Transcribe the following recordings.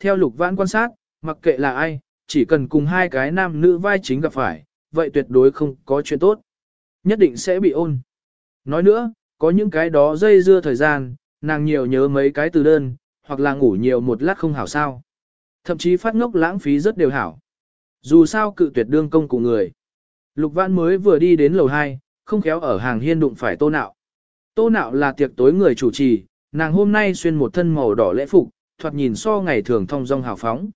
theo lục vãn quan sát, mặc kệ là ai, chỉ cần cùng hai cái nam nữ vai chính gặp phải, vậy tuyệt đối không có chuyện tốt. Nhất định sẽ bị ôn. Nói nữa, có những cái đó dây dưa thời gian, nàng nhiều nhớ mấy cái từ đơn, hoặc là ngủ nhiều một lát không hảo sao. Thậm chí phát ngốc lãng phí rất đều hảo. Dù sao cự tuyệt đương công của người. Lục Vãn mới vừa đi đến lầu 2, không khéo ở hàng hiên đụng phải tô nạo. Tô nạo là tiệc tối người chủ trì, nàng hôm nay xuyên một thân màu đỏ lễ phục, thoạt nhìn so ngày thường thông dong hào phóng.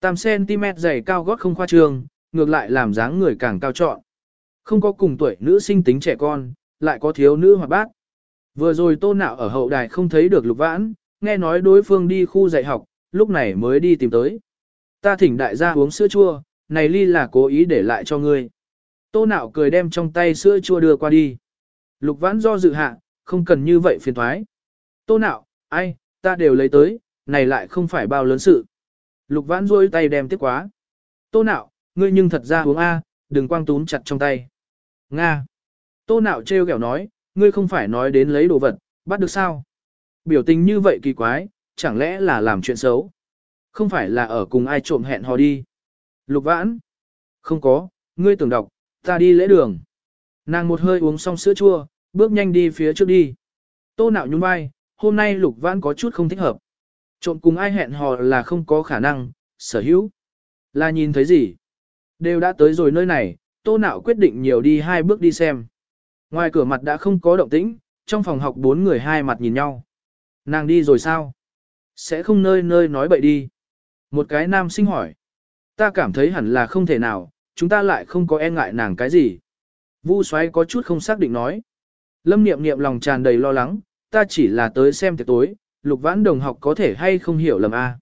Tam cm dày cao gót không khoa trương, ngược lại làm dáng người càng cao trọn. Không có cùng tuổi nữ sinh tính trẻ con, lại có thiếu nữ hoặc bác. Vừa rồi tô nạo ở hậu đài không thấy được lục vãn, nghe nói đối phương đi khu dạy học, lúc này mới đi tìm tới. Ta thỉnh đại gia uống sữa chua, này ly là cố ý để lại cho ngươi. Tô nạo cười đem trong tay sữa chua đưa qua đi. Lục vãn do dự hạ, không cần như vậy phiền thoái. Tô nạo, ai, ta đều lấy tới, này lại không phải bao lớn sự. Lục vãn rôi tay đem tiếp quá. Tô nạo, ngươi nhưng thật ra uống A, đừng quang tún chặt trong tay. Nga. Tô nạo trêu ghẹo nói, ngươi không phải nói đến lấy đồ vật, bắt được sao? Biểu tình như vậy kỳ quái, chẳng lẽ là làm chuyện xấu? Không phải là ở cùng ai trộm hẹn hò đi. Lục vãn. Không có, ngươi tưởng đọc, ta đi lễ đường. Nàng một hơi uống xong sữa chua, bước nhanh đi phía trước đi. Tô nạo nhún vai, hôm nay lục vãn có chút không thích hợp. Trộm cùng ai hẹn hò là không có khả năng, sở hữu. Là nhìn thấy gì? Đều đã tới rồi nơi này, tô nạo quyết định nhiều đi hai bước đi xem. Ngoài cửa mặt đã không có động tĩnh, trong phòng học bốn người hai mặt nhìn nhau. Nàng đi rồi sao? Sẽ không nơi nơi nói bậy đi. Một cái nam sinh hỏi. Ta cảm thấy hẳn là không thể nào, chúng ta lại không có e ngại nàng cái gì. Vu xoáy có chút không xác định nói. Lâm niệm niệm lòng tràn đầy lo lắng, ta chỉ là tới xem tiệc tối, lục vãn đồng học có thể hay không hiểu lầm a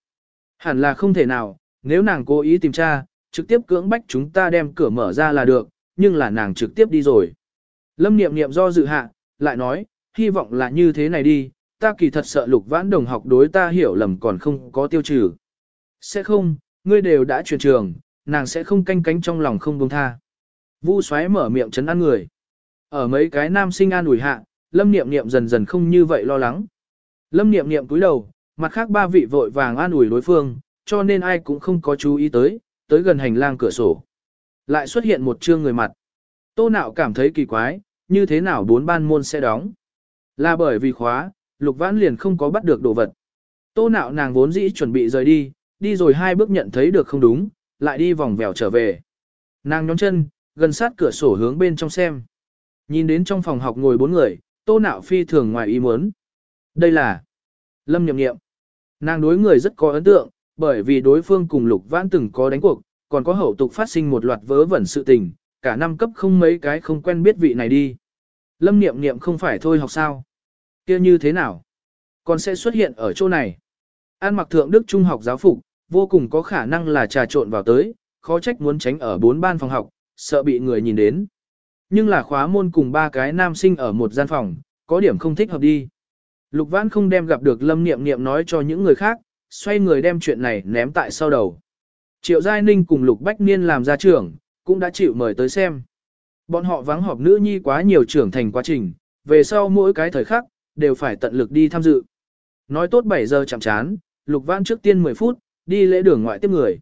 Hẳn là không thể nào, nếu nàng cố ý tìm tra, trực tiếp cưỡng bách chúng ta đem cửa mở ra là được, nhưng là nàng trực tiếp đi rồi. Lâm niệm niệm do dự hạ, lại nói, hy vọng là như thế này đi, ta kỳ thật sợ lục vãn đồng học đối ta hiểu lầm còn không có tiêu trừ. Sẽ không, ngươi đều đã truyền trường, nàng sẽ không canh cánh trong lòng không buông tha. Vu xoáy mở miệng chấn an người. Ở mấy cái nam sinh an ủi hạ, lâm niệm niệm dần dần không như vậy lo lắng. Lâm niệm niệm cúi đầu, mặt khác ba vị vội vàng an ủi đối phương, cho nên ai cũng không có chú ý tới, tới gần hành lang cửa sổ. Lại xuất hiện một trương người mặt. Tô nạo cảm thấy kỳ quái, như thế nào bốn ban môn sẽ đóng. Là bởi vì khóa, lục vãn liền không có bắt được đồ vật. Tô nạo nàng vốn dĩ chuẩn bị rời đi, đi rồi hai bước nhận thấy được không đúng, lại đi vòng vèo trở về. Nàng nhón chân, gần sát cửa sổ hướng bên trong xem. Nhìn đến trong phòng học ngồi bốn người, tô nạo phi thường ngoài ý muốn. Đây là Lâm Nhậm Nghiệm. Nàng đối người rất có ấn tượng, bởi vì đối phương cùng Lục Vãn từng có đánh cuộc, còn có hậu tục phát sinh một loạt vớ vẩn sự tình, cả năm cấp không mấy cái không quen biết vị này đi. Lâm Niệm Niệm không phải thôi học sao? Kia như thế nào? Còn sẽ xuất hiện ở chỗ này. An mặc thượng đức trung học giáo phục, vô cùng có khả năng là trà trộn vào tới, khó trách muốn tránh ở bốn ban phòng học, sợ bị người nhìn đến. Nhưng là khóa môn cùng ba cái nam sinh ở một gian phòng, có điểm không thích hợp đi. Lục Vãn không đem gặp được Lâm Niệm Niệm nói cho những người khác, xoay người đem chuyện này ném tại sau đầu. Triệu Giai Ninh cùng Lục Bách Niên làm gia trưởng, cũng đã chịu mời tới xem. Bọn họ vắng họp nữ nhi quá nhiều trưởng thành quá trình, về sau mỗi cái thời khắc, đều phải tận lực đi tham dự. Nói tốt 7 giờ chạm chán, Lục Vãn trước tiên 10 phút, đi lễ đường ngoại tiếp người.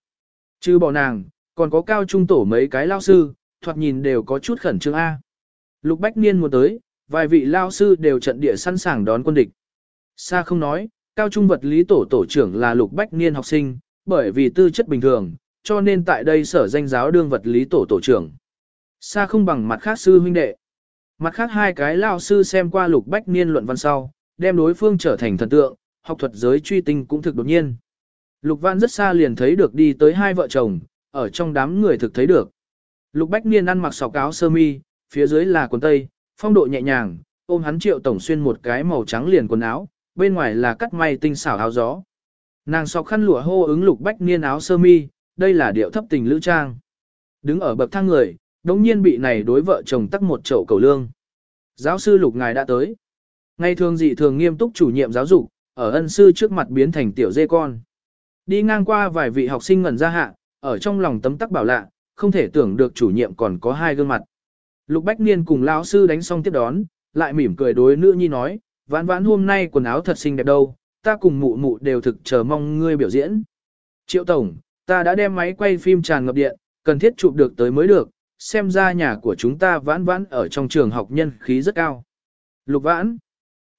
Chứ bỏ nàng, còn có cao trung tổ mấy cái lao sư, thoạt nhìn đều có chút khẩn trương A. Lục Bách Niên muốn tới, vài vị lao sư đều trận địa sẵn sàng đón quân địch. Xa không nói, cao trung vật lý tổ tổ trưởng là Lục Bách Niên học sinh, bởi vì tư chất bình thường, cho nên tại đây sở danh giáo đương vật lý tổ tổ trưởng. Xa không bằng mặt khác sư huynh đệ. Mặt khác hai cái lao sư xem qua Lục Bách Niên luận văn sau, đem đối phương trở thành thần tượng, học thuật giới truy tinh cũng thực đột nhiên. Lục Văn rất xa liền thấy được đi tới hai vợ chồng, ở trong đám người thực thấy được. Lục Bách Niên ăn mặc sọc áo sơ mi, phía dưới là quần tây, phong độ nhẹ nhàng, ôm hắn triệu tổng xuyên một cái màu trắng liền quần áo, bên ngoài là cắt may tinh xảo áo gió. Nàng sọc khăn lụa hô ứng Lục Bách Niên áo sơ mi, đây là điệu thấp tình lữ trang. Đứng ở bậc thang người, đống nhiên bị này đối vợ chồng tắc một chậu cầu lương. Giáo sư Lục ngài đã tới. Ngày thường dị thường nghiêm túc chủ nhiệm giáo dục, ở ân sư trước mặt biến thành tiểu dê con. Đi ngang qua vài vị học sinh ngẩn ra hạ, ở trong lòng tấm tắc bảo lạ, không thể tưởng được chủ nhiệm còn có hai gương mặt. Lục Bách Niên cùng lão sư đánh xong tiếp đón, lại mỉm cười đối nữ nhi nói, vãn vãn hôm nay quần áo thật xinh đẹp đâu, ta cùng mụ mụ đều thực chờ mong ngươi biểu diễn. Triệu Tổng, ta đã đem máy quay phim tràn ngập điện, cần thiết chụp được tới mới được, xem ra nhà của chúng ta vãn vãn ở trong trường học nhân khí rất cao. Lục vãn,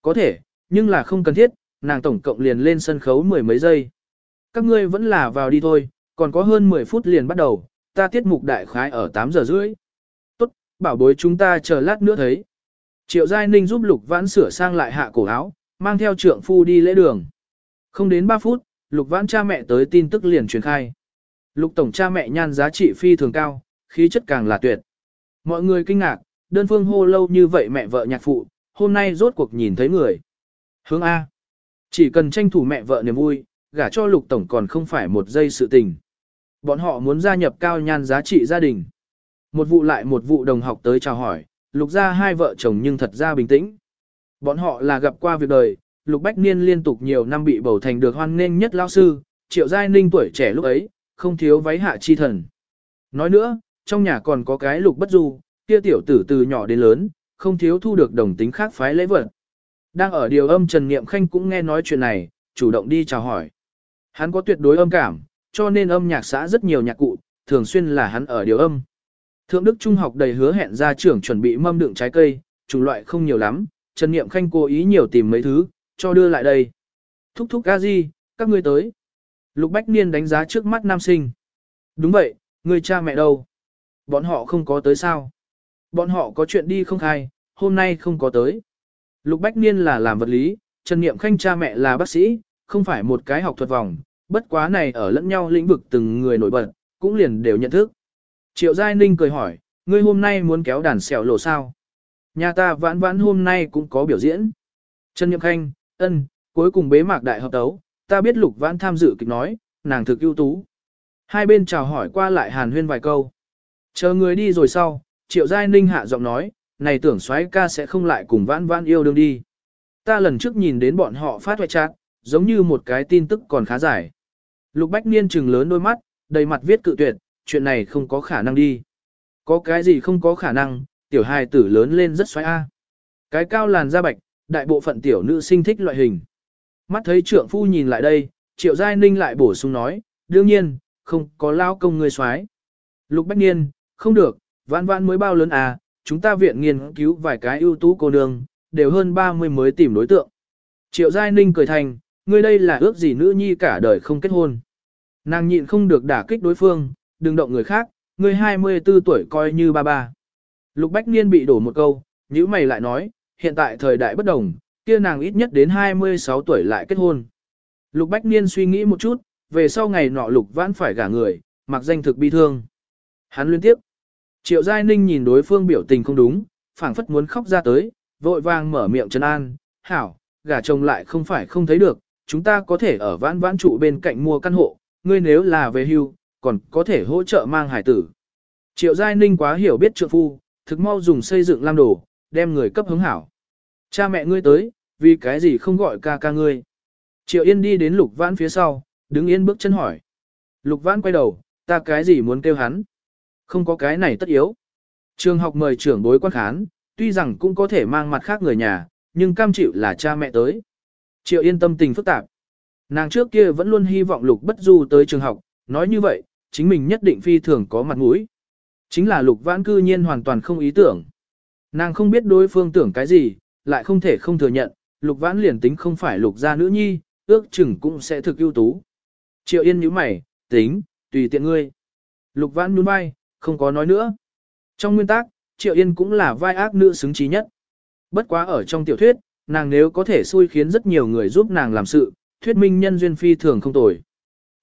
có thể, nhưng là không cần thiết, nàng tổng cộng liền lên sân khấu mười mấy giây. Các ngươi vẫn là vào đi thôi, còn có hơn 10 phút liền bắt đầu, ta tiết mục đại khái ở 8 giờ rưỡi. Tốt, bảo bối chúng ta chờ lát nữa thấy. Triệu Giai Ninh giúp Lục Vãn sửa sang lại hạ cổ áo, mang theo trượng phu đi lễ đường. Không đến 3 phút, Lục Vãn cha mẹ tới tin tức liền truyền khai. Lục Tổng cha mẹ nhan giá trị phi thường cao, khí chất càng là tuyệt. Mọi người kinh ngạc, đơn phương hô lâu như vậy mẹ vợ nhạc phụ, hôm nay rốt cuộc nhìn thấy người. Hướng A. Chỉ cần tranh thủ mẹ vợ niềm vui, gả cho Lục Tổng còn không phải một giây sự tình. Bọn họ muốn gia nhập cao nhan giá trị gia đình. Một vụ lại một vụ đồng học tới chào hỏi, Lục ra hai vợ chồng nhưng thật ra bình tĩnh. Bọn họ là gặp qua việc đời, Lục Bách Niên liên tục nhiều năm bị bầu thành được hoan nghênh nhất lao sư, Triệu Giai Ninh tuổi trẻ lúc ấy, không thiếu váy hạ chi thần. Nói nữa, trong nhà còn có cái Lục Bất Du, kia tiểu tử từ nhỏ đến lớn, không thiếu thu được đồng tính khác phái lễ vật. Đang ở điều âm Trần Niệm Khanh cũng nghe nói chuyện này, chủ động đi chào hỏi. Hắn có tuyệt đối âm cảm, cho nên âm nhạc xã rất nhiều nhạc cụ, thường xuyên là hắn ở điều âm. Thượng Đức Trung học đầy hứa hẹn ra trưởng chuẩn bị mâm đựng trái cây, chủng loại không nhiều lắm, Trần Niệm Khanh cố ý nhiều tìm mấy thứ, cho đưa lại đây. Thúc thúc a di, các ngươi tới. Lục Bách Niên đánh giá trước mắt nam sinh. Đúng vậy, người cha mẹ đâu? Bọn họ không có tới sao? Bọn họ có chuyện đi không khai, hôm nay không có tới. Lục Bách Niên là làm vật lý, Trần Niệm Khanh cha mẹ là bác sĩ, không phải một cái học thuật vòng, bất quá này ở lẫn nhau lĩnh vực từng người nổi bật, cũng liền đều nhận thức. Triệu Giai Ninh cười hỏi, ngươi hôm nay muốn kéo đàn xèo lộ sao? Nhà ta vãn vãn hôm nay cũng có biểu diễn. Trần Nhậm Khanh, ân, cuối cùng bế mạc đại hợp tấu, ta biết lục vãn tham dự kịch nói, nàng thực ưu tú. Hai bên chào hỏi qua lại hàn huyên vài câu. Chờ người đi rồi sau, Triệu Giai Ninh hạ giọng nói, này tưởng soái ca sẽ không lại cùng vãn vãn yêu đương đi. Ta lần trước nhìn đến bọn họ phát hoại chát, giống như một cái tin tức còn khá dài. Lục Bách Niên trừng lớn đôi mắt, đầy mặt viết cự tuyệt, chuyện này không có khả năng đi. Có cái gì không có khả năng, tiểu hài tử lớn lên rất xoáy a. Cái cao làn da bạch, đại bộ phận tiểu nữ sinh thích loại hình. Mắt thấy trượng phu nhìn lại đây, triệu giai ninh lại bổ sung nói, đương nhiên, không có lao công người xoáy. Lục Bách Niên, không được, vãn vãn mới bao lớn à, chúng ta viện nghiên cứu vài cái ưu tú cô nương, đều hơn 30 mới tìm đối tượng. Triệu Giai Ninh cười thành, ngươi đây là ước gì nữ nhi cả đời không kết hôn. Nàng nhịn không được đả kích đối phương, đừng động người khác, ngươi 24 tuổi coi như ba ba. Lục Bách Niên bị đổ một câu, nhữ mày lại nói, hiện tại thời đại bất đồng, kia nàng ít nhất đến 26 tuổi lại kết hôn. Lục Bách Niên suy nghĩ một chút, về sau ngày nọ Lục Vãn phải gả người, mặc danh thực bi thương. Hắn liên tiếp. Triệu Giai Ninh nhìn đối phương biểu tình không đúng, phảng phất muốn khóc ra tới, vội vàng mở miệng trấn an, hảo, gả chồng lại không phải không thấy được, chúng ta có thể ở vãn vãn trụ bên cạnh mua căn hộ, ngươi nếu là về hưu, còn có thể hỗ trợ mang hải tử. Triệu Giai Ninh quá hiểu biết trượng phu, thực mau dùng xây dựng lam đồ, đem người cấp hứng hảo. Cha mẹ ngươi tới, vì cái gì không gọi ca ca ngươi. Triệu Yên đi đến Lục Vãn phía sau, đứng yên bước chân hỏi. Lục Vãn quay đầu, ta cái gì muốn kêu hắn? Không có cái này tất yếu. Trường học mời trưởng bối quan khán, tuy rằng cũng có thể mang mặt khác người nhà, nhưng cam chịu là cha mẹ tới. Triệu Yên tâm tình phức tạp. Nàng trước kia vẫn luôn hy vọng Lục Bất Du tới trường học, nói như vậy, chính mình nhất định phi thường có mặt mũi. Chính là Lục Vãn cư nhiên hoàn toàn không ý tưởng. Nàng không biết đối phương tưởng cái gì, lại không thể không thừa nhận, Lục Vãn liền tính không phải Lục gia nữ nhi, ước chừng cũng sẽ thực ưu tú. Triệu Yên nhíu mày, tính, tùy tiện ngươi. Lục Vãn nhún vai, không có nói nữa. Trong nguyên tắc, Triệu Yên cũng là vai ác nữ xứng trí nhất. Bất quá ở trong tiểu thuyết, nàng nếu có thể xui khiến rất nhiều người giúp nàng làm sự, thuyết minh nhân duyên phi thường không tồi.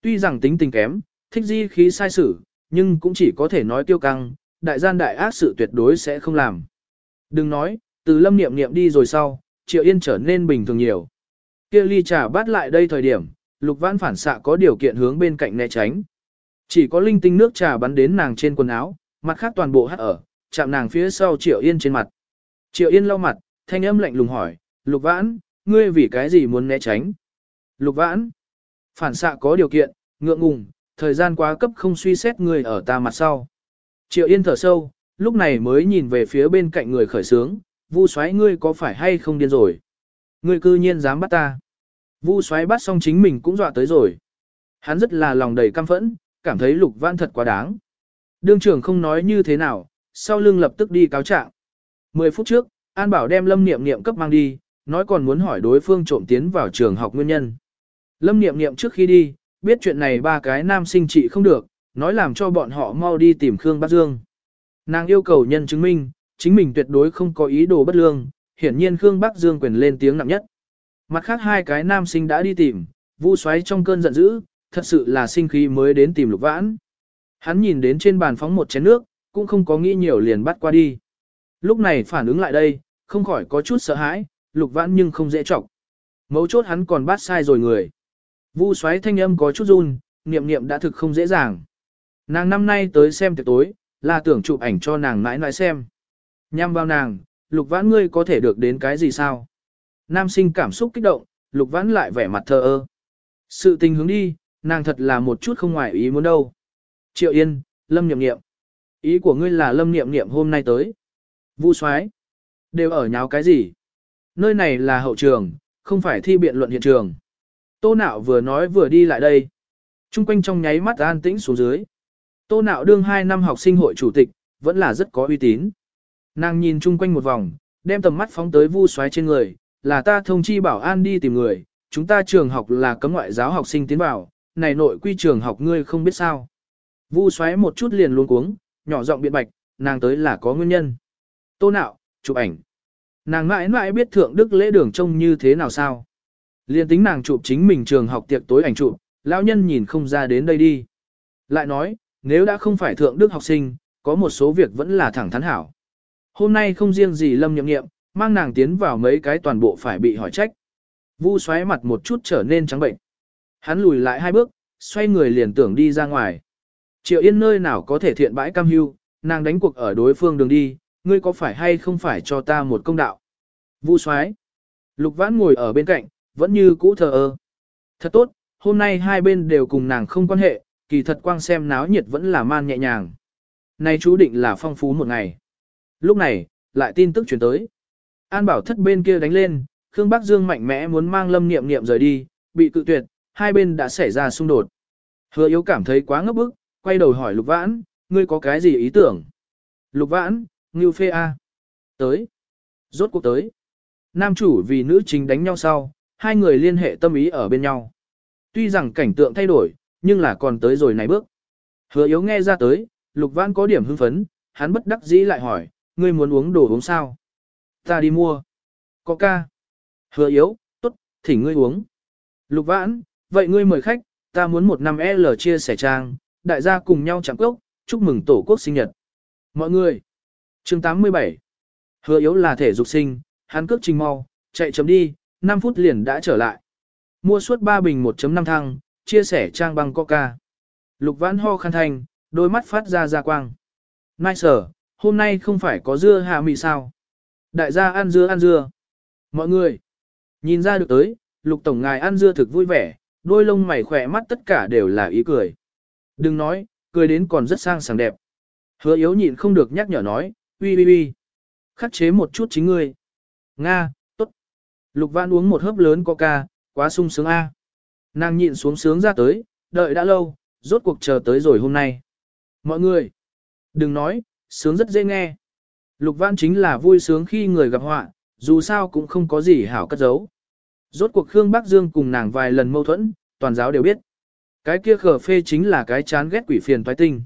Tuy rằng tính tình kém, thích di khí sai sử, nhưng cũng chỉ có thể nói tiêu căng, đại gian đại ác sự tuyệt đối sẽ không làm. Đừng nói, từ lâm niệm niệm đi rồi sau, Triệu Yên trở nên bình thường nhiều. Kia ly trà bát lại đây thời điểm, Lục Vãn phản xạ có điều kiện hướng bên cạnh né tránh. Chỉ có linh tinh nước trà bắn đến nàng trên quần áo, mặt khác toàn bộ hắt ở, chạm nàng phía sau Triệu Yên trên mặt. Triệu Yên lau mặt, thanh âm lạnh lùng hỏi, Lục Vãn, ngươi vì cái gì muốn né tránh? Lục Vãn, phản xạ có điều kiện, ngượng ngùng, thời gian quá cấp không suy xét người ở ta mặt sau. Triệu Yên thở sâu, lúc này mới nhìn về phía bên cạnh người khởi sướng, Vu xoáy ngươi có phải hay không điên rồi? Ngươi cư nhiên dám bắt ta. Vu xoáy bắt xong chính mình cũng dọa tới rồi. Hắn rất là lòng đầy căm phẫn, cảm thấy Lục Vãn thật quá đáng. Đương trưởng không nói như thế nào, sau lưng lập tức đi cáo trạng. Mười phút trước, An Bảo đem Lâm Niệm Niệm cấp mang đi, nói còn muốn hỏi đối phương trộm tiến vào trường học nguyên nhân. Lâm Niệm Niệm trước khi đi, biết chuyện này ba cái nam sinh trị không được, nói làm cho bọn họ mau đi tìm Khương Bát Dương. Nàng yêu cầu nhân chứng minh, chính mình tuyệt đối không có ý đồ bất lương, hiển nhiên Khương Bắc Dương quyền lên tiếng nặng nhất. Mặt khác hai cái nam sinh đã đi tìm, vu xoáy trong cơn giận dữ, thật sự là sinh khí mới đến tìm lục vãn. Hắn nhìn đến trên bàn phóng một chén nước, cũng không có nghĩ nhiều liền bắt qua đi. Lúc này phản ứng lại đây, không khỏi có chút sợ hãi, lục vãn nhưng không dễ chọc. Mấu chốt hắn còn bắt sai rồi người. Vu xoáy thanh âm có chút run, niệm niệm đã thực không dễ dàng. Nàng năm nay tới xem tiệc tối, là tưởng chụp ảnh cho nàng mãi mãi xem. Nhằm vào nàng, lục vãn ngươi có thể được đến cái gì sao? Nam sinh cảm xúc kích động, lục vãn lại vẻ mặt thờ ơ. Sự tình hướng đi, nàng thật là một chút không ngoài ý muốn đâu. Triệu Yên, Lâm Niệm Niệm. Ý của ngươi là Lâm Niệm Niệm hôm nay tới. Vu soái Đều ở nháo cái gì? Nơi này là hậu trường, không phải thi biện luận hiện trường. Tô nạo vừa nói vừa đi lại đây. Trung quanh trong nháy mắt an tĩnh xuống dưới. Tô nạo đương 2 năm học sinh hội chủ tịch, vẫn là rất có uy tín. Nàng nhìn chung quanh một vòng, đem tầm mắt phóng tới vu xoáy trên người, là ta thông chi bảo an đi tìm người, chúng ta trường học là cấm ngoại giáo học sinh tiến vào, này nội quy trường học ngươi không biết sao. Vu xoáy một chút liền luôn cuống, nhỏ giọng biện bạch, nàng tới là có nguyên nhân. Tô nạo, chụp ảnh. Nàng mãi mãi biết thượng đức lễ đường trông như thế nào sao. Liên tính nàng chụp chính mình trường học tiệc tối ảnh chụp, lão nhân nhìn không ra đến đây đi. Lại nói, nếu đã không phải thượng đức học sinh, có một số việc vẫn là thẳng thắn hảo. Hôm nay không riêng gì lâm nhậm nghiệm, mang nàng tiến vào mấy cái toàn bộ phải bị hỏi trách. Vu xoáy mặt một chút trở nên trắng bệnh. Hắn lùi lại hai bước, xoay người liền tưởng đi ra ngoài. Triệu Yên nơi nào có thể thiện bãi cam hưu, nàng đánh cuộc ở đối phương đường đi, ngươi có phải hay không phải cho ta một công đạo. Vu xoáy. Lục vãn ngồi ở bên cạnh, vẫn như cũ thờ ơ. Thật tốt, hôm nay hai bên đều cùng nàng không quan hệ, kỳ thật quang xem náo nhiệt vẫn là man nhẹ nhàng. nay chú định là phong phú một ngày. Lúc này, lại tin tức chuyển tới. An bảo thất bên kia đánh lên, Khương Bắc Dương mạnh mẽ muốn mang lâm niệm niệm rời đi, bị cự tuyệt, hai bên đã xảy ra xung đột. Hứa yếu cảm thấy quá ngấp bức, quay đầu hỏi Lục Vãn, ngươi có cái gì ý tưởng? Lục Vãn, Ngưu Phê A. Tới. Rốt cuộc tới. Nam chủ vì nữ chính đánh nhau sau, hai người liên hệ tâm ý ở bên nhau. Tuy rằng cảnh tượng thay đổi, nhưng là còn tới rồi này bước. Hứa yếu nghe ra tới, Lục Vãn có điểm hưng phấn, hắn bất đắc dĩ lại hỏi, ngươi muốn uống đồ uống sao? Ta đi mua. Có ca. Hứa yếu, tốt, thỉnh ngươi uống. Lục Vãn, vậy ngươi mời khách, ta muốn một năm L chia sẻ trang, đại gia cùng nhau chạm cốc, chúc mừng tổ quốc sinh nhật. Mọi người. chương 87. Hứa yếu là thể dục sinh, hắn cước trình mau, chạy chấm đi, 5 phút liền đã trở lại. Mua suốt 3 bình 1.5 thăng, chia sẻ trang băng coca. Lục vãn ho khăn thành, đôi mắt phát ra ra quang. Nai sở, hôm nay không phải có dưa hạ mì sao? Đại gia ăn dưa ăn dưa. Mọi người, nhìn ra được tới, lục tổng ngài ăn dưa thực vui vẻ, đôi lông mày khỏe mắt tất cả đều là ý cười. Đừng nói, cười đến còn rất sang sảng đẹp. Hứa yếu nhịn không được nhắc nhở nói, uy uy uy. Khắc chế một chút chính ngươi. Nga. Lục Văn uống một hớp lớn coca, quá sung sướng a. Nàng nhịn xuống sướng ra tới, đợi đã lâu, rốt cuộc chờ tới rồi hôm nay. Mọi người, đừng nói, sướng rất dễ nghe. Lục Văn chính là vui sướng khi người gặp họa, dù sao cũng không có gì hảo cất giấu. Rốt cuộc Khương Bắc Dương cùng nàng vài lần mâu thuẫn, toàn giáo đều biết. Cái kia khở phê chính là cái chán ghét quỷ phiền toái tinh.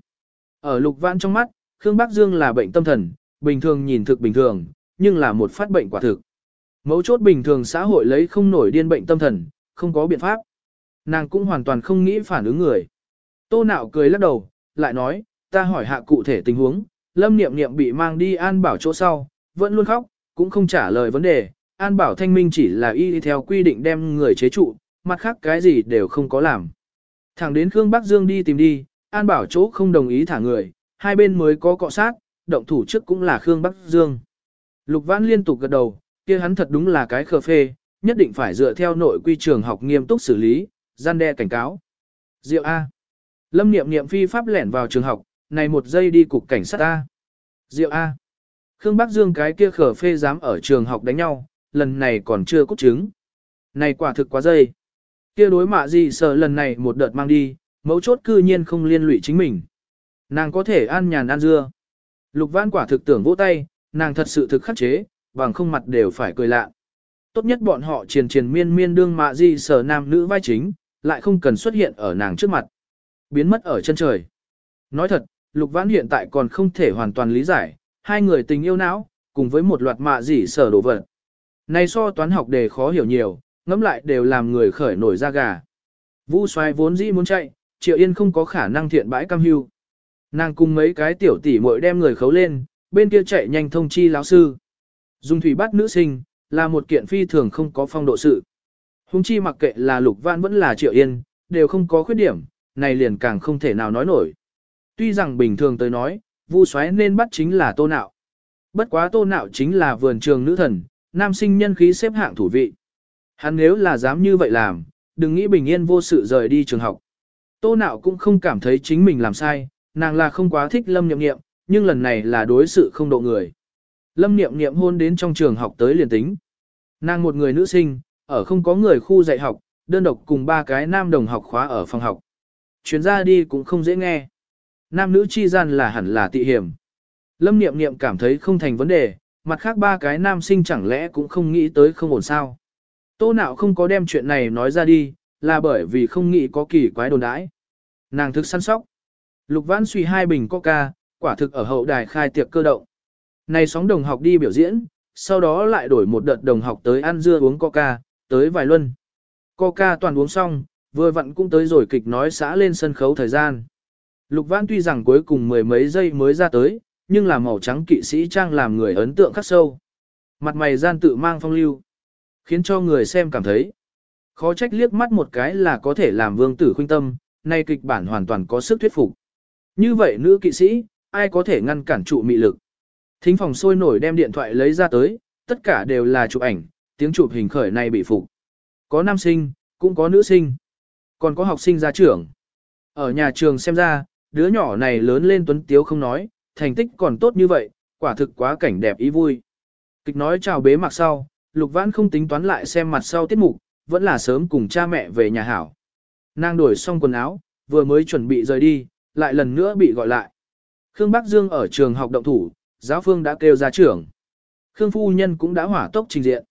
Ở Lục Văn trong mắt, Khương Bắc Dương là bệnh tâm thần, bình thường nhìn thực bình thường, nhưng là một phát bệnh quả thực. Mấu chốt bình thường xã hội lấy không nổi điên bệnh tâm thần, không có biện pháp. Nàng cũng hoàn toàn không nghĩ phản ứng người. Tô nạo cười lắc đầu, lại nói, ta hỏi hạ cụ thể tình huống, lâm niệm niệm bị mang đi an bảo chỗ sau, vẫn luôn khóc, cũng không trả lời vấn đề, an bảo thanh minh chỉ là y theo quy định đem người chế trụ, mặt khác cái gì đều không có làm. Thẳng đến Khương Bắc Dương đi tìm đi, an bảo chỗ không đồng ý thả người, hai bên mới có cọ sát, động thủ trước cũng là Khương Bắc Dương. Lục Vãn liên tục gật đầu, kia hắn thật đúng là cái khờ phê, nhất định phải dựa theo nội quy trường học nghiêm túc xử lý, gian đe cảnh cáo. Diệu A. Lâm Niệm Niệm phi pháp lẻn vào trường học, này một giây đi cục cảnh sát A. Diệu A. Khương Bắc Dương cái kia khờ phê dám ở trường học đánh nhau, lần này còn chưa cút chứng. Này quả thực quá dây. kia đối mạ gì sợ lần này một đợt mang đi, mấu chốt cư nhiên không liên lụy chính mình. Nàng có thể an nhàn ăn dưa. Lục Văn quả thực tưởng vỗ tay, nàng thật sự thực khắc chế, bằng không mặt đều phải cười lạ. Tốt nhất bọn họ triền triền miên miên đương mạ gì sở nam nữ vai chính, lại không cần xuất hiện ở nàng trước mặt. Biến mất ở chân trời. Nói thật, Lục Vãn hiện tại còn không thể hoàn toàn lý giải, hai người tình yêu não, cùng với một loạt mạ gì sở đồ vật. Này so toán học đề khó hiểu nhiều, ngẫm lại đều làm người khởi nổi da gà. Vũ xoay vốn dĩ muốn chạy, Triệu Yên không có khả năng thiện bãi cam hưu. Nàng cùng mấy cái tiểu tỷ muội đem người khấu lên, bên kia chạy nhanh thông chi lão sư. Dùng thủy bắt nữ sinh, là một kiện phi thường không có phong độ sự. Hùng chi mặc kệ là Lục Vãn vẫn là Triệu Yên, đều không có khuyết điểm, này liền càng không thể nào nói nổi. Tuy rằng bình thường tới nói, Vu xoáy nên bắt chính là Tô Nạo. Bất quá Tô Nạo chính là vườn trường nữ thần, nam sinh nhân khí xếp hạng thủ vị. Hắn nếu là dám như vậy làm, đừng nghĩ bình yên vô sự rời đi trường học. Tô Nạo cũng không cảm thấy chính mình làm sai, nàng là không quá thích Lâm Nhậm Nghiệm, nhưng lần này là đối sự không độ người. Lâm Niệm Niệm hôn đến trong trường học tới liền tính. Nàng một người nữ sinh, ở không có người khu dạy học, đơn độc cùng ba cái nam đồng học khóa ở phòng học. Chuyến ra đi cũng không dễ nghe. Nam nữ chi gian là hẳn là tị hiểm. Lâm Niệm Niệm cảm thấy không thành vấn đề, mặt khác ba cái nam sinh chẳng lẽ cũng không nghĩ tới không ổn sao. Tô nạo không có đem chuyện này nói ra đi, là bởi vì không nghĩ có kỳ quái đồn đãi. Nàng thực săn sóc. Lục Vãn suy hai bình coca, quả thực ở hậu đài khai tiệc cơ động. Này sóng đồng học đi biểu diễn, sau đó lại đổi một đợt đồng học tới ăn dưa uống coca, tới vài luân. Coca toàn uống xong, vừa vặn cũng tới rồi kịch nói xã lên sân khấu thời gian. Lục Vãn tuy rằng cuối cùng mười mấy giây mới ra tới, nhưng là màu trắng kỵ sĩ trang làm người ấn tượng khắc sâu. Mặt mày gian tự mang phong lưu, khiến cho người xem cảm thấy. Khó trách liếc mắt một cái là có thể làm vương tử khuynh tâm, nay kịch bản hoàn toàn có sức thuyết phục. Như vậy nữ kỵ sĩ, ai có thể ngăn cản trụ mị lực. Thính phòng sôi nổi đem điện thoại lấy ra tới, tất cả đều là chụp ảnh, tiếng chụp hình khởi này bị phục. Có nam sinh, cũng có nữ sinh, còn có học sinh ra trưởng. Ở nhà trường xem ra, đứa nhỏ này lớn lên tuấn tiếu không nói, thành tích còn tốt như vậy, quả thực quá cảnh đẹp ý vui. Kịch nói chào bế mặc sau, Lục Vãn không tính toán lại xem mặt sau tiết mục, vẫn là sớm cùng cha mẹ về nhà hảo. Nàng đổi xong quần áo, vừa mới chuẩn bị rời đi, lại lần nữa bị gọi lại. Khương Bắc Dương ở trường học động thủ, giáo phương đã kêu ra trưởng. Khương Phu Nhân cũng đã hỏa tốc trình diện.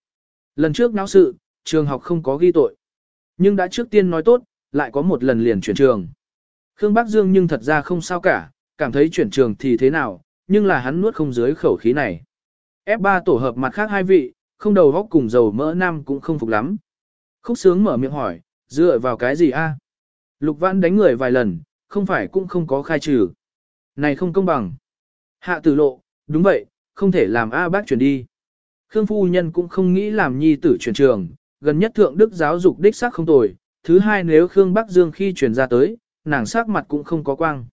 Lần trước náo sự, trường học không có ghi tội. Nhưng đã trước tiên nói tốt, lại có một lần liền chuyển trường. Khương Bắc Dương nhưng thật ra không sao cả, cảm thấy chuyển trường thì thế nào, nhưng là hắn nuốt không dưới khẩu khí này. F3 tổ hợp mặt khác hai vị, không đầu góc cùng dầu mỡ nam cũng không phục lắm. Khúc sướng mở miệng hỏi, dựa vào cái gì a? Lục Văn đánh người vài lần, không phải cũng không có khai trừ. Này không công bằng. Hạ tử lộ, đúng vậy, không thể làm A bác chuyển đi. Khương phu nhân cũng không nghĩ làm nhi tử chuyển trường, gần nhất thượng đức giáo dục đích xác không tồi. Thứ hai nếu Khương Bắc Dương khi chuyển ra tới, nàng sắc mặt cũng không có quang.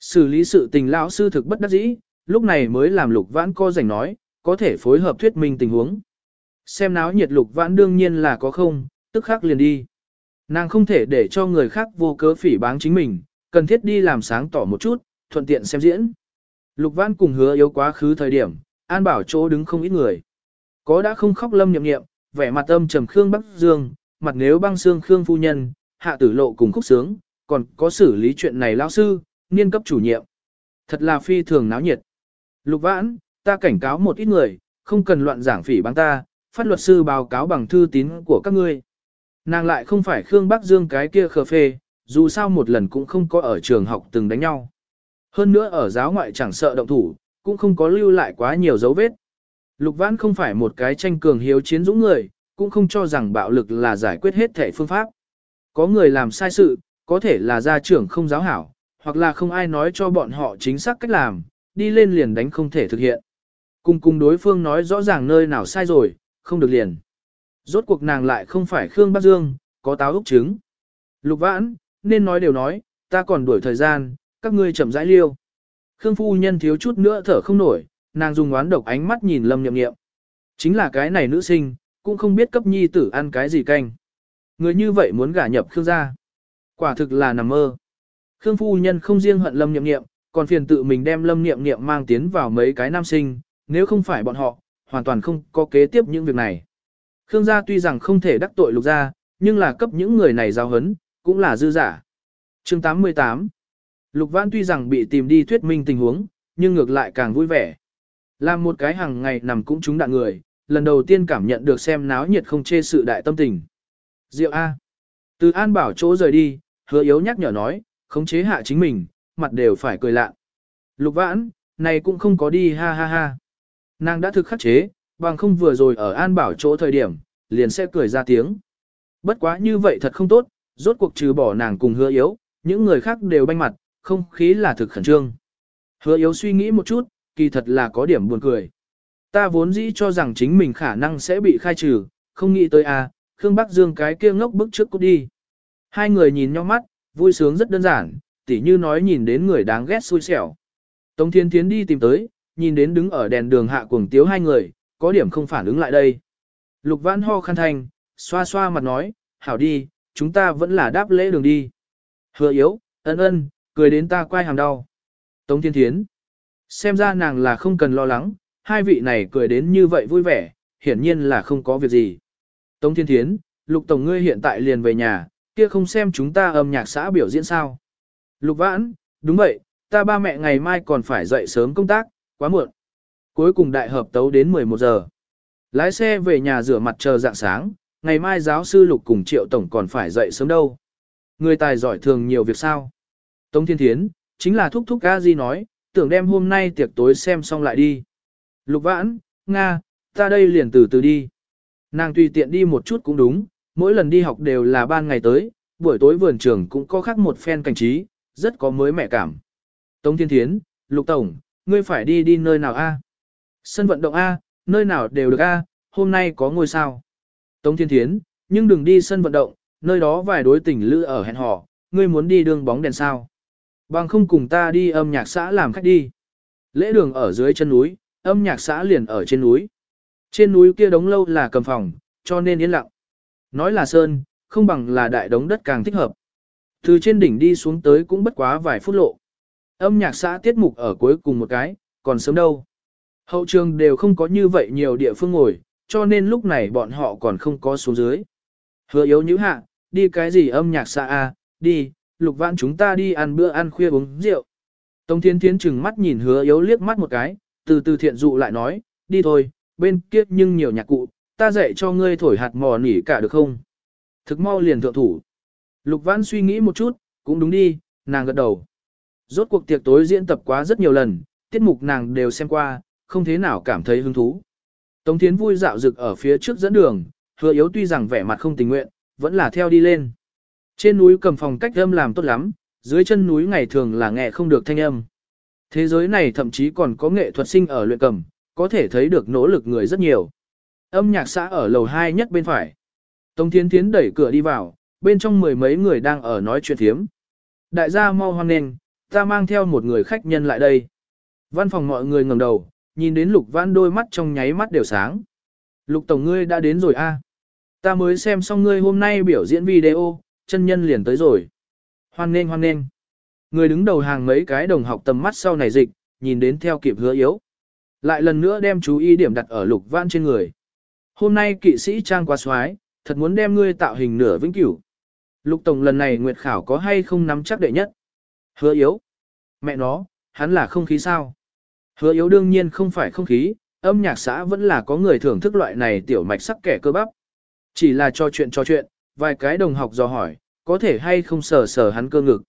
Xử lý sự tình lão sư thực bất đắc dĩ, lúc này mới làm lục vãn co rảnh nói, có thể phối hợp thuyết minh tình huống. Xem náo nhiệt lục vãn đương nhiên là có không, tức khắc liền đi. Nàng không thể để cho người khác vô cớ phỉ báng chính mình, cần thiết đi làm sáng tỏ một chút, thuận tiện xem diễn. Lục vãn cùng hứa yếu quá khứ thời điểm, an bảo chỗ đứng không ít người. Có đã không khóc lâm nhậm nghiệm, vẻ mặt âm trầm Khương Bắc Dương, mặt nếu băng xương Khương Phu Nhân, hạ tử lộ cùng khúc sướng, còn có xử lý chuyện này lão sư, niên cấp chủ nhiệm. Thật là phi thường náo nhiệt. Lục vãn, ta cảnh cáo một ít người, không cần loạn giảng phỉ báng ta, phát luật sư báo cáo bằng thư tín của các ngươi. Nàng lại không phải Khương Bắc Dương cái kia khờ phê, dù sao một lần cũng không có ở trường học từng đánh nhau. Hơn nữa ở giáo ngoại chẳng sợ động thủ, cũng không có lưu lại quá nhiều dấu vết. Lục Vãn không phải một cái tranh cường hiếu chiến dũng người, cũng không cho rằng bạo lực là giải quyết hết thể phương pháp. Có người làm sai sự, có thể là gia trưởng không giáo hảo, hoặc là không ai nói cho bọn họ chính xác cách làm, đi lên liền đánh không thể thực hiện. Cùng cùng đối phương nói rõ ràng nơi nào sai rồi, không được liền. Rốt cuộc nàng lại không phải Khương Bắc Dương, có táo úc trứng. Lục vãn, nên nói đều nói, ta còn đuổi thời gian, các ngươi chậm rãi liêu. Khương phu nhân thiếu chút nữa thở không nổi, nàng dùng oán độc ánh mắt nhìn lâm nhậm nghiệm. Chính là cái này nữ sinh, cũng không biết cấp nhi tử ăn cái gì canh. Người như vậy muốn gả nhập Khương gia. Quả thực là nằm mơ. Khương phu nhân không riêng hận lâm nhậm nghiệm, còn phiền tự mình đem lâm nhậm nghiệm mang tiến vào mấy cái nam sinh, nếu không phải bọn họ, hoàn toàn không có kế tiếp những việc này. Khương gia tuy rằng không thể đắc tội lục gia, nhưng là cấp những người này giao hấn, cũng là dư giả. Chương 88 Lục Vãn tuy rằng bị tìm đi thuyết minh tình huống, nhưng ngược lại càng vui vẻ. Làm một cái hàng ngày nằm cũng trúng đạn người, lần đầu tiên cảm nhận được xem náo nhiệt không chê sự đại tâm tình. Diệu A. Từ An bảo chỗ rời đi, hứa yếu nhắc nhở nói, khống chế hạ chính mình, mặt đều phải cười lạ. Lục Vãn, này cũng không có đi ha ha ha. Nàng đã thực khắc chế, bằng không vừa rồi ở An bảo chỗ thời điểm, liền sẽ cười ra tiếng. Bất quá như vậy thật không tốt, rốt cuộc trừ bỏ nàng cùng hứa yếu, những người khác đều banh mặt, không khí là thực khẩn trương. Hứa yếu suy nghĩ một chút, kỳ thật là có điểm buồn cười. Ta vốn dĩ cho rằng chính mình khả năng sẽ bị khai trừ, không nghĩ tới à, Khương Bắc Dương cái kia ngốc bức trước cút đi. Hai người nhìn nhau mắt, vui sướng rất đơn giản, tỉ như nói nhìn đến người đáng ghét xui xẻo. Tống Thiên Thiến đi tìm tới, nhìn đến đứng ở đèn đường hạ cuồng tiếu hai người, có điểm không phản ứng lại đây. Lục Vãn ho khăn thành, xoa xoa mặt nói, hảo đi, chúng ta vẫn là đáp lễ đường đi. Hứa yếu, ân ân, cười đến ta quay hàm đau. Tống Thiên Thiến. Xem ra nàng là không cần lo lắng, hai vị này cười đến như vậy vui vẻ, hiển nhiên là không có việc gì. Tống Thiên Thiến, Lục Tổng ngươi hiện tại liền về nhà, kia không xem chúng ta âm nhạc xã biểu diễn sao. Lục Vãn, đúng vậy, ta ba mẹ ngày mai còn phải dậy sớm công tác, quá muộn. Cuối cùng đại hợp tấu đến 11 giờ. Lái xe về nhà rửa mặt chờ dạng sáng, ngày mai giáo sư Lục cùng Triệu Tổng còn phải dậy sớm đâu. Người tài giỏi thường nhiều việc sao. Tống Thiên Thiến, chính là thúc thúc A di nói, tưởng đem hôm nay tiệc tối xem xong lại đi. Lục Vãn, Nga, ta đây liền từ từ đi. Nàng tùy tiện đi một chút cũng đúng, mỗi lần đi học đều là ban ngày tới, buổi tối vườn trường cũng có khác một phen cảnh trí, rất có mới mẻ cảm. Tống Thiên Thiến, Lục Tổng, ngươi phải đi đi nơi nào a? Sân vận động A, nơi nào đều được A, hôm nay có ngôi sao. Tống Thiên Thiến, nhưng đừng đi sân vận động, nơi đó vài đối tình lữ ở hẹn hò, ngươi muốn đi đường bóng đèn sao. Bằng không cùng ta đi âm nhạc xã làm khách đi. Lễ đường ở dưới chân núi, âm nhạc xã liền ở trên núi. Trên núi kia đống lâu là cầm phòng, cho nên yên lặng. Nói là sơn, không bằng là đại đống đất càng thích hợp. Từ trên đỉnh đi xuống tới cũng bất quá vài phút lộ. Âm nhạc xã tiết mục ở cuối cùng một cái, còn sớm đâu. Hậu trường đều không có như vậy nhiều địa phương ngồi, cho nên lúc này bọn họ còn không có xuống dưới. Hứa yếu nhữ hạ, đi cái gì âm nhạc xã a, đi, lục vãn chúng ta đi ăn bữa ăn khuya uống rượu. Tống Thiên Thiến chừng mắt nhìn hứa yếu liếc mắt một cái, từ từ thiện dụ lại nói, đi thôi, bên kia nhưng nhiều nhạc cụ, ta dạy cho ngươi thổi hạt mò nỉ cả được không? Thực mau liền thượng thủ. Lục Vãn suy nghĩ một chút, cũng đúng đi, nàng gật đầu. Rốt cuộc tiệc tối diễn tập quá rất nhiều lần, tiết mục nàng đều xem qua, không thế nào cảm thấy hứng thú. Tống Thiến vui dạo rực ở phía trước dẫn đường, hứa yếu tuy rằng vẻ mặt không tình nguyện, vẫn là theo đi lên. Trên núi cầm phòng cách âm làm tốt lắm, dưới chân núi ngày thường là nghe không được thanh âm. Thế giới này thậm chí còn có nghệ thuật sinh ở luyện cầm, có thể thấy được nỗ lực người rất nhiều. Âm nhạc xã ở lầu 2 nhất bên phải. Tống Thiến Thiến đẩy cửa đi vào, bên trong mười mấy người đang ở nói chuyện thiếm. Đại gia mau hoan nền, ta mang theo một người khách nhân lại đây. Văn phòng mọi người ngẩng đầu, nhìn đến Lục Văn đôi mắt trong nháy mắt đều sáng. Lục Tổng ngươi đã đến rồi a? Ta mới xem xong ngươi hôm nay biểu diễn video, chân nhân liền tới rồi. Hoan nghênh hoan nghênh. Người đứng đầu hàng mấy cái đồng học tầm mắt sau này dịch, nhìn đến theo kịp hứa yếu. Lại lần nữa đem chú ý điểm đặt ở Lục Văn trên người. Hôm nay kỵ sĩ trang quá xoái, thật muốn đem ngươi tạo hình nửa vĩnh cửu. Lục Tổng lần này nguyệt khảo có hay không nắm chắc đệ nhất? Hứa yếu. Mẹ nó, hắn là không khí sao? Hứa yếu đương nhiên không phải không khí, âm nhạc xã vẫn là có người thưởng thức loại này tiểu mạch sắc kẻ cơ bắp. Chỉ là cho chuyện cho chuyện, vài cái đồng học dò hỏi, có thể hay không sờ sờ hắn cơ ngực.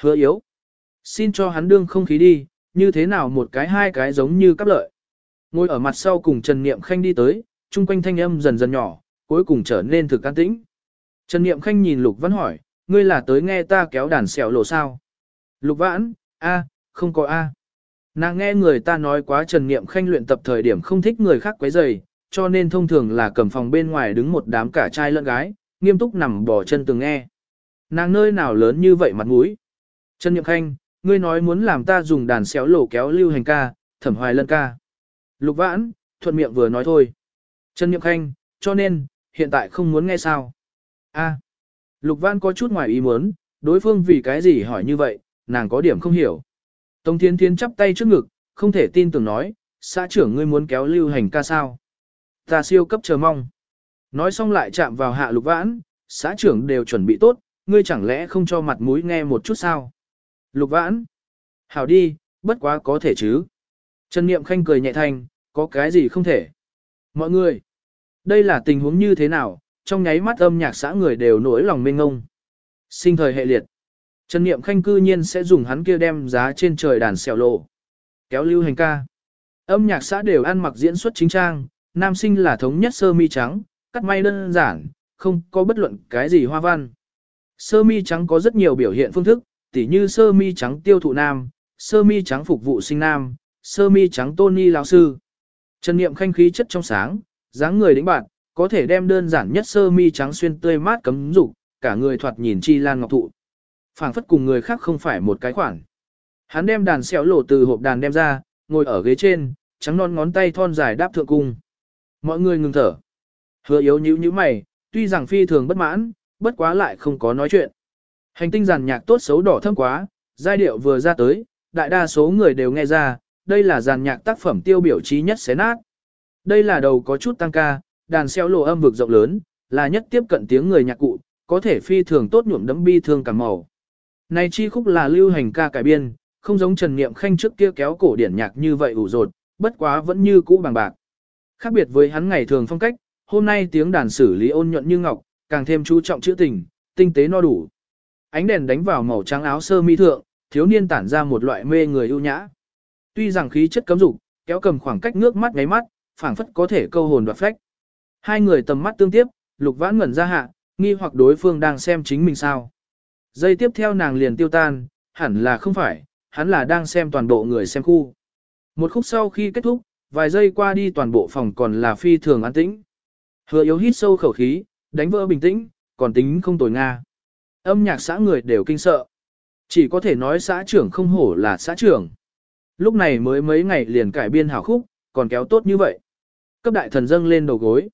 Hứa yếu. Xin cho hắn đương không khí đi, như thế nào một cái hai cái giống như cắp lợi. Ngồi ở mặt sau cùng Trần Niệm Khanh đi tới, chung quanh thanh âm dần dần nhỏ, cuối cùng trở nên thực can tĩnh. Trần Niệm Khanh nhìn Lục Văn hỏi, ngươi là tới nghe ta kéo đàn xẻo lộ sao? Lục Vãn, a, không có a. Nàng nghe người ta nói quá Trần Niệm Khanh luyện tập thời điểm không thích người khác quấy rầy, cho nên thông thường là cầm phòng bên ngoài đứng một đám cả trai lẫn gái, nghiêm túc nằm bỏ chân từng nghe. Nàng nơi nào lớn như vậy mặt mũi? Trần Nhậm Khanh, ngươi nói muốn làm ta dùng đàn xéo lổ kéo lưu hành ca, thẩm hoài lân ca. Lục Vãn, thuận miệng vừa nói thôi. Trần Nhậm Khanh, cho nên, hiện tại không muốn nghe sao? A. Lục Vãn có chút ngoài ý muốn, đối phương vì cái gì hỏi như vậy, nàng có điểm không hiểu. Tống Thiến Thiến chắp tay trước ngực, không thể tin tưởng nói, xã trưởng ngươi muốn kéo lưu hành ca sao. Ta siêu cấp chờ mong. Nói xong lại chạm vào hạ lục vãn, xã trưởng đều chuẩn bị tốt, ngươi chẳng lẽ không cho mặt mũi nghe một chút sao? Lục vãn. Hảo đi, bất quá có thể chứ. Trần Niệm Khanh cười nhẹ thanh, có cái gì không thể. Mọi người, đây là tình huống như thế nào, trong nháy mắt âm nhạc xã người đều nổi lòng mênh ngông. Sinh thời hệ liệt. Trần Niệm Khanh cư nhiên sẽ dùng hắn kia đem giá trên trời đàn xèo lộ. Kéo lưu hành ca. Âm nhạc xã đều ăn mặc diễn xuất chính trang, nam sinh là thống nhất sơ mi trắng, cắt may đơn giản, không có bất luận cái gì hoa văn. Sơ mi trắng có rất nhiều biểu hiện phương thức, tỉ như sơ mi trắng tiêu thụ nam, sơ mi trắng phục vụ sinh nam, sơ mi trắng Tony lão sư. Trần Niệm khanh khí chất trong sáng, dáng người đĩnh bạn, có thể đem đơn giản nhất sơ mi trắng xuyên tươi mát cấm dục, cả người thoạt nhìn chi lan ngọc thụ. Phảng phất cùng người khác không phải một cái khoản. Hắn đem đàn xéo lộ từ hộp đàn đem ra, ngồi ở ghế trên, trắng non ngón tay thon dài đáp thượng cung. Mọi người ngừng thở. Hứa yếu nhíu nhíu mày, tuy rằng phi thường bất mãn, bất quá lại không có nói chuyện. Hành tinh giàn nhạc tốt xấu đỏ thâm quá, giai điệu vừa ra tới, đại đa số người đều nghe ra, đây là giàn nhạc tác phẩm tiêu biểu trí nhất xé nát. Đây là đầu có chút tăng ca, đàn xeo lộ âm vực rộng lớn, là nhất tiếp cận tiếng người nhạc cụ, có thể phi thường tốt nhuộm đấm bi thương cảm màu. Này chi khúc là lưu hành ca cải biên, không giống Trần Niệm Khanh trước kia kéo cổ điển nhạc như vậy ủ rột, bất quá vẫn như cũ bằng bạc. Khác biệt với hắn ngày thường phong cách, hôm nay tiếng đàn xử lý ôn nhuận như ngọc, càng thêm chú trọng chữ tình, tinh tế no đủ. Ánh đèn đánh vào màu trắng áo sơ mi thượng, thiếu niên tản ra một loại mê người ưu nhã. Tuy rằng khí chất cấm dục, kéo cầm khoảng cách nước mắt ngáy mắt, phảng phất có thể câu hồn đoạt phách. Hai người tầm mắt tương tiếp, Lục Vãn ngẩn ra hạ, nghi hoặc đối phương đang xem chính mình sao. Giây tiếp theo nàng liền tiêu tan, hẳn là không phải, hắn là đang xem toàn bộ người xem khu. Một khúc sau khi kết thúc, vài giây qua đi toàn bộ phòng còn là phi thường an tĩnh. Hứa yếu hít sâu khẩu khí, đánh vỡ bình tĩnh, còn tính không tồi Nga. Âm nhạc xã người đều kinh sợ. Chỉ có thể nói xã trưởng không hổ là xã trưởng. Lúc này mới mấy ngày liền cải biên hảo khúc, còn kéo tốt như vậy. Cấp đại thần dâng lên đầu gối.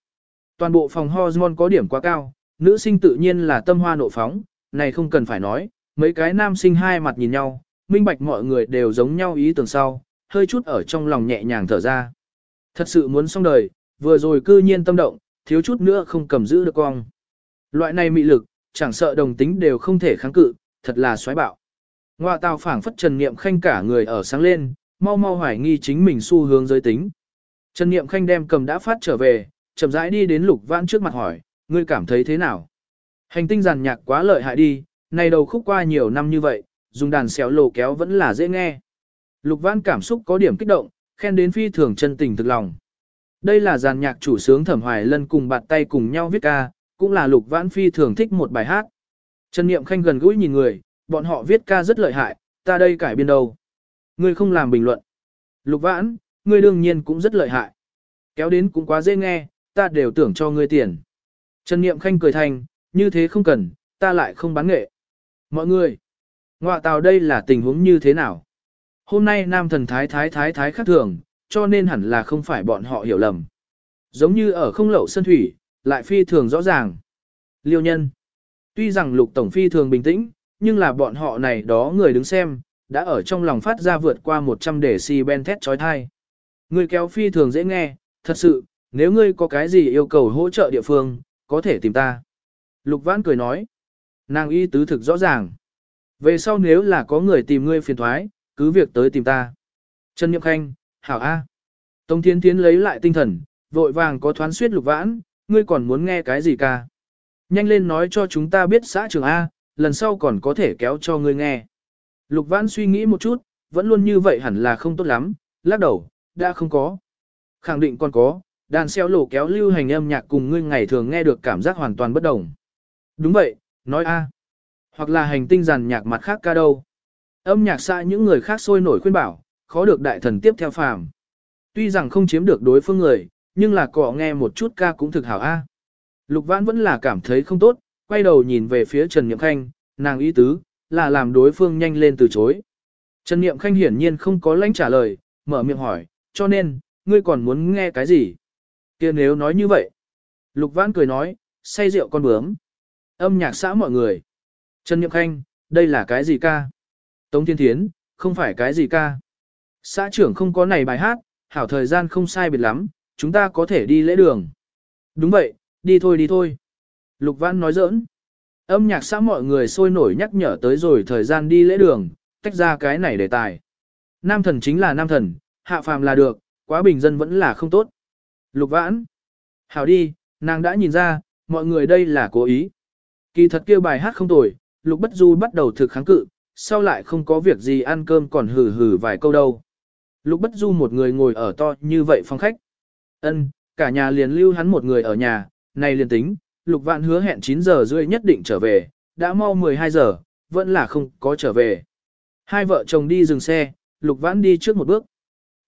Toàn bộ phòng hormone có điểm quá cao, nữ sinh tự nhiên là tâm hoa nộ phóng, này không cần phải nói, mấy cái nam sinh hai mặt nhìn nhau, minh bạch mọi người đều giống nhau ý tưởng sau, hơi chút ở trong lòng nhẹ nhàng thở ra. Thật sự muốn xong đời, vừa rồi cư nhiên tâm động, thiếu chút nữa không cầm giữ được cong. Loại này mị lực, chẳng sợ đồng tính đều không thể kháng cự, thật là xoáy bạo. Ngoại tào phảng phất Trần Niệm Khanh cả người ở sáng lên, mau mau hoài nghi chính mình xu hướng giới tính. Trần Niệm Khanh đem cầm đã phát trở về, chậm rãi đi đến Lục Vãn trước mặt hỏi, ngươi cảm thấy thế nào? Hành tinh giàn nhạc quá lợi hại đi, này đầu khúc qua nhiều năm như vậy, dùng đàn xéo lồ kéo vẫn là dễ nghe. Lục Vãn cảm xúc có điểm kích động, khen đến phi thường chân tình thực lòng. Đây là giàn nhạc chủ sướng Thẩm Hoài Lân cùng bạn tay cùng nhau viết ca, cũng là Lục Vãn phi thường thích một bài hát. Trần Niệm Khanh gần gũi nhìn người, bọn họ viết ca rất lợi hại, ta đây cải biên đâu. Ngươi không làm bình luận. Lục Vãn, ngươi đương nhiên cũng rất lợi hại. Kéo đến cũng quá dễ nghe, ta đều tưởng cho ngươi tiền. Trần Niệm Khanh cười thành, như thế không cần, ta lại không bán nghệ. Mọi người, ngoại tào đây là tình huống như thế nào? Hôm nay nam thần thái thái thái thái khác thường, cho nên hẳn là không phải bọn họ hiểu lầm. Giống như ở không lậu sân thủy, lại phi thường rõ ràng. Liêu nhân. Tuy rằng lục tổng phi thường bình tĩnh, nhưng là bọn họ này đó người đứng xem, đã ở trong lòng phát ra vượt qua 100 để si ben thét trói thai. Người kéo phi thường dễ nghe, thật sự, nếu ngươi có cái gì yêu cầu hỗ trợ địa phương, có thể tìm ta. Lục vãn cười nói. Nàng y tứ thực rõ ràng. Về sau nếu là có người tìm ngươi phiền thoái, cứ việc tới tìm ta. Trần Nhậm Khanh, Hảo A. Tống Thiên Thiến lấy lại tinh thần, vội vàng có thoán suyết lục vãn, ngươi còn muốn nghe cái gì ca. Nhanh lên nói cho chúng ta biết xã trường A, lần sau còn có thể kéo cho ngươi nghe. Lục vãn suy nghĩ một chút, vẫn luôn như vậy hẳn là không tốt lắm, lắc đầu, đã không có. Khẳng định còn có, đàn xeo lổ kéo lưu hành âm nhạc cùng ngươi ngày thường nghe được cảm giác hoàn toàn bất đồng. Đúng vậy, nói A. Hoặc là hành tinh giàn nhạc mặt khác ca đâu. Âm nhạc xa những người khác sôi nổi khuyên bảo, khó được đại thần tiếp theo phàm. Tuy rằng không chiếm được đối phương người, nhưng là cọ nghe một chút ca cũng thực hảo A. Lục vãn vẫn là cảm thấy không tốt, quay đầu nhìn về phía Trần Niệm Khanh, nàng ý tứ, là làm đối phương nhanh lên từ chối. Trần Niệm Khanh hiển nhiên không có lãnh trả lời, mở miệng hỏi, cho nên, ngươi còn muốn nghe cái gì? kia nếu nói như vậy. Lục vãn cười nói, say rượu con bướm. Âm nhạc xã mọi người. Trần Niệm Khanh, đây là cái gì ca? Tống Thiên Thiến, không phải cái gì ca. Xã trưởng không có này bài hát, hảo thời gian không sai biệt lắm, chúng ta có thể đi lễ đường. Đúng vậy, đi thôi đi thôi. Lục Vãn nói giỡn. Âm nhạc xã mọi người sôi nổi nhắc nhở tới rồi thời gian đi lễ đường, tách ra cái này đề tài. Nam thần chính là nam thần, hạ phàm là được, quá bình dân vẫn là không tốt. Lục Vãn. Hảo đi, nàng đã nhìn ra, mọi người đây là cố ý. Kỳ thật kêu bài hát không tồi, Lục Bất Du bắt đầu thực kháng cự, sau lại không có việc gì ăn cơm còn hừ hừ vài câu đâu. Lục Bất Du một người ngồi ở to như vậy phòng khách. Ân, cả nhà liền lưu hắn một người ở nhà, này liền tính, Lục Vạn hứa hẹn 9 giờ rưỡi nhất định trở về, đã mau 12 giờ, vẫn là không có trở về. Hai vợ chồng đi dừng xe, Lục Vãn đi trước một bước.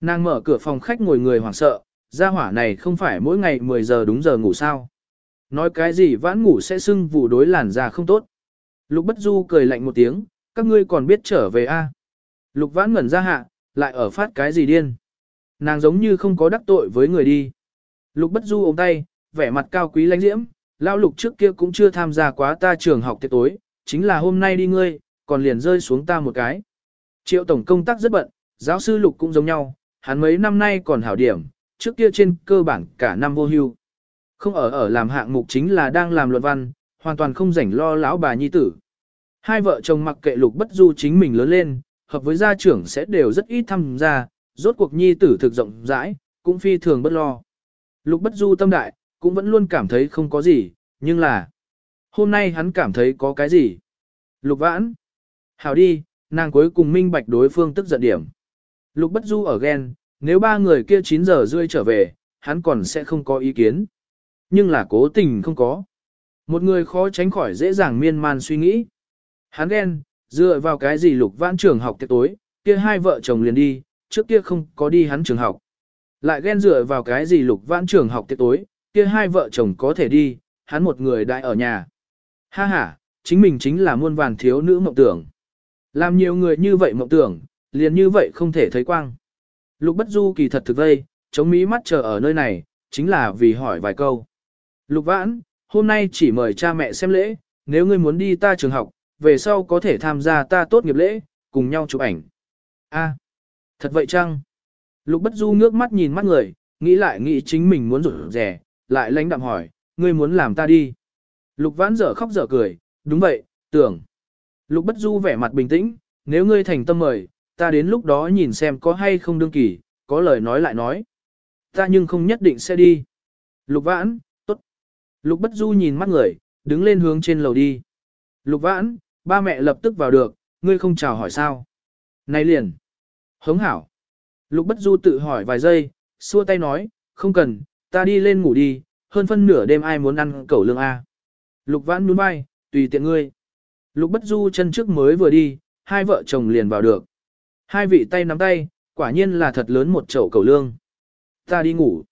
Nàng mở cửa phòng khách ngồi người hoảng sợ, gia hỏa này không phải mỗi ngày 10 giờ đúng giờ ngủ sao. Nói cái gì vãn ngủ sẽ sưng vụ đối làn da không tốt. Lục Bất Du cười lạnh một tiếng, các ngươi còn biết trở về a? Lục Vãn ngẩn ra hạ, lại ở phát cái gì điên. Nàng giống như không có đắc tội với người đi. Lục Bất Du ôm tay, vẻ mặt cao quý lãnh diễm, lao lục trước kia cũng chưa tham gia quá ta trường học tiệc tối, chính là hôm nay đi ngươi, còn liền rơi xuống ta một cái. Triệu tổng công tác rất bận, giáo sư lục cũng giống nhau, hắn mấy năm nay còn hảo điểm, trước kia trên cơ bản cả năm vô hưu. Không ở ở làm hạng mục chính là đang làm luận văn, hoàn toàn không rảnh lo lão bà nhi tử. Hai vợ chồng mặc kệ lục bất du chính mình lớn lên, hợp với gia trưởng sẽ đều rất ít tham gia, rốt cuộc nhi tử thực rộng rãi, cũng phi thường bất lo. Lục bất du tâm đại, cũng vẫn luôn cảm thấy không có gì, nhưng là hôm nay hắn cảm thấy có cái gì. Lục vãn. Hảo đi, nàng cuối cùng minh bạch đối phương tức giận điểm. Lục bất du ở ghen, nếu ba người kia 9 giờ rưỡi trở về, hắn còn sẽ không có ý kiến. Nhưng là cố tình không có. Một người khó tránh khỏi dễ dàng miên man suy nghĩ. Hắn ghen, dựa vào cái gì lục vãn trường học tiệc tối, kia hai vợ chồng liền đi, trước kia không có đi hắn trường học. Lại ghen dựa vào cái gì lục vãn trường học tiệc tối, kia hai vợ chồng có thể đi, hắn một người đại ở nhà. Ha ha, chính mình chính là muôn vàn thiếu nữ mộng tưởng. Làm nhiều người như vậy mộng tưởng, liền như vậy không thể thấy quang. Lục bất du kỳ thật thực vây, chống mỹ mắt chờ ở nơi này, chính là vì hỏi vài câu. Lục vãn, hôm nay chỉ mời cha mẹ xem lễ, nếu ngươi muốn đi ta trường học, về sau có thể tham gia ta tốt nghiệp lễ, cùng nhau chụp ảnh. A, thật vậy chăng? Lục bất du ngước mắt nhìn mắt người, nghĩ lại nghĩ chính mình muốn rủ rẻ, lại lãnh đạm hỏi, ngươi muốn làm ta đi. Lục vãn dở khóc dở cười, đúng vậy, tưởng. Lục bất du vẻ mặt bình tĩnh, nếu ngươi thành tâm mời, ta đến lúc đó nhìn xem có hay không đương kỳ, có lời nói lại nói. Ta nhưng không nhất định sẽ đi. Lục vãn, tốt. Lục bất du nhìn mắt người, đứng lên hướng trên lầu đi. Lục vãn, ba mẹ lập tức vào được, ngươi không chào hỏi sao. Này liền. Hống hảo. Lục bất du tự hỏi vài giây, xua tay nói, không cần, ta đi lên ngủ đi, hơn phân nửa đêm ai muốn ăn cẩu lương A. Lục vãn nhún vai, tùy tiện ngươi. Lục bất du chân trước mới vừa đi, hai vợ chồng liền vào được. Hai vị tay nắm tay, quả nhiên là thật lớn một chậu cẩu lương. Ta đi ngủ.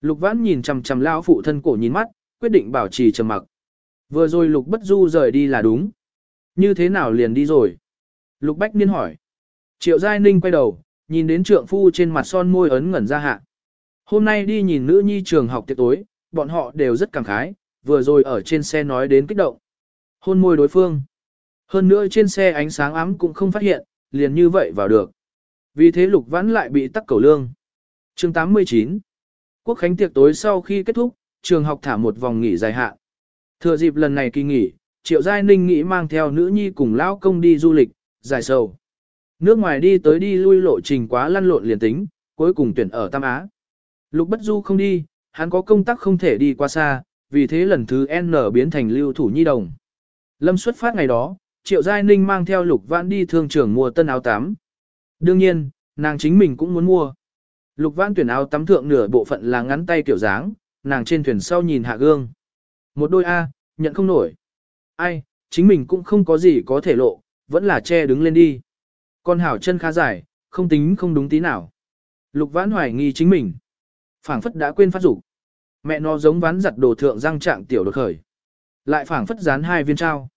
Lục vãn nhìn chằm chằm lão phụ thân cổ nhìn mắt, quyết định bảo trì trầm mặc. Vừa rồi lục bất du rời đi là đúng. Như thế nào liền đi rồi? Lục bách niên hỏi. Triệu Giai Ninh quay đầu, nhìn đến trượng phu trên mặt son môi ấn ngẩn ra hạ. Hôm nay đi nhìn nữ nhi trường học tiệc tối, bọn họ đều rất cảm khái, vừa rồi ở trên xe nói đến kích động. Hôn môi đối phương. Hơn nữa trên xe ánh sáng ấm cũng không phát hiện, liền như vậy vào được. Vì thế lục vãn lại bị tắc cầu lương. chương 89 Quốc khánh tiệc tối sau khi kết thúc, trường học thả một vòng nghỉ dài hạn. Thừa dịp lần này kỳ nghỉ, Triệu Giai Ninh nghĩ mang theo nữ nhi cùng lão công đi du lịch, dài sầu. Nước ngoài đi tới đi lui lộ trình quá lăn lộn liền tính, cuối cùng tuyển ở Tam Á. Lục Bất Du không đi, hắn có công tác không thể đi qua xa, vì thế lần thứ N biến thành lưu thủ nhi đồng. Lâm xuất phát ngày đó, Triệu Giai Ninh mang theo Lục Vãn đi thương trường mua tân áo tắm. Đương nhiên, nàng chính mình cũng muốn mua. Lục Vãn tuyển áo tắm thượng nửa bộ phận là ngắn tay kiểu dáng, nàng trên thuyền sau nhìn hạ gương. Một đôi A, nhận không nổi. Ai, chính mình cũng không có gì có thể lộ, vẫn là che đứng lên đi. Con hảo chân khá dài, không tính không đúng tí nào. Lục Vãn hoài nghi chính mình phảng phất đã quên phát dục Mẹ nó giống ván giặt đồ thượng răng trạng tiểu đột khởi. Lại phảng phất dán hai viên trao.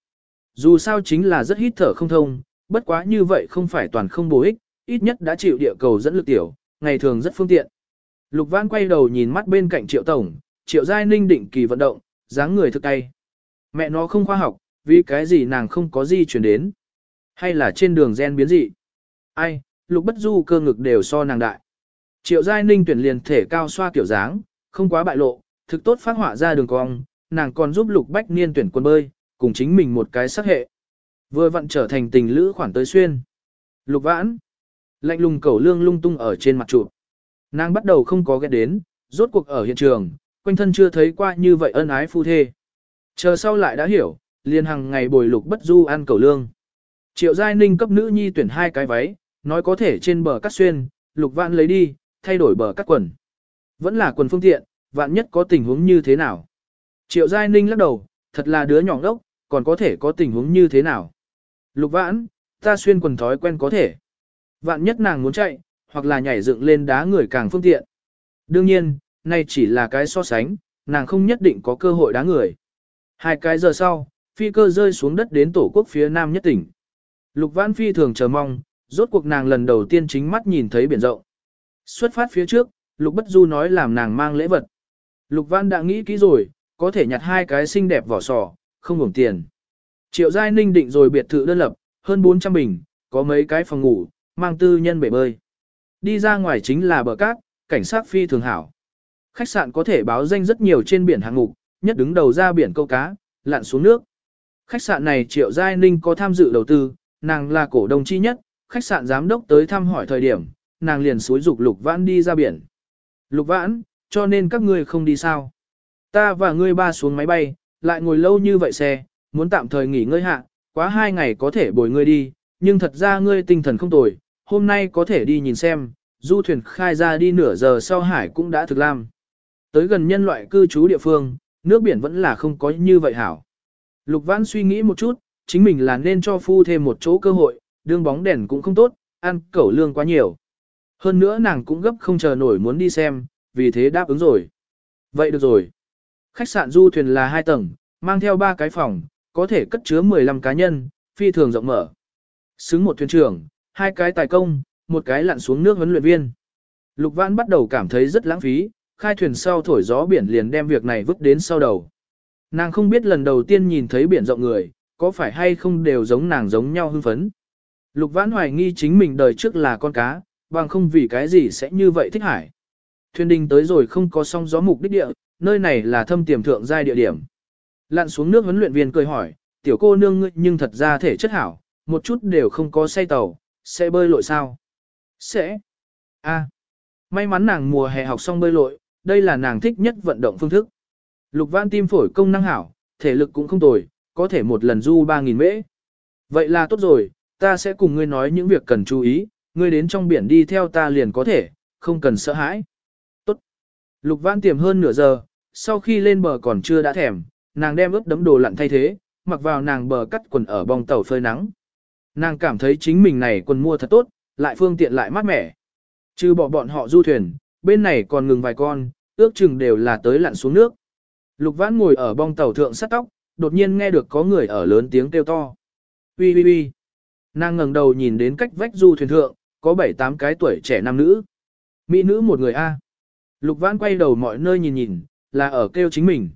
Dù sao chính là rất hít thở không thông, bất quá như vậy không phải toàn không bổ ích, ít nhất đã chịu địa cầu dẫn lực tiểu, ngày thường rất phương tiện. Lục Văn quay đầu nhìn mắt bên cạnh Triệu Tổng, Triệu Giai Ninh định kỳ vận động, dáng người thực tay. Mẹ nó không khoa học, vì cái gì nàng không có gì chuyển đến. Hay là trên đường gen biến dị. Ai, Lục Bất Du cơ ngực đều so nàng đại. Triệu Giai Ninh tuyển liền thể cao xoa kiểu dáng, không quá bại lộ, thực tốt phát họa ra đường cong, nàng còn giúp Lục Bách Niên tuyển quân bơi, cùng chính mình một cái sắc hệ. Vừa vặn trở thành tình lữ khoản tới xuyên. Lục vãn. Lạnh lùng cẩu lương lung tung ở trên mặt trụ. Nàng bắt đầu không có ghét đến, rốt cuộc ở hiện trường, quanh thân chưa thấy qua như vậy ân ái phu thê. Chờ sau lại đã hiểu, liền hàng ngày bồi lục bất du ăn cẩu lương. Triệu Giai Ninh cấp nữ nhi tuyển hai cái váy, nói có thể trên bờ cắt xuyên, lục vạn lấy đi, thay đổi bờ cắt quần. Vẫn là quần phương tiện, vạn nhất có tình huống như thế nào. Triệu Giai Ninh lắc đầu, thật là đứa nhỏ ngốc, còn có thể có tình huống như thế nào. Lục vãn, ta xuyên quần thói quen có thể. Vạn nhất nàng muốn chạy, hoặc là nhảy dựng lên đá người càng phương tiện. Đương nhiên, nay chỉ là cái so sánh, nàng không nhất định có cơ hội đá người. Hai cái giờ sau, phi cơ rơi xuống đất đến tổ quốc phía nam nhất tỉnh. Lục vãn phi thường chờ mong, rốt cuộc nàng lần đầu tiên chính mắt nhìn thấy biển rộng. Xuất phát phía trước, Lục Bất Du nói làm nàng mang lễ vật. Lục Văn đã nghĩ kỹ rồi, có thể nhặt hai cái xinh đẹp vỏ sò, không hưởng tiền. Triệu Giai Ninh định rồi biệt thự đơn lập, hơn 400 bình, có mấy cái phòng ngủ, mang tư nhân bể bơi. Đi ra ngoài chính là bờ cát, cảnh sát phi thường hảo. Khách sạn có thể báo danh rất nhiều trên biển hạng mục, nhất đứng đầu ra biển câu cá, lặn xuống nước. Khách sạn này Triệu Giai Ninh có tham dự đầu tư, nàng là cổ đông chi nhất, khách sạn giám đốc tới thăm hỏi thời điểm, nàng liền suối dục Lục Vãn đi ra biển. Lục Vãn, cho nên các ngươi không đi sao? Ta và ngươi ba xuống máy bay, lại ngồi lâu như vậy xe, muốn tạm thời nghỉ ngơi hạ, quá hai ngày có thể bồi ngươi đi, nhưng thật ra ngươi tinh thần không tồi, hôm nay có thể đi nhìn xem, du thuyền khai ra đi nửa giờ sau hải cũng đã thực làm. Tới gần nhân loại cư trú địa phương, nước biển vẫn là không có như vậy hảo. Lục Vãn suy nghĩ một chút, chính mình là nên cho phu thêm một chỗ cơ hội, đương bóng đèn cũng không tốt, ăn cẩu lương quá nhiều. Hơn nữa nàng cũng gấp không chờ nổi muốn đi xem, vì thế đáp ứng rồi. Vậy được rồi. Khách sạn du thuyền là hai tầng, mang theo ba cái phòng, có thể cất chứa 15 cá nhân, phi thường rộng mở. Xứng một thuyền trưởng, hai cái tài công, một cái lặn xuống nước huấn luyện viên. Lục Vãn bắt đầu cảm thấy rất lãng phí, khai thuyền sau thổi gió biển liền đem việc này vứt đến sau đầu. Nàng không biết lần đầu tiên nhìn thấy biển rộng người, có phải hay không đều giống nàng giống nhau hưng phấn. Lục Vãn hoài nghi chính mình đời trước là con cá, bằng không vì cái gì sẽ như vậy thích hải. Thuyền đình tới rồi không có song gió mục đích địa, nơi này là thâm tiềm thượng giai địa điểm. Lặn xuống nước huấn luyện viên cười hỏi, tiểu cô nương ngươi nhưng thật ra thể chất hảo, một chút đều không có say tàu, sẽ bơi lội sao? Sẽ. A. May mắn nàng mùa hè học xong bơi lội, đây là nàng thích nhất vận động phương thức. Lục Văn tim phổi công năng hảo, thể lực cũng không tồi, có thể một lần du 3.000 mễ. Vậy là tốt rồi, ta sẽ cùng ngươi nói những việc cần chú ý, ngươi đến trong biển đi theo ta liền có thể, không cần sợ hãi. Tốt. Lục Văn tiềm hơn nửa giờ, sau khi lên bờ còn chưa đã thèm, nàng đem ướp đấm đồ lặn thay thế, mặc vào nàng bờ cắt quần ở bong tàu phơi nắng. Nàng cảm thấy chính mình này quần mua thật tốt, lại phương tiện lại mát mẻ. Trừ bỏ bọn họ du thuyền, bên này còn ngừng vài con, ước chừng đều là tới lặn xuống nước. Lục Vãn ngồi ở bong tàu thượng sắt tóc, đột nhiên nghe được có người ở lớn tiếng kêu to. Ui ui ui. Nàng ngẩng đầu nhìn đến cách vách du thuyền thượng, có bảy tám cái tuổi trẻ nam nữ. Mỹ nữ một người A. Lục Vãn quay đầu mọi nơi nhìn nhìn, là ở kêu chính mình.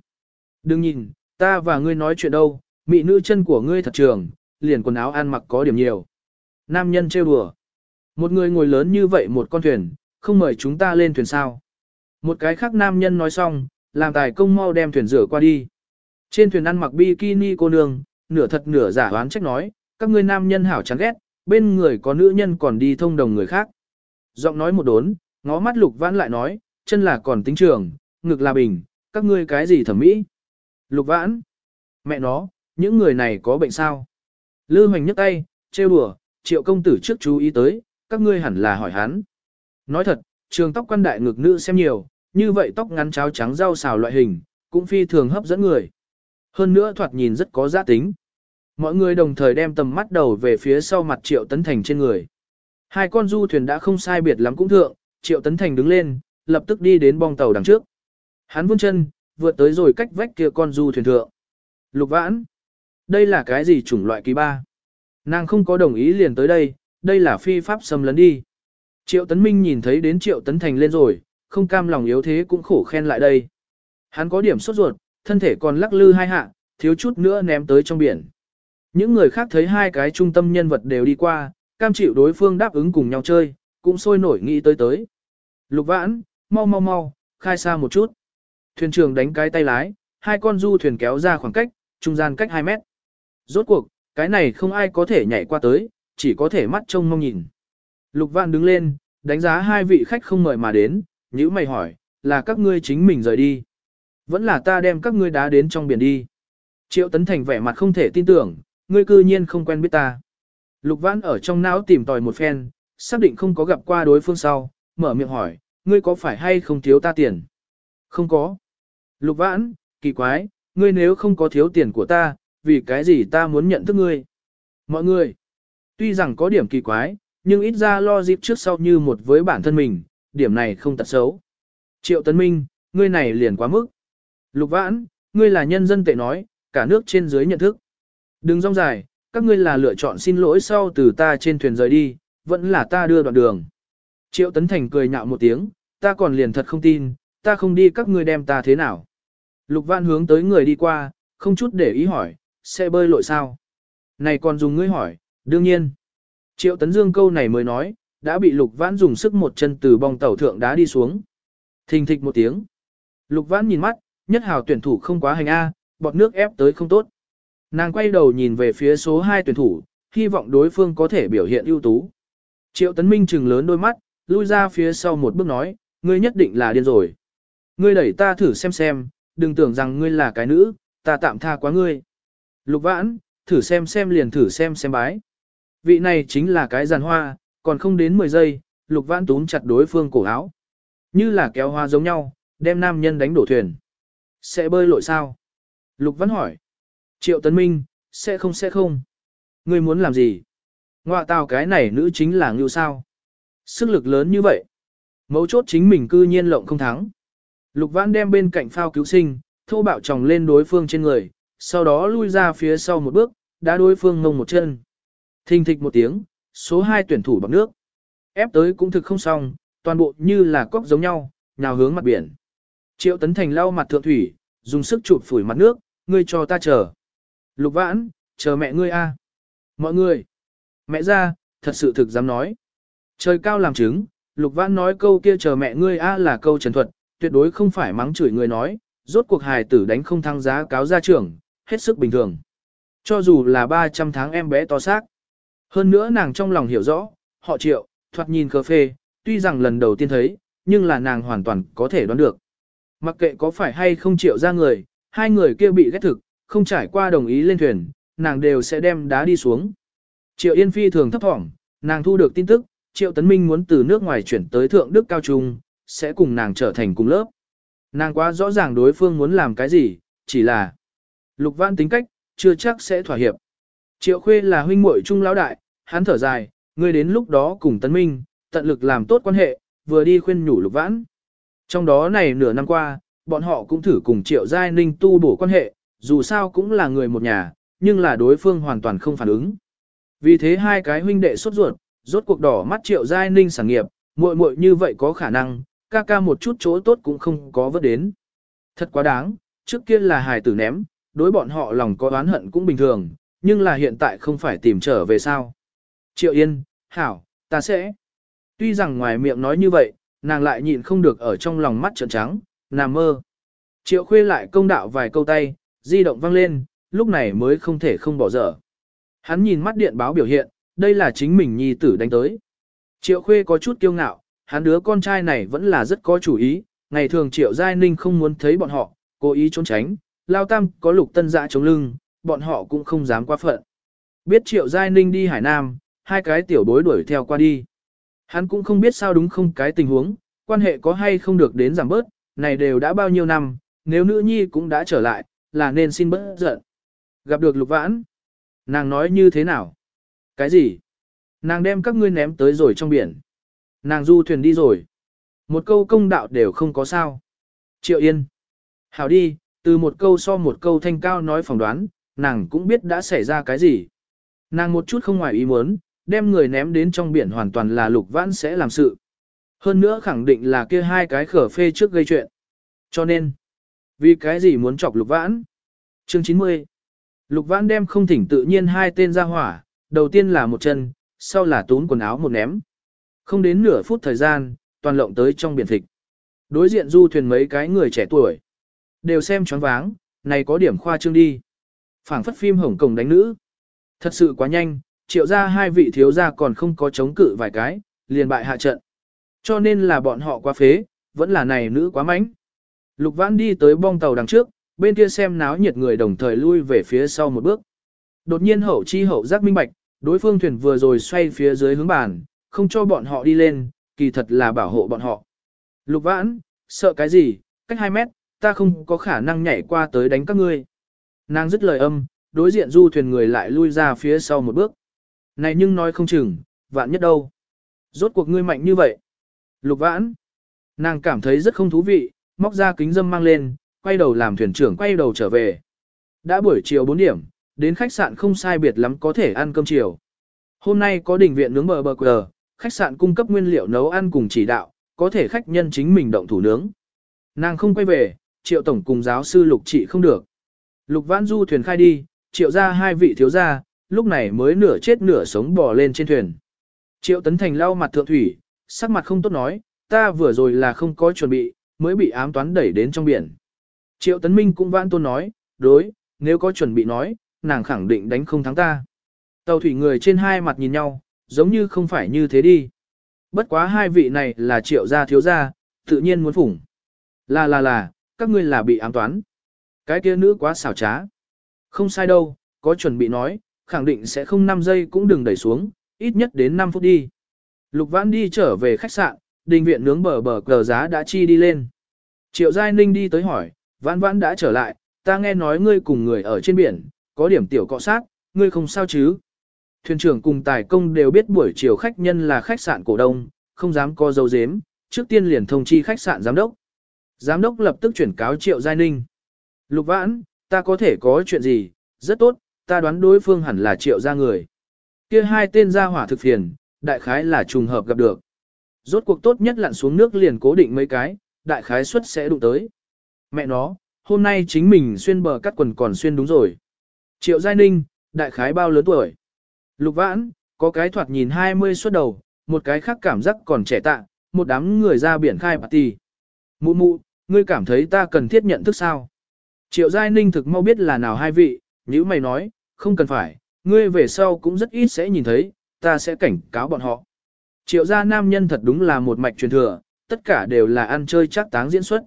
Đừng nhìn, ta và ngươi nói chuyện đâu, mỹ nữ chân của ngươi thật trường, liền quần áo ăn mặc có điểm nhiều. Nam nhân trêu đùa. Một người ngồi lớn như vậy một con thuyền, không mời chúng ta lên thuyền sao. Một cái khác nam nhân nói xong, làm tài công mau đem thuyền rửa qua đi. Trên thuyền ăn mặc bikini cô nương, nửa thật nửa giả đoán trách nói, các ngươi nam nhân hảo chán ghét, bên người có nữ nhân còn đi thông đồng người khác. Giọng nói một đốn, ngó mắt lục vãn lại nói, chân là còn tính trường, ngực là bình, các ngươi cái gì thẩm mỹ. Lục vãn, mẹ nó, những người này có bệnh sao? Lư hoành nhấc tay, trêu đùa, triệu công tử trước chú ý tới, các ngươi hẳn là hỏi hắn. Nói thật, trường tóc quan đại ngực nữ xem nhiều, như vậy tóc ngắn cháo trắng rau xào loại hình, cũng phi thường hấp dẫn người. Hơn nữa thoạt nhìn rất có giá tính. Mọi người đồng thời đem tầm mắt đầu về phía sau mặt Triệu Tấn Thành trên người. Hai con du thuyền đã không sai biệt lắm cũng thượng, Triệu Tấn Thành đứng lên, lập tức đi đến bong tàu đằng trước. Hắn vươn chân, vượt tới rồi cách vách kia con du thuyền thượng. Lục vãn. Đây là cái gì chủng loại kỳ ba? Nàng không có đồng ý liền tới đây, đây là phi pháp xâm lấn đi. Triệu Tấn Minh nhìn thấy đến Triệu Tấn Thành lên rồi, không cam lòng yếu thế cũng khổ khen lại đây. Hắn có điểm sốt ruột, thân thể còn lắc lư hai hạ, thiếu chút nữa ném tới trong biển. Những người khác thấy hai cái trung tâm nhân vật đều đi qua, cam chịu đối phương đáp ứng cùng nhau chơi, cũng sôi nổi nghĩ tới tới. Lục vãn, mau mau mau, khai xa một chút. Thuyền trưởng đánh cái tay lái, hai con du thuyền kéo ra khoảng cách, trung gian cách 2 mét. Rốt cuộc, cái này không ai có thể nhảy qua tới, chỉ có thể mắt trông mong nhìn. Lục Văn đứng lên, đánh giá hai vị khách không mời mà đến, nhữ mày hỏi, là các ngươi chính mình rời đi. Vẫn là ta đem các ngươi đá đến trong biển đi. Triệu Tấn Thành vẻ mặt không thể tin tưởng, ngươi cư nhiên không quen biết ta. Lục Văn ở trong não tìm tòi một phen, xác định không có gặp qua đối phương sau, mở miệng hỏi, ngươi có phải hay không thiếu ta tiền? Không có. Lục Vãn, kỳ quái, ngươi nếu không có thiếu tiền của ta, vì cái gì ta muốn nhận thức ngươi? Mọi người, tuy rằng có điểm kỳ quái, nhưng ít ra lo dịp trước sau như một với bản thân mình, điểm này không tật xấu. Triệu Tấn Minh, ngươi này liền quá mức. Lục Vãn, ngươi là nhân dân tệ nói, cả nước trên dưới nhận thức. Đừng rong dài, các ngươi là lựa chọn xin lỗi sau từ ta trên thuyền rời đi, vẫn là ta đưa đoạn đường. Triệu Tấn Thành cười nhạo một tiếng, ta còn liền thật không tin, ta không đi các ngươi đem ta thế nào. Lục Vãn hướng tới người đi qua, không chút để ý hỏi, sẽ bơi lội sao? Này còn dùng ngươi hỏi, đương nhiên. Triệu Tấn Dương câu này mới nói, đã bị Lục Vãn dùng sức một chân từ bong tàu thượng đá đi xuống. Thình thịch một tiếng. Lục Vãn nhìn mắt, nhất hào tuyển thủ không quá hành A, bọt nước ép tới không tốt. Nàng quay đầu nhìn về phía số 2 tuyển thủ, hy vọng đối phương có thể biểu hiện ưu tú. Triệu Tấn Minh trừng lớn đôi mắt, lui ra phía sau một bước nói, ngươi nhất định là điên rồi. Ngươi đẩy ta thử xem xem, đừng tưởng rằng ngươi là cái nữ, ta tạm tha quá ngươi. Lục vãn, thử xem xem liền thử xem xem bái. Vị này chính là cái giàn hoa, còn không đến 10 giây, lục vãn túm chặt đối phương cổ áo. Như là kéo hoa giống nhau, đem nam nhân đánh đổ thuyền. Sẽ bơi lội sao? Lục vãn hỏi. Triệu Tấn Minh, sẽ không sẽ không. Ngươi muốn làm gì? Ngoạ tào cái này nữ chính là ngưu sao? Sức lực lớn như vậy. Mấu chốt chính mình cư nhiên lộng không thắng. Lục vãn đem bên cạnh phao cứu sinh, thô bạo tròng lên đối phương trên người, sau đó lui ra phía sau một bước, đá đối phương ngông một chân. Thình thịch một tiếng, số 2 tuyển thủ bằng nước. Ép tới cũng thực không xong, toàn bộ như là cóc giống nhau, nhào hướng mặt biển. Triệu Tấn Thành lau mặt thượng thủy, dùng sức chụp phủi mặt nước, ngươi cho ta chờ. Lục vãn, chờ mẹ ngươi a. Mọi người, mẹ ra, thật sự thực dám nói. Trời cao làm chứng, Lục vãn nói câu kia chờ mẹ ngươi a là câu trần thuật, tuyệt đối không phải mắng chửi người nói, rốt cuộc hài tử đánh không thăng giá cáo ra trưởng, hết sức bình thường. Cho dù là 300 tháng em bé to xác. Hơn nữa nàng trong lòng hiểu rõ, họ triệu, thoạt nhìn cờ phê, tuy rằng lần đầu tiên thấy, nhưng là nàng hoàn toàn có thể đoán được. Mặc kệ có phải hay không triệu ra người, hai người kia bị ghét thực, không trải qua đồng ý lên thuyền, nàng đều sẽ đem đá đi xuống. Triệu Yên Phi thường thấp thỏm, nàng thu được tin tức, Triệu Tấn Minh muốn từ nước ngoài chuyển tới Thượng Đức Cao Trung, sẽ cùng nàng trở thành cùng lớp. Nàng quá rõ ràng đối phương muốn làm cái gì, chỉ là Lục Văn tính cách, chưa chắc sẽ thỏa hiệp. Triệu Khuê là huynh muội trung lão đại, hắn thở dài, ngươi đến lúc đó cùng Tấn Minh, tận lực làm tốt quan hệ, vừa đi khuyên nhủ Lục Vãn. Trong đó này nửa năm qua, bọn họ cũng thử cùng Triệu Giai Ninh tu bổ quan hệ, dù sao cũng là người một nhà, nhưng là đối phương hoàn toàn không phản ứng. Vì thế hai cái huynh đệ sốt ruột, rốt cuộc đỏ mắt Triệu Giai Ninh sản nghiệp, muội muội như vậy có khả năng, ca ca một chút chỗ tốt cũng không có vớt đến. Thật quá đáng, trước kia là hài tử ném, đối bọn họ lòng có oán hận cũng bình thường, nhưng là hiện tại không phải tìm trở về sao. Triệu Yên, Hảo, ta sẽ. Tuy rằng ngoài miệng nói như vậy, nàng lại nhịn không được ở trong lòng mắt trợn trắng, nằm mơ. Triệu Khuê lại công đạo vài câu tay, di động vang lên, lúc này mới không thể không bỏ dở. Hắn nhìn mắt điện báo biểu hiện, đây là chính mình nhi tử đánh tới. Triệu Khuê có chút kiêu ngạo, hắn đứa con trai này vẫn là rất có chủ ý, ngày thường Triệu Giai Ninh không muốn thấy bọn họ, cố ý trốn tránh, Lao Tam có lục tân dã chống lưng, bọn họ cũng không dám quá phận. Biết Triệu Giai Ninh đi Hải Nam, hai cái tiểu bối đuổi theo qua đi. Hắn cũng không biết sao đúng không cái tình huống, quan hệ có hay không được đến giảm bớt, này đều đã bao nhiêu năm, nếu nữ nhi cũng đã trở lại, là nên xin bớt giận. Gặp được lục vãn, nàng nói như thế nào? Cái gì? Nàng đem các ngươi ném tới rồi trong biển. Nàng du thuyền đi rồi. Một câu công đạo đều không có sao. Triệu Yên. Hảo đi, từ một câu so một câu thanh cao nói phỏng đoán, nàng cũng biết đã xảy ra cái gì. Nàng một chút không ngoài ý muốn, đem người ném đến trong biển hoàn toàn là lục vãn sẽ làm sự. Hơn nữa khẳng định là kia hai cái khở phê trước gây chuyện. Cho nên, vì cái gì muốn chọc lục vãn? Chương 90 Lục vãn đem không thỉnh tự nhiên hai tên ra hỏa, đầu tiên là một chân, sau là tún quần áo một ném. Không đến nửa phút thời gian, toàn lộng tới trong biển thịt. Đối diện du thuyền mấy cái người trẻ tuổi. Đều xem choáng váng, này có điểm khoa trương đi phảng phất phim hồng Kông đánh nữ. Thật sự quá nhanh, triệu ra hai vị thiếu gia còn không có chống cự vài cái, liền bại hạ trận. Cho nên là bọn họ quá phế, vẫn là này nữ quá mánh. Lục vãn đi tới bong tàu đằng trước, bên kia xem náo nhiệt người đồng thời lui về phía sau một bước. Đột nhiên hậu chi hậu giác minh bạch, đối phương thuyền vừa rồi xoay phía dưới hướng bàn, không cho bọn họ đi lên, kỳ thật là bảo hộ bọn họ. Lục vãn, sợ cái gì, cách 2 mét, ta không có khả năng nhảy qua tới đánh các ngươi. Nàng dứt lời âm, đối diện du thuyền người lại lui ra phía sau một bước. Này nhưng nói không chừng, vạn nhất đâu. Rốt cuộc ngươi mạnh như vậy. Lục vãn. Nàng cảm thấy rất không thú vị, móc ra kính dâm mang lên, quay đầu làm thuyền trưởng quay đầu trở về. Đã buổi chiều 4 điểm, đến khách sạn không sai biệt lắm có thể ăn cơm chiều. Hôm nay có đình viện nướng bờ bờ quờ, khách sạn cung cấp nguyên liệu nấu ăn cùng chỉ đạo, có thể khách nhân chính mình động thủ nướng. Nàng không quay về, triệu tổng cùng giáo sư lục trị không được. Lục vãn du thuyền khai đi, triệu ra hai vị thiếu gia, lúc này mới nửa chết nửa sống bò lên trên thuyền. Triệu tấn thành lau mặt thượng thủy, sắc mặt không tốt nói, ta vừa rồi là không có chuẩn bị, mới bị ám toán đẩy đến trong biển. Triệu tấn minh cũng vãn tôn nói, đối, nếu có chuẩn bị nói, nàng khẳng định đánh không thắng ta. Tàu thủy người trên hai mặt nhìn nhau, giống như không phải như thế đi. Bất quá hai vị này là triệu gia thiếu gia, tự nhiên muốn phủng. Là là là, các ngươi là bị ám toán. Cái kia nữ quá xảo trá. Không sai đâu, có chuẩn bị nói, khẳng định sẽ không 5 giây cũng đừng đẩy xuống, ít nhất đến 5 phút đi. Lục Vãn đi trở về khách sạn, đình viện nướng bờ bờ cờ giá đã chi đi lên. Triệu Giai Ninh đi tới hỏi, Vãn Vãn đã trở lại, ta nghe nói ngươi cùng người ở trên biển, có điểm tiểu cọ sát, ngươi không sao chứ. Thuyền trưởng cùng tài công đều biết buổi chiều khách nhân là khách sạn cổ đông, không dám co dấu dếm, trước tiên liền thông chi khách sạn giám đốc. Giám đốc lập tức chuyển cáo Triệu Giai Ninh. Lục Vãn, ta có thể có chuyện gì, rất tốt, ta đoán đối phương hẳn là Triệu gia người. Kia hai tên gia hỏa thực phiền, đại khái là trùng hợp gặp được. Rốt cuộc tốt nhất lặn xuống nước liền cố định mấy cái, đại khái suất sẽ đụng tới. Mẹ nó, hôm nay chính mình xuyên bờ cắt quần còn xuyên đúng rồi. Triệu Giai Ninh, đại khái bao lớn tuổi. Lục Vãn, có cái thoạt nhìn 20 xuất đầu, một cái khác cảm giác còn trẻ tạ, một đám người ra biển khai party. Mụ mụ, ngươi cảm thấy ta cần thiết nhận thức sao? Triệu Giai Ninh thực mau biết là nào hai vị, nếu mày nói, không cần phải, ngươi về sau cũng rất ít sẽ nhìn thấy, ta sẽ cảnh cáo bọn họ. Triệu gia nam nhân thật đúng là một mạch truyền thừa, tất cả đều là ăn chơi chắc táng diễn xuất.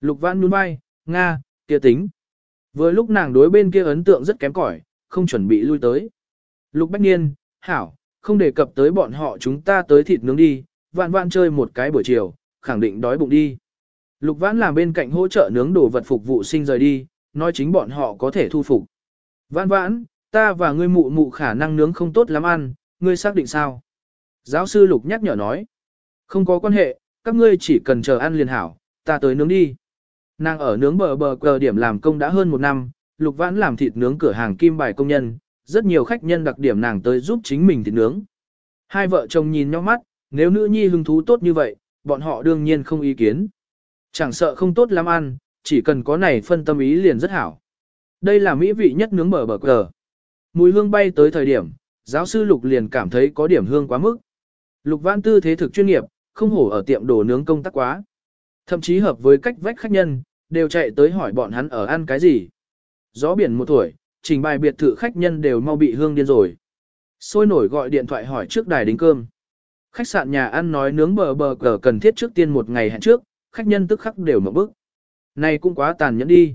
Lục Văn nhún vai, Nga, kia tính. Vừa lúc nàng đối bên kia ấn tượng rất kém cỏi, không chuẩn bị lui tới. Lục Bách Niên, Hảo, không đề cập tới bọn họ chúng ta tới thịt nướng đi, vạn vạn chơi một cái buổi chiều, khẳng định đói bụng đi. Lục Vãn làm bên cạnh hỗ trợ nướng đồ vật phục vụ sinh rời đi, nói chính bọn họ có thể thu phục. Vãn vãn, ta và ngươi mụ mụ khả năng nướng không tốt lắm ăn, ngươi xác định sao? Giáo sư Lục nhắc nhở nói. Không có quan hệ, các ngươi chỉ cần chờ ăn liền hảo, ta tới nướng đi. Nàng ở nướng bờ bờ cờ điểm làm công đã hơn một năm, Lục Vãn làm thịt nướng cửa hàng kim bài công nhân, rất nhiều khách nhân đặc điểm nàng tới giúp chính mình thịt nướng. Hai vợ chồng nhìn nhau mắt, nếu nữ nhi hứng thú tốt như vậy, bọn họ đương nhiên không ý kiến. Chẳng sợ không tốt lắm ăn, chỉ cần có này phân tâm ý liền rất hảo. Đây là mỹ vị nhất nướng bờ bờ cờ. Mùi hương bay tới thời điểm, giáo sư Lục liền cảm thấy có điểm hương quá mức. Lục Văn Tư thế thực chuyên nghiệp, không hổ ở tiệm đồ nướng công tác quá. Thậm chí hợp với cách vách khách nhân, đều chạy tới hỏi bọn hắn ở ăn cái gì. Gió biển một tuổi, trình bày biệt thự khách nhân đều mau bị hương điên rồi. Sôi nổi gọi điện thoại hỏi trước đài đính cơm. Khách sạn nhà ăn nói nướng bờ bờ cờ cần thiết trước tiên một ngày hẹn trước, khách nhân tức khắc đều mở bức. Này cũng quá tàn nhẫn đi.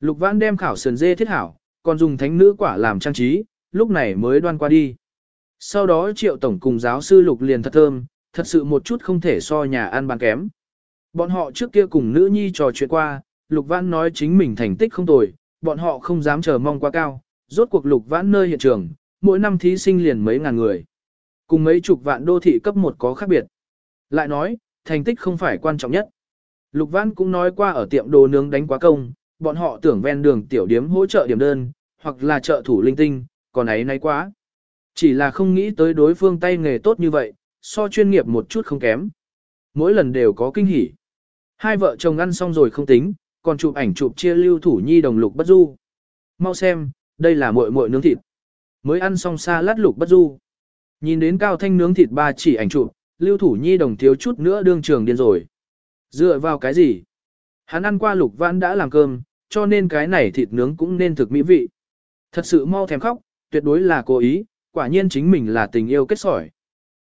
Lục Vãn đem khảo sườn dê thiết hảo, còn dùng thánh nữ quả làm trang trí, lúc này mới đoan qua đi. Sau đó triệu tổng cùng giáo sư Lục liền thật thơm, thật sự một chút không thể so nhà ăn bán kém. Bọn họ trước kia cùng nữ nhi trò chuyện qua, Lục vãn nói chính mình thành tích không tồi, bọn họ không dám chờ mong quá cao, rốt cuộc Lục vãn nơi hiện trường, mỗi năm thí sinh liền mấy ngàn người. Cùng mấy chục vạn đô thị cấp một có khác biệt. Lại nói, thành tích không phải quan trọng nhất. Lục Văn cũng nói qua ở tiệm đồ nướng đánh quá công, bọn họ tưởng ven đường tiểu điếm hỗ trợ điểm đơn, hoặc là trợ thủ linh tinh, còn ấy nay quá. Chỉ là không nghĩ tới đối phương tay nghề tốt như vậy, so chuyên nghiệp một chút không kém. Mỗi lần đều có kinh hỉ. Hai vợ chồng ăn xong rồi không tính, còn chụp ảnh chụp chia lưu thủ nhi đồng lục bất du. Mau xem, đây là muội muội nướng thịt. Mới ăn xong xa lát lục bất du. Nhìn đến cao thanh nướng thịt ba chỉ ảnh chụp, lưu thủ nhi đồng thiếu chút nữa đương trường điên rồi. Dựa vào cái gì? Hắn ăn qua lục vãn đã làm cơm, cho nên cái này thịt nướng cũng nên thực mỹ vị. Thật sự mau thèm khóc, tuyệt đối là cố ý, quả nhiên chính mình là tình yêu kết sỏi.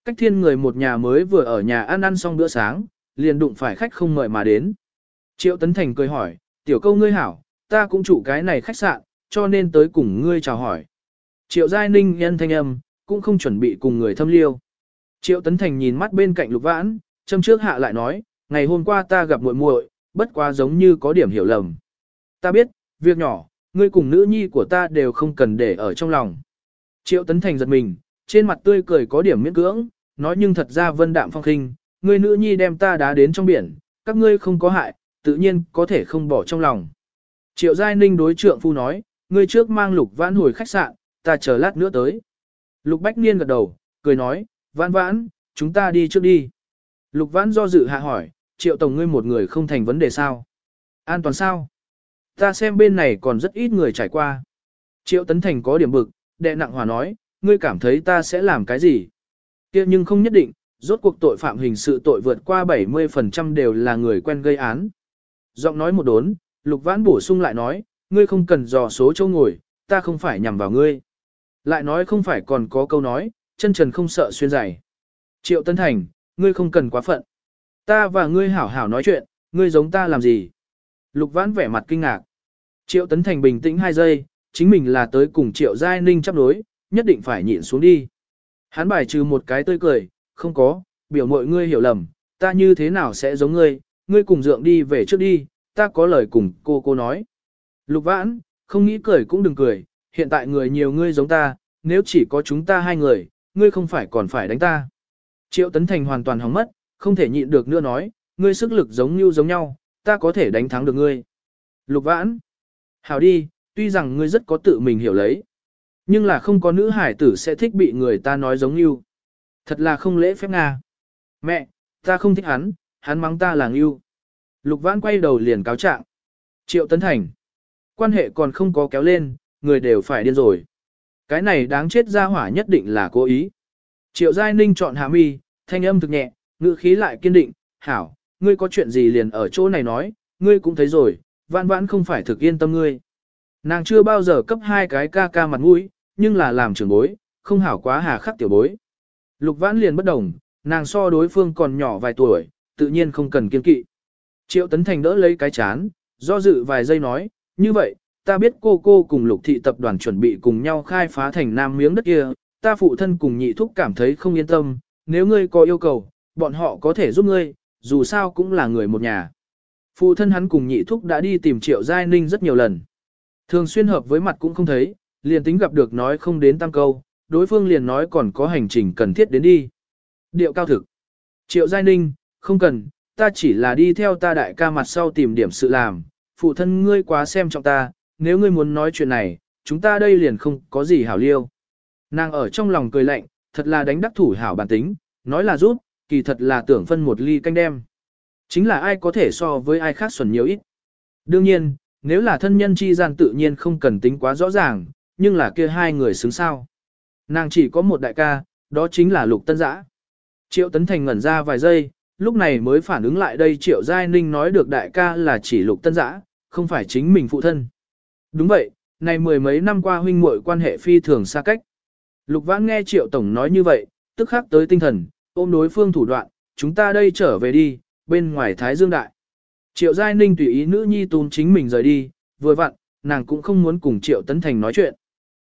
Cách thiên người một nhà mới vừa ở nhà ăn ăn xong bữa sáng, liền đụng phải khách không mời mà đến. Triệu Tấn Thành cười hỏi, tiểu câu ngươi hảo, ta cũng chủ cái này khách sạn, cho nên tới cùng ngươi chào hỏi. Triệu Giai Ninh nhân thanh âm, cũng không chuẩn bị cùng người thâm liêu. Triệu Tấn Thành nhìn mắt bên cạnh lục vãn, châm trước hạ lại nói, ngày hôm qua ta gặp muội muội, bất quá giống như có điểm hiểu lầm. Ta biết, việc nhỏ, ngươi cùng nữ nhi của ta đều không cần để ở trong lòng. Triệu Tấn Thành giật mình, trên mặt tươi cười có điểm miễn cưỡng, nói nhưng thật ra vân đạm phong khinh, ngươi nữ nhi đem ta đá đến trong biển, các ngươi không có hại, tự nhiên có thể không bỏ trong lòng. Triệu Giai Ninh đối trượng phu nói, ngươi trước mang lục vãn hồi khách sạn, ta chờ lát nữa tới. Lục Bách Niên gật đầu, cười nói, vãn vãn, chúng ta đi trước đi. Lục vãn do dự hạ hỏi, triệu tổng ngươi một người không thành vấn đề sao? An toàn sao? Ta xem bên này còn rất ít người trải qua. Triệu Tấn Thành có điểm bực, đệ nặng hòa nói, ngươi cảm thấy ta sẽ làm cái gì? kia nhưng không nhất định, rốt cuộc tội phạm hình sự tội vượt qua 70% đều là người quen gây án. Giọng nói một đốn, Lục Vãn bổ sung lại nói, ngươi không cần dò số châu ngồi, ta không phải nhằm vào ngươi. Lại nói không phải còn có câu nói, chân trần không sợ xuyên giày. Triệu Tân Thành, ngươi không cần quá phận. Ta và ngươi hảo hảo nói chuyện, ngươi giống ta làm gì? Lục Vãn vẻ mặt kinh ngạc. Triệu Tấn Thành bình tĩnh hai giây, chính mình là tới cùng Triệu Giai Ninh chấp đối, nhất định phải nhịn xuống đi. Hắn bài trừ một cái tươi cười, không có, biểu mọi ngươi hiểu lầm, ta như thế nào sẽ giống ngươi, ngươi cùng dượng đi về trước đi, ta có lời cùng cô cô nói. Lục Vãn, không nghĩ cười cũng đừng cười, hiện tại người nhiều ngươi giống ta, nếu chỉ có chúng ta hai người, ngươi không phải còn phải đánh ta. Triệu Tấn Thành hoàn toàn hóng mất, không thể nhịn được nữa nói, ngươi sức lực giống như giống nhau, ta có thể đánh thắng được ngươi. Lục vãn. Hảo đi, tuy rằng ngươi rất có tự mình hiểu lấy. Nhưng là không có nữ hải tử sẽ thích bị người ta nói giống như. Thật là không lễ phép Nga. Mẹ, ta không thích hắn, hắn mắng ta là ngưu. Lục vãn quay đầu liền cáo trạng. Triệu Tấn Thành. Quan hệ còn không có kéo lên, người đều phải điên rồi. Cái này đáng chết ra hỏa nhất định là cố ý. Triệu Giai Ninh chọn hạ mi, thanh âm thực nhẹ, ngữ khí lại kiên định, hảo, ngươi có chuyện gì liền ở chỗ này nói, ngươi cũng thấy rồi, vãn vãn không phải thực yên tâm ngươi. Nàng chưa bao giờ cấp hai cái ca ca mặt mũi, nhưng là làm trưởng bối, không hảo quá hà khắc tiểu bối. Lục vãn liền bất đồng, nàng so đối phương còn nhỏ vài tuổi, tự nhiên không cần kiên kỵ. Triệu Tấn Thành đỡ lấy cái chán, do dự vài giây nói, như vậy, ta biết cô cô cùng lục thị tập đoàn chuẩn bị cùng nhau khai phá thành nam miếng đất kia, ta phụ thân cùng nhị thúc cảm thấy không yên tâm, nếu ngươi có yêu cầu, bọn họ có thể giúp ngươi, dù sao cũng là người một nhà. Phụ thân hắn cùng nhị thúc đã đi tìm triệu giai ninh rất nhiều lần. Thường xuyên hợp với mặt cũng không thấy, liền tính gặp được nói không đến tăng câu, đối phương liền nói còn có hành trình cần thiết đến đi. Điệu cao thực. Triệu giai ninh, không cần, ta chỉ là đi theo ta đại ca mặt sau tìm điểm sự làm, phụ thân ngươi quá xem trọng ta, nếu ngươi muốn nói chuyện này, chúng ta đây liền không có gì hảo liêu. Nàng ở trong lòng cười lạnh, thật là đánh đắc thủ hảo bản tính, nói là giúp, kỳ thật là tưởng phân một ly canh đem. Chính là ai có thể so với ai khác xuẩn nhiều ít. Đương nhiên, nếu là thân nhân chi gian tự nhiên không cần tính quá rõ ràng, nhưng là kia hai người xứng sao. Nàng chỉ có một đại ca, đó chính là Lục Tân Giã. Triệu Tấn Thành ngẩn ra vài giây, lúc này mới phản ứng lại đây Triệu Giai Ninh nói được đại ca là chỉ Lục Tân Giã, không phải chính mình phụ thân. Đúng vậy, này mười mấy năm qua huynh muội quan hệ phi thường xa cách. Lục Vãn nghe Triệu Tổng nói như vậy, tức khắc tới tinh thần, ôm đối phương thủ đoạn, chúng ta đây trở về đi, bên ngoài Thái Dương Đại. Triệu Giai Ninh tùy ý nữ nhi tún chính mình rời đi, vừa vặn, nàng cũng không muốn cùng Triệu Tấn Thành nói chuyện.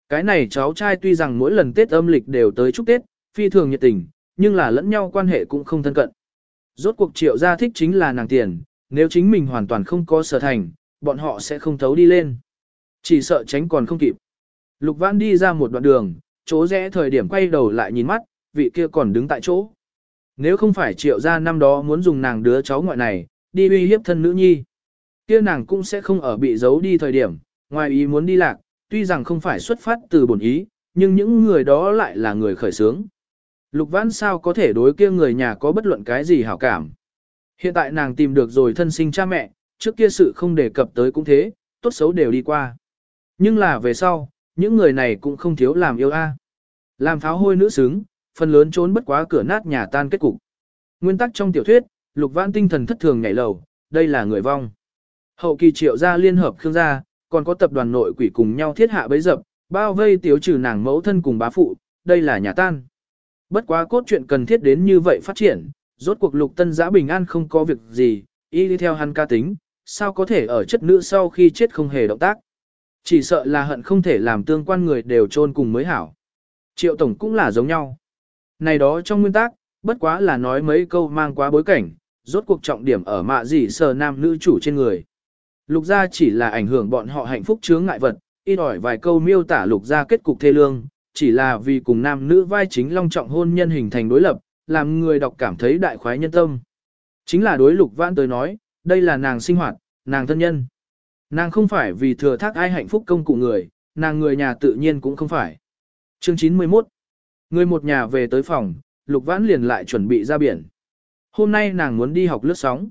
Cái này cháu trai tuy rằng mỗi lần Tết âm lịch đều tới chúc Tết, phi thường nhiệt tình, nhưng là lẫn nhau quan hệ cũng không thân cận. Rốt cuộc Triệu gia thích chính là nàng tiền, nếu chính mình hoàn toàn không có sở thành, bọn họ sẽ không thấu đi lên. Chỉ sợ tránh còn không kịp. Lục Văn đi ra một đoạn đường, chỗ rẽ thời điểm quay đầu lại nhìn mắt, vị kia còn đứng tại chỗ. Nếu không phải triệu gia năm đó muốn dùng nàng đứa cháu ngoại này, đi uy hiếp thân nữ nhi, kia nàng cũng sẽ không ở bị giấu đi thời điểm, ngoài ý muốn đi lạc, tuy rằng không phải xuất phát từ bổn ý, nhưng những người đó lại là người khởi sướng. Lục Vãn sao có thể đối kia người nhà có bất luận cái gì hảo cảm. Hiện tại nàng tìm được rồi thân sinh cha mẹ, trước kia sự không đề cập tới cũng thế, tốt xấu đều đi qua. Nhưng là về sau, những người này cũng không thiếu làm yêu a. Làm pháo hôi nữ xứng, phần lớn trốn bất quá cửa nát nhà tan kết cục. Nguyên tắc trong tiểu thuyết, Lục Vãn tinh thần thất thường nhảy lầu, đây là người vong. Hậu kỳ triệu gia liên hợp khương gia, còn có tập đoàn nội quỷ cùng nhau thiết hạ bấy dập, bao vây tiếu trừ nàng mẫu thân cùng bá phụ, đây là nhà tan. Bất quá cốt truyện cần thiết đến như vậy phát triển, rốt cuộc lục tân giã bình an không có việc gì, y đi theo hắn ca tính, sao có thể ở chất nữ sau khi chết không hề động tác. Chỉ sợ là hận không thể làm tương quan người đều chôn cùng mới hảo. Triệu tổng cũng là giống nhau. Này đó trong nguyên tắc, bất quá là nói mấy câu mang quá bối cảnh, rốt cuộc trọng điểm ở mạ gì sờ nam nữ chủ trên người. Lục gia chỉ là ảnh hưởng bọn họ hạnh phúc chướng ngại vật, ít ỏi vài câu miêu tả lục gia kết cục thê lương, chỉ là vì cùng nam nữ vai chính long trọng hôn nhân hình thành đối lập, làm người đọc cảm thấy đại khoái nhân tâm. Chính là đối lục vãn tới nói, đây là nàng sinh hoạt, nàng thân nhân. Nàng không phải vì thừa thác ai hạnh phúc công cụ người, nàng người nhà tự nhiên cũng không phải. Chương 91 Người một nhà về tới phòng, lục vãn liền lại chuẩn bị ra biển. Hôm nay nàng muốn đi học lướt sóng.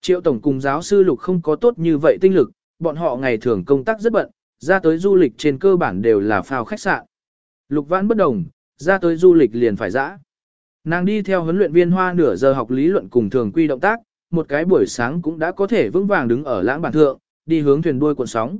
Triệu tổng cùng giáo sư lục không có tốt như vậy tinh lực, bọn họ ngày thường công tác rất bận, ra tới du lịch trên cơ bản đều là phao khách sạn. Lục vãn bất đồng, ra tới du lịch liền phải dã. Nàng đi theo huấn luyện viên hoa nửa giờ học lý luận cùng thường quy động tác, một cái buổi sáng cũng đã có thể vững vàng đứng ở lãng bản thượng, đi hướng thuyền đuôi cuộn sóng.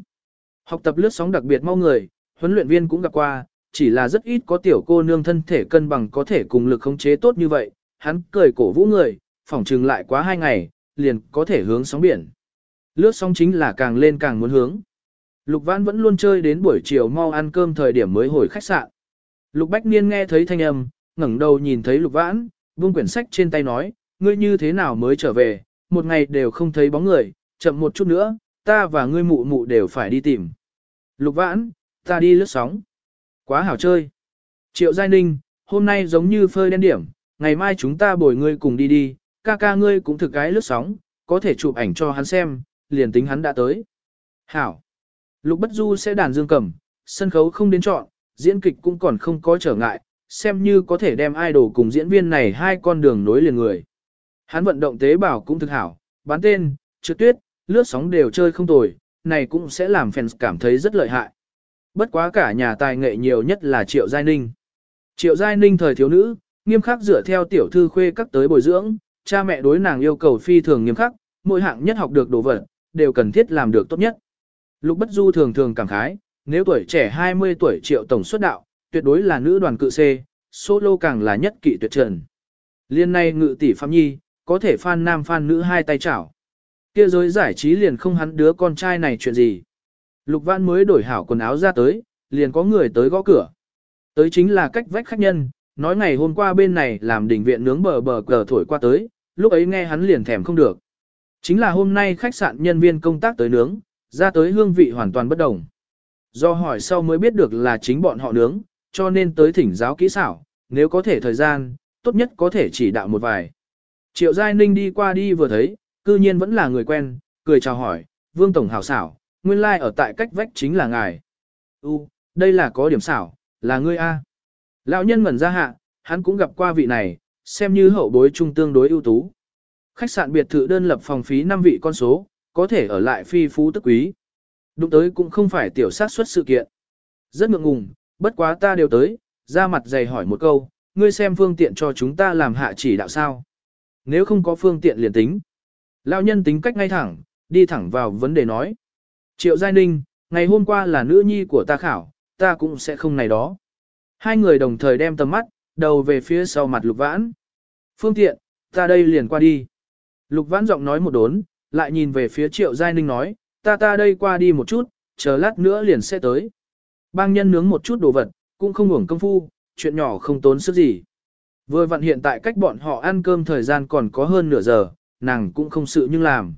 Học tập lướt sóng đặc biệt mau người, huấn luyện viên cũng gặp qua, chỉ là rất ít có tiểu cô nương thân thể cân bằng có thể cùng lực khống chế tốt như vậy, hắn cười cổ vũ người, phỏng trừng lại quá hai ngày, liền có thể hướng sóng biển. Lướt sóng chính là càng lên càng muốn hướng. Lục Vãn vẫn luôn chơi đến buổi chiều mau ăn cơm thời điểm mới hồi khách sạn. Lục Bách Niên nghe thấy thanh âm, ngẩng đầu nhìn thấy Lục Vãn, buông quyển sách trên tay nói, ngươi như thế nào mới trở về, một ngày đều không thấy bóng người, chậm một chút nữa, ta và ngươi mụ mụ đều phải đi tìm. Lục Vãn, ta đi lướt sóng. Quá hảo chơi. Triệu Giai Ninh, hôm nay giống như phơi đen điểm, ngày mai chúng ta bồi ngươi cùng đi đi, ca ca ngươi cũng thực cái lướt sóng, có thể chụp ảnh cho hắn xem, liền tính hắn đã tới. Hảo. Lục Bất Du sẽ đàn dương cầm, sân khấu không đến chọn, diễn kịch cũng còn không có trở ngại, xem như có thể đem idol cùng diễn viên này hai con đường nối liền người. Hắn vận động tế bào cũng thực hảo, bán tên, trượt tuyết, lướt sóng đều chơi không tồi, này cũng sẽ làm fans cảm thấy rất lợi hại. Bất quá cả nhà tài nghệ nhiều nhất là Triệu Giai Ninh. Triệu Giai Ninh thời thiếu nữ, nghiêm khắc dựa theo tiểu thư khuê các tới bồi dưỡng, cha mẹ đối nàng yêu cầu phi thường nghiêm khắc, mỗi hạng nhất học được đồ vật, đều cần thiết làm được tốt nhất. Lục Bất Du thường thường cảm khái, nếu tuổi trẻ 20 tuổi Triệu tổng xuất đạo, tuyệt đối là nữ đoàn cự C, solo càng là nhất kỵ tuyệt trần. Liên này ngự tỷ Phạm Nhi, có thể fan nam fan nữ hai tay chảo. Kia giới giải trí liền không hắn đứa con trai này chuyện gì. Lục Văn mới đổi hảo quần áo ra tới, liền có người tới gõ cửa. Tới chính là cách vách khách nhân, nói ngày hôm qua bên này làm đỉnh viện nướng bờ bờ cờ thổi qua tới, lúc ấy nghe hắn liền thèm không được. Chính là hôm nay khách sạn nhân viên công tác tới nướng, ra tới hương vị hoàn toàn bất đồng. Do hỏi sau mới biết được là chính bọn họ nướng, cho nên tới thỉnh giáo kỹ xảo, nếu có thể thời gian, tốt nhất có thể chỉ đạo một vài. Triệu Giai Ninh đi qua đi vừa thấy, cư nhiên vẫn là người quen, cười chào hỏi, Vương Tổng hảo xảo, nguyên lai like ở tại cách vách chính là ngài. U, đây là có điểm xảo, là ngươi A. Lão nhân ngẩn ra hạ, hắn cũng gặp qua vị này, xem như hậu bối trung tương đối ưu tú. Khách sạn biệt thự đơn lập phòng phí 5 vị con số, có thể ở lại phi phú tức quý. Đụng tới cũng không phải tiểu sát xuất sự kiện. Rất ngượng ngùng, bất quá ta đều tới, ra mặt dày hỏi một câu, ngươi xem phương tiện cho chúng ta làm hạ chỉ đạo sao. Nếu không có phương tiện liền tính. Lão nhân tính cách ngay thẳng, đi thẳng vào vấn đề nói. Triệu Giai Ninh, ngày hôm qua là nữ nhi của ta khảo, ta cũng sẽ không này đó. Hai người đồng thời đem tầm mắt, đầu về phía sau mặt lục vãn. Phương tiện, ta đây liền qua đi. Lục vãn giọng nói một đốn, lại nhìn về phía triệu giai ninh nói, ta ta đây qua đi một chút, chờ lát nữa liền sẽ tới. Bang nhân nướng một chút đồ vật, cũng không hưởng công phu, chuyện nhỏ không tốn sức gì. Vừa vặn hiện tại cách bọn họ ăn cơm thời gian còn có hơn nửa giờ, nàng cũng không sự nhưng làm.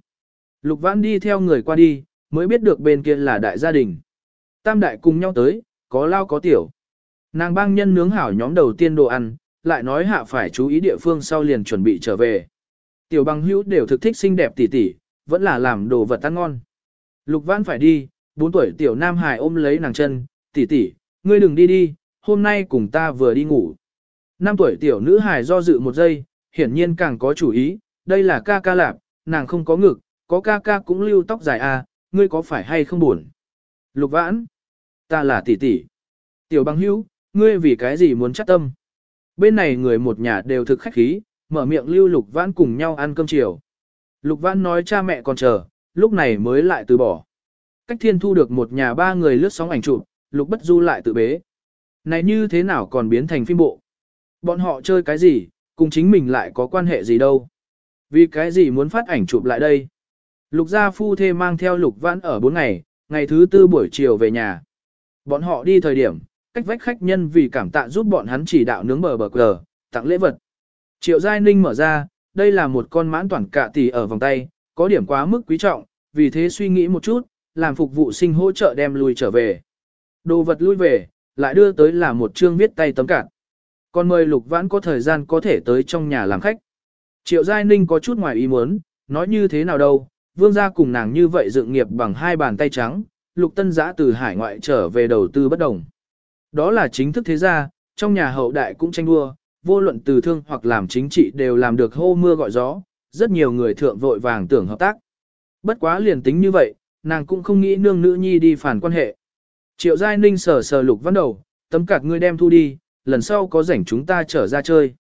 Lục vãn đi theo người qua đi, mới biết được bên kia là đại gia đình. Tam đại cùng nhau tới, có lao có tiểu. Nàng bang nhân nướng hảo nhóm đầu tiên đồ ăn, lại nói hạ phải chú ý địa phương sau liền chuẩn bị trở về. Tiểu băng hữu đều thực thích xinh đẹp tỉ tỉ, vẫn là làm đồ vật ăn ngon. Lục vãn phải đi, 4 tuổi tiểu nam hài ôm lấy nàng chân, tỉ tỉ, ngươi đừng đi đi, hôm nay cùng ta vừa đi ngủ. 5 tuổi tiểu nữ hài do dự một giây, hiển nhiên càng có chủ ý, đây là ca ca lạp, nàng không có ngực, có ca ca cũng lưu tóc dài à, ngươi có phải hay không buồn? Lục vãn, ta là tỷ tỷ. Tiểu băng hữu, ngươi vì cái gì muốn chắc tâm? Bên này người một nhà đều thực khách khí, mở miệng lưu lục vãn cùng nhau ăn cơm chiều. Lục vãn nói cha mẹ còn chờ, lúc này mới lại từ bỏ. Cách thiên thu được một nhà ba người lướt sóng ảnh chụp, lục bất du lại tự bế. Này như thế nào còn biến thành phim bộ? Bọn họ chơi cái gì, cùng chính mình lại có quan hệ gì đâu? Vì cái gì muốn phát ảnh chụp lại đây? Lục gia phu thê mang theo lục vãn ở bốn ngày, ngày thứ tư buổi chiều về nhà. Bọn họ đi thời điểm, cách vách khách nhân vì cảm tạ giúp bọn hắn chỉ đạo nướng bờ bờ cờ, tặng lễ vật. Triệu Giai Ninh mở ra, đây là một con mãn toàn cạ tỷ ở vòng tay, có điểm quá mức quý trọng, vì thế suy nghĩ một chút, làm phục vụ sinh hỗ trợ đem lui trở về. Đồ vật lui về, lại đưa tới là một chương viết tay tấm cạn. Còn mời Lục Vãn có thời gian có thể tới trong nhà làm khách. Triệu Giai Ninh có chút ngoài ý muốn, nói như thế nào đâu, vương gia cùng nàng như vậy dựng nghiệp bằng hai bàn tay trắng, Lục Tân Giã từ hải ngoại trở về đầu tư bất đồng. Đó là chính thức thế gia, trong nhà hậu đại cũng tranh đua, vô luận từ thương hoặc làm chính trị đều làm được hô mưa gọi gió, rất nhiều người thượng vội vàng tưởng hợp tác. Bất quá liền tính như vậy, nàng cũng không nghĩ nương nữ nhi đi phản quan hệ. Triệu Giai Ninh sờ sờ lục văn đầu, tấm cạt ngươi đem thu đi, lần sau có rảnh chúng ta trở ra chơi.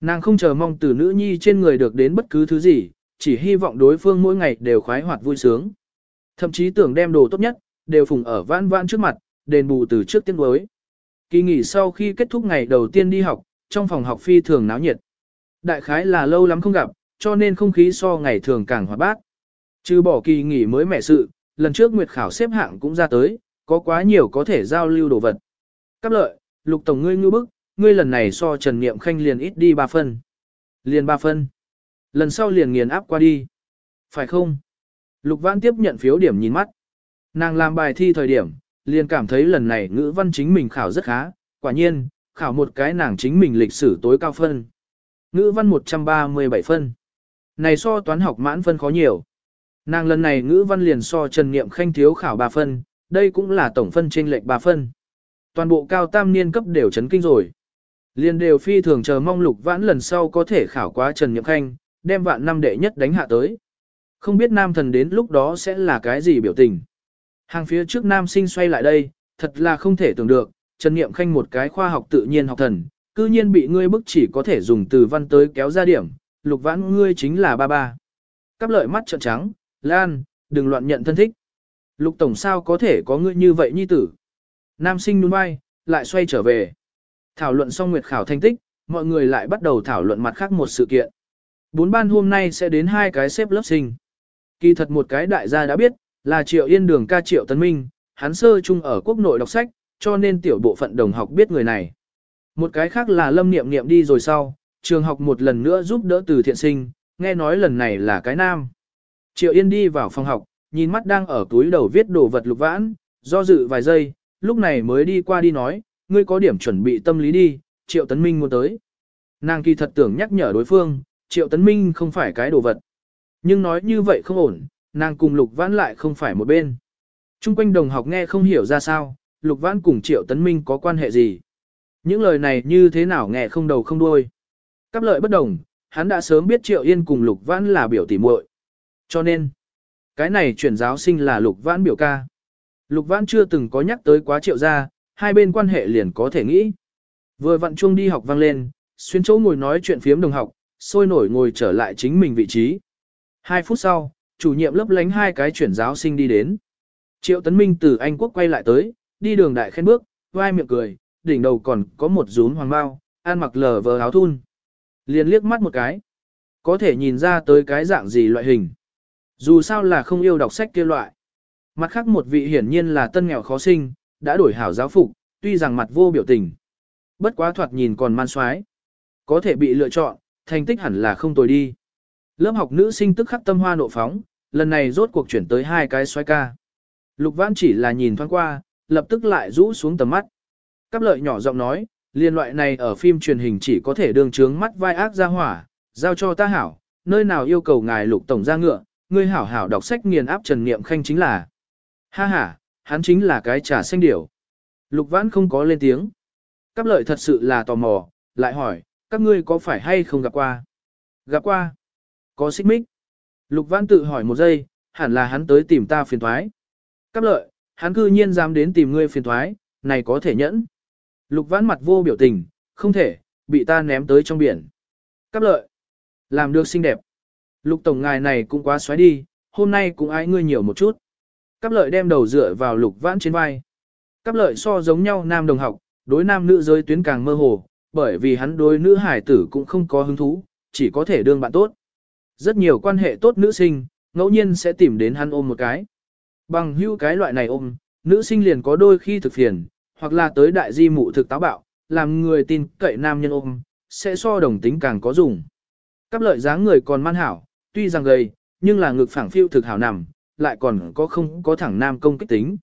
Nàng không chờ mong từ nữ nhi trên người được đến bất cứ thứ gì, chỉ hy vọng đối phương mỗi ngày đều khoái hoạt vui sướng. Thậm chí tưởng đem đồ tốt nhất, đều phùng ở vãn vãn trước mặt, đền bù từ trước tiên đối. Kỳ nghỉ sau khi kết thúc ngày đầu tiên đi học, trong phòng học phi thường náo nhiệt. Đại khái là lâu lắm không gặp, cho nên không khí so ngày thường càng hoạt bát. Trừ bỏ kỳ nghỉ mới mẻ sự, lần trước Nguyệt Khảo xếp hạng cũng ra tới, có quá nhiều có thể giao lưu đồ vật. Cáp lợi, lục tổng ngươi ngư bức, ngươi lần này so Trần Niệm Khanh liền ít đi 3 phân. Liền 3 phân. Lần sau liền nghiền áp qua đi. Phải không? Lục Vãn tiếp nhận phiếu điểm nhìn mắt. Nàng làm bài thi thời điểm, liền cảm thấy lần này ngữ văn chính mình khảo rất khá, quả nhiên, khảo một cái nàng chính mình lịch sử tối cao phân. Ngữ văn 137 phân. Này so toán học mãn phân khó nhiều. Nàng lần này ngữ văn liền so Trần Niệm Khanh thiếu khảo 3 phân, đây cũng là tổng phân trên lệch 3 phân. Toàn bộ cao tam niên cấp đều chấn kinh rồi. Liền đều phi thường chờ mong lục vãn lần sau có thể khảo quá Trần Niệm Khanh, đem vạn năm đệ nhất đánh hạ tới. Không biết nam thần đến lúc đó sẽ là cái gì biểu tình. Hàng phía trước nam sinh xoay lại đây, thật là không thể tưởng được, Trần Niệm Khanh một cái khoa học tự nhiên học thần, cư nhiên bị ngươi bức chỉ có thể dùng từ văn tới kéo ra điểm, lục vãn ngươi chính là ba ba. Cắp lợi mắt trợn trắng, Lan, đừng loạn nhận thân thích. Lục tổng sao có thể có ngươi như vậy nhi tử. Nam sinh nuôn bay, lại xoay trở về. Thảo luận xong nguyệt khảo thành tích, mọi người lại bắt đầu thảo luận mặt khác một sự kiện. Bốn ban hôm nay sẽ đến hai cái xếp lớp sinh. Kỳ thật một cái đại gia đã biết, là Triệu Yên Đường ca Triệu Tấn Minh, hắn sơ chung ở quốc nội đọc sách, cho nên tiểu bộ phận đồng học biết người này. Một cái khác là Lâm Niệm Niệm đi rồi sau, trường học một lần nữa giúp đỡ từ thiện sinh, nghe nói lần này là cái nam. Triệu Yên đi vào phòng học, nhìn mắt đang ở túi đầu viết đồ vật lục vãn, do dự vài giây, lúc này mới đi qua đi nói, ngươi có điểm chuẩn bị tâm lý đi, Triệu Tấn Minh muốn tới. Nàng kỳ thật tưởng nhắc nhở đối phương, Triệu Tấn Minh không phải cái đồ vật. Nhưng nói như vậy không ổn, nàng cùng Lục Vãn lại không phải một bên. Trung quanh đồng học nghe không hiểu ra sao, Lục Vãn cùng Triệu Tấn Minh có quan hệ gì. Những lời này như thế nào nghe không đầu không đuôi. Cáp lợi bất đồng, hắn đã sớm biết Triệu Yên cùng Lục Vãn là biểu tỉ muội. Cho nên, cái này chuyển giáo sinh là Lục Vãn biểu ca. Lục Vãn chưa từng có nhắc tới quá Triệu gia, hai bên quan hệ liền có thể nghĩ. Vừa vặn chuông đi học vang lên, xuyên chỗ ngồi nói chuyện phiếm đồng học, sôi nổi ngồi trở lại chính mình vị trí. Hai phút sau, chủ nhiệm lớp lánh hai cái chuyển giáo sinh đi đến. Triệu Tấn Minh từ Anh Quốc quay lại tới, đi đường đại khen bước, vai miệng cười, đỉnh đầu còn có một rún hoàng bao, ăn mặc lờ vờ áo thun. Liền liếc mắt một cái. Có thể nhìn ra tới cái dạng gì loại hình. Dù sao là không yêu đọc sách kia loại. Mặt khác một vị hiển nhiên là tân nghèo khó sinh, đã đổi hảo giáo phục, tuy rằng mặt vô biểu tình. Bất quá thoạt nhìn còn man xoái. Có thể bị lựa chọn, thành tích hẳn là không tồi đi. Lớp học nữ sinh tức khắc tâm hoa nộ phóng, lần này rốt cuộc chuyển tới hai cái xoay ca. Lục Vãn chỉ là nhìn thoáng qua, lập tức lại rũ xuống tầm mắt. Cáp lợi nhỏ giọng nói, liên loại này ở phim truyền hình chỉ có thể đường trướng mắt vai ác ra hỏa, giao cho ta hảo, nơi nào yêu cầu ngài lục tổng ra ngựa, ngươi hảo hảo đọc sách nghiền áp Trần Niệm Khanh chính là. Ha ha, hắn chính là cái trà xanh điểu. Lục Vãn không có lên tiếng. Cáp lợi thật sự là tò mò, lại hỏi, các ngươi có phải hay không gặp qua? Gặp qua. Có xích mích. Lục Văn tự hỏi một giây, hẳn là hắn tới tìm ta phiền thoái. Cáp lợi, hắn cư nhiên dám đến tìm ngươi phiền thoái, này có thể nhẫn. Lục Văn mặt vô biểu tình, không thể, bị ta ném tới trong biển. Cáp lợi, làm được xinh đẹp. Lục tổng ngài này cũng quá xoáy đi, hôm nay cũng ái ngươi nhiều một chút. Cáp lợi đem đầu dựa vào lục vãn trên vai. Cáp lợi so giống nhau nam đồng học, đối nam nữ giới tuyến càng mơ hồ, bởi vì hắn đối nữ hải tử cũng không có hứng thú, chỉ có thể đương bạn tốt. Rất nhiều quan hệ tốt nữ sinh, ngẫu nhiên sẽ tìm đến hắn ôm một cái. Bằng hưu cái loại này ôm, nữ sinh liền có đôi khi thực phiền, hoặc là tới đại di mụ thực táo bạo, làm người tin cậy nam nhân ôm, sẽ so đồng tính càng có dùng. Cắp lợi dáng người còn man hảo, tuy rằng gầy, nhưng là ngực phẳng phiêu thực hảo nằm, lại còn có không có thẳng nam công kích tính.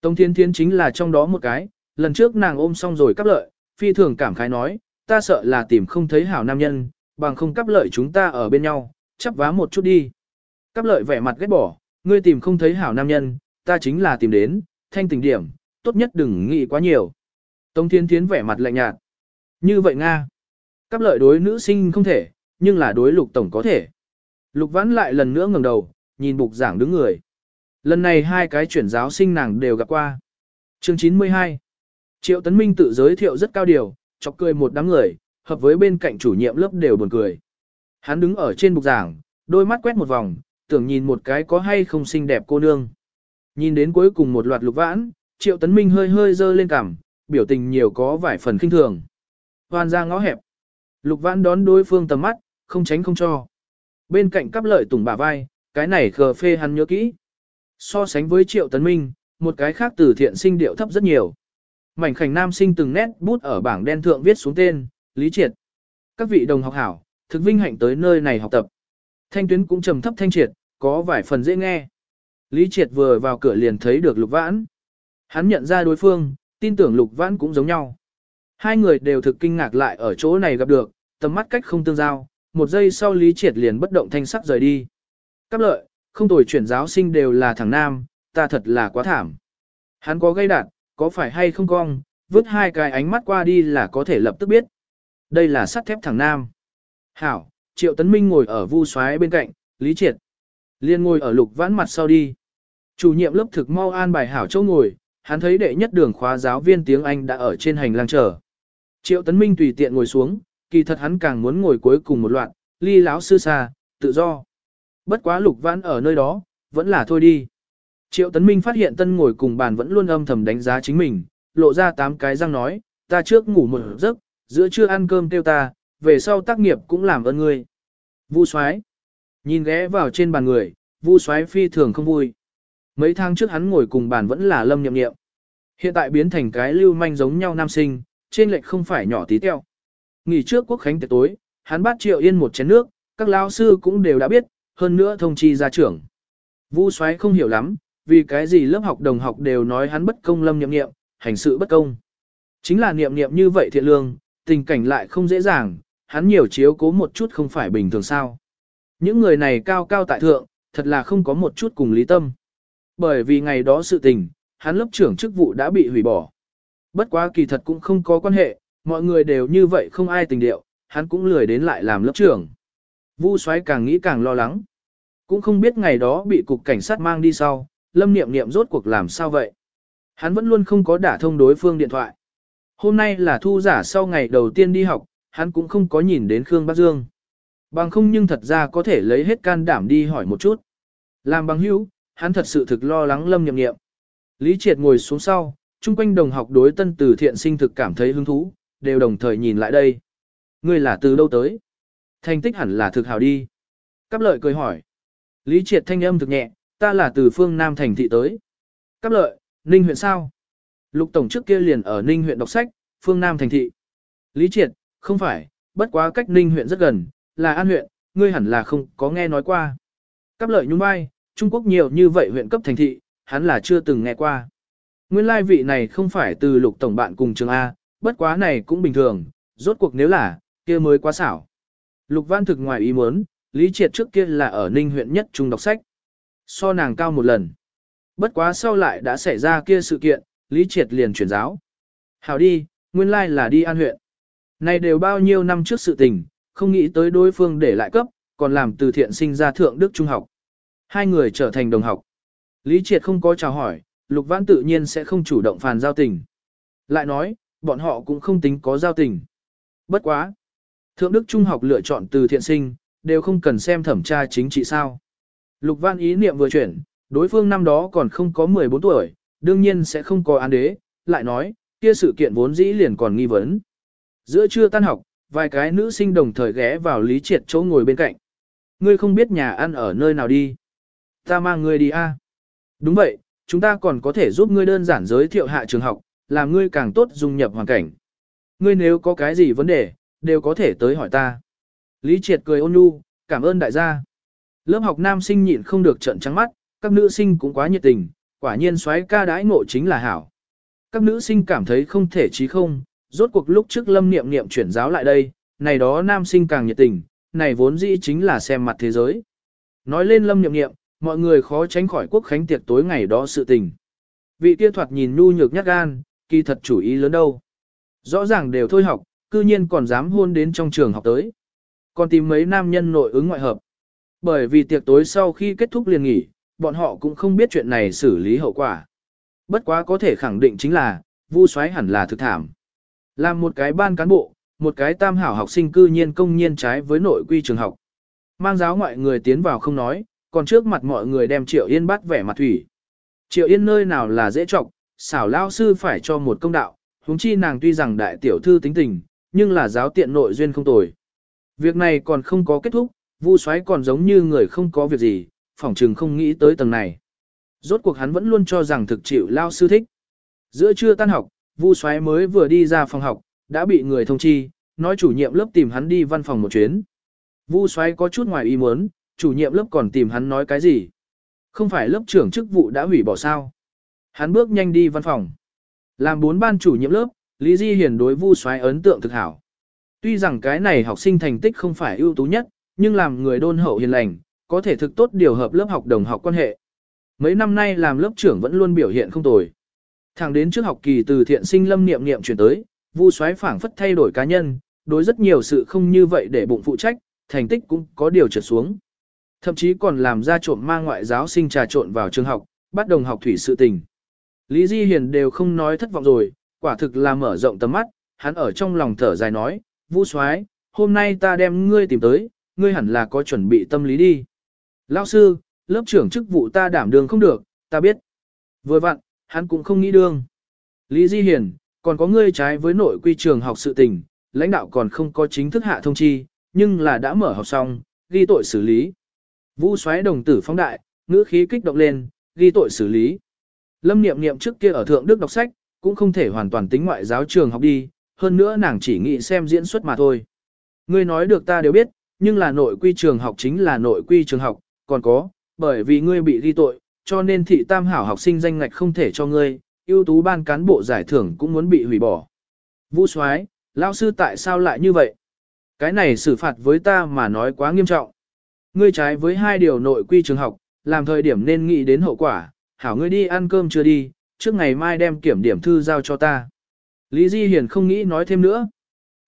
Tống Thiên Thiên chính là trong đó một cái, lần trước nàng ôm xong rồi cắp lợi, phi thường cảm khái nói, ta sợ là tìm không thấy hảo nam nhân, bằng không cắp lợi chúng ta ở bên nhau, chắp vá một chút đi. Cắp lợi vẻ mặt ghét bỏ, ngươi tìm không thấy hảo nam nhân, ta chính là tìm đến, thanh tình điểm, tốt nhất đừng nghĩ quá nhiều. Tống Thiên Thiến vẻ mặt lạnh nhạt. Như vậy Nga. Cắp lợi đối nữ sinh không thể, nhưng là đối lục tổng có thể. Lục vãn lại lần nữa ngẩng đầu, nhìn bục giảng đứng người. Lần này hai cái chuyển giáo sinh nàng đều gặp qua. Chương 92 Triệu Tấn Minh tự giới thiệu rất cao điều, chọc cười một đám người, hợp với bên cạnh chủ nhiệm lớp đều buồn cười. Hắn đứng ở trên bục giảng, đôi mắt quét một vòng, tưởng nhìn một cái có hay không xinh đẹp cô nương. Nhìn đến cuối cùng một loạt lục vãn, Triệu Tấn Minh hơi hơi dơ lên cằm, biểu tình nhiều có vài phần kinh thường. Hoàn ra ngõ hẹp. Lục vãn đón đối phương tầm mắt, không tránh không cho. Bên cạnh cắp lợi tùng bả vai, cái này khờ phê hắn nhớ kỹ. So sánh với Triệu Tấn Minh, một cái khác từ thiện sinh điệu thấp rất nhiều. Mảnh khảnh nam sinh từng nét bút ở bảng đen thượng viết xuống tên, Lý Triệt. Các vị đồng học hảo, thực vinh hạnh tới nơi này học tập. Thanh tuyến cũng trầm thấp thanh triệt, có vài phần dễ nghe. Lý Triệt vừa vào cửa liền thấy được Lục Vãn. Hắn nhận ra đối phương, tin tưởng Lục Vãn cũng giống nhau. Hai người đều thực kinh ngạc lại ở chỗ này gặp được, tầm mắt cách không tương giao, một giây sau Lý Triệt liền bất động thanh sắc rời đi. Cáp lợi, không tồi chuyển giáo sinh đều là thằng nam, ta thật là quá thảm. Hắn có gây đạn, có phải hay không cong, vứt hai cái ánh mắt qua đi là có thể lập tức biết. Đây là sắt thép thằng nam. Hảo, Triệu Tấn Minh ngồi ở vu xoáy bên cạnh, Lý Triệt. Liên ngồi ở lục vãn mặt sau đi. Chủ nhiệm lớp thực mau an bài hảo chỗ ngồi, hắn thấy đệ nhất đường khóa giáo viên tiếng Anh đã ở trên hành lang chờ. Triệu Tấn Minh tùy tiện ngồi xuống, kỳ thật hắn càng muốn ngồi cuối cùng một loạt, ly lão sư xa, tự do. Bất quá lục vãn ở nơi đó, vẫn là thôi đi. Triệu Tấn Minh phát hiện tân ngồi cùng bàn vẫn luôn âm thầm đánh giá chính mình, lộ ra tám cái răng nói, ta trước ngủ một giấc, giữa trưa ăn cơm tiêu ta, về sau tác nghiệp cũng làm ơn ngươi. Vu Soái nhìn ghé vào trên bàn người, Vu Soái phi thường không vui. Mấy tháng trước hắn ngồi cùng bàn vẫn là lâm niệm niệm, Hiện tại biến thành cái lưu manh giống nhau nam sinh, trên lệch không phải nhỏ tí teo. Nghỉ trước quốc khánh tiệc tối, hắn bắt Triệu Yên một chén nước, các lão sư cũng đều đã biết, hơn nữa thông chi ra trưởng. Vu Soái không hiểu lắm, vì cái gì lớp học đồng học đều nói hắn bất công lâm nhậm nghiệm, hành sự bất công. Chính là niệm niệm như vậy thiện lương, tình cảnh lại không dễ dàng, hắn nhiều chiếu cố một chút không phải bình thường sao. Những người này cao cao tại thượng, thật là không có một chút cùng lý tâm. Bởi vì ngày đó sự tình, hắn lớp trưởng chức vụ đã bị hủy bỏ. Bất quá kỳ thật cũng không có quan hệ, mọi người đều như vậy không ai tình điệu, hắn cũng lười đến lại làm lớp trưởng. Vu xoáy càng nghĩ càng lo lắng. Cũng không biết ngày đó bị cục cảnh sát mang đi sau, lâm niệm niệm rốt cuộc làm sao vậy. Hắn vẫn luôn không có đả thông đối phương điện thoại. Hôm nay là thu giả sau ngày đầu tiên đi học, hắn cũng không có nhìn đến Khương Bắc Dương. Bằng không nhưng thật ra có thể lấy hết can đảm đi hỏi một chút. Làm bằng hữu, hắn thật sự thực lo lắng lâm nhậm nghiệm. Lý Triệt ngồi xuống sau, chung quanh đồng học đối tân từ thiện sinh thực cảm thấy hứng thú, đều đồng thời nhìn lại đây. Ngươi là từ đâu tới? Thành tích hẳn là thực hào đi. Cáp lợi cười hỏi. Lý Triệt thanh âm thực nhẹ, ta là từ phương Nam thành thị tới. Cáp lợi, Ninh huyện sao? Lục Tổng trước kia liền ở Ninh huyện đọc sách, phương Nam thành thị. Lý Triệt, không phải, bất quá cách Ninh huyện rất gần, là An huyện, ngươi hẳn là không có nghe nói qua. Cáp lợi nhún vai, Trung Quốc nhiều như vậy huyện cấp thành thị, hắn là chưa từng nghe qua. Nguyên lai vị này không phải từ lục tổng bạn cùng trường A, bất quá này cũng bình thường, rốt cuộc nếu là, kia mới quá xảo. Lục văn thực ngoài ý muốn, Lý Triệt trước kia là ở Ninh huyện nhất trung đọc sách. So nàng cao một lần. Bất quá sau lại đã xảy ra kia sự kiện, Lý Triệt liền chuyển giáo. Hảo đi, nguyên lai là đi an huyện. Này đều bao nhiêu năm trước sự tình, không nghĩ tới đối phương để lại cấp, còn làm từ thiện sinh ra thượng đức trung học. Hai người trở thành đồng học. Lý Triệt không có chào hỏi, Lục Vãn tự nhiên sẽ không chủ động phàn giao tình. Lại nói, bọn họ cũng không tính có giao tình. Bất quá. Thượng đức trung học lựa chọn từ thiện sinh, đều không cần xem thẩm tra chính trị sao. Lục Văn ý niệm vừa chuyển, đối phương năm đó còn không có 14 tuổi, đương nhiên sẽ không có án đế, lại nói, kia sự kiện vốn dĩ liền còn nghi vấn. Giữa trưa tan học, vài cái nữ sinh đồng thời ghé vào Lý Triệt chỗ ngồi bên cạnh. Ngươi không biết nhà ăn ở nơi nào đi. Ta mang ngươi đi a. Đúng vậy, chúng ta còn có thể giúp ngươi đơn giản giới thiệu hạ trường học, làm ngươi càng tốt dung nhập hoàn cảnh. Ngươi nếu có cái gì vấn đề, đều có thể tới hỏi ta. Lý Triệt cười ôn nhu, cảm ơn đại gia. Lớp học nam sinh nhịn không được trận trắng mắt, các nữ sinh cũng quá nhiệt tình, quả nhiên xoáy ca đãi ngộ chính là hảo. Các nữ sinh cảm thấy không thể chí không, rốt cuộc lúc trước lâm niệm niệm chuyển giáo lại đây, này đó nam sinh càng nhiệt tình, này vốn dĩ chính là xem mặt thế giới. Nói lên lâm niệm niệm, mọi người khó tránh khỏi quốc khánh tiệc tối ngày đó sự tình. Vị kia thoạt nhìn nhu nhược nhát gan, kỳ thật chủ ý lớn đâu. Rõ ràng đều thôi học, cư nhiên còn dám hôn đến trong trường học tới. Còn tìm mấy nam nhân nội ứng ngoại hợp. Bởi vì tiệc tối sau khi kết thúc liền nghỉ, bọn họ cũng không biết chuyện này xử lý hậu quả. Bất quá có thể khẳng định chính là, vu xoáy hẳn là thực thảm. Làm một cái ban cán bộ, một cái tam hảo học sinh cư nhiên công nhiên trái với nội quy trường học. Mang giáo ngoại người tiến vào không nói, còn trước mặt mọi người đem Triệu Yên bắt vẻ mặt thủy. Triệu Yên nơi nào là dễ trọng, xảo lao sư phải cho một công đạo, huống chi nàng tuy rằng đại tiểu thư tính tình, nhưng là giáo tiện nội duyên không tồi. Việc này còn không có kết thúc, Vu Soái còn giống như người không có việc gì, phỏng chừng không nghĩ tới tầng này. Rốt cuộc hắn vẫn luôn cho rằng thực chịu lao sư thích. Giữa trưa tan học, Vu Soái mới vừa đi ra phòng học, đã bị người thông chi, nói chủ nhiệm lớp tìm hắn đi văn phòng một chuyến. Vu Soái có chút ngoài ý muốn, chủ nhiệm lớp còn tìm hắn nói cái gì? Không phải lớp trưởng chức vụ đã hủy bỏ sao? Hắn bước nhanh đi văn phòng. Làm bốn ban chủ nhiệm lớp, Lý Di Hiền đối Vu Soái ấn tượng thực hảo. Tuy rằng cái này học sinh thành tích không phải ưu tú nhất, nhưng làm người đôn hậu hiền lành, có thể thực tốt điều hợp lớp học đồng học quan hệ. Mấy năm nay làm lớp trưởng vẫn luôn biểu hiện không tồi. Thẳng đến trước học kỳ từ thiện sinh lâm niệm niệm chuyển tới, Vu Soái phảng phất thay đổi cá nhân, đối rất nhiều sự không như vậy để bụng phụ trách, thành tích cũng có điều trượt xuống. Thậm chí còn làm ra trộm mang ngoại giáo sinh trà trộn vào trường học, bắt đồng học thủy sự tình. Lý Di Hiền đều không nói thất vọng rồi, quả thực là mở rộng tầm mắt, hắn ở trong lòng thở dài nói, Vu Soái, hôm nay ta đem ngươi tìm tới, ngươi hẳn là có chuẩn bị tâm lý đi. Lão sư, lớp trưởng chức vụ ta đảm đương không được, ta biết. Vừa vặn, hắn cũng không nghĩ đương. Lý Di Hiền, còn có ngươi trái với nội quy trường học sự tình, lãnh đạo còn không có chính thức hạ thông chi, nhưng là đã mở học xong, ghi tội xử lý. Vũ xoáy đồng tử phóng đại, ngữ khí kích động lên, ghi tội xử lý. Lâm niệm niệm trước kia ở Thượng Đức đọc sách, cũng không thể hoàn toàn tính ngoại giáo trường học đi, hơn nữa nàng chỉ nghĩ xem diễn xuất mà thôi. Ngươi nói được ta đều biết, nhưng là nội quy trường học chính là nội quy trường học, còn có, bởi vì ngươi bị ghi tội, cho nên thị tam hảo học sinh danh ngạch không thể cho ngươi, ưu tú ban cán bộ giải thưởng cũng muốn bị hủy bỏ. Vũ Soái, lão sư tại sao lại như vậy? Cái này xử phạt với ta mà nói quá nghiêm trọng. Ngươi trái với hai điều nội quy trường học, làm thời điểm nên nghĩ đến hậu quả, hảo ngươi đi ăn cơm chưa đi, trước ngày mai đem kiểm điểm thư giao cho ta. Lý Di Hiền không nghĩ nói thêm nữa.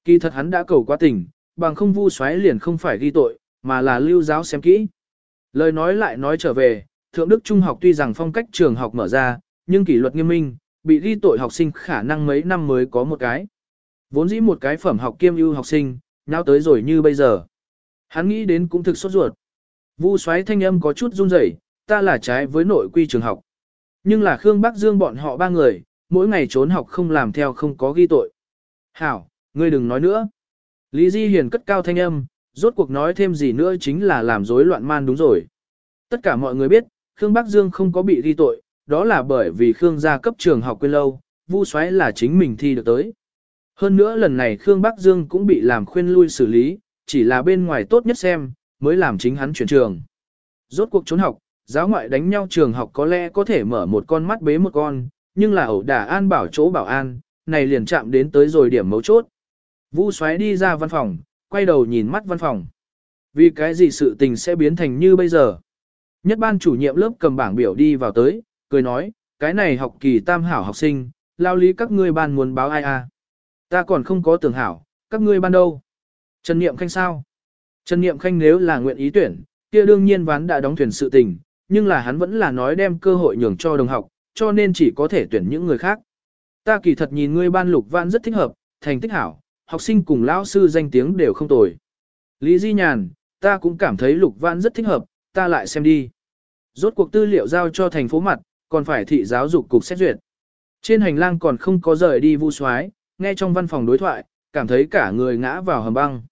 Kỳ thật hắn đã cầu quá tình, bằng không vu xoáy liền không phải ghi tội, mà là lưu giáo xem kỹ. Lời nói lại nói trở về, Thượng Đức Trung học tuy rằng phong cách trường học mở ra, nhưng kỷ luật nghiêm minh, bị ghi tội học sinh khả năng mấy năm mới có một cái. Vốn dĩ một cái phẩm học kiêm ưu học sinh, nào tới rồi như bây giờ. Hắn nghĩ đến cũng thực sốt ruột. Vu xoáy thanh âm có chút run rẩy, ta là trái với nội quy trường học. Nhưng là Khương Bắc Dương bọn họ ba người, mỗi ngày trốn học không làm theo không có ghi tội. Hảo, ngươi đừng nói nữa. Lý Di Hiền cất cao thanh âm, rốt cuộc nói thêm gì nữa chính là làm rối loạn man đúng rồi. Tất cả mọi người biết, Khương Bắc Dương không có bị ghi tội, đó là bởi vì Khương gia cấp trường học quên lâu, Vu xoáy là chính mình thi được tới. Hơn nữa lần này Khương Bắc Dương cũng bị làm khuyên lui xử lý, chỉ là bên ngoài tốt nhất xem, mới làm chính hắn chuyển trường. Rốt cuộc trốn học, giáo ngoại đánh nhau trường học có lẽ có thể mở một con mắt bế một con, nhưng là ẩu đả an bảo chỗ bảo an, này liền chạm đến tới rồi điểm mấu chốt. Vu xoáy đi ra văn phòng, quay đầu nhìn mắt văn phòng. Vì cái gì sự tình sẽ biến thành như bây giờ? Nhất ban chủ nhiệm lớp cầm bảng biểu đi vào tới, cười nói, cái này học kỳ tam hảo học sinh, lao lý các ngươi ban muốn báo ai à? Ta còn không có tưởng hảo, các ngươi ban đâu? Trần Niệm Khanh sao? Trần Niệm Khanh nếu là nguyện ý tuyển, kia đương nhiên ván đã đóng thuyền sự tình, nhưng là hắn vẫn là nói đem cơ hội nhường cho đồng học, cho nên chỉ có thể tuyển những người khác. Ta kỳ thật nhìn ngươi ban lục văn rất thích hợp, thành tích hảo, học sinh cùng lão sư danh tiếng đều không tồi. Lý Di Nhàn, ta cũng cảm thấy lục Vãn rất thích hợp, ta lại xem đi. Rốt cuộc tư liệu giao cho thành phố mặt, còn phải thị giáo dục cục xét duyệt. Trên hành lang còn không có rời đi vu soái, nghe trong văn phòng đối thoại, cảm thấy cả người ngã vào hầm băng.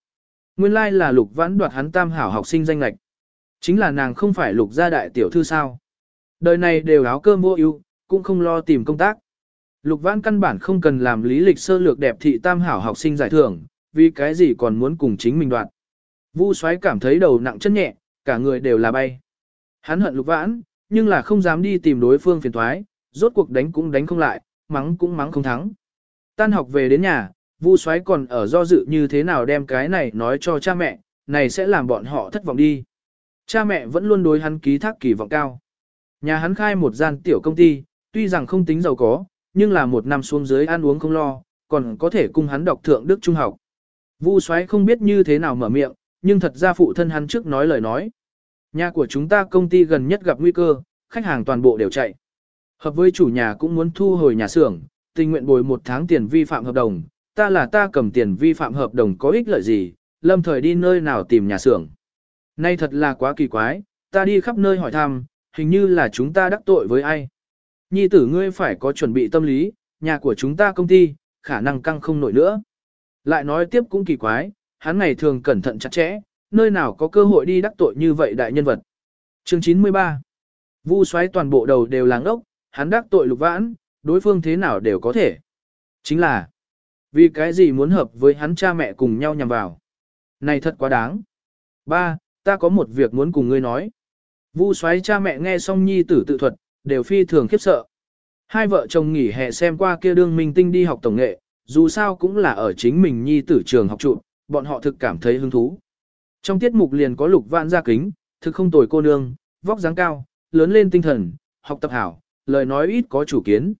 Nguyên lai like là lục vãn đoạt hắn tam hảo học sinh danh lệch, Chính là nàng không phải lục gia đại tiểu thư sao. Đời này đều áo cơm mua ưu, cũng không lo tìm công tác. Lục vãn căn bản không cần làm lý lịch sơ lược đẹp thị tam hảo học sinh giải thưởng, vì cái gì còn muốn cùng chính mình đoạt. Vu soái cảm thấy đầu nặng chân nhẹ, cả người đều là bay. Hắn hận lục vãn, nhưng là không dám đi tìm đối phương phiền thoái, rốt cuộc đánh cũng đánh không lại, mắng cũng mắng không thắng. Tan học về đến nhà, Vu soái còn ở do dự như thế nào đem cái này nói cho cha mẹ, này sẽ làm bọn họ thất vọng đi. Cha mẹ vẫn luôn đối hắn ký thác kỳ vọng cao. Nhà hắn khai một gian tiểu công ty, tuy rằng không tính giàu có, nhưng là một năm xuống dưới ăn uống không lo, còn có thể cùng hắn đọc thượng đức trung học. Vu soái không biết như thế nào mở miệng, nhưng thật ra phụ thân hắn trước nói lời nói. Nhà của chúng ta công ty gần nhất gặp nguy cơ, khách hàng toàn bộ đều chạy. Hợp với chủ nhà cũng muốn thu hồi nhà xưởng, tình nguyện bồi một tháng tiền vi phạm hợp đồng, ta là ta cầm tiền vi phạm hợp đồng có ích lợi gì, lâm thời đi nơi nào tìm nhà xưởng. Nay thật là quá kỳ quái, ta đi khắp nơi hỏi thăm, hình như là chúng ta đắc tội với ai. Nhi tử ngươi phải có chuẩn bị tâm lý, nhà của chúng ta công ty, khả năng căng không nổi nữa. Lại nói tiếp cũng kỳ quái, hắn ngày thường cẩn thận chặt chẽ, nơi nào có cơ hội đi đắc tội như vậy đại nhân vật. Chương 93 Vu xoáy toàn bộ đầu đều làng ốc, hắn đắc tội lục vãn, đối phương thế nào đều có thể. Chính là, vì cái gì muốn hợp với hắn cha mẹ cùng nhau nhằm vào. Này thật quá đáng. Ba, ta có một việc muốn cùng ngươi nói. Vu xoáy cha mẹ nghe xong nhi tử tự thuật, đều phi thường khiếp sợ. Hai vợ chồng nghỉ hè xem qua kia đương minh tinh đi học tổng nghệ, dù sao cũng là ở chính mình nhi tử trường học trụ, bọn họ thực cảm thấy hứng thú. Trong tiết mục liền có lục vạn gia kính, thực không tồi cô nương, vóc dáng cao, lớn lên tinh thần, học tập hảo, lời nói ít có chủ kiến.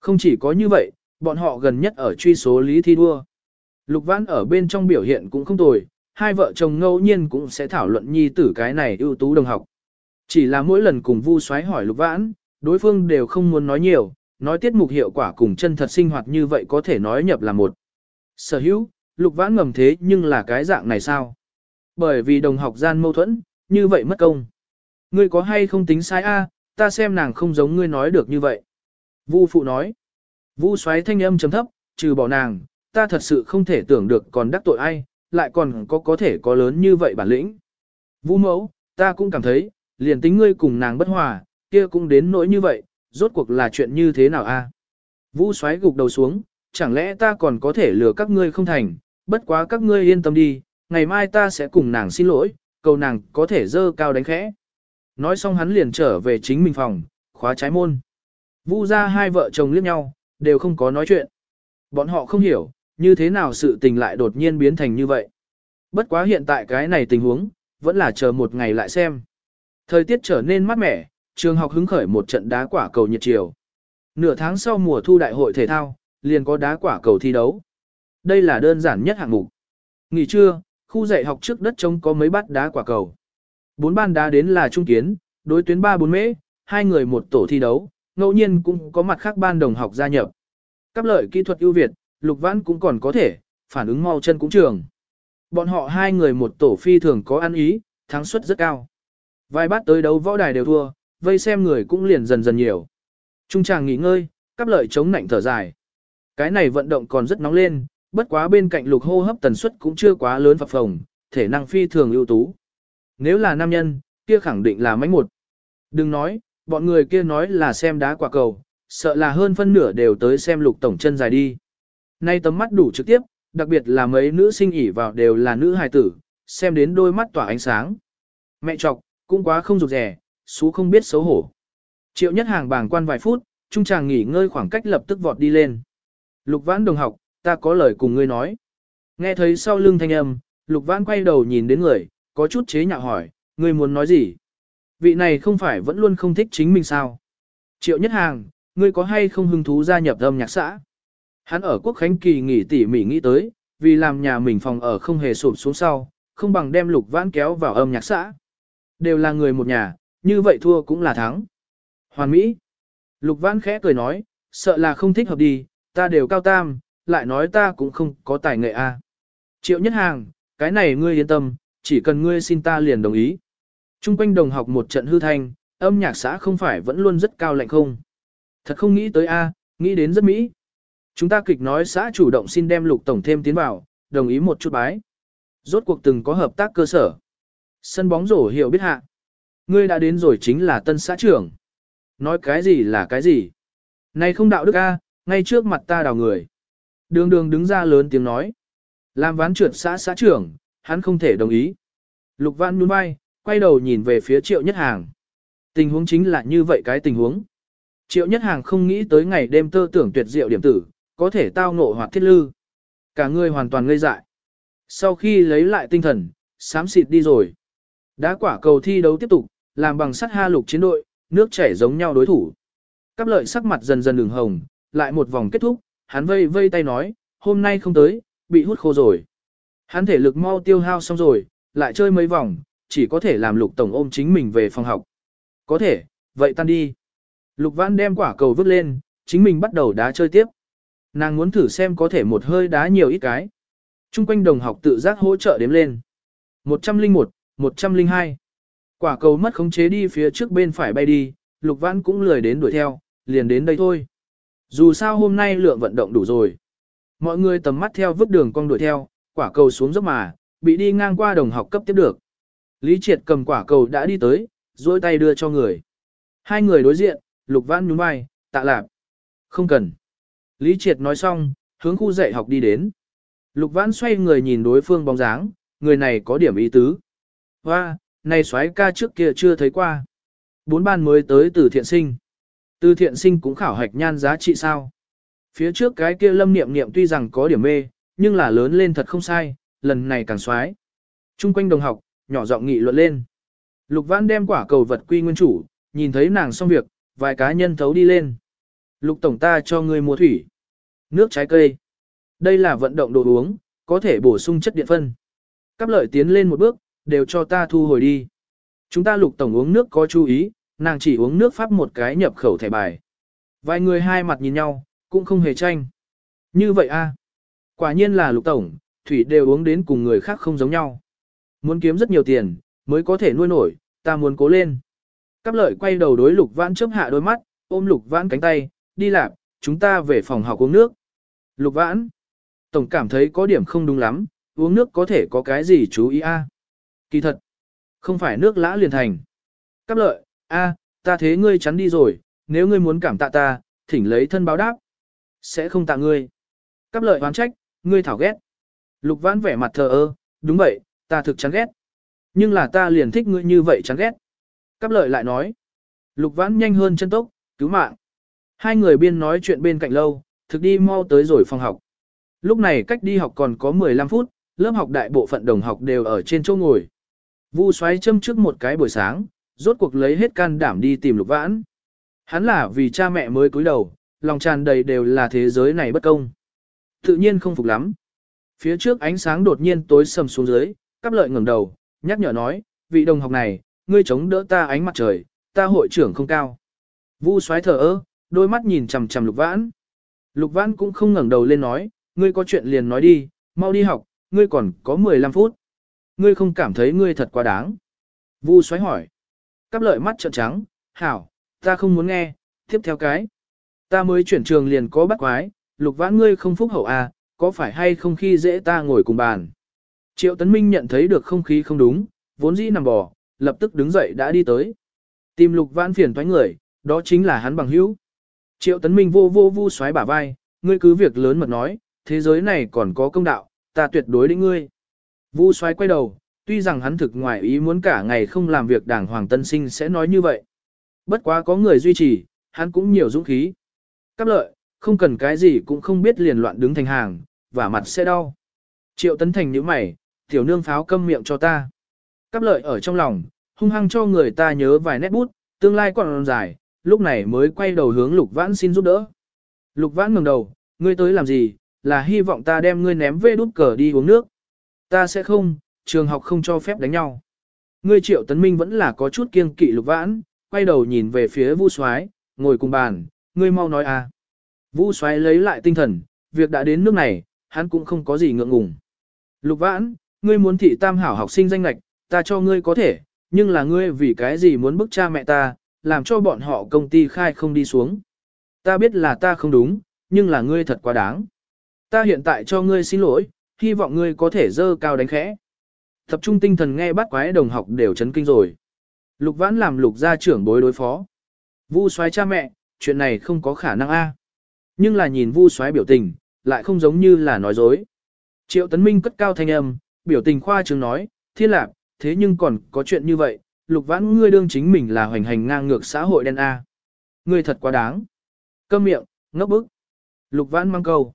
Không chỉ có như vậy, bọn họ gần nhất ở truy số lý thi đua. Lục vãn ở bên trong biểu hiện cũng không tồi, hai vợ chồng ngẫu nhiên cũng sẽ thảo luận nhi tử cái này ưu tú đồng học. Chỉ là mỗi lần cùng vu xoáy hỏi lục vãn, đối phương đều không muốn nói nhiều, nói tiết mục hiệu quả cùng chân thật sinh hoạt như vậy có thể nói nhập là một. Sở hữu, lục vãn ngầm thế nhưng là cái dạng này sao? Bởi vì đồng học gian mâu thuẫn, như vậy mất công. Ngươi có hay không tính sai a? ta xem nàng không giống ngươi nói được như vậy. Vu phụ nói. Vu xoáy thanh âm trầm thấp, trừ bỏ nàng, ta thật sự không thể tưởng được còn đắc tội ai, lại còn có có thể có lớn như vậy bản lĩnh. Vu mẫu, ta cũng cảm thấy, liền tính ngươi cùng nàng bất hòa, kia cũng đến nỗi như vậy, rốt cuộc là chuyện như thế nào a? À? Vu xoáy gục đầu xuống, chẳng lẽ ta còn có thể lừa các ngươi không thành, bất quá các ngươi yên tâm đi, ngày mai ta sẽ cùng nàng xin lỗi, cầu nàng có thể dơ cao đánh khẽ. Nói xong hắn liền trở về chính mình phòng, khóa trái môn. Vu ra hai vợ chồng liếc nhau, đều không có nói chuyện. Bọn họ không hiểu, như thế nào sự tình lại đột nhiên biến thành như vậy. Bất quá hiện tại cái này tình huống, vẫn là chờ một ngày lại xem. Thời tiết trở nên mát mẻ, trường học hứng khởi một trận đá quả cầu nhiệt chiều. Nửa tháng sau mùa thu đại hội thể thao, liền có đá quả cầu thi đấu. Đây là đơn giản nhất hạng mục. Nghỉ trưa, khu dạy học trước đất trống có mấy bát đá quả cầu. Bốn ban đá đến là trung kiến, đối tuyến 3-4 mễ, hai người một tổ thi đấu, ngẫu nhiên cũng có mặt khác ban đồng học gia nhập. Các lợi kỹ thuật ưu việt, lục vãn cũng còn có thể, phản ứng mau chân cũng trường. Bọn họ hai người một tổ phi thường có ăn ý, thắng suất rất cao. Vài bát tới đấu võ đài đều thua, vây xem người cũng liền dần dần nhiều. Trung chàng nghỉ ngơi, cắp lợi chống nạnh thở dài. Cái này vận động còn rất nóng lên, bất quá bên cạnh lục hô hấp tần suất cũng chưa quá lớn phập phồng, thể năng phi thường ưu tú. Nếu là nam nhân, kia khẳng định là mánh một. Đừng nói, bọn người kia nói là xem đá quả cầu, sợ là hơn phân nửa đều tới xem lục tổng chân dài đi. Nay tấm mắt đủ trực tiếp, đặc biệt là mấy nữ sinh ỉ vào đều là nữ hài tử, xem đến đôi mắt tỏa ánh sáng. Mẹ chọc, cũng quá không rụt rẻ, xú không biết xấu hổ. Triệu nhất hàng bàng quan vài phút, trung chàng nghỉ ngơi khoảng cách lập tức vọt đi lên. Lục vãn đồng học, ta có lời cùng ngươi nói. Nghe thấy sau lưng thanh âm, lục vãn quay đầu nhìn đến người, có chút chế nhạo hỏi, ngươi muốn nói gì? Vị này không phải vẫn luôn không thích chính mình sao? Triệu nhất hàng, ngươi có hay không hứng thú gia nhập âm nhạc xã? Hắn ở quốc khánh kỳ nghỉ tỉ mỉ nghĩ tới, vì làm nhà mình phòng ở không hề sụp xuống sau, không bằng đem lục vãn kéo vào âm nhạc xã. Đều là người một nhà, như vậy thua cũng là thắng. Hoàn Mỹ. Lục vãn khẽ cười nói, sợ là không thích hợp đi, ta đều cao tam, lại nói ta cũng không có tài nghệ a. Triệu nhất hàng, cái này ngươi yên tâm, chỉ cần ngươi xin ta liền đồng ý. Trung quanh đồng học một trận hư thanh, âm nhạc xã không phải vẫn luôn rất cao lạnh không. Thật không nghĩ tới a, nghĩ đến rất mỹ. Chúng ta kịch nói xã chủ động xin đem lục tổng thêm tiến vào, đồng ý một chút bái. Rốt cuộc từng có hợp tác cơ sở. Sân bóng rổ hiểu biết hạ. Ngươi đã đến rồi chính là tân xã trưởng. Nói cái gì là cái gì? Này không đạo đức a, ngay trước mặt ta đào người. Đường đường đứng ra lớn tiếng nói. Làm ván trượt xã xã trưởng, hắn không thể đồng ý. Lục văn nhún vai, quay đầu nhìn về phía triệu nhất hàng. Tình huống chính là như vậy cái tình huống. Triệu nhất hàng không nghĩ tới ngày đêm tơ tưởng tuyệt diệu điểm tử, có thể tao ngộ hoặc thiết lư. Cả người hoàn toàn ngây dại. Sau khi lấy lại tinh thần, sám xịt đi rồi. Đá quả cầu thi đấu tiếp tục, làm bằng sắt ha lục chiến đội, nước chảy giống nhau đối thủ. Cáp lợi sắc mặt dần dần đường hồng, lại một vòng kết thúc, hắn vây vây tay nói, hôm nay không tới, bị hút khô rồi. Hắn thể lực mau tiêu hao xong rồi, lại chơi mấy vòng, chỉ có thể làm lục tổng ôm chính mình về phòng học. Có thể, vậy tan đi. Lục Văn đem quả cầu vứt lên, chính mình bắt đầu đá chơi tiếp. Nàng muốn thử xem có thể một hơi đá nhiều ít cái. Trung quanh đồng học tự giác hỗ trợ đếm lên. 101, 102. Quả cầu mất khống chế đi phía trước bên phải bay đi, Lục vãn cũng lười đến đuổi theo, liền đến đây thôi. Dù sao hôm nay lượng vận động đủ rồi. Mọi người tầm mắt theo vứt đường cong đuổi theo, quả cầu xuống dốc mà, bị đi ngang qua đồng học cấp tiếp được. Lý Triệt cầm quả cầu đã đi tới, duỗi tay đưa cho người. Hai người đối diện, Lục vãn nhún vai, tạ lạp. Không cần. Lý Triệt nói xong, hướng khu dạy học đi đến. Lục vãn xoay người nhìn đối phương bóng dáng, người này có điểm ý tứ. Hoa, này xoái ca trước kia chưa thấy qua. Bốn ban mới tới từ thiện sinh. Từ thiện sinh cũng khảo hạch nhan giá trị sao. Phía trước cái kia lâm niệm niệm tuy rằng có điểm mê, nhưng là lớn lên thật không sai, lần này càng xoái. Trung quanh đồng học, nhỏ giọng nghị luận lên. Lục Văn đem quả cầu vật quy nguyên chủ, nhìn thấy nàng xong việc, vài cá nhân thấu đi lên. Lục tổng ta cho ngươi mua thủy. Nước trái cây. Đây là vận động đồ uống, có thể bổ sung chất điện phân. Cáp lợi tiến lên một bước, đều cho ta thu hồi đi. Chúng ta lục tổng uống nước có chú ý, nàng chỉ uống nước pháp một cái nhập khẩu thẻ bài. Vài người hai mặt nhìn nhau, cũng không hề tranh. Như vậy a, Quả nhiên là lục tổng, thủy đều uống đến cùng người khác không giống nhau. Muốn kiếm rất nhiều tiền, mới có thể nuôi nổi, ta muốn cố lên. Cáp lợi quay đầu đối lục vãn chớp hạ đôi mắt, ôm lục vãn cánh tay, đi làm, chúng ta về phòng học uống nước. Lục vãn, tổng cảm thấy có điểm không đúng lắm, uống nước có thể có cái gì chú ý a? Kỳ thật, không phải nước lã liền thành. Cáp lợi, a, ta thế ngươi chắn đi rồi, nếu ngươi muốn cảm tạ ta, thỉnh lấy thân báo đáp. Sẽ không tạ ngươi. Cáp lợi oán trách, ngươi thảo ghét. Lục vãn vẻ mặt thờ ơ, đúng vậy, ta thực chán ghét. Nhưng là ta liền thích ngươi như vậy chán ghét. Cáp lợi lại nói. Lục vãn nhanh hơn chân tốc, cứu mạng. Hai người biên nói chuyện bên cạnh lâu, thực đi mau tới rồi phòng học. Lúc này cách đi học còn có 15 phút, lớp học đại bộ phận đồng học đều ở trên chỗ ngồi. Vu xoáy châm trước một cái buổi sáng, rốt cuộc lấy hết can đảm đi tìm lục vãn. Hắn là vì cha mẹ mới cúi đầu, lòng tràn đầy đều là thế giới này bất công. Tự nhiên không phục lắm. Phía trước ánh sáng đột nhiên tối sầm xuống dưới, cắp lợi ngẩng đầu, nhắc nhở nói, vị đồng học này, ngươi chống đỡ ta ánh mặt trời, ta hội trưởng không cao. Vu xoáy thở ơ, đôi mắt nhìn chằm chằm lục vãn. Lục vãn cũng không ngẩng đầu lên nói, ngươi có chuyện liền nói đi, mau đi học, ngươi còn có 15 phút. Ngươi không cảm thấy ngươi thật quá đáng. Vu xoáy hỏi. Cắp lợi mắt trợn trắng, hảo, ta không muốn nghe, tiếp theo cái. Ta mới chuyển trường liền có bắt quái, lục vãn ngươi không phúc hậu à, có phải hay không khi dễ ta ngồi cùng bàn. Triệu Tấn Minh nhận thấy được không khí không đúng, vốn dĩ nằm bò, lập tức đứng dậy đã đi tới. Tìm lục vãn phiền thoái người, đó chính là hắn bằng hữu. Triệu Tấn Minh vô vô vu xoáy bả vai, ngươi cứ việc lớn mật nói, thế giới này còn có công đạo, ta tuyệt đối đến ngươi. Vu xoay quay đầu, tuy rằng hắn thực ngoài ý muốn cả ngày không làm việc đảng Hoàng Tân Sinh sẽ nói như vậy. Bất quá có người duy trì, hắn cũng nhiều dũng khí. Cáp lợi, không cần cái gì cũng không biết liền loạn đứng thành hàng, và mặt sẽ đau. Triệu Tấn Thành nhíu mày, tiểu nương pháo câm miệng cho ta. Cáp lợi ở trong lòng, hung hăng cho người ta nhớ vài nét bút, tương lai còn dài, lúc này mới quay đầu hướng Lục Vãn xin giúp đỡ. Lục Vãn ngẩng đầu, ngươi tới làm gì, là hy vọng ta đem ngươi ném về đút cờ đi uống nước. Ta sẽ không, trường học không cho phép đánh nhau. Ngươi triệu tấn minh vẫn là có chút kiêng kỵ Lục Vãn, quay đầu nhìn về phía Vu Soái, ngồi cùng bàn, ngươi mau nói à. Vu Soái lấy lại tinh thần, việc đã đến nước này, hắn cũng không có gì ngượng ngùng. Lục Vãn, ngươi muốn thị tam hảo học sinh danh lạch, ta cho ngươi có thể, nhưng là ngươi vì cái gì muốn bức cha mẹ ta, làm cho bọn họ công ty khai không đi xuống. Ta biết là ta không đúng, nhưng là ngươi thật quá đáng. Ta hiện tại cho ngươi xin lỗi, hy vọng ngươi có thể dơ cao đánh khẽ. Tập trung tinh thần nghe bắt quái đồng học đều chấn kinh rồi. Lục vãn làm lục gia trưởng bối đối phó. Vu soái cha mẹ, chuyện này không có khả năng a. Nhưng là nhìn vu soái biểu tình, lại không giống như là nói dối. Triệu tấn minh cất cao thanh âm, biểu tình khoa trương nói, thiên lạc, thế nhưng còn có chuyện như vậy, lục vãn ngươi đương chính mình là hoành hành ngang ngược xã hội đen A. Ngươi thật quá đáng. Câm miệng, ngốc bức. Lục vãn mang câu.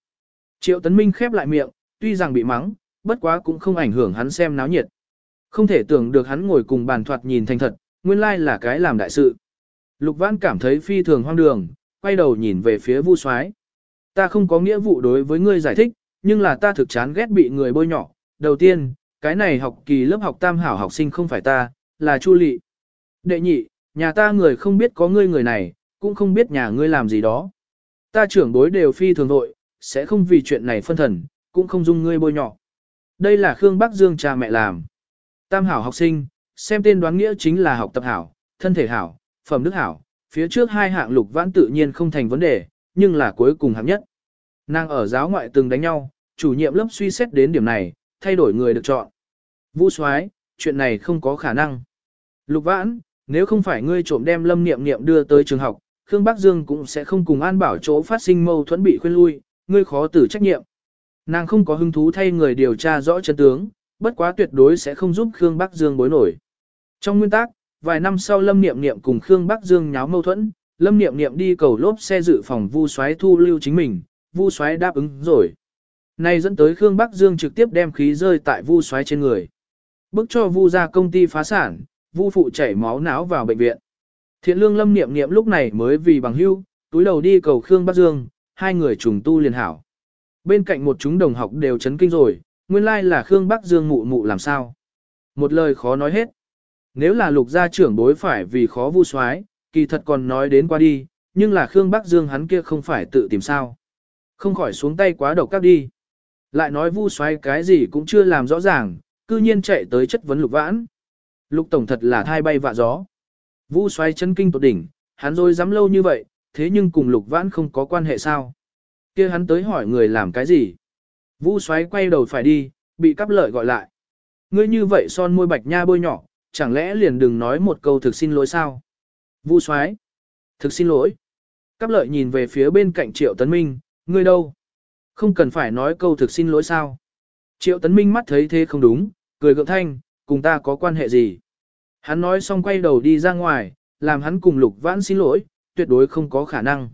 Triệu tấn minh khép lại miệng, tuy rằng bị mắng, bất quá cũng không ảnh hưởng hắn xem náo nhiệt. Không thể tưởng được hắn ngồi cùng bàn thoạt nhìn thành thật, nguyên lai là cái làm đại sự. Lục vãn cảm thấy phi thường hoang đường, quay đầu nhìn về phía vu soái. Ta không có nghĩa vụ đối với ngươi giải thích, nhưng là ta thực chán ghét bị người bôi nhỏ. Đầu tiên, cái này học kỳ lớp học tam hảo học sinh không phải ta, là Chu Lệ. Đệ nhị, nhà ta người không biết có ngươi người này, cũng không biết nhà ngươi làm gì đó. Ta trưởng bối đều phi thường nội, sẽ không vì chuyện này phân thần, cũng không dung ngươi bôi nhọ. Đây là Khương Bắc Dương cha mẹ làm. Tam hảo học sinh, xem tên đoán nghĩa chính là học tập hảo, thân thể hảo, phẩm đức hảo, phía trước hai hạng lục vãn tự nhiên không thành vấn đề, nhưng là cuối cùng hạng nhất. Nàng ở giáo ngoại từng đánh nhau, chủ nhiệm lớp suy xét đến điểm này, thay đổi người được chọn. Vũ soái chuyện này không có khả năng. Lục vãn, nếu không phải ngươi trộm đem lâm niệm niệm đưa tới trường học, Khương Bắc Dương cũng sẽ không cùng an bảo chỗ phát sinh mâu thuẫn bị khuyên lui, ngươi khó tử trách nhiệm. Nàng không có hứng thú thay người điều tra rõ chân tướng, bất quá tuyệt đối sẽ không giúp Khương Bắc Dương bối nổi. Trong nguyên tắc, vài năm sau Lâm Niệm Niệm cùng Khương Bắc Dương nháo mâu thuẫn, Lâm Niệm Niệm đi cầu lốp xe dự phòng Vu Soái thu lưu chính mình, Vu Soái đáp ứng rồi. Này dẫn tới Khương Bắc Dương trực tiếp đem khí rơi tại Vu Soái trên người. Bức cho Vu ra công ty phá sản, Vu phụ chảy máu não vào bệnh viện. Thiện lương Lâm Niệm Niệm lúc này mới vì bằng hưu, túi đầu đi cầu Khương Bắc Dương, hai người trùng tu liền hảo. Bên cạnh một chúng đồng học đều chấn kinh rồi, nguyên lai là Khương Bắc Dương mụ mụ làm sao. Một lời khó nói hết. Nếu là lục gia trưởng bối phải vì khó vu soái, kỳ thật còn nói đến qua đi, nhưng là Khương Bắc Dương hắn kia không phải tự tìm sao. Không khỏi xuống tay quá độc các đi. Lại nói vu soái cái gì cũng chưa làm rõ ràng, cư nhiên chạy tới chất vấn lục vãn. Lục tổng thật là thai bay vạ gió. Vu soái chân kinh tột đỉnh, hắn rồi dám lâu như vậy, thế nhưng cùng lục vãn không có quan hệ sao kia hắn tới hỏi người làm cái gì. Vu xoáy quay đầu phải đi, bị cắp lợi gọi lại. Ngươi như vậy son môi bạch nha bôi nhỏ, chẳng lẽ liền đừng nói một câu thực xin lỗi sao? Vu xoáy, thực xin lỗi. Cắp lợi nhìn về phía bên cạnh Triệu Tấn Minh, ngươi đâu? Không cần phải nói câu thực xin lỗi sao? Triệu Tấn Minh mắt thấy thế không đúng, cười gượng thanh, cùng ta có quan hệ gì? Hắn nói xong quay đầu đi ra ngoài, làm hắn cùng lục vãn xin lỗi, tuyệt đối không có khả năng.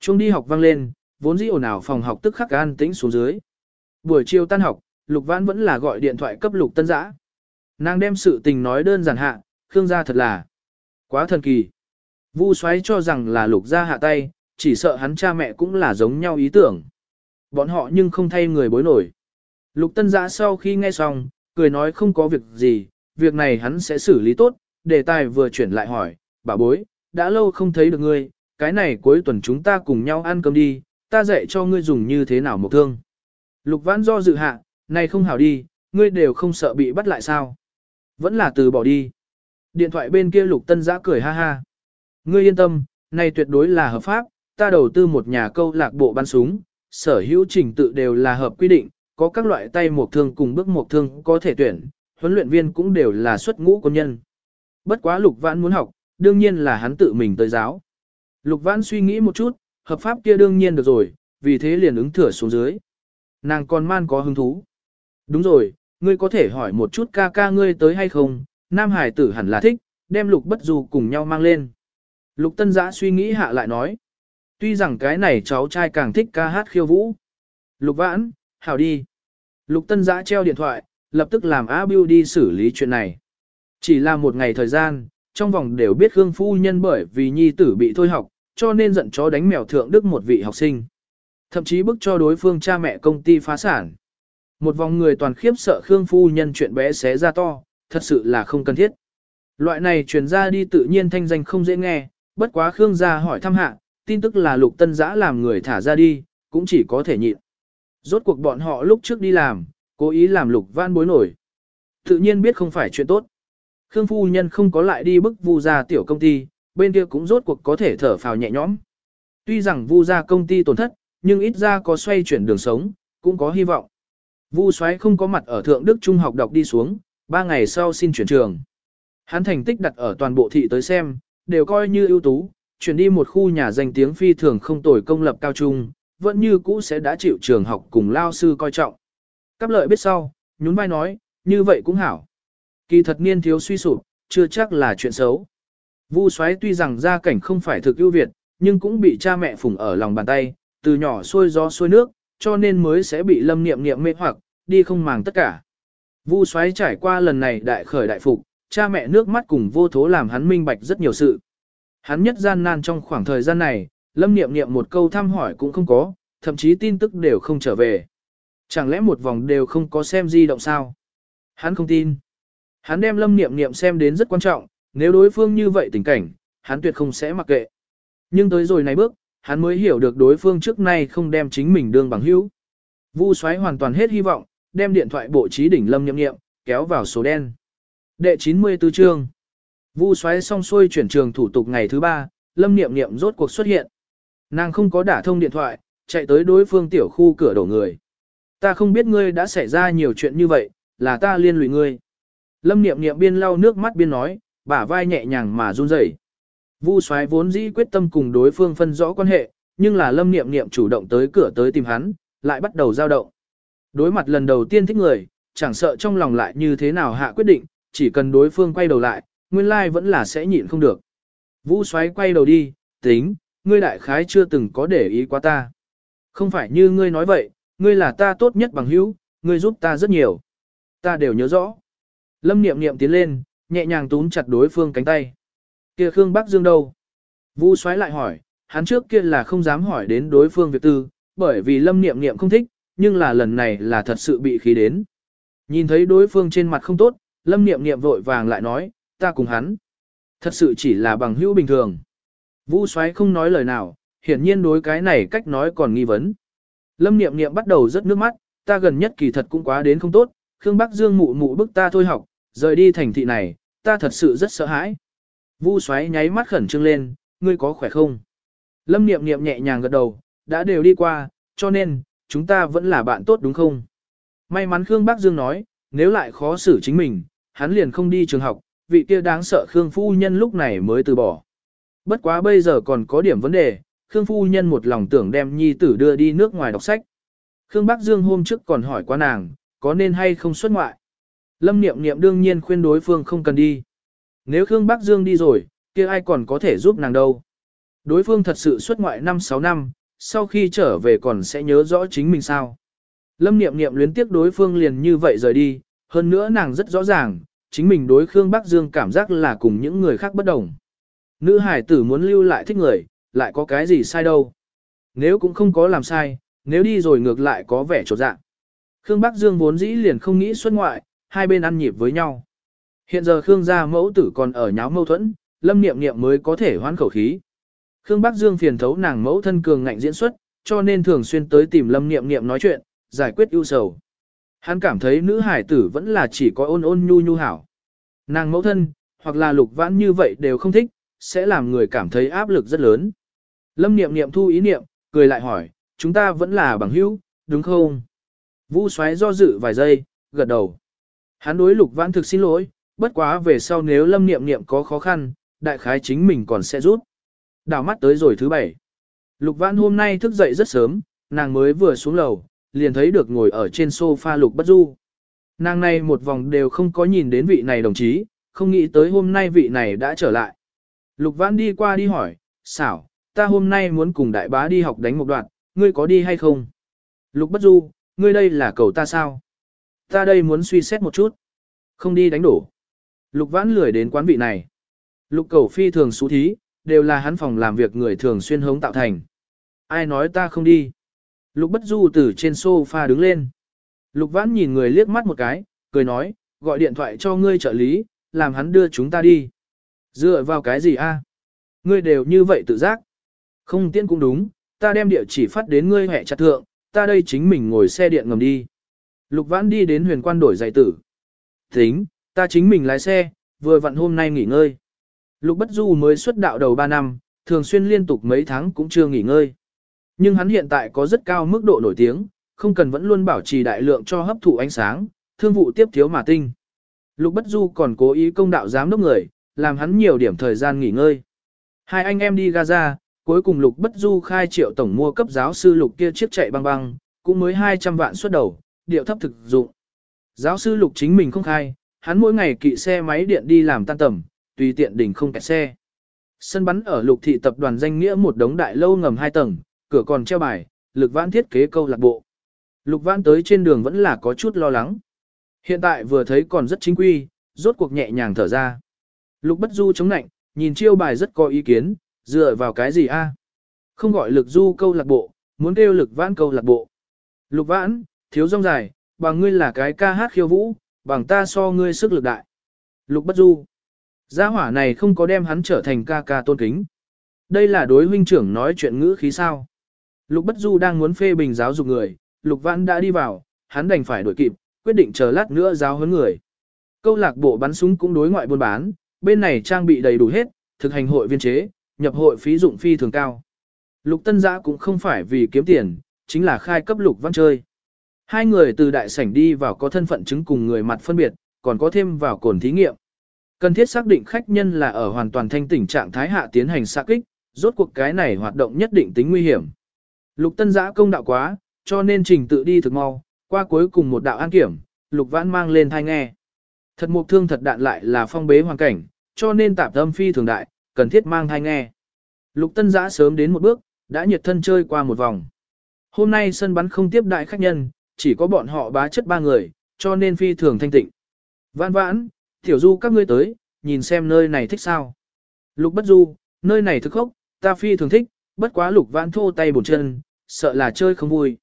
Trung đi học vang lên, vốn dĩ ồn ào phòng học tức khắc an tĩnh xuống dưới. Buổi chiều tan học, lục vãn vẫn là gọi điện thoại cấp lục tân giã. Nàng đem sự tình nói đơn giản hạ, Khương gia thật là quá thần kỳ. Vu Soái cho rằng là lục gia hạ tay, chỉ sợ hắn cha mẹ cũng là giống nhau ý tưởng. Bọn họ nhưng không thay người bối nổi. Lục tân giã sau khi nghe xong, cười nói không có việc gì, việc này hắn sẽ xử lý tốt, đề tài vừa chuyển lại hỏi, bà bối, đã lâu không thấy được ngươi, cái này cuối tuần chúng ta cùng nhau ăn cơm đi, ta dạy cho ngươi dùng như thế nào một thương. Lục vãn do dự hạ, này không hảo đi, ngươi đều không sợ bị bắt lại sao. Vẫn là từ bỏ đi. Điện thoại bên kia lục tân giã cười ha ha. Ngươi yên tâm, này tuyệt đối là hợp pháp, ta đầu tư một nhà câu lạc bộ bắn súng, sở hữu trình tự đều là hợp quy định, có các loại tay một thương cùng bước một thương có thể tuyển, huấn luyện viên cũng đều là xuất ngũ quân nhân. Bất quá lục vãn muốn học, đương nhiên là hắn tự mình tới giáo. Lục vãn suy nghĩ một chút, hợp pháp kia đương nhiên được rồi, vì thế liền ứng thửa xuống dưới. Nàng còn man có hứng thú. Đúng rồi, ngươi có thể hỏi một chút ca ca ngươi tới hay không, nam hải tử hẳn là thích, đem lục bất du cùng nhau mang lên. Lục tân giã suy nghĩ hạ lại nói. Tuy rằng cái này cháu trai càng thích ca hát khiêu vũ. Lục vãn, hảo đi. Lục tân giã treo điện thoại, lập tức làm A Biu đi xử lý chuyện này. Chỉ là một ngày thời gian, trong vòng đều biết Khương Phu Nhân bởi vì nhi tử bị thôi học, cho nên giận chó đánh mèo thượng đức một vị học sinh. Thậm chí bức cho đối phương cha mẹ công ty phá sản. Một vòng người toàn khiếp sợ Khương Phu Nhân chuyện bé xé ra to, thật sự là không cần thiết. Loại này truyền ra đi tự nhiên thanh danh không dễ nghe, bất quá Khương gia hỏi thăm hạ, tin tức là lục tân giã làm người thả ra đi, cũng chỉ có thể nhịn. Rốt cuộc bọn họ lúc trước đi làm, cố ý làm lục văn bối nổi. Tự nhiên biết không phải chuyện tốt. Khương phu nhân không có lại đi bức vu ra tiểu công ty, bên kia cũng rốt cuộc có thể thở phào nhẹ nhõm. Tuy rằng Vu gia công ty tổn thất, nhưng ít ra có xoay chuyển đường sống, cũng có hy vọng. Vu Soái không có mặt ở Thượng Đức Trung học đọc đi xuống, ba ngày sau xin chuyển trường. Hắn thành tích đặt ở toàn bộ thị tới xem, đều coi như ưu tú, chuyển đi một khu nhà danh tiếng phi thường không tồi công lập cao trung, vẫn như cũ sẽ đã chịu trường học cùng lao sư coi trọng. Cáp lợi biết sau, nhún vai nói, như vậy cũng hảo. Kỳ thật niên thiếu suy sụp, chưa chắc là chuyện xấu. Vu Soái tuy rằng gia cảnh không phải thực ưu việt, nhưng cũng bị cha mẹ phụng ở lòng bàn tay, từ nhỏ xuôi gió xuôi nước, cho nên mới sẽ bị lâm niệm niệm mê hoặc, đi không màng tất cả. Vu Soái trải qua lần này đại khởi đại phục, cha mẹ nước mắt cùng vô thố làm hắn minh bạch rất nhiều sự. Hắn nhất gian nan trong khoảng thời gian này, lâm niệm niệm một câu thăm hỏi cũng không có, thậm chí tin tức đều không trở về. Chẳng lẽ một vòng đều không có xem di động sao? Hắn không tin. Hắn đem lâm niệm niệm xem đến rất quan trọng, nếu đối phương như vậy tình cảnh, hắn tuyệt không sẽ mặc kệ. Nhưng tới rồi này bước, hắn mới hiểu được đối phương trước nay không đem chính mình đương bằng hữu. Vu xoáy hoàn toàn hết hy vọng, đem điện thoại bộ trí đỉnh lâm nhậm nghiệm, kéo vào số đen. Đệ 94 chương. Vu xoáy xong xuôi chuyển trường thủ tục ngày thứ ba, lâm niệm niệm rốt cuộc xuất hiện. Nàng không có đả thông điện thoại, chạy tới đối phương tiểu khu cửa đổ người. Ta không biết ngươi đã xảy ra nhiều chuyện như vậy, là ta liên lụy ngươi. Lâm niệm niệm biên lau nước mắt biên nói, bả vai nhẹ nhàng mà run rẩy. Vu Soái vốn dĩ quyết tâm cùng đối phương phân rõ quan hệ, nhưng là Lâm Niệm Niệm chủ động tới cửa tới tìm hắn, lại bắt đầu giao động. Đối mặt lần đầu tiên thích người, chẳng sợ trong lòng lại như thế nào hạ quyết định, chỉ cần đối phương quay đầu lại, nguyên lai vẫn là sẽ nhịn không được. Vu Soái quay đầu đi, tính, ngươi đại khái chưa từng có để ý quá ta. Không phải như ngươi nói vậy, ngươi là ta tốt nhất bằng hữu, ngươi giúp ta rất nhiều. Ta đều nhớ rõ. Lâm Niệm Niệm tiến lên, nhẹ nhàng túm chặt đối phương cánh tay. Kia Khương Bắc Dương đâu? Vu Soái lại hỏi, hắn trước kia là không dám hỏi đến đối phương việc tư, bởi vì Lâm Niệm Niệm không thích, nhưng là lần này là thật sự bị khí đến. Nhìn thấy đối phương trên mặt không tốt, Lâm Niệm Niệm vội vàng lại nói, ta cùng hắn. Thật sự chỉ là bằng hữu bình thường. Vu Soái không nói lời nào, hiển nhiên đối cái này cách nói còn nghi vấn. Lâm Niệm Niệm bắt đầu rất nước mắt, ta gần nhất kỳ thật cũng quá đến không tốt, Khương Bắc Dương mụ mụ bức ta thôi học, rời đi thành thị này, ta thật sự rất sợ hãi. Vu xoáy nháy mắt khẩn trương lên, ngươi có khỏe không? Lâm niệm niệm nhẹ nhàng gật đầu, đã đều đi qua, cho nên, chúng ta vẫn là bạn tốt đúng không? May mắn Khương Bắc Dương nói, nếu lại khó xử chính mình, hắn liền không đi trường học, vị kia đáng sợ Khương Phu Nhân lúc này mới từ bỏ. Bất quá bây giờ còn có điểm vấn đề, Khương Phu Nhân một lòng tưởng đem nhi tử đưa đi nước ngoài đọc sách. Khương Bắc Dương hôm trước còn hỏi qua nàng, có nên hay không xuất ngoại. Lâm Niệm Niệm đương nhiên khuyên đối phương không cần đi. Nếu Khương Bắc Dương đi rồi, kia ai còn có thể giúp nàng đâu. Đối phương thật sự xuất ngoại 5-6 năm, sau khi trở về còn sẽ nhớ rõ chính mình sao. Lâm Niệm Niệm luyến tiếc đối phương liền như vậy rời đi, hơn nữa nàng rất rõ ràng, chính mình đối Khương Bắc Dương cảm giác là cùng những người khác bất đồng. Nữ hải tử muốn lưu lại thích người, lại có cái gì sai đâu. Nếu cũng không có làm sai, nếu đi rồi ngược lại có vẻ trột dạng. Khương Bắc Dương vốn dĩ liền không nghĩ xuất ngoại, hai bên ăn nhịp với nhau. Hiện giờ Khương gia mẫu tử còn ở nháo mâu thuẫn, Lâm Niệm Niệm mới có thể hoán khẩu khí. Khương Bắc Dương phiền thấu nàng mẫu thân cường ngạnh diễn xuất, cho nên thường xuyên tới tìm Lâm Niệm Niệm nói chuyện, giải quyết ưu sầu. Hắn cảm thấy nữ hải tử vẫn là chỉ có ôn ôn nhu nhu hảo. Nàng mẫu thân, hoặc là lục vãn như vậy đều không thích, sẽ làm người cảm thấy áp lực rất lớn. Lâm Niệm Niệm thu ý niệm, cười lại hỏi, chúng ta vẫn là bằng hữu, đúng không? Vũ xoáy do dự vài giây, gật đầu. Hắn đối lục vãn thực xin lỗi, bất quá về sau nếu lâm niệm niệm có khó khăn, đại khái chính mình còn sẽ rút. Đảo mắt tới rồi thứ bảy. Lục vãn hôm nay thức dậy rất sớm, nàng mới vừa xuống lầu, liền thấy được ngồi ở trên sofa lục bất du. Nàng này một vòng đều không có nhìn đến vị này đồng chí, không nghĩ tới hôm nay vị này đã trở lại. Lục vãn đi qua đi hỏi, xảo, ta hôm nay muốn cùng đại bá đi học đánh một đoạn, ngươi có đi hay không? Lục bất du, ngươi đây là cầu ta sao? Ta đây muốn suy xét một chút. Không đi đánh đổ. Lục vãn lười đến quán vị này. Lục cầu phi thường xú thí, đều là hắn phòng làm việc người thường xuyên hống tạo thành. Ai nói ta không đi. Lục bất du từ trên sofa đứng lên. Lục vãn nhìn người liếc mắt một cái, cười nói, gọi điện thoại cho ngươi trợ lý, làm hắn đưa chúng ta đi. Dựa vào cái gì a? Ngươi đều như vậy tự giác. Không tiên cũng đúng, ta đem địa chỉ phát đến ngươi hẹ chặt thượng, ta đây chính mình ngồi xe điện ngầm đi. Lục vãn đi đến huyền quan đổi giày tử. Tính, ta chính mình lái xe, vừa vặn hôm nay nghỉ ngơi. Lục Bất Du mới xuất đạo đầu 3 năm, thường xuyên liên tục mấy tháng cũng chưa nghỉ ngơi. Nhưng hắn hiện tại có rất cao mức độ nổi tiếng, không cần vẫn luôn bảo trì đại lượng cho hấp thụ ánh sáng, thương vụ tiếp thiếu mà tinh. Lục Bất Du còn cố ý công đạo giám đốc người, làm hắn nhiều điểm thời gian nghỉ ngơi. Hai anh em đi Gaza, cuối cùng Lục Bất Du khai triệu tổng mua cấp giáo sư Lục kia chiếc chạy băng băng, cũng mới 200 vạn xuất đầu, điệu thấp thực dụng. Giáo sư Lục chính mình không khai, hắn mỗi ngày kỵ xe máy điện đi làm tan tầm, tùy tiện đỉnh không kẹt xe. Sân bắn ở Lục thị tập đoàn danh nghĩa một đống đại lâu ngầm hai tầng, cửa còn treo bài, lực vãn thiết kế câu lạc bộ. Lục vãn tới trên đường vẫn là có chút lo lắng. Hiện tại vừa thấy còn rất chính quy, rốt cuộc nhẹ nhàng thở ra. Lục bất du chống nạnh, nhìn chiêu bài rất có ý kiến, dựa vào cái gì a? Không gọi lực du câu lạc bộ, muốn kêu lực vãn câu lạc bộ. Lục vãn, thiếu rong dài, bằng ngươi là cái ca hát khiêu vũ, bằng ta so ngươi sức lực đại. Lục bất du. Gia hỏa này không có đem hắn trở thành ca ca tôn kính. Đây là đối huynh trưởng nói chuyện ngữ khí sao. Lục bất du đang muốn phê bình giáo dục người, lục vãn đã đi vào, hắn đành phải đuổi kịp, quyết định chờ lát nữa giáo huấn người. Câu lạc bộ bắn súng cũng đối ngoại buôn bán, bên này trang bị đầy đủ hết, thực hành hội viên chế, nhập hội phí dụng phi thường cao. Lục tân giã cũng không phải vì kiếm tiền, chính là khai cấp lục văn chơi. Hai người từ đại sảnh đi vào có thân phận chứng cùng người mặt phân biệt, còn có thêm vào cồn thí nghiệm. Cần thiết xác định khách nhân là ở hoàn toàn thanh tỉnh trạng thái hạ tiến hành xạ kích, rốt cuộc cái này hoạt động nhất định tính nguy hiểm. Lục tân giã công đạo quá, cho nên trình tự đi thực mau, qua cuối cùng một đạo an kiểm, lục vãn mang lên thai nghe. Thật mục thương thật đạn lại là phong bế hoàn cảnh, cho nên tạp âm phi thường đại, cần thiết mang thai nghe. Lục tân giã sớm đến một bước, đã nhiệt thân chơi qua một vòng. Hôm nay sân bắn không tiếp đại khách nhân, chỉ có bọn họ bá chất ba người, cho nên phi thường thanh tịnh. Vãn vãn, tiểu du các ngươi tới, nhìn xem nơi này thích sao. Lục bất du, nơi này thực khốc, ta phi thường thích, bất quá lục vãn thô tay bổn chân, sợ là chơi không vui.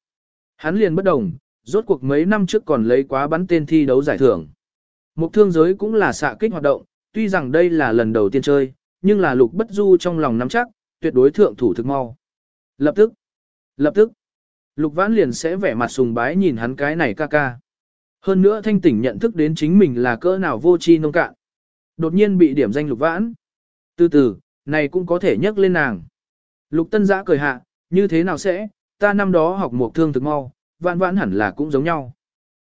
Hắn liền bất đồng, rốt cuộc mấy năm trước còn lấy quá bắn tên thi đấu giải thưởng. Mục thương giới cũng là xạ kích hoạt động, tuy rằng đây là lần đầu tiên chơi, nhưng là lục bất du trong lòng nắm chắc, tuyệt đối thượng thủ thực mau. Lập tức, lập tức, lục vãn liền sẽ vẻ mặt sùng bái nhìn hắn cái này ca ca. Hơn nữa thanh tỉnh nhận thức đến chính mình là cỡ nào vô tri nông cạn. Đột nhiên bị điểm danh lục vãn. Từ từ, này cũng có thể nhắc lên nàng. Lục tân giã cười hạ, như thế nào sẽ, ta năm đó học một thương thực mau, vãn vãn hẳn là cũng giống nhau.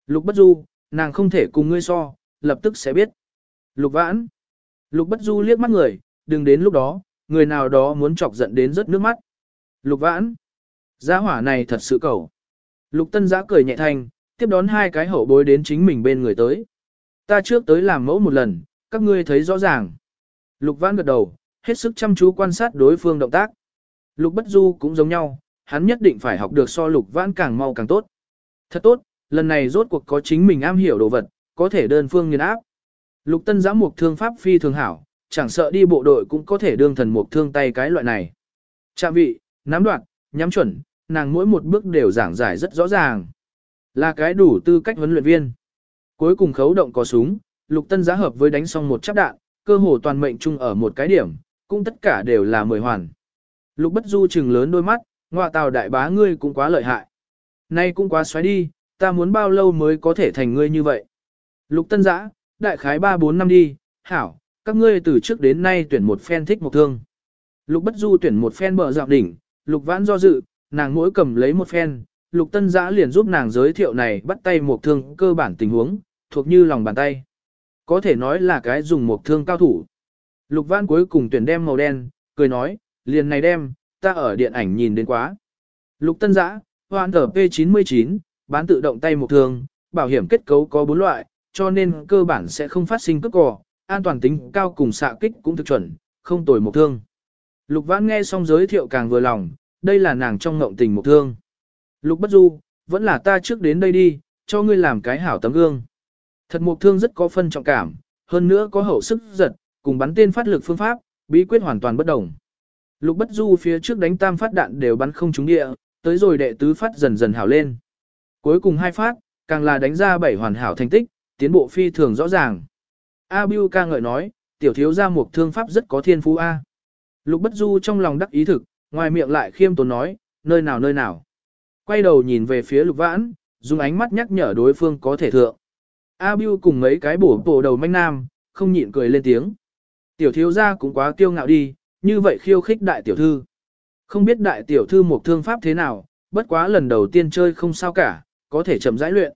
Lục bất du, nàng không thể cùng ngươi so, lập tức sẽ biết. Lục vãn. Lục bất du liếc mắt người, đừng đến lúc đó, người nào đó muốn chọc giận đến rớt nước mắt. Lục vãn. Giá hỏa này thật sự cầu. Lục tân giã cười nhẹ thanh, tiếp đón hai cái hậu bối đến chính mình bên người tới. Ta trước tới làm mẫu một lần, các ngươi thấy rõ ràng. Lục vãn gật đầu, hết sức chăm chú quan sát đối phương động tác. Lục bất du cũng giống nhau, hắn nhất định phải học được so lục vãn càng mau càng tốt. Thật tốt, lần này rốt cuộc có chính mình am hiểu đồ vật, có thể đơn phương nghiền áp. Lục tân giã mục thương pháp phi thường hảo, chẳng sợ đi bộ đội cũng có thể đương thần mục thương tay cái loại này. Trạm vị, nắm đoạn, nhắm chuẩn, nàng mỗi một bước đều giảng giải rất rõ ràng. Là cái đủ tư cách huấn luyện viên. Cuối cùng khấu động có súng, lục tân giá hợp với đánh xong một chắp đạn, cơ hồ toàn mệnh chung ở một cái điểm, cũng tất cả đều là mười hoàn. Lục bất du trừng lớn đôi mắt, ngoại tào đại bá ngươi cũng quá lợi hại. Nay cũng quá xoáy đi, ta muốn bao lâu mới có thể thành ngươi như vậy. Lục tân giã, đại khái 3-4 năm đi, hảo, các ngươi từ trước đến nay tuyển một phen thích một thương. Lục bất du tuyển một phen bờ dạo đỉnh, lục vãn do dự, nàng mỗi cầm lấy một phen, lục tân giã liền giúp nàng giới thiệu này bắt tay một thương cơ bản tình huống, thuộc như lòng bàn tay. Có thể nói là cái dùng một thương cao thủ. Lục văn cuối cùng tuyển đem màu đen, cười nói, liền này đem, ta ở điện ảnh nhìn đến quá. Lục tân giã, hoàn thở P99, bán tự động tay một thương, bảo hiểm kết cấu có bốn loại, cho nên cơ bản sẽ không phát sinh cướp cò, an toàn tính cao cùng xạ kích cũng thực chuẩn, không tồi một thương. Lục vãn nghe xong giới thiệu càng vừa lòng, đây là nàng trong ngộng tình một thương. Lục bất du, vẫn là ta trước đến đây đi, cho ngươi làm cái hảo tấm gương. Thật một thương rất có phân trọng cảm, hơn nữa có hậu sức giật, cùng bắn tên phát lực phương pháp, bí quyết hoàn toàn bất đồng. Lục bất du phía trước đánh tam phát đạn đều bắn không trúng địa, tới rồi đệ tứ phát dần dần hảo lên. Cuối cùng hai phát, càng là đánh ra bảy hoàn hảo thành tích, tiến bộ phi thường rõ ràng. A Biu ca ngợi nói, tiểu thiếu gia một thương pháp rất có thiên phú A. Lục Bất Du trong lòng đắc ý thực, ngoài miệng lại khiêm tốn nói, nơi nào nơi nào. Quay đầu nhìn về phía Lục Vãn, dùng ánh mắt nhắc nhở đối phương có thể thượng. A Bưu cùng mấy cái bổ bổ đầu manh nam, không nhịn cười lên tiếng. Tiểu thiếu gia cũng quá kiêu ngạo đi, như vậy khiêu khích đại tiểu thư. Không biết đại tiểu thư một thương pháp thế nào, bất quá lần đầu tiên chơi không sao cả, có thể chậm rãi luyện.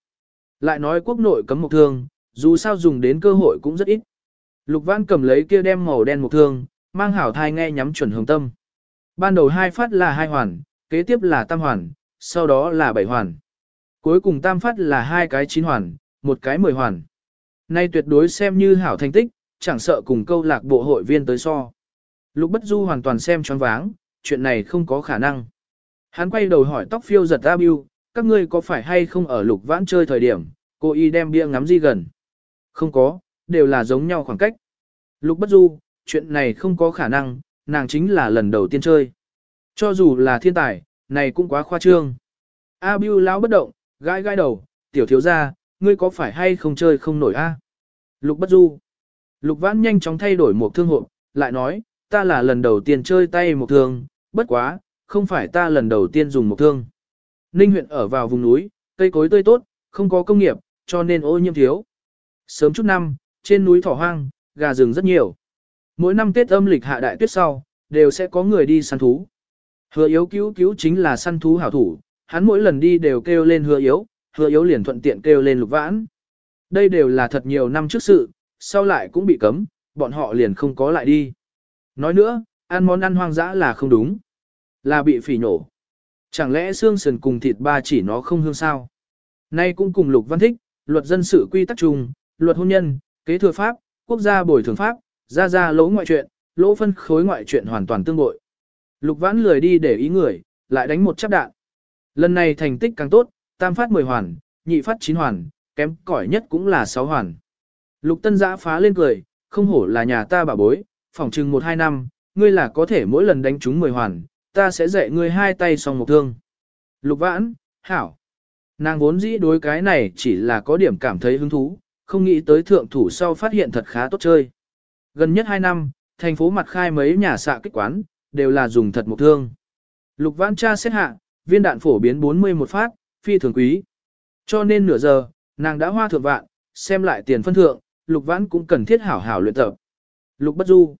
Lại nói quốc nội cấm một thương, dù sao dùng đến cơ hội cũng rất ít. Lục Văn cầm lấy kia đem màu đen một thương, mang hảo thai nghe nhắm chuẩn hướng tâm. Ban đầu hai phát là hai hoàn, kế tiếp là tam hoàn, sau đó là bảy hoàn. Cuối cùng tam phát là hai cái chín hoàn, một cái mười hoàn. Nay tuyệt đối xem như hảo thành tích, chẳng sợ cùng câu lạc bộ hội viên tới so. Lục Bất Du hoàn toàn xem choáng váng, chuyện này không có khả năng. Hắn quay đầu hỏi tóc phiêu giật A Biu, các ngươi có phải hay không ở lục vãn chơi thời điểm, cô y đem bia ngắm di gần. Không có, đều là giống nhau khoảng cách. Lục Bất Du, chuyện này không có khả năng, nàng chính là lần đầu tiên chơi. Cho dù là thiên tài, này cũng quá khoa trương. A Biu lão bất động, gãi gãi đầu, tiểu thiếu gia, ngươi có phải hay không chơi không nổi a? Lục Bất Du. Lục Vãn nhanh chóng thay đổi một thương hộ, lại nói, ta là lần đầu tiên chơi tay một thương, bất quá, không phải ta lần đầu tiên dùng một thương. Ninh huyện ở vào vùng núi, cây cối tươi tốt, không có công nghiệp, cho nên ô nhiễm thiếu. Sớm chút năm, trên núi thỏ hoang, gà rừng rất nhiều. Mỗi năm Tết âm lịch hạ đại tuyết sau, đều sẽ có người đi săn thú. Hứa yếu cứu cứu chính là săn thú hảo thủ, hắn mỗi lần đi đều kêu lên hứa yếu, hứa yếu liền thuận tiện kêu lên lục vãn. Đây đều là thật nhiều năm trước sự, sau lại cũng bị cấm, bọn họ liền không có lại đi. Nói nữa, ăn món ăn hoang dã là không đúng, là bị phỉ nổ. Chẳng lẽ xương sườn cùng thịt ba chỉ nó không hương sao? Nay cũng cùng lục văn thích, luật dân sự quy tắc chung, luật hôn nhân, kế thừa pháp, quốc gia bồi thường pháp, ra ra lỗ ngoại chuyện, lỗ phân khối ngoại chuyện hoàn toàn tương bội. Lục vãn lười đi để ý người, lại đánh một chắp đạn. Lần này thành tích càng tốt, tam phát 10 hoàn, nhị phát 9 hoàn, kém cỏi nhất cũng là 6 hoàn. Lục tân giã phá lên cười, không hổ là nhà ta bà bối, phỏng chừng 1-2 năm, ngươi là có thể mỗi lần đánh chúng 10 hoàn, ta sẽ dạy ngươi hai tay song một thương. Lục vãn, hảo. Nàng vốn dĩ đối cái này chỉ là có điểm cảm thấy hứng thú, không nghĩ tới thượng thủ sau phát hiện thật khá tốt chơi. Gần nhất 2 năm, thành phố mặt khai mấy nhà xạ kích quán, đều là dùng thật mục thương. Lục vãn tra xét hạ, viên đạn phổ biến 40 một phát, phi thường quý. Cho nên nửa giờ, nàng đã hoa thượng vạn, xem lại tiền phân thượng, lục vãn cũng cần thiết hảo hảo luyện tập. Lục bất du.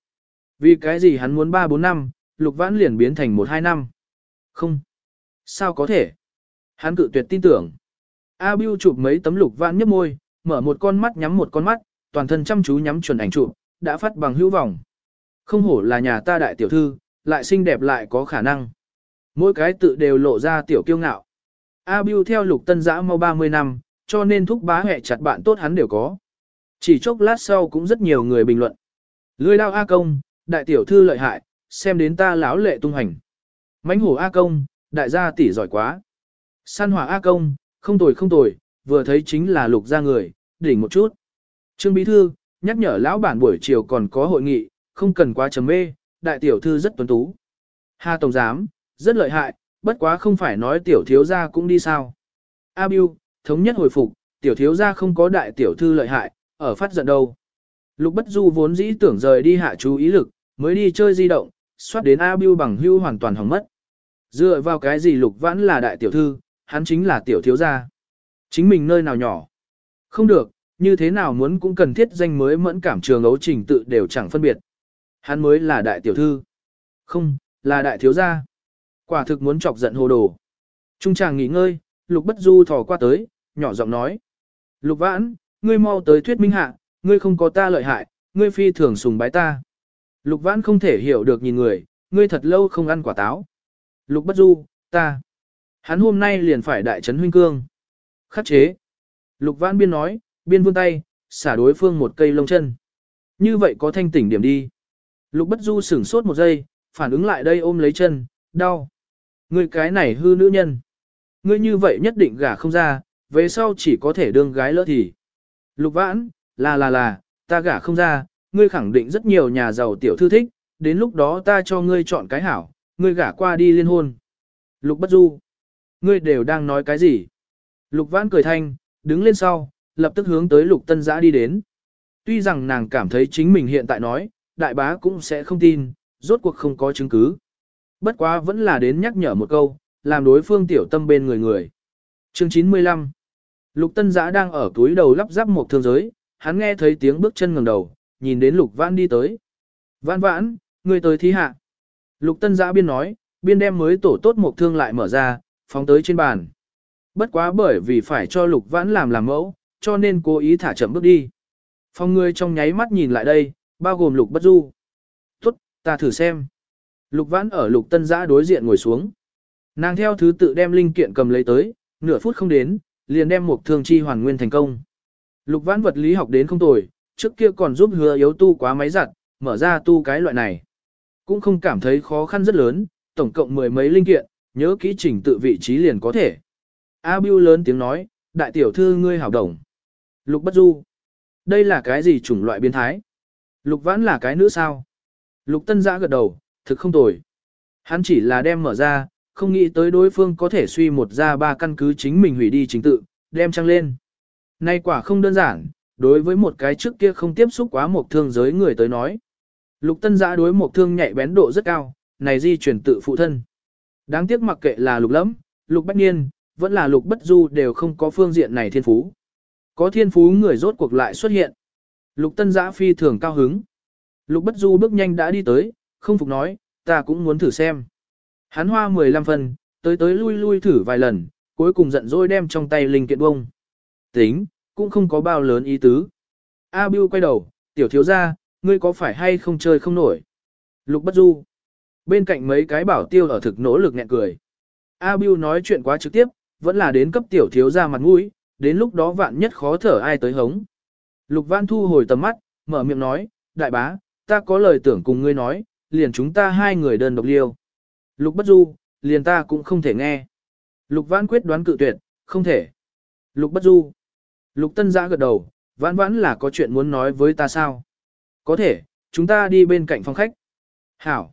Vì cái gì hắn muốn 3-4 năm, lục vãn liền biến thành 1-2 năm. Không. Sao có thể? Hắn cự tuyệt tin tưởng. A Biu chụp mấy tấm lục vãn nhấp môi, mở một con mắt nhắm một con mắt, toàn thân chăm chú nhắm chuẩn ảnh chụp, đã phát bằng hữu vọng. Không hổ là nhà ta đại tiểu thư, lại xinh đẹp lại có khả năng. Mỗi cái tự đều lộ ra tiểu kiêu ngạo. A Biu theo lục tân giã mau 30 năm, cho nên thúc bá hẹ chặt bạn tốt hắn đều có. Chỉ chốc lát sau cũng rất nhiều người bình luận. Lưỡi lao A công, đại tiểu thư lợi hại, xem đến ta lão lệ tung hành. Mánh hổ A công, đại gia tỷ giỏi quá. Săn hỏa A công, không tồi không tồi, vừa thấy chính là lục gia người, đỉnh một chút. Trương Bí Thư, nhắc nhở lão bản buổi chiều còn có hội nghị, không cần quá trầm mê, đại tiểu thư rất tuấn tú. Hà Tổng Giám, rất lợi hại, bất quá không phải nói tiểu thiếu gia cũng đi sao. A Biu, thống nhất hồi phục, tiểu thiếu gia không có đại tiểu thư lợi hại, ở phát giận đâu. Lục Bất Du vốn dĩ tưởng rời đi hạ chú ý lực, mới đi chơi di động, xoát đến A Biu bằng hưu hoàn toàn hỏng mất. Dựa vào cái gì Lục Vãn là đại tiểu thư, hắn chính là tiểu thiếu gia. Chính mình nơi nào nhỏ. Không được, như thế nào muốn cũng cần thiết danh mới mẫn cảm trường ấu trình tự đều chẳng phân biệt. Hắn mới là đại tiểu thư. Không, là đại thiếu gia. Quả thực muốn chọc giận hồ đồ. Trung chàng nghỉ ngơi, Lục Bất Du thò qua tới, nhỏ giọng nói. Lục Vãn, ngươi mau tới thuyết minh hạ, ngươi không có ta lợi hại, ngươi phi thường sùng bái ta. Lục Vãn không thể hiểu được nhìn người, ngươi thật lâu không ăn quả táo. Lục Bất Du, ta. Hắn hôm nay liền phải đại trấn huynh cương. Khắc chế. Lục Vãn biên nói, biên vương tay, xả đối phương một cây lông chân. Như vậy có thanh tỉnh điểm đi. Lục Bất Du sửng sốt một giây, phản ứng lại đây ôm lấy chân, đau. Ngươi cái này hư nữ nhân. Ngươi như vậy nhất định gả không ra, về sau chỉ có thể đương gái lỡ thì. Lục vãn, là là là, ta gả không ra, ngươi khẳng định rất nhiều nhà giàu tiểu thư thích, đến lúc đó ta cho ngươi chọn cái hảo, ngươi gả qua đi liên hôn. Lục bất du, ngươi đều đang nói cái gì? Lục vãn cười thanh, đứng lên sau, lập tức hướng tới lục tân giã đi đến. Tuy rằng nàng cảm thấy chính mình hiện tại nói, đại bá cũng sẽ không tin, rốt cuộc không có chứng cứ. Bất quá vẫn là đến nhắc nhở một câu, làm đối phương tiểu tâm bên người người. Chương 95 Lục tân giã đang ở túi đầu lắp ráp một thương giới, hắn nghe thấy tiếng bước chân ngẩng đầu, nhìn đến lục vãn đi tới. Vãn vãn, người tới thí hạ. Lục tân giã biên nói, biên đem mới tổ tốt một thương lại mở ra, phóng tới trên bàn. Bất quá bởi vì phải cho lục vãn làm làm mẫu, cho nên cố ý thả chậm bước đi. Phong ngươi trong nháy mắt nhìn lại đây, bao gồm lục bất du. Tốt, ta thử xem. Lục vãn ở lục tân giã đối diện ngồi xuống. Nàng theo thứ tự đem linh kiện cầm lấy tới, nửa phút không đến, liền đem một thương chi hoàn nguyên thành công. Lục vãn vật lý học đến không tồi, trước kia còn giúp hứa yếu tu quá máy giặt, mở ra tu cái loại này. Cũng không cảm thấy khó khăn rất lớn, tổng cộng mười mấy linh kiện, nhớ kỹ chỉnh tự vị trí liền có thể. A Bưu lớn tiếng nói, đại tiểu thư ngươi hảo đồng. Lục bất du. Đây là cái gì chủng loại biến thái? Lục vãn là cái nữ sao? Lục tân giã gật đầu, thực không tồi. Hắn chỉ là đem mở ra, không nghĩ tới đối phương có thể suy một ra ba căn cứ chính mình hủy đi chính tự, đem trăng lên. Nay quả không đơn giản, đối với một cái trước kia không tiếp xúc quá một thương giới người tới nói. Lục tân giã đối một thương nhạy bén độ rất cao, này di chuyển tự phụ thân. Đáng tiếc mặc kệ là lục lẫm, lục bách niên, vẫn là lục bất du đều không có phương diện này thiên phú. Có thiên phú người rốt cuộc lại xuất hiện. Lục tân giã phi thường cao hứng. Lục bất du bước nhanh đã đi tới, không phục nói, ta cũng muốn thử xem. Hắn hoa 15 phần, tới tới lui lui thử vài lần, cuối cùng giận dỗi đem trong tay linh kiện bông. Tính, cũng không có bao lớn ý tứ. A Bưu quay đầu, tiểu thiếu gia, ngươi có phải hay không chơi không nổi? Lục bất du. Bên cạnh mấy cái bảo tiêu ở thực nỗ lực nghẹn cười. A Bưu nói chuyện quá trực tiếp, vẫn là đến cấp tiểu thiếu gia mặt mũi, đến lúc đó vạn nhất khó thở ai tới hống. Lục Văn thu hồi tầm mắt, mở miệng nói, đại bá, ta có lời tưởng cùng ngươi nói, liền chúng ta hai người đơn độc liêu. Lục bất du, liền ta cũng không thể nghe. Lục Văn quyết đoán cự tuyệt, không thể. Lục bất du. Lục tân giã gật đầu, vãn vãn là có chuyện muốn nói với ta sao? Có thể, chúng ta đi bên cạnh phòng khách. Hảo.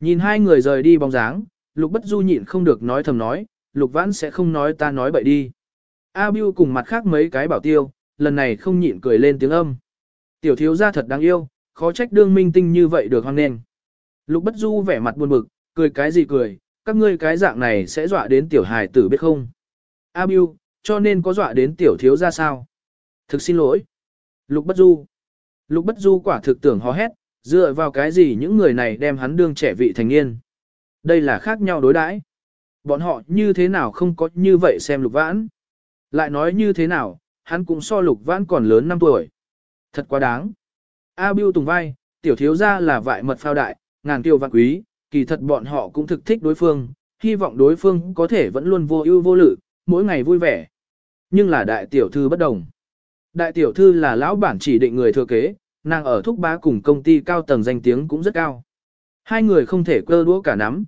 Nhìn hai người rời đi bóng dáng, lục bất du nhịn không được nói thầm nói, lục vãn sẽ không nói ta nói bậy đi. A Bưu cùng mặt khác mấy cái bảo tiêu, lần này không nhịn cười lên tiếng âm. Tiểu thiếu gia thật đáng yêu, khó trách đương minh tinh như vậy được hoan nghênh. Lục bất du vẻ mặt buồn bực, cười cái gì cười, các ngươi cái dạng này sẽ dọa đến tiểu hài tử biết không. A Bưu, cho nên có dọa đến tiểu thiếu gia sao? Thực xin lỗi. Lục bất du. Lục bất du quả thực tưởng hò hét, dựa vào cái gì những người này đem hắn đương trẻ vị thành niên. Đây là khác nhau đối đãi. Bọn họ như thế nào không có như vậy xem lục vãn. Lại nói như thế nào, hắn cũng so lục vãn còn lớn 5 tuổi. Thật quá đáng. A Bưu Tùng vai, tiểu thiếu gia là vại mật phao đại, ngàn tiêu vạn quý, kỳ thật bọn họ cũng thực thích đối phương, hy vọng đối phương có thể vẫn luôn vô ưu vô lự, mỗi ngày vui vẻ. Nhưng là đại tiểu thư bất đồng. Đại tiểu thư là lão bản chỉ định người thừa kế, nàng ở thúc bá cùng công ty cao tầng danh tiếng cũng rất cao. Hai người không thể cơ đũa cả nắm.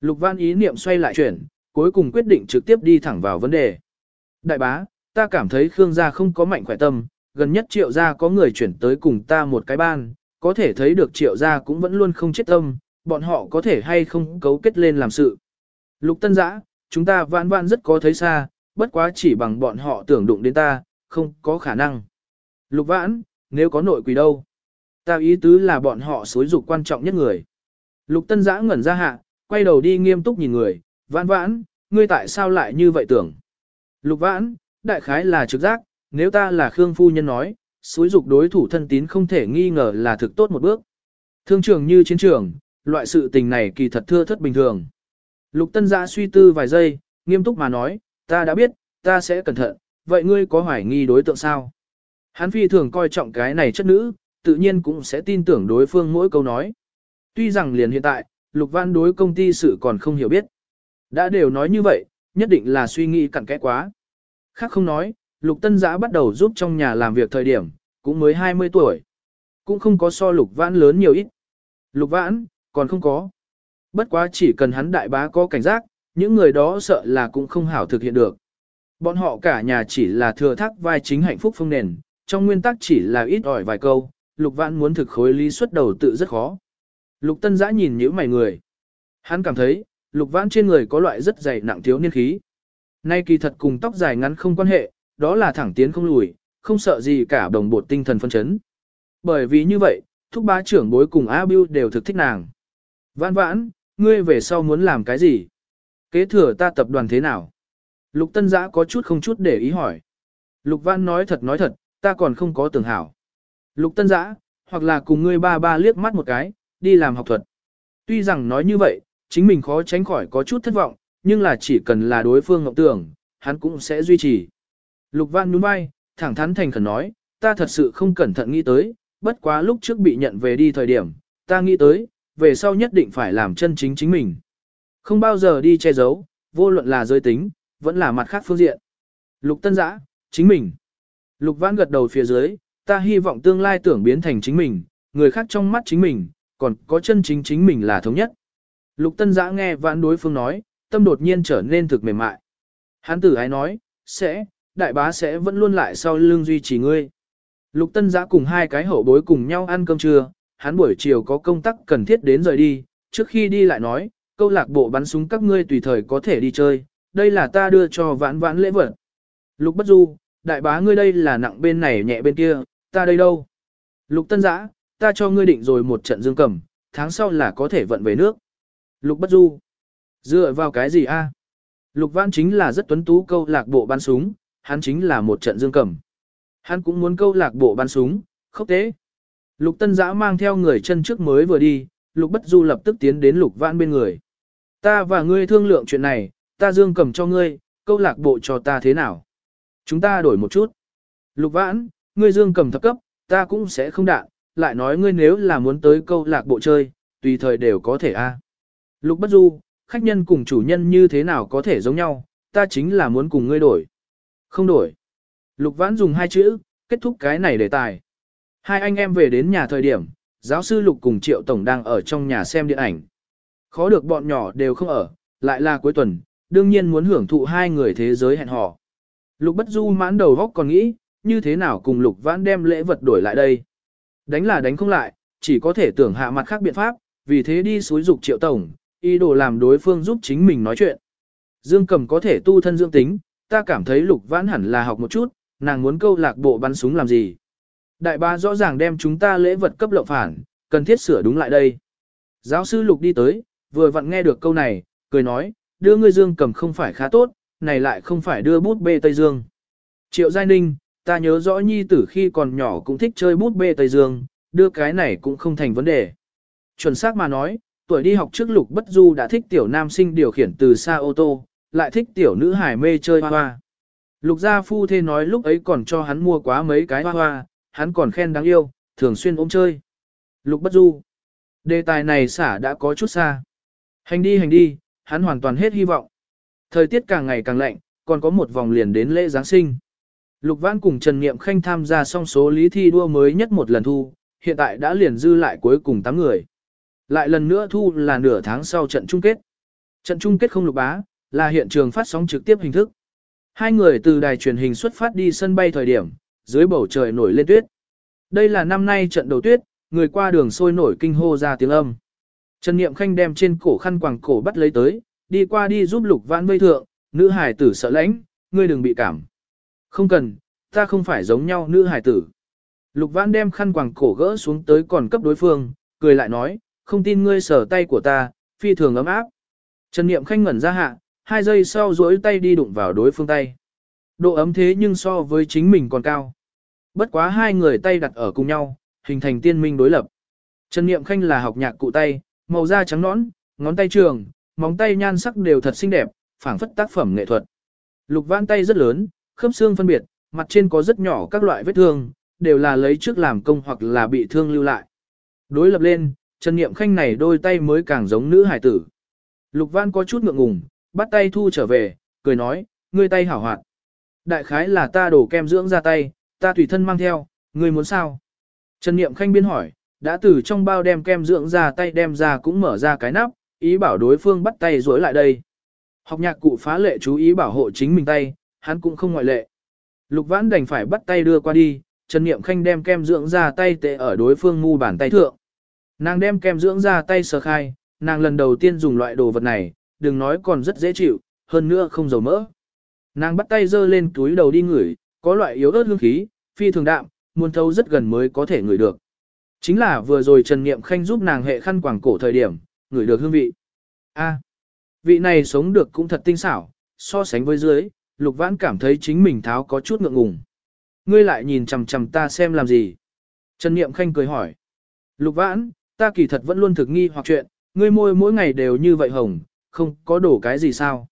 Lục Văn ý niệm xoay lại chuyển, cuối cùng quyết định trực tiếp đi thẳng vào vấn đề. Đại bá, ta cảm thấy Khương gia không có mạnh khỏe tâm, gần nhất triệu gia có người chuyển tới cùng ta một cái ban, có thể thấy được triệu gia cũng vẫn luôn không chết tâm, bọn họ có thể hay không cấu kết lên làm sự. Lục tân giã, chúng ta vãn vãn rất có thấy xa, bất quá chỉ bằng bọn họ tưởng đụng đến ta, không có khả năng. Lục vãn, nếu có nội quỷ đâu? Ta ý tứ là bọn họ xối dục quan trọng nhất người. Lục tân giã ngẩn ra hạ, quay đầu đi nghiêm túc nhìn người, vãn vãn, ngươi tại sao lại như vậy tưởng? Lục vãn, đại khái là trực giác, nếu ta là Khương Phu Nhân nói, suối dục đối thủ thân tín không thể nghi ngờ là thực tốt một bước. Thương trường như chiến trường, loại sự tình này kỳ thật thưa thất bình thường. Lục tân giã suy tư vài giây, nghiêm túc mà nói, ta đã biết, ta sẽ cẩn thận, vậy ngươi có hoài nghi đối tượng sao? Hắn phi thường coi trọng cái này chất nữ, tự nhiên cũng sẽ tin tưởng đối phương mỗi câu nói. Tuy rằng liền hiện tại, Lục Văn đối công ty sự còn không hiểu biết. Đã đều nói như vậy, nhất định là suy nghĩ cặn kẽ quá. Khác không nói, Lục Tân Giã bắt đầu giúp trong nhà làm việc thời điểm, cũng mới 20 tuổi. Cũng không có so Lục Vãn lớn nhiều ít. Lục Vãn, còn không có. Bất quá chỉ cần hắn đại bá có cảnh giác, những người đó sợ là cũng không hảo thực hiện được. Bọn họ cả nhà chỉ là thừa thác vai chính hạnh phúc phương nền, trong nguyên tắc chỉ là ít ỏi vài câu, Lục Vãn muốn thực khối lý xuất đầu tự rất khó. Lục Tân Giã nhìn những mày người. Hắn cảm thấy, Lục Vãn trên người có loại rất dày nặng thiếu niên khí. Nay kỳ thật cùng tóc dài ngắn không quan hệ, đó là thẳng tiến không lùi, không sợ gì cả đồng bột tinh thần phân chấn. Bởi vì như vậy, thúc bá trưởng bối cùng A Biu đều thực thích nàng. Vãn vãn, ngươi về sau muốn làm cái gì? Kế thừa ta tập đoàn thế nào? Lục Tân Giã có chút không chút để ý hỏi. Lục Vãn nói thật nói thật, ta còn không có tưởng hảo. Lục Tân Giã, hoặc là cùng ngươi ba ba liếc mắt một cái, đi làm học thuật. Tuy rằng nói như vậy, chính mình khó tránh khỏi có chút thất vọng, nhưng là chỉ cần là đối phương ngọc tưởng, hắn cũng sẽ duy trì. Lục Văn nhún vai, thẳng thắn thành khẩn nói, ta thật sự không cẩn thận nghĩ tới, bất quá lúc trước bị nhận về đi thời điểm, ta nghĩ tới, về sau nhất định phải làm chân chính chính mình. Không bao giờ đi che giấu, vô luận là giới tính, vẫn là mặt khác phương diện. Lục Tân Giã, chính mình. Lục Văn gật đầu phía dưới, ta hy vọng tương lai tưởng biến thành chính mình, người khác trong mắt chính mình, còn có chân chính chính mình là thống nhất. Lục Tân Giã nghe Vãn đối phương nói, tâm đột nhiên trở nên thực mềm mại. Hắn tử ái nói, sẽ, đại bá sẽ vẫn luôn lại sau lưng duy trì ngươi. Lục Tân Giã cùng hai cái hậu bối cùng nhau ăn cơm trưa, hắn buổi chiều có công tác cần thiết đến rời đi, trước khi đi lại nói, câu lạc bộ bắn súng các ngươi tùy thời có thể đi chơi, đây là ta đưa cho vãn vãn lễ vật. Lục Bất Du, đại bá ngươi đây là nặng bên này nhẹ bên kia, ta đây đâu? Lục Tân Giã, ta cho ngươi định rồi một trận dương cầm, tháng sau là có thể vận về nước. Lục Bất Du, dựa vào cái gì a? Lục Vãn chính là rất tuấn tú câu lạc bộ bắn súng, hắn chính là một trận dương cầm. Hắn cũng muốn câu lạc bộ bắn súng, khốc tế. Lục Tân Giã mang theo người chân trước mới vừa đi, Lục Bất Du lập tức tiến đến Lục Vãn bên người. Ta và ngươi thương lượng chuyện này, ta dương cầm cho ngươi, câu lạc bộ cho ta thế nào? Chúng ta đổi một chút. Lục Vãn, ngươi dương cầm thập cấp, ta cũng sẽ không đạn, lại nói ngươi nếu là muốn tới câu lạc bộ chơi, tùy thời đều có thể a. Lục Bất Du, khách nhân cùng chủ nhân như thế nào có thể giống nhau, ta chính là muốn cùng ngươi đổi. Không đổi. Lục Vãn dùng hai chữ, kết thúc cái này đề tài. Hai anh em về đến nhà thời điểm, giáo sư Lục cùng Triệu Tổng đang ở trong nhà xem điện ảnh. Khó được bọn nhỏ đều không ở, lại là cuối tuần, đương nhiên muốn hưởng thụ hai người thế giới hẹn hò. Lục Bất Du mãn đầu góc còn nghĩ, như thế nào cùng Lục Vãn đem lễ vật đổi lại đây. Đánh là đánh không lại, chỉ có thể tưởng hạ mặt khác biện pháp, vì thế đi suối dục Triệu Tổng, ý đồ làm đối phương giúp chính mình nói chuyện. Dương Cầm có thể tu thân dương tính, ta cảm thấy Lục Vãn hẳn là học một chút, nàng muốn câu lạc bộ bắn súng làm gì. Đại ba rõ ràng đem chúng ta lễ vật cấp lộng phản, cần thiết sửa đúng lại đây. Giáo sư Lục đi tới, vừa vặn nghe được câu này, cười nói, đưa ngươi Dương Cầm không phải khá tốt, này lại không phải đưa bút bê Tây Dương. Triệu Giai Ninh, ta nhớ rõ nhi tử khi còn nhỏ cũng thích chơi bút bê Tây Dương, đưa cái này cũng không thành vấn đề. Chuẩn xác mà nói, tuổi đi học trước Lục Bất Du đã thích tiểu nam sinh điều khiển từ xa ô tô, lại thích tiểu nữ hải mê chơi hoa hoa. Lục gia phu thê nói lúc ấy còn cho hắn mua quá mấy cái hoa hoa, hắn còn khen đáng yêu, thường xuyên ôm chơi. Lục bất du. Đề tài này xả đã có chút xa. Hành đi hành đi, hắn hoàn toàn hết hy vọng. Thời tiết càng ngày càng lạnh, còn có một vòng liền đến lễ Giáng sinh. Lục vãn cùng Trần Niệm Khanh tham gia xong số lý thi đua mới nhất một lần thu, hiện tại đã liền dư lại cuối cùng 8 người. Lại lần nữa thu là nửa tháng sau trận chung kết. Trận chung kết không lục bá, là hiện trường phát sóng trực tiếp hình thức. Hai người từ đài truyền hình xuất phát đi sân bay thời điểm, dưới bầu trời nổi lên tuyết. Đây là năm nay trận đầu tuyết, người qua đường sôi nổi kinh hô ra tiếng âm. Trần Niệm Khanh đem trên cổ khăn quàng cổ bắt lấy tới, đi qua đi giúp Lục Vãn vây thượng, nữ hải tử sợ lãnh, ngươi đừng bị cảm. Không cần, ta không phải giống nhau nữ hải tử. Lục Vãn đem khăn quàng cổ gỡ xuống tới còn cấp đối phương, cười lại nói, không tin ngươi sở tay của ta, phi thường ấm áp. Trần Niệm Khanh ngẩn ra hạ, hai giây sau duỗi tay đi đụng vào đối phương tay. Độ ấm thế nhưng so với chính mình còn cao. Bất quá hai người tay đặt ở cùng nhau, hình thành tiên minh đối lập. Trần Niệm Khanh là học nhạc cụ tay, màu da trắng nõn, ngón tay trường, móng tay nhan sắc đều thật xinh đẹp, phảng phất tác phẩm nghệ thuật. Lục Vãn tay rất lớn, khớp xương phân biệt, mặt trên có rất nhỏ các loại vết thương, đều là lấy trước làm công hoặc là bị thương lưu lại. Đối lập lên, Trần Niệm Khanh này đôi tay mới càng giống nữ hải tử. Lục Vãn có chút ngượng ngùng, bắt tay thu trở về, cười nói, ngươi tay hảo hoạt. Đại khái là ta đổ kem dưỡng ra tay, ta tùy thân mang theo, ngươi muốn sao? Trần Niệm Khanh biên hỏi, đã từ trong bao đem kem dưỡng ra tay đem ra cũng mở ra cái nắp, ý bảo đối phương bắt tay rối lại đây. Học nhạc cụ phá lệ chú ý bảo hộ chính mình tay, hắn cũng không ngoại lệ. Lục vãn đành phải bắt tay đưa qua đi, Trần Niệm Khanh đem kem dưỡng ra tay tệ ở đối phương ngu bàn tay thượng. Nàng đem kem dưỡng ra tay sờ khai, nàng lần đầu tiên dùng loại đồ vật này, đừng nói còn rất dễ chịu, hơn nữa không dầu mỡ. Nàng bắt tay dơ lên túi đầu đi ngửi, có loại yếu ớt hương khí, phi thường đạm, muôn thâu rất gần mới có thể ngửi được. Chính là vừa rồi Trần Niệm Khanh giúp nàng hệ khăn quàng cổ thời điểm, ngửi được hương vị. A, vị này sống được cũng thật tinh xảo, so sánh với dưới, Lục Vãn cảm thấy chính mình tháo có chút ngượng ngùng. Ngươi lại nhìn chằm chằm ta xem làm gì? Trần Niệm Khanh cười hỏi. Lục vãn, ta kỳ thật vẫn luôn thực nghi hoặc chuyện, ngươi môi mỗi ngày đều như vậy hồng, không có đổ cái gì sao.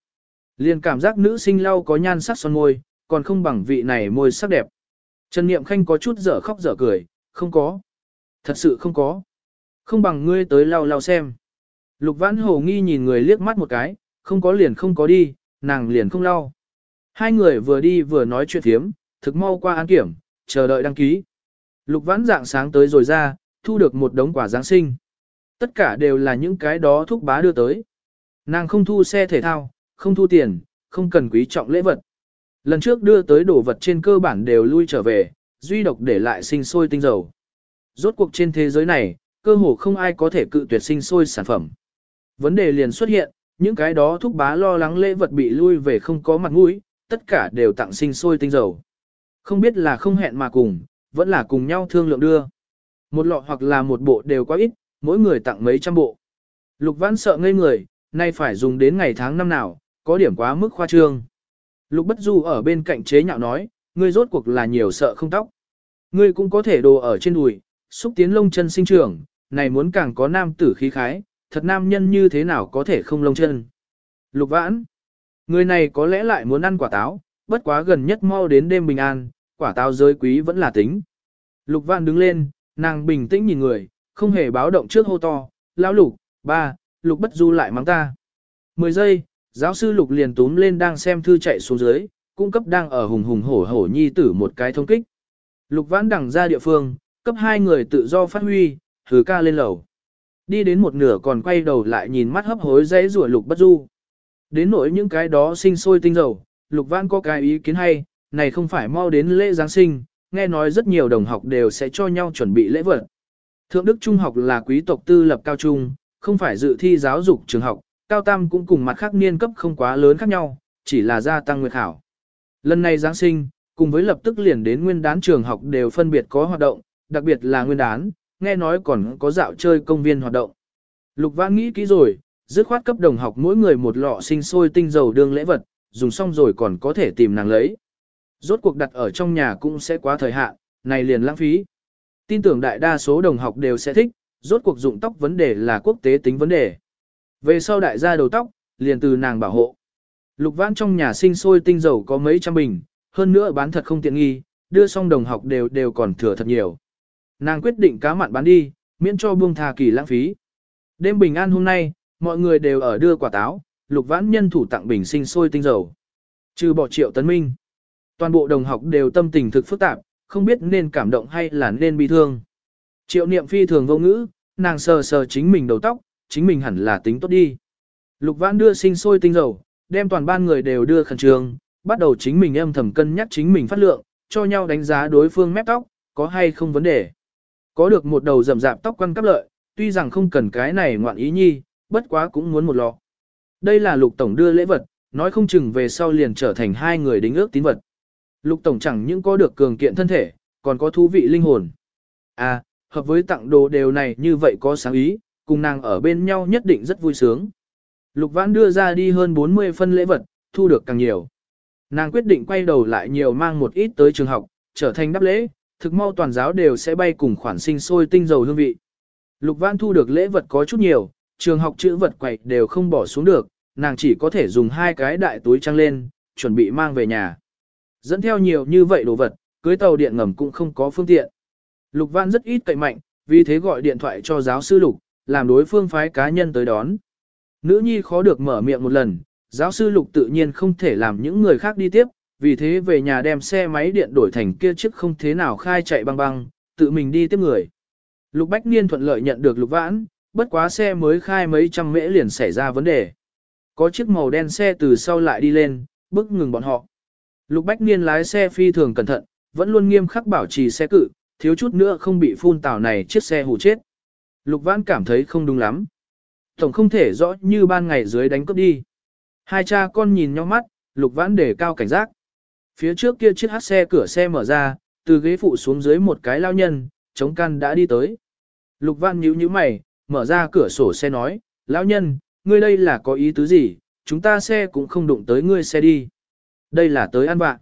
Liền cảm giác nữ sinh lau có nhan sắc son môi, còn không bằng vị này môi sắc đẹp. Trần Niệm Khanh có chút dở khóc dở cười, không có. Thật sự không có. Không bằng ngươi tới lau lau xem. Lục vãn hồ nghi nhìn người liếc mắt một cái, không có liền không có đi, nàng liền không lau. Hai người vừa đi vừa nói chuyện thiếm, thực mau qua an kiểm, chờ đợi đăng ký. Lục vãn dạng sáng tới rồi ra, thu được một đống quả Giáng sinh. Tất cả đều là những cái đó thúc bá đưa tới. Nàng không thu xe thể thao, không thu tiền, không cần quý trọng lễ vật. Lần trước đưa tới đồ vật trên cơ bản đều lui trở về, duy độc để lại sinh sôi tinh dầu. Rốt cuộc trên thế giới này, cơ hồ không ai có thể cự tuyệt sinh sôi sản phẩm. Vấn đề liền xuất hiện, những cái đó thúc bá lo lắng lễ vật bị lui về không có mặt mũi, tất cả đều tặng sinh sôi tinh dầu. Không biết là không hẹn mà cùng, vẫn là cùng nhau thương lượng đưa. Một lọ hoặc là một bộ đều quá ít, mỗi người tặng mấy trăm bộ. Lục Văn sợ ngây người, nay phải dùng đến ngày tháng năm nào, có điểm quá mức khoa trương. Lục Bất Du ở bên cạnh chế nhạo nói, ngươi rốt cuộc là nhiều sợ không tóc. Ngươi cũng có thể đồ ở trên đùi, xúc tiến lông chân sinh trưởng, này muốn càng có nam tử khí khái, thật nam nhân như thế nào có thể không lông chân. Lục Vãn, người này có lẽ lại muốn ăn quả táo, bất quá gần nhất mau đến đêm bình an, quả táo giới quý vẫn là tính. Lục Vãn đứng lên, nàng bình tĩnh nhìn người, không hề báo động trước hô to, lão lục, ba, lục bất du lại mắng ta. Mười giây, giáo sư lục liền túm lên đang xem thư chạy xuống dưới, cung cấp đang ở hùng hùng hổ hổ nhi tử một cái thông kích. Lục vãn đẳng ra địa phương, cấp hai người tự do phát huy, thử ca lên lầu. Đi đến một nửa còn quay đầu lại nhìn mắt hấp hối dãy rủa lục bất du. Đến nỗi những cái đó sinh sôi tinh dầu, lục vãn có cái ý kiến hay, này không phải mau đến lễ Giáng sinh, nghe nói rất nhiều đồng học đều sẽ cho nhau chuẩn bị lễ vật. Thượng Đức Trung học là quý tộc tư lập cao trung, không phải dự thi giáo dục trường học, cao tam cũng cùng mặt khác niên cấp không quá lớn khác nhau, chỉ là gia tăng nguyệt khảo. Lần này Giáng sinh, cùng với lập tức liền đến nguyên đán trường học đều phân biệt có hoạt động, đặc biệt là nguyên đán, nghe nói còn có dạo chơi công viên hoạt động. Lục Vãn nghĩ kỹ rồi, dứt khoát cấp đồng học mỗi người một lọ sinh sôi tinh dầu đương lễ vật, dùng xong rồi còn có thể tìm nàng lấy. Rốt cuộc đặt ở trong nhà cũng sẽ quá thời hạn, này liền lãng phí. Tin tưởng đại đa số đồng học đều sẽ thích, rốt cuộc dụng tóc vấn đề là quốc tế tính vấn đề. Về sau đại gia đầu tóc, liền từ nàng bảo hộ. Lục vãn trong nhà sinh sôi tinh dầu có mấy trăm bình, hơn nữa bán thật không tiện nghi, đưa xong đồng học đều đều còn thừa thật nhiều. Nàng quyết định cá mặn bán đi, miễn cho buông thà kỳ lãng phí. Đêm bình an hôm nay, mọi người đều ở đưa quả táo, lục vãn nhân thủ tặng bình sinh sôi tinh dầu. Trừ bỏ triệu tấn minh. Toàn bộ đồng học đều tâm tình thực phức tạp, không biết nên cảm động hay là nên bi thương. Triệu niệm phi thường vô ngữ, nàng sờ sờ chính mình đầu tóc, chính mình hẳn là tính tốt đi. Lục vãn đưa sinh sôi tinh dầu, đem toàn ban người đều đưa khẩn trường, bắt đầu chính mình âm thầm cân nhắc chính mình phát lượng, cho nhau đánh giá đối phương mép tóc, có hay không vấn đề. Có được một đầu rậm rạp tóc quăn cắp lợi, tuy rằng không cần cái này ngoạn ý nhi, bất quá cũng muốn một lọ. Đây là lục tổng đưa lễ vật, nói không chừng về sau liền trở thành hai người đính ước tín vật. Lục tổng chẳng những có được cường kiện thân thể, còn có thú vị linh hồn. À, hợp với tặng đồ đều này như vậy có sáng ý, cùng nàng ở bên nhau nhất định rất vui sướng. Lục vãn đưa ra đi hơn 40 phân lễ vật, thu được càng nhiều. Nàng quyết định quay đầu lại nhiều mang một ít tới trường học, trở thành đáp lễ, thực mau toàn giáo đều sẽ bay cùng khoản sinh sôi tinh dầu hương vị. Lục vãn thu được lễ vật có chút nhiều, trường học chữ vật quậy đều không bỏ xuống được, nàng chỉ có thể dùng hai cái đại túi trăng lên, chuẩn bị mang về nhà. Dẫn theo nhiều như vậy đồ vật, cưới tàu điện ngầm cũng không có phương tiện. Lục Văn rất ít cậy mạnh, vì thế gọi điện thoại cho giáo sư Lục, làm đối phương phái cá nhân tới đón. Nữ nhi khó được mở miệng một lần, giáo sư Lục tự nhiên không thể làm những người khác đi tiếp, vì thế về nhà đem xe máy điện đổi thành kia chiếc không thế nào khai chạy băng băng, tự mình đi tiếp người. Lục Bách Niên thuận lợi nhận được Lục Vãn, bất quá xe mới khai mấy trăm mễ liền xảy ra vấn đề. Có chiếc màu đen xe từ sau lại đi lên, bức ngừng bọn họ. Lục Bách Niên lái xe phi thường cẩn thận, vẫn luôn nghiêm khắc bảo trì xe cự, thiếu chút nữa không bị phun tảo này chiếc xe hù chết. Lục Vãn cảm thấy không đúng lắm. Tổng không thể rõ như ban ngày dưới đánh cướp đi. Hai cha con nhìn nhau mắt, Lục Vãn để cao cảnh giác. Phía trước kia chiếc hát xe cửa xe mở ra, từ ghế phụ xuống dưới một cái lao nhân, chống căn đã đi tới. Lục Vãn nhíu nhíu mày, mở ra cửa sổ xe nói, lão nhân, ngươi đây là có ý tứ gì, chúng ta xe cũng không đụng tới ngươi xe đi. Đây là tới ăn vạn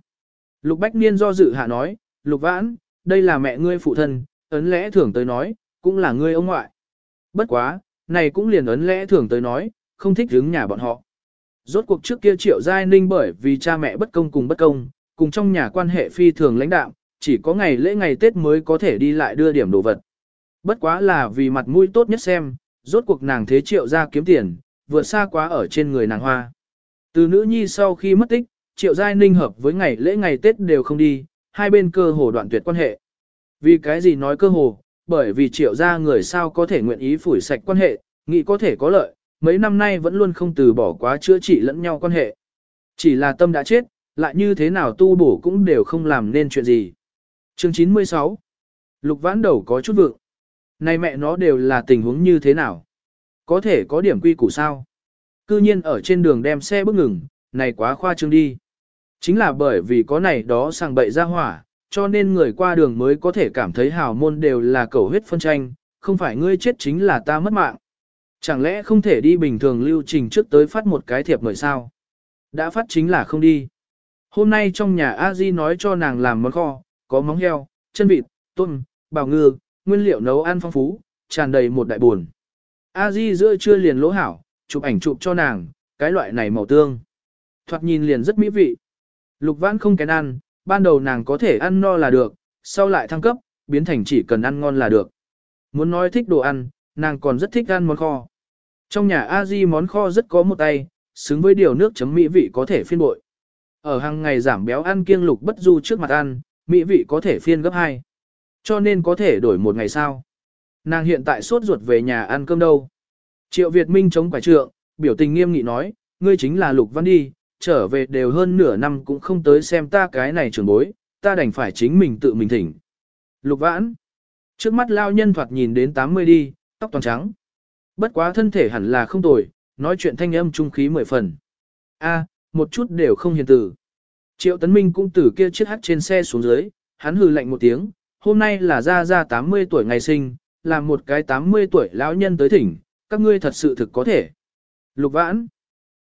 Lục Bách Niên do dự hạ nói, Lục Vãn, đây là mẹ ngươi phụ thân, ấn lẽ thường tới nói, cũng là ngươi ông ngoại. Bất quá, này cũng liền ấn lẽ thường tới nói, không thích đứng nhà bọn họ. Rốt cuộc trước kia triệu giai ninh bởi vì cha mẹ bất công cùng bất công, cùng trong nhà quan hệ phi thường lãnh đạo, chỉ có ngày lễ ngày Tết mới có thể đi lại đưa điểm đồ vật. Bất quá là vì mặt mũi tốt nhất xem, rốt cuộc nàng thế triệu ra kiếm tiền, vượt xa quá ở trên người nàng hoa. Từ nữ nhi sau khi mất tích, triệu giai ninh hợp với ngày lễ ngày Tết đều không đi, hai bên cơ hồ đoạn tuyệt quan hệ. Vì cái gì nói cơ hồ, bởi vì triệu gia người sao có thể nguyện ý phủi sạch quan hệ, nghĩ có thể có lợi, mấy năm nay vẫn luôn không từ bỏ quá chữa trị lẫn nhau quan hệ. Chỉ là tâm đã chết, lại như thế nào tu bổ cũng đều không làm nên chuyện gì. Chương 96 Lục vãn đầu có chút vượng. Này mẹ nó đều là tình huống như thế nào? Có thể có điểm quy củ sao? Cư nhiên ở trên đường đem xe bước ngừng, này quá khoa trương đi. Chính là bởi vì có này đó sang bậy ra hỏa, cho nên người qua đường mới có thể cảm thấy hào môn đều là cầu huyết phân tranh, không phải ngươi chết chính là ta mất mạng. Chẳng lẽ không thể đi bình thường lưu trình trước tới phát một cái thiệp mời sao? Đã phát chính là không đi. Hôm nay trong nhà a di nói cho nàng làm món kho, có móng heo, chân vịt, tôm, bào ngư, nguyên liệu nấu ăn phong phú, tràn đầy một đại buồn. a di giữa trưa liền lỗ hảo, chụp ảnh chụp cho nàng, cái loại này màu tương. Thoạt nhìn liền rất mỹ vị. Lục vãn không kén ăn, ban đầu nàng có thể ăn no là được, sau lại thăng cấp, biến thành chỉ cần ăn ngon là được. Muốn nói thích đồ ăn, nàng còn rất thích ăn món kho. Trong nhà a di món kho rất có một tay, xứng với điều nước chấm mỹ vị có thể phiên bội. Ở hàng ngày giảm béo ăn kiêng lục bất du trước mặt ăn, mỹ vị có thể phiên gấp 2. Cho nên có thể đổi một ngày sau. Nàng hiện tại sốt ruột về nhà ăn cơm đâu. Triệu Việt Minh chống quả trượng, biểu tình nghiêm nghị nói, ngươi chính là Lục Văn đi, trở về đều hơn nửa năm cũng không tới xem ta cái này trưởng bối, ta đành phải chính mình tự mình thỉnh. Lục Vãn, trước mắt lao nhân thoạt nhìn đến 80 đi, tóc toàn trắng. Bất quá thân thể hẳn là không tồi, nói chuyện thanh âm trung khí mười phần. A, một chút đều không hiền tử. Triệu Tấn Minh cũng từ kia chiếc hắt trên xe xuống dưới, hắn hừ lạnh một tiếng, hôm nay là ra ra 80 tuổi ngày sinh, là một cái 80 tuổi lão nhân tới thỉnh, các ngươi thật sự thực có thể. Lục vãn,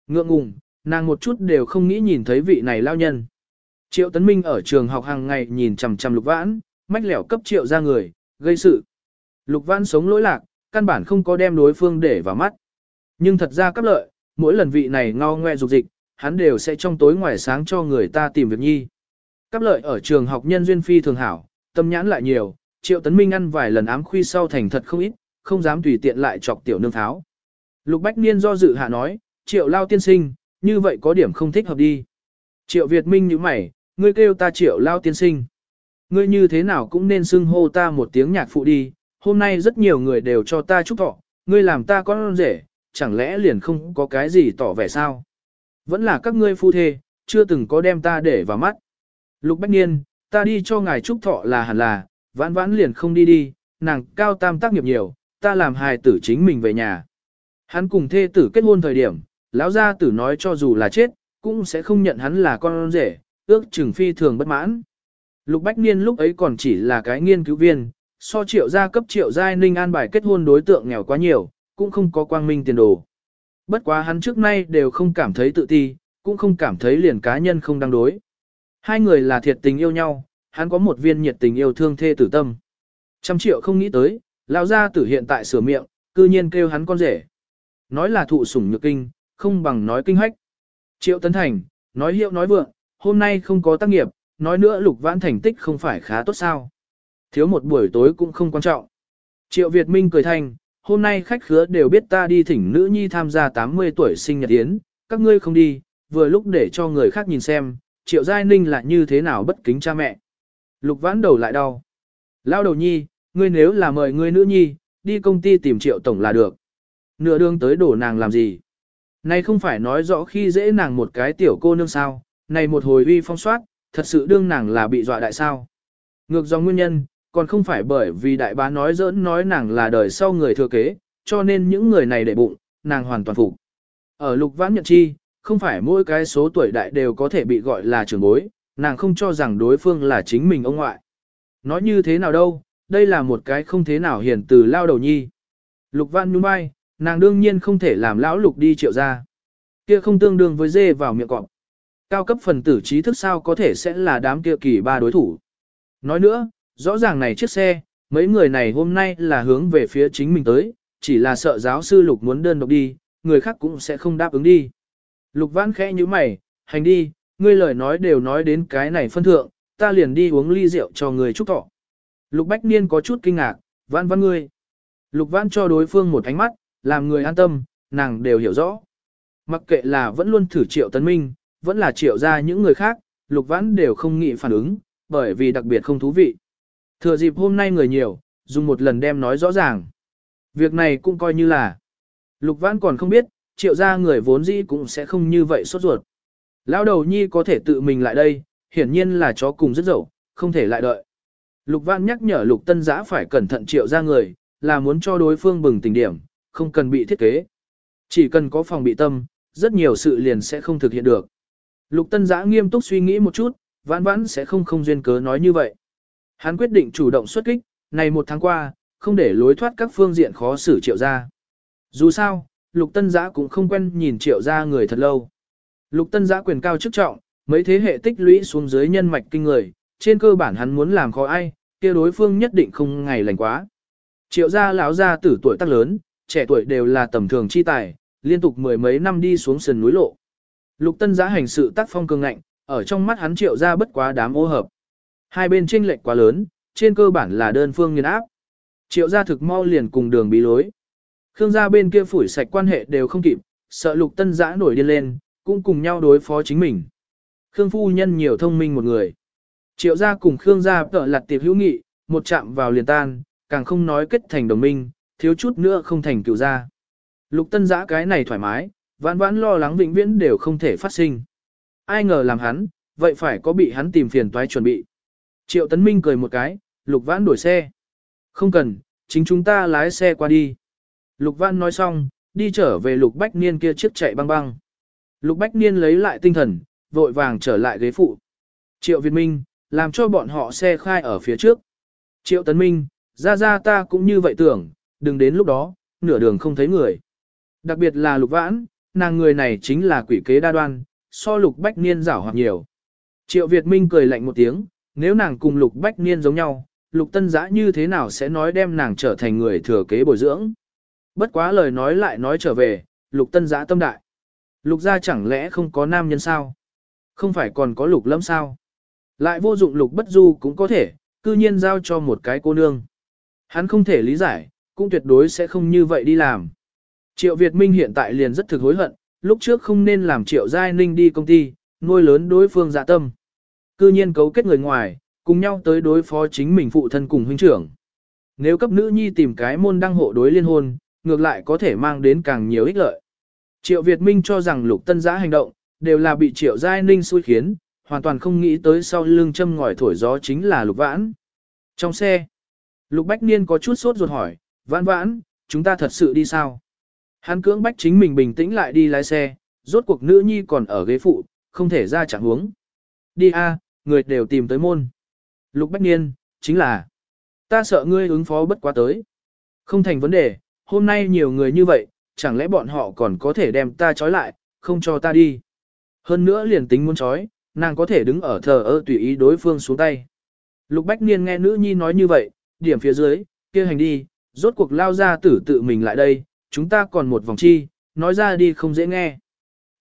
ngượng ngùng, nàng một chút đều không nghĩ nhìn thấy vị này lao nhân. Triệu Tấn Minh ở trường học hàng ngày nhìn chằm chằm lục vãn, mách lẻo cấp triệu ra người, gây sự. Lục vãn sống lỗi lạc, căn bản không có đem đối phương để vào mắt. Nhưng thật ra cấp lợi, mỗi lần vị này ngao ngoe dục dịch, hắn đều sẽ trong tối ngoài sáng cho người ta tìm việc nhi. Cấp lợi ở trường học nhân duyên phi thường hảo, tâm nhãn lại nhiều, triệu tấn minh ăn vài lần ám khuy sau thành thật không ít, không dám tùy tiện lại chọc tiểu nương tháo. Lục Bách Niên do dự hạ nói, triệu lao tiên sinh, như vậy có điểm không thích hợp đi. Triệu Việt Minh như mày, ngươi kêu ta triệu lao tiên sinh. Ngươi như thế nào cũng nên xưng hô ta một tiếng nhạc phụ đi, hôm nay rất nhiều người đều cho ta chúc thọ, ngươi làm ta con rể, chẳng lẽ liền không có cái gì tỏ vẻ sao? Vẫn là các ngươi phu thê, chưa từng có đem ta để vào mắt. Lục Bách Niên, ta đi cho ngài chúc thọ là hẳn là, vãn vãn liền không đi đi, nàng cao tam tác nghiệp nhiều, ta làm hài tử chính mình về nhà. Hắn cùng thê tử kết hôn thời điểm, lão gia tử nói cho dù là chết, cũng sẽ không nhận hắn là con rể, ước chừng phi thường bất mãn. Lục Bách Niên lúc ấy còn chỉ là cái nghiên cứu viên, so triệu gia cấp triệu giai ninh an bài kết hôn đối tượng nghèo quá nhiều, cũng không có quang minh tiền đồ. Bất quá hắn trước nay đều không cảm thấy tự ti, cũng không cảm thấy liền cá nhân không đăng đối. Hai người là thiệt tình yêu nhau, hắn có một viên nhiệt tình yêu thương thê tử tâm. Trăm triệu không nghĩ tới, lão gia tử hiện tại sửa miệng, cư nhiên kêu hắn con rể. Nói là thụ sủng nhược kinh, không bằng nói kinh hách. Triệu Tấn Thành, nói hiệu nói vượng, hôm nay không có tác nghiệp, nói nữa lục vãn thành tích không phải khá tốt sao. Thiếu một buổi tối cũng không quan trọng. Triệu Việt Minh cười thành, hôm nay khách khứa đều biết ta đi thỉnh nữ nhi tham gia 80 tuổi sinh nhật yến, các ngươi không đi, vừa lúc để cho người khác nhìn xem, Triệu Giai Ninh là như thế nào bất kính cha mẹ. Lục vãn đầu lại đau. Lao đầu nhi, ngươi nếu là mời ngươi nữ nhi, đi công ty tìm Triệu Tổng là được. Nửa đương tới đổ nàng làm gì? Này không phải nói rõ khi dễ nàng một cái tiểu cô nương sao, này một hồi uy phong soát, thật sự đương nàng là bị dọa đại sao. Ngược do nguyên nhân, còn không phải bởi vì đại bá nói giỡn nói nàng là đời sau người thừa kế, cho nên những người này để bụng, nàng hoàn toàn phục. Ở lục vãn nhận chi, không phải mỗi cái số tuổi đại đều có thể bị gọi là trưởng bối, nàng không cho rằng đối phương là chính mình ông ngoại. Nói như thế nào đâu, đây là một cái không thế nào hiền từ lao đầu nhi. Lục vãn nhún vai, nàng đương nhiên không thể làm lão lục đi triệu ra. Kia không tương đương với dê vào miệng cọp. Cao cấp phần tử trí thức sao có thể sẽ là đám kia kỳ ba đối thủ. Nói nữa, rõ ràng này chiếc xe, mấy người này hôm nay là hướng về phía chính mình tới, chỉ là sợ giáo sư Lục muốn đơn độc đi, người khác cũng sẽ không đáp ứng đi. Lục Vãn khẽ như mày, hành đi, ngươi lời nói đều nói đến cái này phân thượng, ta liền đi uống ly rượu cho người chúc thọ. Lục Bách Niên có chút kinh ngạc, vãn vãn ngươi. Lục Vãn cho đối phương một ánh mắt, làm người an tâm, nàng đều hiểu rõ. Mặc kệ là vẫn luôn thử triệu tấn minh, vẫn là triệu ra những người khác, Lục Vãn đều không nghĩ phản ứng, bởi vì đặc biệt không thú vị. Thừa dịp hôm nay người nhiều, dùng một lần đem nói rõ ràng. Việc này cũng coi như là Lục Vãn còn không biết, triệu ra người vốn dĩ cũng sẽ không như vậy sốt ruột. Lão đầu nhi có thể tự mình lại đây, hiển nhiên là chó cùng rất dậu, không thể lại đợi. Lục Vãn nhắc nhở Lục Tân Giã phải cẩn thận triệu ra người, là muốn cho đối phương bừng tỉnh điểm, không cần bị thiết kế. Chỉ cần có phòng bị tâm, rất nhiều sự liền sẽ không thực hiện được. Lục Tân Giã nghiêm túc suy nghĩ một chút, vãn vãn sẽ không không duyên cớ nói như vậy. Hắn quyết định chủ động xuất kích, này một tháng qua, không để lối thoát các phương diện khó xử triệu ra. Dù sao, Lục Tân Giã cũng không quen nhìn triệu ra người thật lâu. Lục Tân Giã quyền cao chức trọng, mấy thế hệ tích lũy xuống dưới nhân mạch kinh người, trên cơ bản hắn muốn làm khó ai, kia đối phương nhất định không ngày lành quá. Triệu gia lão gia tử tuổi tác lớn, trẻ tuổi đều là tầm thường chi tài, liên tục mười mấy năm đi xuống sườn núi lộ. Lục Tân giá hành sự tác phong cường ngạnh, ở trong mắt hắn triệu gia bất quá đám ô hợp. Hai bên chênh lệch quá lớn, trên cơ bản là đơn phương nghiền áp. Triệu gia thực mau liền cùng đường bí lối. Khương gia bên kia phủi sạch quan hệ đều không kịp, sợ lục tân giã nổi điên lên, cũng cùng nhau đối phó chính mình. Khương phu nhân nhiều thông minh một người. Triệu gia cùng Khương gia tợ lặt tiệp hữu nghị, một chạm vào liền tan, càng không nói kết thành đồng minh, thiếu chút nữa không thành cựu gia. Lục tân giã cái này thoải mái, vãn vãn lo lắng vĩnh viễn đều không thể phát sinh. Ai ngờ làm hắn, vậy phải có bị hắn tìm phiền toái chuẩn bị. Triệu tấn minh cười một cái, lục vãn đổi xe. Không cần, chính chúng ta lái xe qua đi. Lục Văn nói xong, đi trở về Lục Bách Niên kia chiếc chạy băng băng. Lục Bách Niên lấy lại tinh thần, vội vàng trở lại ghế phụ. Triệu Việt Minh, làm cho bọn họ xe khai ở phía trước. Triệu Tấn Minh, ra ra ta cũng như vậy tưởng, đừng đến lúc đó, nửa đường không thấy người. Đặc biệt là Lục Vãn, nàng người này chính là quỷ kế đa đoan, so Lục Bách Niên giảo hoặc nhiều. Triệu Việt Minh cười lạnh một tiếng, nếu nàng cùng Lục Bách Niên giống nhau, Lục Tân Giã như thế nào sẽ nói đem nàng trở thành người thừa kế bồi dưỡng. Bất quá lời nói lại nói trở về, lục tân giã tâm đại. Lục gia chẳng lẽ không có nam nhân sao? Không phải còn có lục lâm sao? Lại vô dụng lục bất du cũng có thể, cư nhiên giao cho một cái cô nương. Hắn không thể lý giải, cũng tuyệt đối sẽ không như vậy đi làm. Triệu Việt Minh hiện tại liền rất thực hối hận, lúc trước không nên làm Triệu Giai Ninh đi công ty, nuôi lớn đối phương dạ tâm. Cư nhiên cấu kết người ngoài, cùng nhau tới đối phó chính mình phụ thân cùng huynh trưởng. Nếu cấp nữ nhi tìm cái môn đăng hộ đối liên hôn, ngược lại có thể mang đến càng nhiều ích lợi. Triệu Việt Minh cho rằng lục tân giã hành động, đều là bị Triệu Giai Ninh xui khiến, hoàn toàn không nghĩ tới sau lưng châm ngòi thổi gió chính là lục vãn. Trong xe, lục bách niên có chút sốt ruột hỏi, vãn vãn, chúng ta thật sự đi sao? Hắn cưỡng bách chính mình bình tĩnh lại đi lái xe, rốt cuộc nữ nhi còn ở ghế phụ, không thể ra chẳng huống. Đi a, người đều tìm tới môn. Lục bách niên, chính là, ta sợ ngươi ứng phó bất quá tới. Không thành vấn đề, hôm nay nhiều người như vậy, chẳng lẽ bọn họ còn có thể đem ta trói lại, không cho ta đi. Hơn nữa liền tính muốn trói, nàng có thể đứng ở thờ ơ tùy ý đối phương xuống tay. Lục Bách Niên nghe nữ nhi nói như vậy, điểm phía dưới, kia hành đi, rốt cuộc lao ra tử tự mình lại đây, chúng ta còn một vòng chi, nói ra đi không dễ nghe.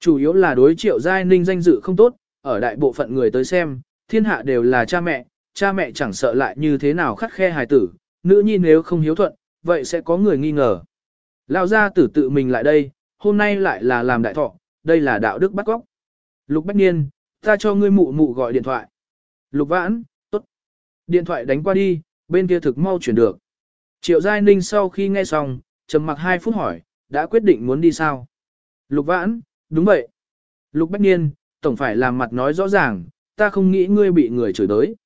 Chủ yếu là đối triệu giai ninh danh dự không tốt, ở đại bộ phận người tới xem, thiên hạ đều là cha mẹ, cha mẹ chẳng sợ lại như thế nào khắc khe hài tử, nữ nhi nếu không hiếu thuận, vậy sẽ có người nghi ngờ. Lao ra tử tự mình lại đây, hôm nay lại là làm đại thọ, đây là đạo đức bắt góc. Lục Bách Niên, ta cho ngươi mụ mụ gọi điện thoại. Lục Vãn, tốt. Điện thoại đánh qua đi, bên kia thực mau chuyển được. Triệu Giai Ninh sau khi nghe xong, trầm mặc 2 phút hỏi, đã quyết định muốn đi sao? Lục Vãn, đúng vậy. Lục Bách Niên, tổng phải làm mặt nói rõ ràng, ta không nghĩ ngươi bị người chửi tới.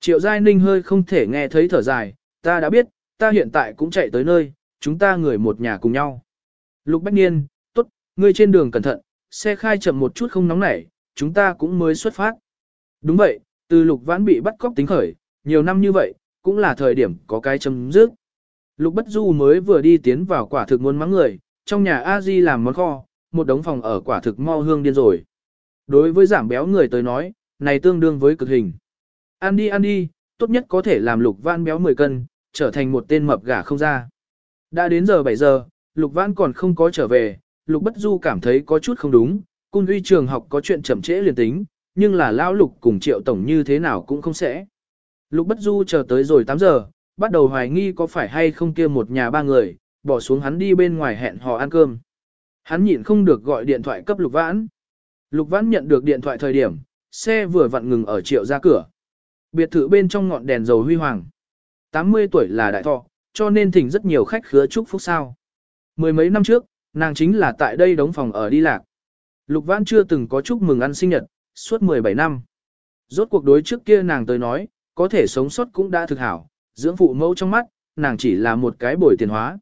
Triệu Giai Ninh hơi không thể nghe thấy thở dài, ta đã biết, ta hiện tại cũng chạy tới nơi, chúng ta người một nhà cùng nhau. Lục Bách Niên, tốt, ngươi trên đường cẩn thận, xe khai chậm một chút không nóng nảy, chúng ta cũng mới xuất phát. Đúng vậy, từ Lục Vãn bị bắt cóc tính khởi, nhiều năm như vậy, cũng là thời điểm có cái chấm dứt. Lục Bất Du mới vừa đi tiến vào quả thực muốn mắng người, trong nhà A Di làm món kho, một đống phòng ở quả thực mo hương điên rồi. Đối với giảm béo người tới nói, này tương đương với cực hình. Ăn đi ăn đi, tốt nhất có thể làm Lục Văn béo 10 cân, trở thành một tên mập gà không ra. Đã đến giờ 7 giờ, Lục Văn còn không có trở về, Lục Bất Du cảm thấy có chút không đúng, cung uy trường học có chuyện chậm trễ liền tính, nhưng là lão Lục cùng Triệu Tổng như thế nào cũng không sẽ. Lục Bất Du chờ tới rồi 8 giờ, bắt đầu hoài nghi có phải hay không kia một nhà ba người, bỏ xuống hắn đi bên ngoài hẹn hò ăn cơm. Hắn nhịn không được gọi điện thoại cấp Lục Vãn. Lục Vãn nhận được điện thoại thời điểm, xe vừa vặn ngừng ở Triệu ra cửa. Biệt thự bên trong ngọn đèn dầu huy hoàng. 80 tuổi là đại thọ, cho nên thỉnh rất nhiều khách khứa chúc phúc sao. Mười mấy năm trước, nàng chính là tại đây đóng phòng ở đi lạc. Lục Vãn chưa từng có chúc mừng ăn sinh nhật, suốt 17 năm. Rốt cuộc đối trước kia nàng tới nói, có thể sống sót cũng đã thực hảo, dưỡng phụ mẫu trong mắt, nàng chỉ là một cái bồi tiền hóa.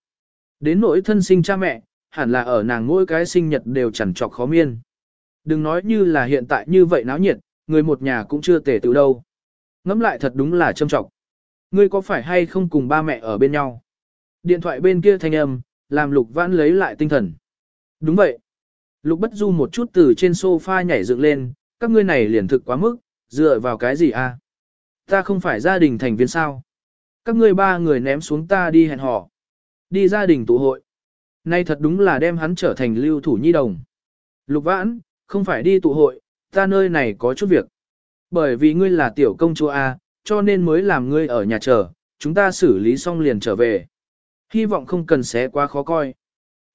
Đến nỗi thân sinh cha mẹ, hẳn là ở nàng mỗi cái sinh nhật đều chẳng trọc khó miên. Đừng nói như là hiện tại như vậy náo nhiệt, người một nhà cũng chưa tề tự đâu. Ngắm lại thật đúng là châm trọng. Ngươi có phải hay không cùng ba mẹ ở bên nhau? Điện thoại bên kia thanh âm, làm Lục Vãn lấy lại tinh thần. Đúng vậy. Lục Bất Du một chút từ trên sofa nhảy dựng lên, các ngươi này liền thực quá mức, dựa vào cái gì a? Ta không phải gia đình thành viên sao? Các ngươi ba người ném xuống ta đi hẹn hò. Đi gia đình tụ hội. Nay thật đúng là đem hắn trở thành lưu thủ nhi đồng. Lục Vãn, không phải đi tụ hội, ta nơi này có chút việc. Bởi vì ngươi là tiểu công chúa A, cho nên mới làm ngươi ở nhà chờ, chúng ta xử lý xong liền trở về. Hy vọng không cần xé quá khó coi.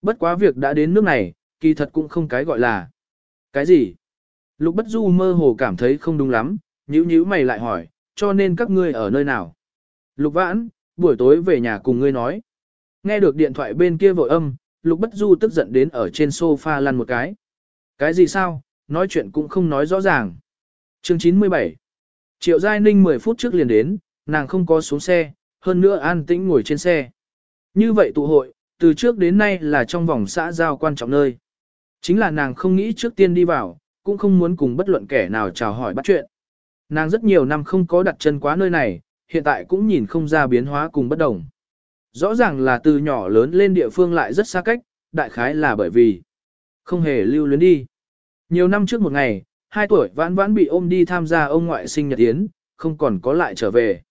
Bất quá việc đã đến nước này, kỳ thật cũng không cái gọi là. Cái gì? Lục Bất Du mơ hồ cảm thấy không đúng lắm, nhíu nhíu mày lại hỏi, cho nên các ngươi ở nơi nào? Lục Vãn, buổi tối về nhà cùng ngươi nói. Nghe được điện thoại bên kia vội âm, Lục Bất Du tức giận đến ở trên sofa lăn một cái. Cái gì sao, nói chuyện cũng không nói rõ ràng. Chương 97 Triệu Giai Ninh 10 phút trước liền đến, nàng không có xuống xe, hơn nữa an tĩnh ngồi trên xe. Như vậy tụ hội, từ trước đến nay là trong vòng xã giao quan trọng nơi. Chính là nàng không nghĩ trước tiên đi vào, cũng không muốn cùng bất luận kẻ nào chào hỏi bắt chuyện. Nàng rất nhiều năm không có đặt chân quá nơi này, hiện tại cũng nhìn không ra biến hóa cùng bất đồng. Rõ ràng là từ nhỏ lớn lên địa phương lại rất xa cách, đại khái là bởi vì không hề lưu luyến đi. Nhiều năm trước một ngày, hai tuổi vãn vãn bị ôm đi tham gia ông ngoại sinh nhật yến, không còn có lại trở về.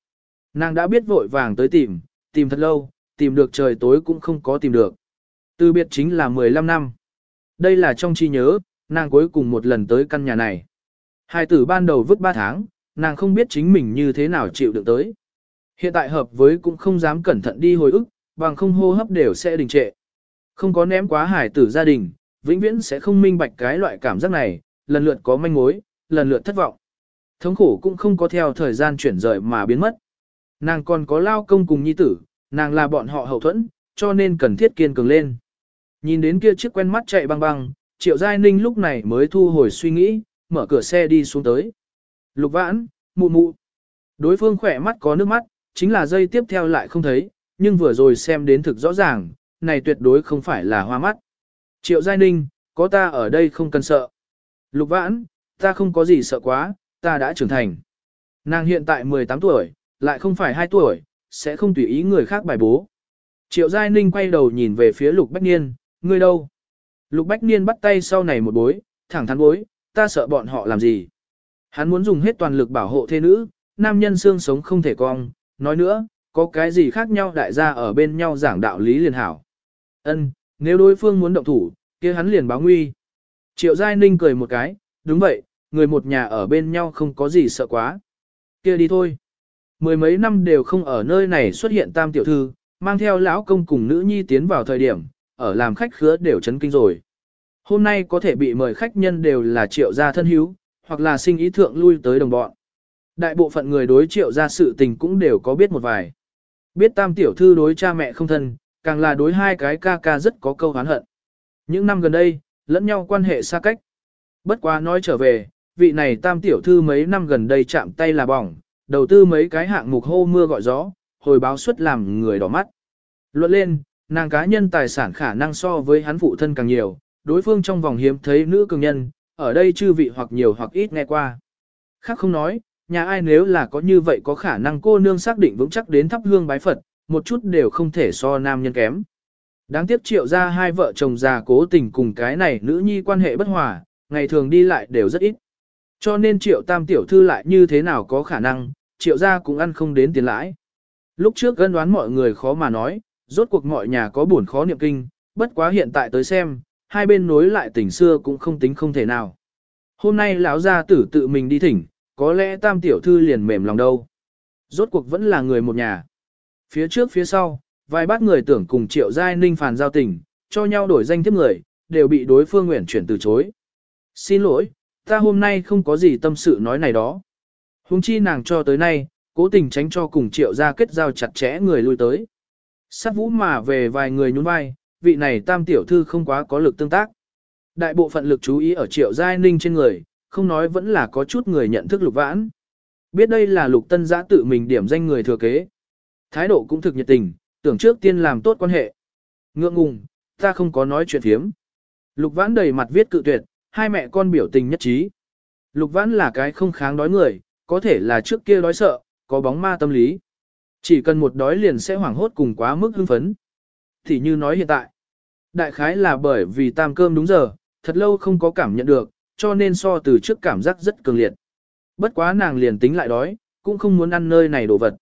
Nàng đã biết vội vàng tới tìm, tìm thật lâu, tìm được trời tối cũng không có tìm được. Từ biệt chính là 15 năm. Đây là trong chi nhớ, nàng cuối cùng một lần tới căn nhà này. Hai tử ban đầu vứt 3 tháng, nàng không biết chính mình như thế nào chịu được tới. Hiện tại hợp với cũng không dám cẩn thận đi hồi ức, bằng không hô hấp đều sẽ đình trệ. Không có ném quá hải tử gia đình, vĩnh viễn sẽ không minh bạch cái loại cảm giác này, lần lượt có manh mối, lần lượt thất vọng. Thống khổ cũng không có theo thời gian chuyển rời mà biến mất. Nàng còn có lao công cùng nhi tử, nàng là bọn họ hậu thuẫn, cho nên cần thiết kiên cường lên. Nhìn đến kia chiếc quen mắt chạy băng băng, Triệu Giai Ninh lúc này mới thu hồi suy nghĩ, mở cửa xe đi xuống tới. Lục vãn, mụ mụ. Đối phương khỏe mắt có nước mắt, chính là dây tiếp theo lại không thấy, nhưng vừa rồi xem đến thực rõ ràng, này tuyệt đối không phải là hoa mắt. Triệu Giai Ninh, có ta ở đây không cần sợ. Lục vãn, ta không có gì sợ quá, ta đã trưởng thành. Nàng hiện tại 18 tuổi, lại không phải 2 tuổi, sẽ không tùy ý người khác bài bố. Triệu Giai Ninh quay đầu nhìn về phía Lục Bách Niên, ngươi đâu? Lục Bách Niên bắt tay sau này một bối, thẳng thắn bối, ta sợ bọn họ làm gì? Hắn muốn dùng hết toàn lực bảo hộ thê nữ, nam nhân xương sống không thể cong, nói nữa, có cái gì khác nhau đại gia ở bên nhau giảng đạo lý liền hảo. Ân, nếu đối phương muốn động thủ, kia hắn liền báo nguy. Triệu Giai Ninh cười một cái, đúng vậy, người một nhà ở bên nhau không có gì sợ quá. kia đi thôi. Mười mấy năm đều không ở nơi này xuất hiện tam tiểu thư, mang theo lão công cùng nữ nhi tiến vào thời điểm, ở làm khách khứa đều chấn kinh rồi. Hôm nay có thể bị mời khách nhân đều là triệu gia thân hữu, hoặc là sinh ý thượng lui tới đồng bọn. Đại bộ phận người đối triệu ra sự tình cũng đều có biết một vài. Biết tam tiểu thư đối cha mẹ không thân, càng là đối hai cái ca ca rất có câu hán hận. Những năm gần đây, lẫn nhau quan hệ xa cách. Bất quá nói trở về, vị này tam tiểu thư mấy năm gần đây chạm tay là bỏng, đầu tư mấy cái hạng mục hô mưa gọi gió, hồi báo suất làm người đỏ mắt. Luận lên, nàng cá nhân tài sản khả năng so với hắn phụ thân càng nhiều, đối phương trong vòng hiếm thấy nữ cường nhân, ở đây chư vị hoặc nhiều hoặc ít nghe qua. Khác không nói, nhà ai nếu là có như vậy có khả năng cô nương xác định vững chắc đến thắp hương bái Phật, một chút đều không thể so nam nhân kém. Đáng tiếc triệu ra hai vợ chồng già cố tình cùng cái này nữ nhi quan hệ bất hòa, ngày thường đi lại đều rất ít. Cho nên triệu tam tiểu thư lại như thế nào có khả năng, triệu gia cũng ăn không đến tiền lãi. Lúc trước gân đoán mọi người khó mà nói, rốt cuộc mọi nhà có buồn khó niệm kinh, bất quá hiện tại tới xem, hai bên nối lại tình xưa cũng không tính không thể nào. Hôm nay lão gia tử tự mình đi thỉnh, có lẽ tam tiểu thư liền mềm lòng đâu. Rốt cuộc vẫn là người một nhà. Phía trước phía sau, vài bát người tưởng cùng triệu giai ninh phàn giao tình, cho nhau đổi danh tiếp người, đều bị đối phương nguyện chuyển từ chối. Xin lỗi, ta hôm nay không có gì tâm sự nói này đó. Hùng chi nàng cho tới nay, cố tình tránh cho cùng triệu gia kết giao chặt chẽ người lui tới. Sát vũ mà về vài người nhún vai, vị này tam tiểu thư không quá có lực tương tác. Đại bộ phận lực chú ý ở triệu giai ninh trên người, không nói vẫn là có chút người nhận thức lục vãn. Biết đây là lục tân giã tự mình điểm danh người thừa kế. Thái độ cũng thực nhiệt tình, tưởng trước tiên làm tốt quan hệ. Ngượng ngùng, ta không có nói chuyện phiếm. Lục vãn đầy mặt viết cự tuyệt, hai mẹ con biểu tình nhất trí. Lục vãn là cái không kháng đói người, có thể là trước kia đói sợ, có bóng ma tâm lý. Chỉ cần một đói liền sẽ hoảng hốt cùng quá mức hưng phấn. Thì như nói hiện tại, đại khái là bởi vì tam cơm đúng giờ, thật lâu không có cảm nhận được, cho nên so từ trước cảm giác rất cường liệt. Bất quá nàng liền tính lại đói, cũng không muốn ăn nơi này đồ vật.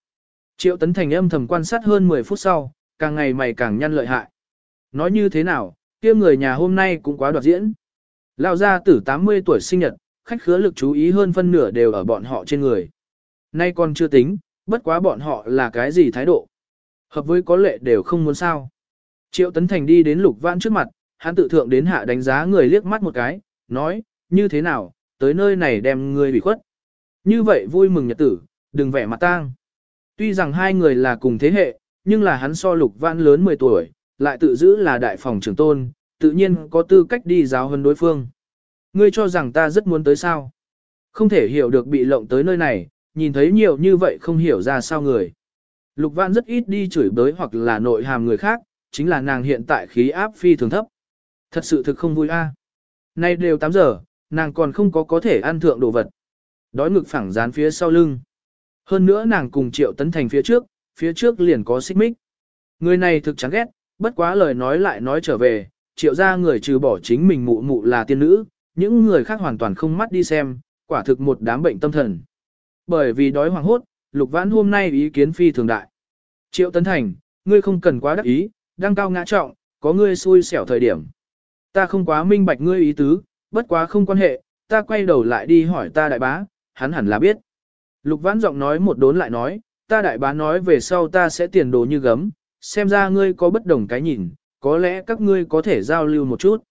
Triệu Tấn Thành âm thầm quan sát hơn 10 phút sau, càng ngày mày càng nhăn lợi hại. Nói như thế nào, kia người nhà hôm nay cũng quá đoạt diễn. Lão gia tử 80 tuổi sinh nhật, khách khứa lực chú ý hơn phân nửa đều ở bọn họ trên người. Nay còn chưa tính, bất quá bọn họ là cái gì thái độ. Hợp với có lệ đều không muốn sao. Triệu Tấn Thành đi đến Lục Vãn trước mặt, hắn tự thượng đến hạ đánh giá người liếc mắt một cái, nói, như thế nào, tới nơi này đem người bị khuất. Như vậy vui mừng nhật tử, đừng vẻ mặt tang. Tuy rằng hai người là cùng thế hệ, nhưng là hắn so Lục Vãn lớn 10 tuổi, lại tự giữ là đại phòng trưởng tôn, tự nhiên có tư cách đi giáo hơn đối phương. Ngươi cho rằng ta rất muốn tới sao? Không thể hiểu được bị lộng tới nơi này, nhìn thấy nhiều như vậy không hiểu ra sao người. Lục Vãn rất ít đi chửi bới hoặc là nội hàm người khác, chính là nàng hiện tại khí áp phi thường thấp. Thật sự thực không vui a. Nay đều 8 giờ, nàng còn không có có thể ăn thượng đồ vật. Đói ngực phẳng dán phía sau lưng. Hơn nữa nàng cùng Triệu Tấn Thành phía trước, phía trước liền có xích mích. Người này thực chán ghét, bất quá lời nói lại nói trở về, Triệu ra người trừ bỏ chính mình mụ mụ là tiên nữ, những người khác hoàn toàn không mắt đi xem, quả thực một đám bệnh tâm thần. Bởi vì đói hoàng hốt, Lục Vãn hôm nay ý kiến phi thường đại. Triệu Tấn Thành, ngươi không cần quá đắc ý, đang cao ngã trọng, có ngươi xui xẻo thời điểm. Ta không quá minh bạch ngươi ý tứ, bất quá không quan hệ, ta quay đầu lại đi hỏi ta đại bá, hắn hẳn là biết. Lục Vãn giọng nói một đốn lại nói, ta đại bá nói về sau ta sẽ tiền đồ như gấm, xem ra ngươi có bất đồng cái nhìn, có lẽ các ngươi có thể giao lưu một chút.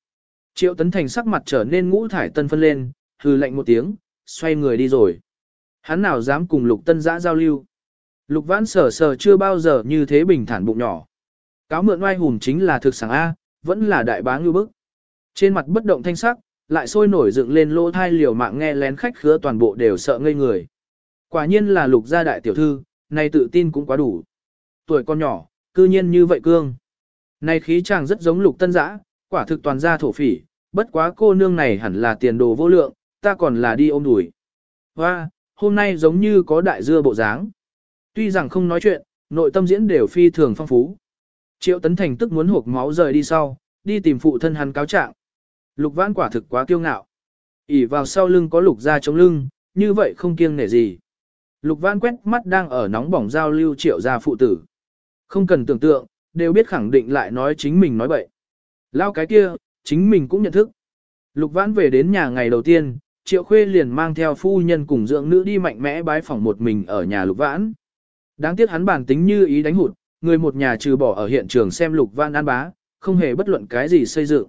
Triệu Tấn Thành sắc mặt trở nên ngũ thải tân phân lên, hừ lạnh một tiếng, xoay người đi rồi. Hắn nào dám cùng Lục Tân Giã giao lưu. Lục Vãn sở sở chưa bao giờ như thế bình thản bụng nhỏ. Cáo mượn oai hùng chính là thực sản A, vẫn là đại bá ngư bức. Trên mặt bất động thanh sắc, lại sôi nổi dựng lên lô thai liều mạng nghe lén khách khứa toàn bộ đều sợ ngây người. Quả nhiên là lục gia đại tiểu thư, này tự tin cũng quá đủ. Tuổi con nhỏ, cư nhiên như vậy cương. Này khí chàng rất giống lục tân giã, quả thực toàn gia thổ phỉ, bất quá cô nương này hẳn là tiền đồ vô lượng, ta còn là đi ôm đùi. Và, hôm nay giống như có đại dưa bộ dáng. Tuy rằng không nói chuyện, nội tâm diễn đều phi thường phong phú. Triệu Tấn Thành tức muốn hộp máu rời đi sau, đi tìm phụ thân hắn cáo trạng. Lục Vãn quả thực quá kiêu ngạo. ỉ vào sau lưng có lục ra chống lưng, như vậy không kiêng nể gì. Lục Vãn quét mắt đang ở nóng bỏng giao lưu triệu gia phụ tử. Không cần tưởng tượng, đều biết khẳng định lại nói chính mình nói bậy. Lao cái kia, chính mình cũng nhận thức. Lục Vãn về đến nhà ngày đầu tiên, Triệu Khuê liền mang theo phu nhân cùng dưỡng nữ đi mạnh mẽ bái phỏng một mình ở nhà Lục Vãn. Đáng tiếc hắn bản tính như ý đánh hụt, người một nhà trừ bỏ ở hiện trường xem Lục văn ăn bá, không hề bất luận cái gì xây dựng.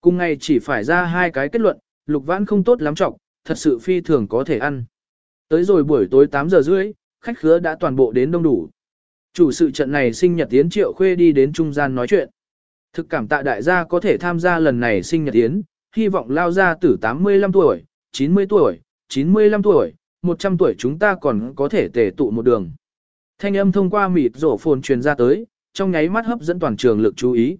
Cùng ngày chỉ phải ra hai cái kết luận, Lục văn không tốt lắm trọng, thật sự phi thường có thể ăn. Tới rồi buổi tối 8 giờ rưỡi, khách khứa đã toàn bộ đến đông đủ. Chủ sự trận này sinh nhật tiến Triệu Khuê đi đến trung gian nói chuyện. Thực cảm tạ đại gia có thể tham gia lần này sinh nhật tiến, hy vọng lao ra từ 85 tuổi, 90 tuổi, 95 tuổi, 100 tuổi chúng ta còn có thể tề tụ một đường. Thanh âm thông qua mịt rổ phồn truyền ra tới, trong nháy mắt hấp dẫn toàn trường lực chú ý.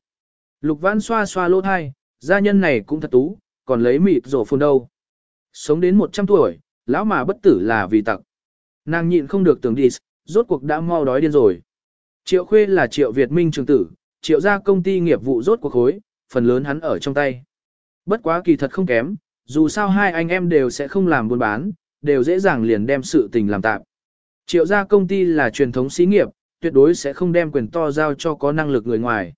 Lục Văn xoa xoa lỗ thai, gia nhân này cũng thật tú, còn lấy mịt rổ phồn đâu. Sống đến 100 tuổi, lão mà bất tử là vì tặc. Nàng nhịn không được tưởng đi, rốt cuộc đã mau đói điên rồi. Triệu Khuê là Triệu Việt Minh trường tử, Triệu gia công ty nghiệp vụ rốt cuộc khối, phần lớn hắn ở trong tay. Bất quá kỳ thật không kém, dù sao hai anh em đều sẽ không làm buôn bán, đều dễ dàng liền đem sự tình làm tạm. Triệu gia công ty là truyền thống xí nghiệp, tuyệt đối sẽ không đem quyền to giao cho có năng lực người ngoài.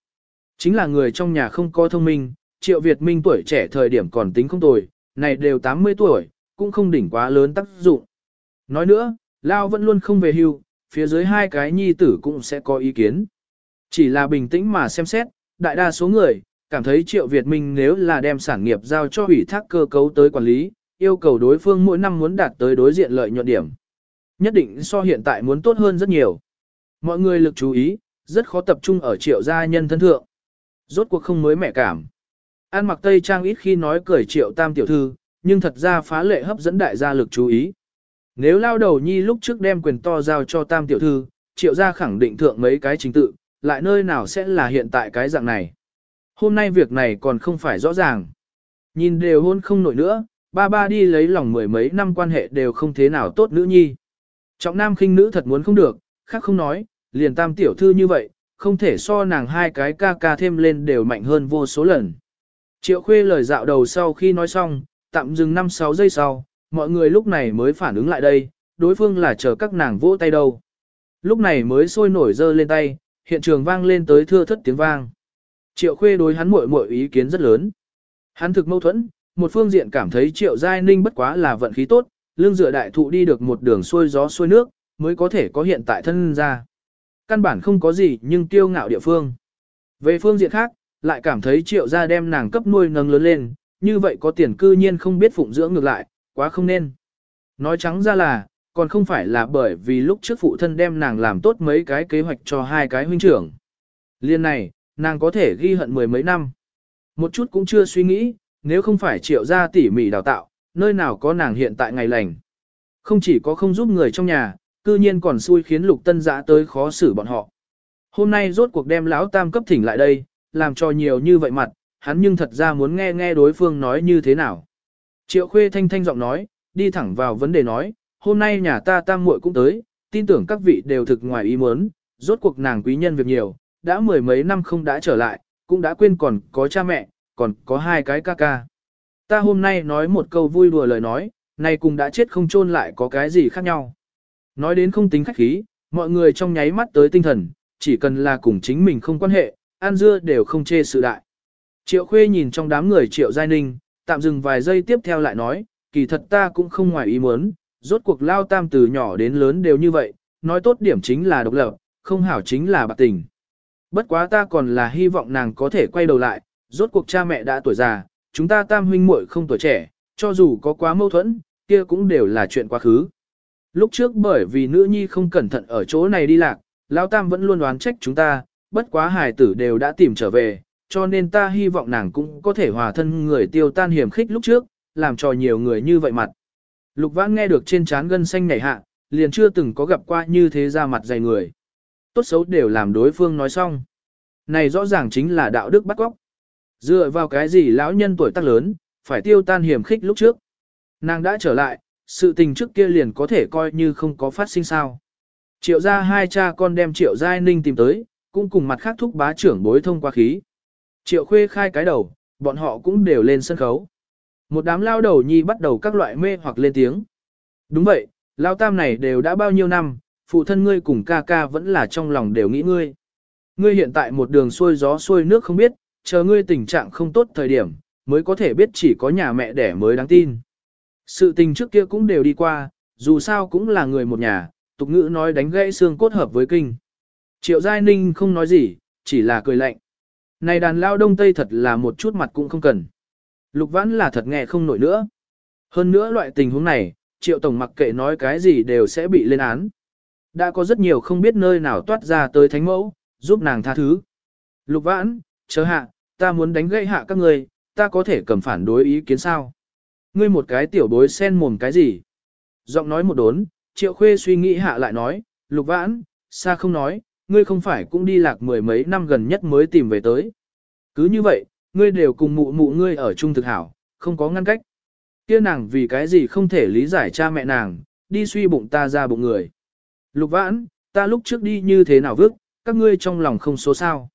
Chính là người trong nhà không có thông minh, Triệu Việt Minh tuổi trẻ thời điểm còn tính không tồi, này đều 80 tuổi, cũng không đỉnh quá lớn tác dụng. Nói nữa, Lao vẫn luôn không về hưu, phía dưới hai cái nhi tử cũng sẽ có ý kiến. Chỉ là bình tĩnh mà xem xét, đại đa số người, cảm thấy Triệu Việt Minh nếu là đem sản nghiệp giao cho ủy thác cơ cấu tới quản lý, yêu cầu đối phương mỗi năm muốn đạt tới đối diện lợi nhuận điểm. Nhất định so hiện tại muốn tốt hơn rất nhiều. Mọi người lực chú ý, rất khó tập trung ở Triệu gia nhân thân thượng. Rốt cuộc không mới mẻ cảm. An mặc Tây Trang ít khi nói cười Triệu Tam tiểu thư, nhưng thật ra phá lệ hấp dẫn đại gia lực chú ý. Nếu lao đầu nhi lúc trước đem quyền to giao cho tam tiểu thư, triệu gia khẳng định thượng mấy cái chính tự, lại nơi nào sẽ là hiện tại cái dạng này. Hôm nay việc này còn không phải rõ ràng. Nhìn đều hôn không nổi nữa, ba ba đi lấy lòng mười mấy năm quan hệ đều không thế nào tốt nữ nhi. Trọng nam khinh nữ thật muốn không được, khác không nói, liền tam tiểu thư như vậy, không thể so nàng hai cái ca ca thêm lên đều mạnh hơn vô số lần. Triệu khuê lời dạo đầu sau khi nói xong, tạm dừng 5-6 giây sau, mọi người lúc này mới phản ứng lại đây, đối phương là chờ các nàng vỗ tay đâu. Lúc này mới sôi nổi dơ lên tay, hiện trường vang lên tới thưa thất tiếng vang. Triệu khuê đối hắn muội muội ý kiến rất lớn. Hắn thực mâu thuẫn, một phương diện cảm thấy triệu giai ninh bất quá là vận khí tốt, lương dựa đại thụ đi được một đường xuôi gió xuôi nước, mới có thể có hiện tại thân ra. Căn bản không có gì nhưng tiêu ngạo địa phương. Về phương diện khác, lại cảm thấy triệu gia đem nàng cấp nuôi nâng lớn lên, như vậy có tiền cư nhiên không biết phụng dưỡng ngược lại, quá không nên. Nói trắng ra là, còn không phải là bởi vì lúc trước phụ thân đem nàng làm tốt mấy cái kế hoạch cho hai cái huynh trưởng. Liên này, nàng có thể ghi hận mười mấy năm. Một chút cũng chưa suy nghĩ, nếu không phải triệu gia tỉ mỉ đào tạo, nơi nào có nàng hiện tại ngày lành. Không chỉ có không giúp người trong nhà, cư nhiên còn xui khiến lục tân giã tới khó xử bọn họ. Hôm nay rốt cuộc đem lão tam cấp thỉnh lại đây, làm cho nhiều như vậy mặt, hắn nhưng thật ra muốn nghe nghe đối phương nói như thế nào. Triệu khuê thanh thanh giọng nói, đi thẳng vào vấn đề nói, hôm nay nhà ta tam muội cũng tới, tin tưởng các vị đều thực ngoài ý muốn, rốt cuộc nàng quý nhân việc nhiều, đã mười mấy năm không đã trở lại, cũng đã quên còn có cha mẹ, còn có hai cái ca ca. Ta hôm nay nói một câu vui đùa lời nói, này cùng đã chết không chôn lại có cái gì khác nhau. Nói đến không tính khách khí, mọi người trong nháy mắt tới tinh thần, chỉ cần là cùng chính mình không quan hệ, ăn dưa đều không chê sự đại. Triệu Khuê nhìn trong đám người Triệu Giai Ninh, tạm dừng vài giây tiếp theo lại nói, kỳ thật ta cũng không ngoài ý muốn, rốt cuộc lao tam từ nhỏ đến lớn đều như vậy, nói tốt điểm chính là độc lập, không hảo chính là bạc tình. Bất quá ta còn là hy vọng nàng có thể quay đầu lại, rốt cuộc cha mẹ đã tuổi già, chúng ta tam huynh muội không tuổi trẻ, cho dù có quá mâu thuẫn, kia cũng đều là chuyện quá khứ. Lúc trước bởi vì nữ nhi không cẩn thận ở chỗ này đi lạc, lão tam vẫn luôn đoán trách chúng ta, bất quá hài tử đều đã tìm trở về, cho nên ta hy vọng nàng cũng có thể hòa thân người tiêu tan hiểm khích lúc trước, làm cho nhiều người như vậy mặt. Lục vãn nghe được trên trán gân xanh nhảy hạ, liền chưa từng có gặp qua như thế ra mặt dày người. Tốt xấu đều làm đối phương nói xong. Này rõ ràng chính là đạo đức bắt góc. Dựa vào cái gì lão nhân tuổi tác lớn, phải tiêu tan hiểm khích lúc trước. Nàng đã trở lại, sự tình trước kia liền có thể coi như không có phát sinh sao. Triệu gia hai cha con đem triệu giai ninh tìm tới, cũng cùng mặt khác thúc bá trưởng bối thông qua khí. Triệu khuê khai cái đầu, bọn họ cũng đều lên sân khấu. Một đám lao đầu nhi bắt đầu các loại mê hoặc lên tiếng. Đúng vậy, lao tam này đều đã bao nhiêu năm, phụ thân ngươi cùng ca ca vẫn là trong lòng đều nghĩ ngươi. Ngươi hiện tại một đường xuôi gió xuôi nước không biết, chờ ngươi tình trạng không tốt thời điểm, mới có thể biết chỉ có nhà mẹ đẻ mới đáng tin. Sự tình trước kia cũng đều đi qua, dù sao cũng là người một nhà, tục ngữ nói đánh gãy xương cốt hợp với kinh. Triệu Giai Ninh không nói gì, chỉ là cười lạnh. Này đàn lao đông tây thật là một chút mặt cũng không cần. Lục vãn là thật nghe không nổi nữa. Hơn nữa loại tình huống này, triệu tổng mặc kệ nói cái gì đều sẽ bị lên án. Đã có rất nhiều không biết nơi nào toát ra tới thánh mẫu, giúp nàng tha thứ. Lục vãn, chớ hạ, ta muốn đánh gãy hạ các ngươi, ta có thể cầm phản đối ý kiến sao. Ngươi một cái tiểu bối sen mồm cái gì. Giọng nói một đốn, triệu khuê suy nghĩ hạ lại nói, lục vãn, xa không nói, ngươi không phải cũng đi lạc mười mấy năm gần nhất mới tìm về tới. Cứ như vậy, ngươi đều cùng mụ mụ ngươi ở chung thực hảo, không có ngăn cách. Kia nàng vì cái gì không thể lý giải cha mẹ nàng, đi suy bụng ta ra bụng người. Lục vãn, ta lúc trước đi như thế nào vước, các ngươi trong lòng không số sao.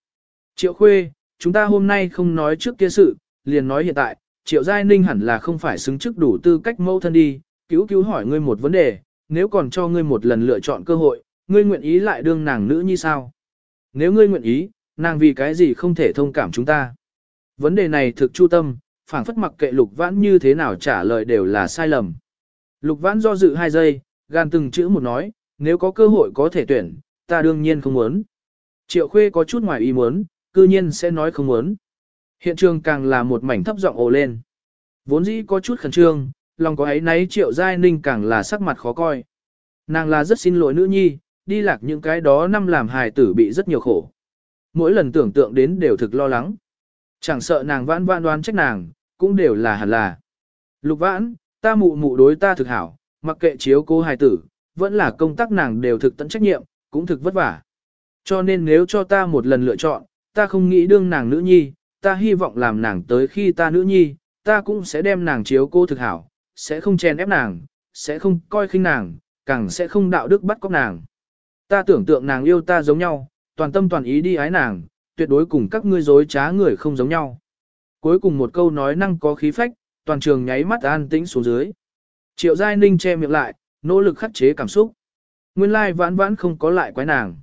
Triệu khuê, chúng ta hôm nay không nói trước kia sự, liền nói hiện tại, triệu giai ninh hẳn là không phải xứng chức đủ tư cách mẫu thân đi, cứu cứu hỏi ngươi một vấn đề, nếu còn cho ngươi một lần lựa chọn cơ hội, ngươi nguyện ý lại đương nàng nữ như sao? Nếu ngươi nguyện ý, nàng vì cái gì không thể thông cảm chúng ta? Vấn đề này thực chu tâm, phảng phất mặc kệ lục vãn như thế nào trả lời đều là sai lầm. Lục vãn do dự hai giây, gan từng chữ một nói, nếu có cơ hội có thể tuyển, ta đương nhiên không muốn. Triệu khuê có chút ngoài ý muốn, cư nhiên sẽ nói không muốn. Hiện trường càng là một mảnh thấp giọng ồ lên. Vốn dĩ có chút khẩn trương, lòng có ấy nấy triệu giai ninh càng là sắc mặt khó coi. Nàng là rất xin lỗi nữ nhi, đi lạc những cái đó năm làm hài tử bị rất nhiều khổ. Mỗi lần tưởng tượng đến đều thực lo lắng. Chẳng sợ nàng vãn vãn đoán trách nàng, cũng đều là hẳn là. Lục vãn, ta mụ mụ đối ta thực hảo, mặc kệ chiếu cố hài tử, vẫn là công tác nàng đều thực tận trách nhiệm, cũng thực vất vả. Cho nên nếu cho ta một lần lựa chọn, ta không nghĩ đương nàng nữ nhi, ta hy vọng làm nàng tới khi ta nữ nhi, ta cũng sẽ đem nàng chiếu cô thực hảo, sẽ không chen ép nàng, sẽ không coi khinh nàng, càng sẽ không đạo đức bắt cóc nàng. Ta tưởng tượng nàng yêu ta giống nhau, toàn tâm toàn ý đi ái nàng, tuyệt đối cùng các ngươi dối trá người không giống nhau. Cuối cùng một câu nói năng có khí phách, toàn trường nháy mắt an tĩnh xuống dưới. Triệu Giai Ninh che miệng lại, nỗ lực khắc chế cảm xúc. Nguyên lai vãn vãn không có lại quái nàng.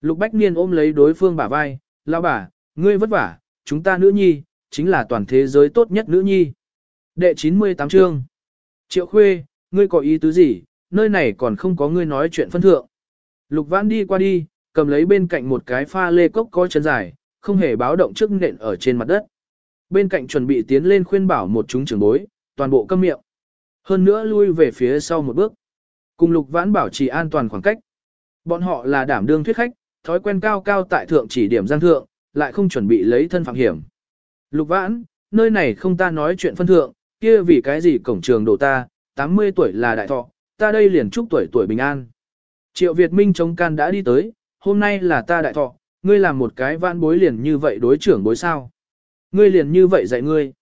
Lục Bách Niên ôm lấy đối phương bả vai, lão bà, ngươi vất vả, chúng ta nữ nhi, chính là toàn thế giới tốt nhất nữ nhi. Đệ 98 chương. Triệu Khuê, ngươi có ý tứ gì, nơi này còn không có ngươi nói chuyện phân thượng. Lục Vãn đi qua đi, cầm lấy bên cạnh một cái pha lê cốc có chân dài, không hề báo động trước nện ở trên mặt đất. Bên cạnh chuẩn bị tiến lên khuyên bảo một chúng trưởng bối, toàn bộ câm miệng. Hơn nữa lui về phía sau một bước. Cùng Lục Vãn bảo trì an toàn khoảng cách. Bọn họ là đảm đương thuyết khách, thói quen cao cao tại thượng chỉ điểm giang thượng, lại không chuẩn bị lấy thân phạm hiểm. Lục Vãn, nơi này không ta nói chuyện phân thượng, kia vì cái gì cổng trường đổ ta, 80 tuổi là đại thọ, ta đây liền chúc tuổi tuổi bình an. Triệu Việt Minh chống can đã đi tới, hôm nay là ta đại thọ, ngươi làm một cái vãn bối liền như vậy đối trưởng bối sao. Ngươi liền như vậy dạy ngươi.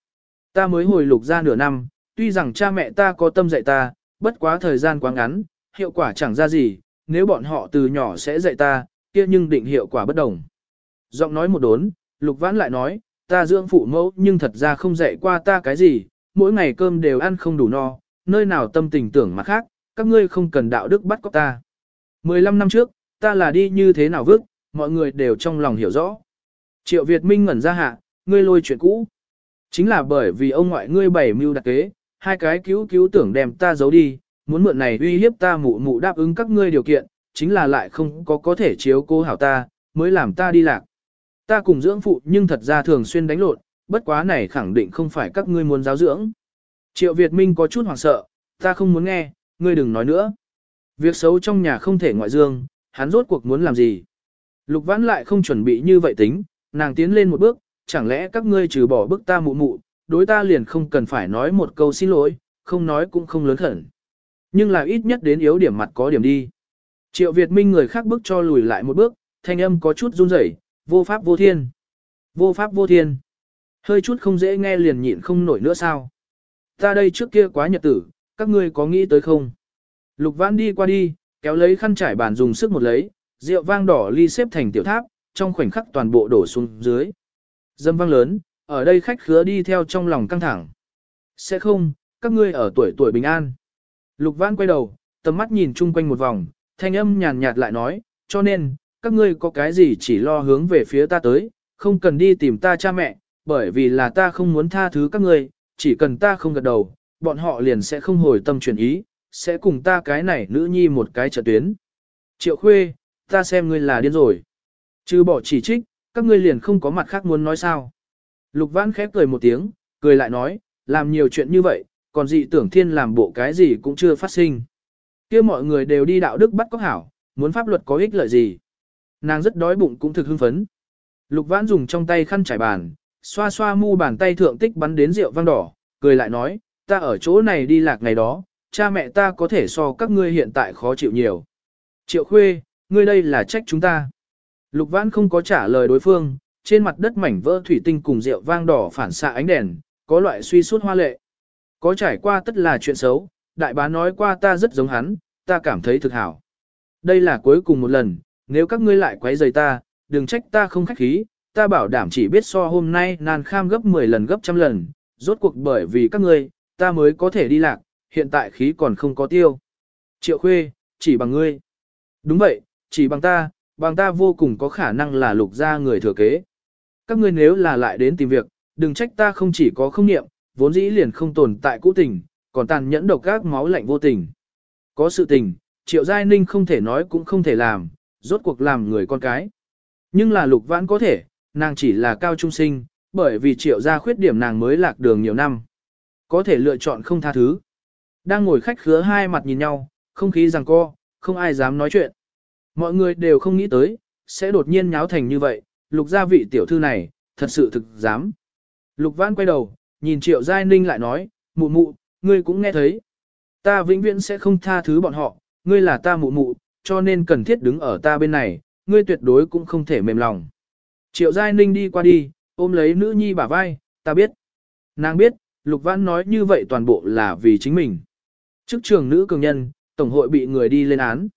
Ta mới hồi lục ra nửa năm, tuy rằng cha mẹ ta có tâm dạy ta, bất quá thời gian quá ngắn, hiệu quả chẳng ra gì, nếu bọn họ từ nhỏ sẽ dạy ta, kia nhưng định hiệu quả bất đồng. Giọng nói một đốn, lục vãn lại nói, ta dưỡng phụ mẫu nhưng thật ra không dạy qua ta cái gì, mỗi ngày cơm đều ăn không đủ no, nơi nào tâm tình tưởng mà khác, các ngươi không cần đạo đức bắt cóc ta. 15 năm trước, ta là đi như thế nào vứt, mọi người đều trong lòng hiểu rõ. Triệu Việt Minh ngẩn ra hạ, ngươi lôi chuyện cũ. Chính là bởi vì ông ngoại ngươi bảy mưu đặc kế, hai cái cứu cứu tưởng đem ta giấu đi, muốn mượn này uy hiếp ta mụ mụ đáp ứng các ngươi điều kiện, chính là lại không có có thể chiếu cô hảo ta, mới làm ta đi lạc. Ta cùng dưỡng phụ nhưng thật ra thường xuyên đánh lộn, bất quá này khẳng định không phải các ngươi muốn giáo dưỡng. Triệu Việt Minh có chút hoảng sợ, ta không muốn nghe, ngươi đừng nói nữa. Việc xấu trong nhà không thể ngoại dương, hắn rốt cuộc muốn làm gì. Lục vãn lại không chuẩn bị như vậy tính, nàng tiến lên một bước, chẳng lẽ các ngươi trừ bỏ bức ta mụ mụ, đối ta liền không cần phải nói một câu xin lỗi, không nói cũng không lớn khẩn. Nhưng là ít nhất đến yếu điểm mặt có điểm đi. Triệu Việt Minh người khác bước cho lùi lại một bước, thanh âm có chút run rẩy, vô pháp vô thiên. Vô pháp vô thiên. Hơi chút không dễ nghe liền nhịn không nổi nữa sao. Ta đây trước kia quá nhật tử, các ngươi có nghĩ tới không? Lục Vãn đi qua đi, kéo lấy khăn trải bàn dùng sức một lấy, rượu vang đỏ ly xếp thành tiểu tháp, trong khoảnh khắc toàn bộ đổ xuống dưới. Dâm vang lớn, ở đây khách khứa đi theo trong lòng căng thẳng. Sẽ không, các ngươi ở tuổi tuổi bình an. Lục Vãn quay đầu, tầm mắt nhìn chung quanh một vòng, thanh âm nhàn nhạt lại nói, cho nên, các ngươi có cái gì chỉ lo hướng về phía ta tới, không cần đi tìm ta cha mẹ, bởi vì là ta không muốn tha thứ các ngươi, chỉ cần ta không gật đầu, bọn họ liền sẽ không hồi tâm chuyển ý, sẽ cùng ta cái này nữ nhi một cái trợ tuyến. Triệu khuê, ta xem ngươi là điên rồi. Chứ bỏ chỉ trích, các ngươi liền không có mặt khác muốn nói sao. Lục Vãn khép cười một tiếng, cười lại nói, làm nhiều chuyện như vậy, còn dị tưởng thiên làm bộ cái gì cũng chưa phát sinh kia mọi người đều đi đạo đức bắt cóc hảo, muốn pháp luật có ích lợi gì. Nàng rất đói bụng cũng thực hưng phấn. Lục Vãn dùng trong tay khăn trải bàn, xoa xoa mu bàn tay thượng tích bắn đến rượu vang đỏ, cười lại nói, ta ở chỗ này đi lạc ngày đó, cha mẹ ta có thể so các ngươi hiện tại khó chịu nhiều. Triệu Khuê, ngươi đây là trách chúng ta. Lục Vãn không có trả lời đối phương, trên mặt đất mảnh vỡ thủy tinh cùng rượu vang đỏ phản xạ ánh đèn, có loại suy suốt hoa lệ. Có trải qua tất là chuyện xấu, đại bá nói qua ta rất giống hắn, ta cảm thấy thực hảo. Đây là cuối cùng một lần, nếu các ngươi lại quấy rầy ta, đừng trách ta không khách khí, ta bảo đảm chỉ biết so hôm nay nan kham gấp 10 lần gấp trăm lần, rốt cuộc bởi vì các ngươi, ta mới có thể đi lạc, hiện tại khí còn không có tiêu. Triệu khuê, chỉ bằng ngươi. Đúng vậy, chỉ bằng ta, bằng ta vô cùng có khả năng là lục gia người thừa kế. Các ngươi nếu là lại đến tìm việc, đừng trách ta không chỉ có không niệm, vốn dĩ liền không tồn tại cũ tình, còn tàn nhẫn độc các máu lạnh vô tình. Có sự tình, Triệu Giai Ninh không thể nói cũng không thể làm, rốt cuộc làm người con cái. Nhưng là lục vãn có thể, nàng chỉ là cao trung sinh, bởi vì Triệu gia khuyết điểm nàng mới lạc đường nhiều năm. Có thể lựa chọn không tha thứ. Đang ngồi khách khứa hai mặt nhìn nhau, không khí rằng co, không ai dám nói chuyện. Mọi người đều không nghĩ tới, sẽ đột nhiên nháo thành như vậy, lục gia vị tiểu thư này, thật sự thực dám. Lục vãn quay đầu, nhìn triệu giai ninh lại nói, mụ mụ, ngươi cũng nghe thấy. Ta vĩnh viễn sẽ không tha thứ bọn họ, ngươi là ta mụ mụ, cho nên cần thiết đứng ở ta bên này, ngươi tuyệt đối cũng không thể mềm lòng. Triệu giai ninh đi qua đi, ôm lấy nữ nhi bả vai, ta biết. Nàng biết, lục vãn nói như vậy toàn bộ là vì chính mình. Trước trường nữ cường nhân, tổng hội bị người đi lên án.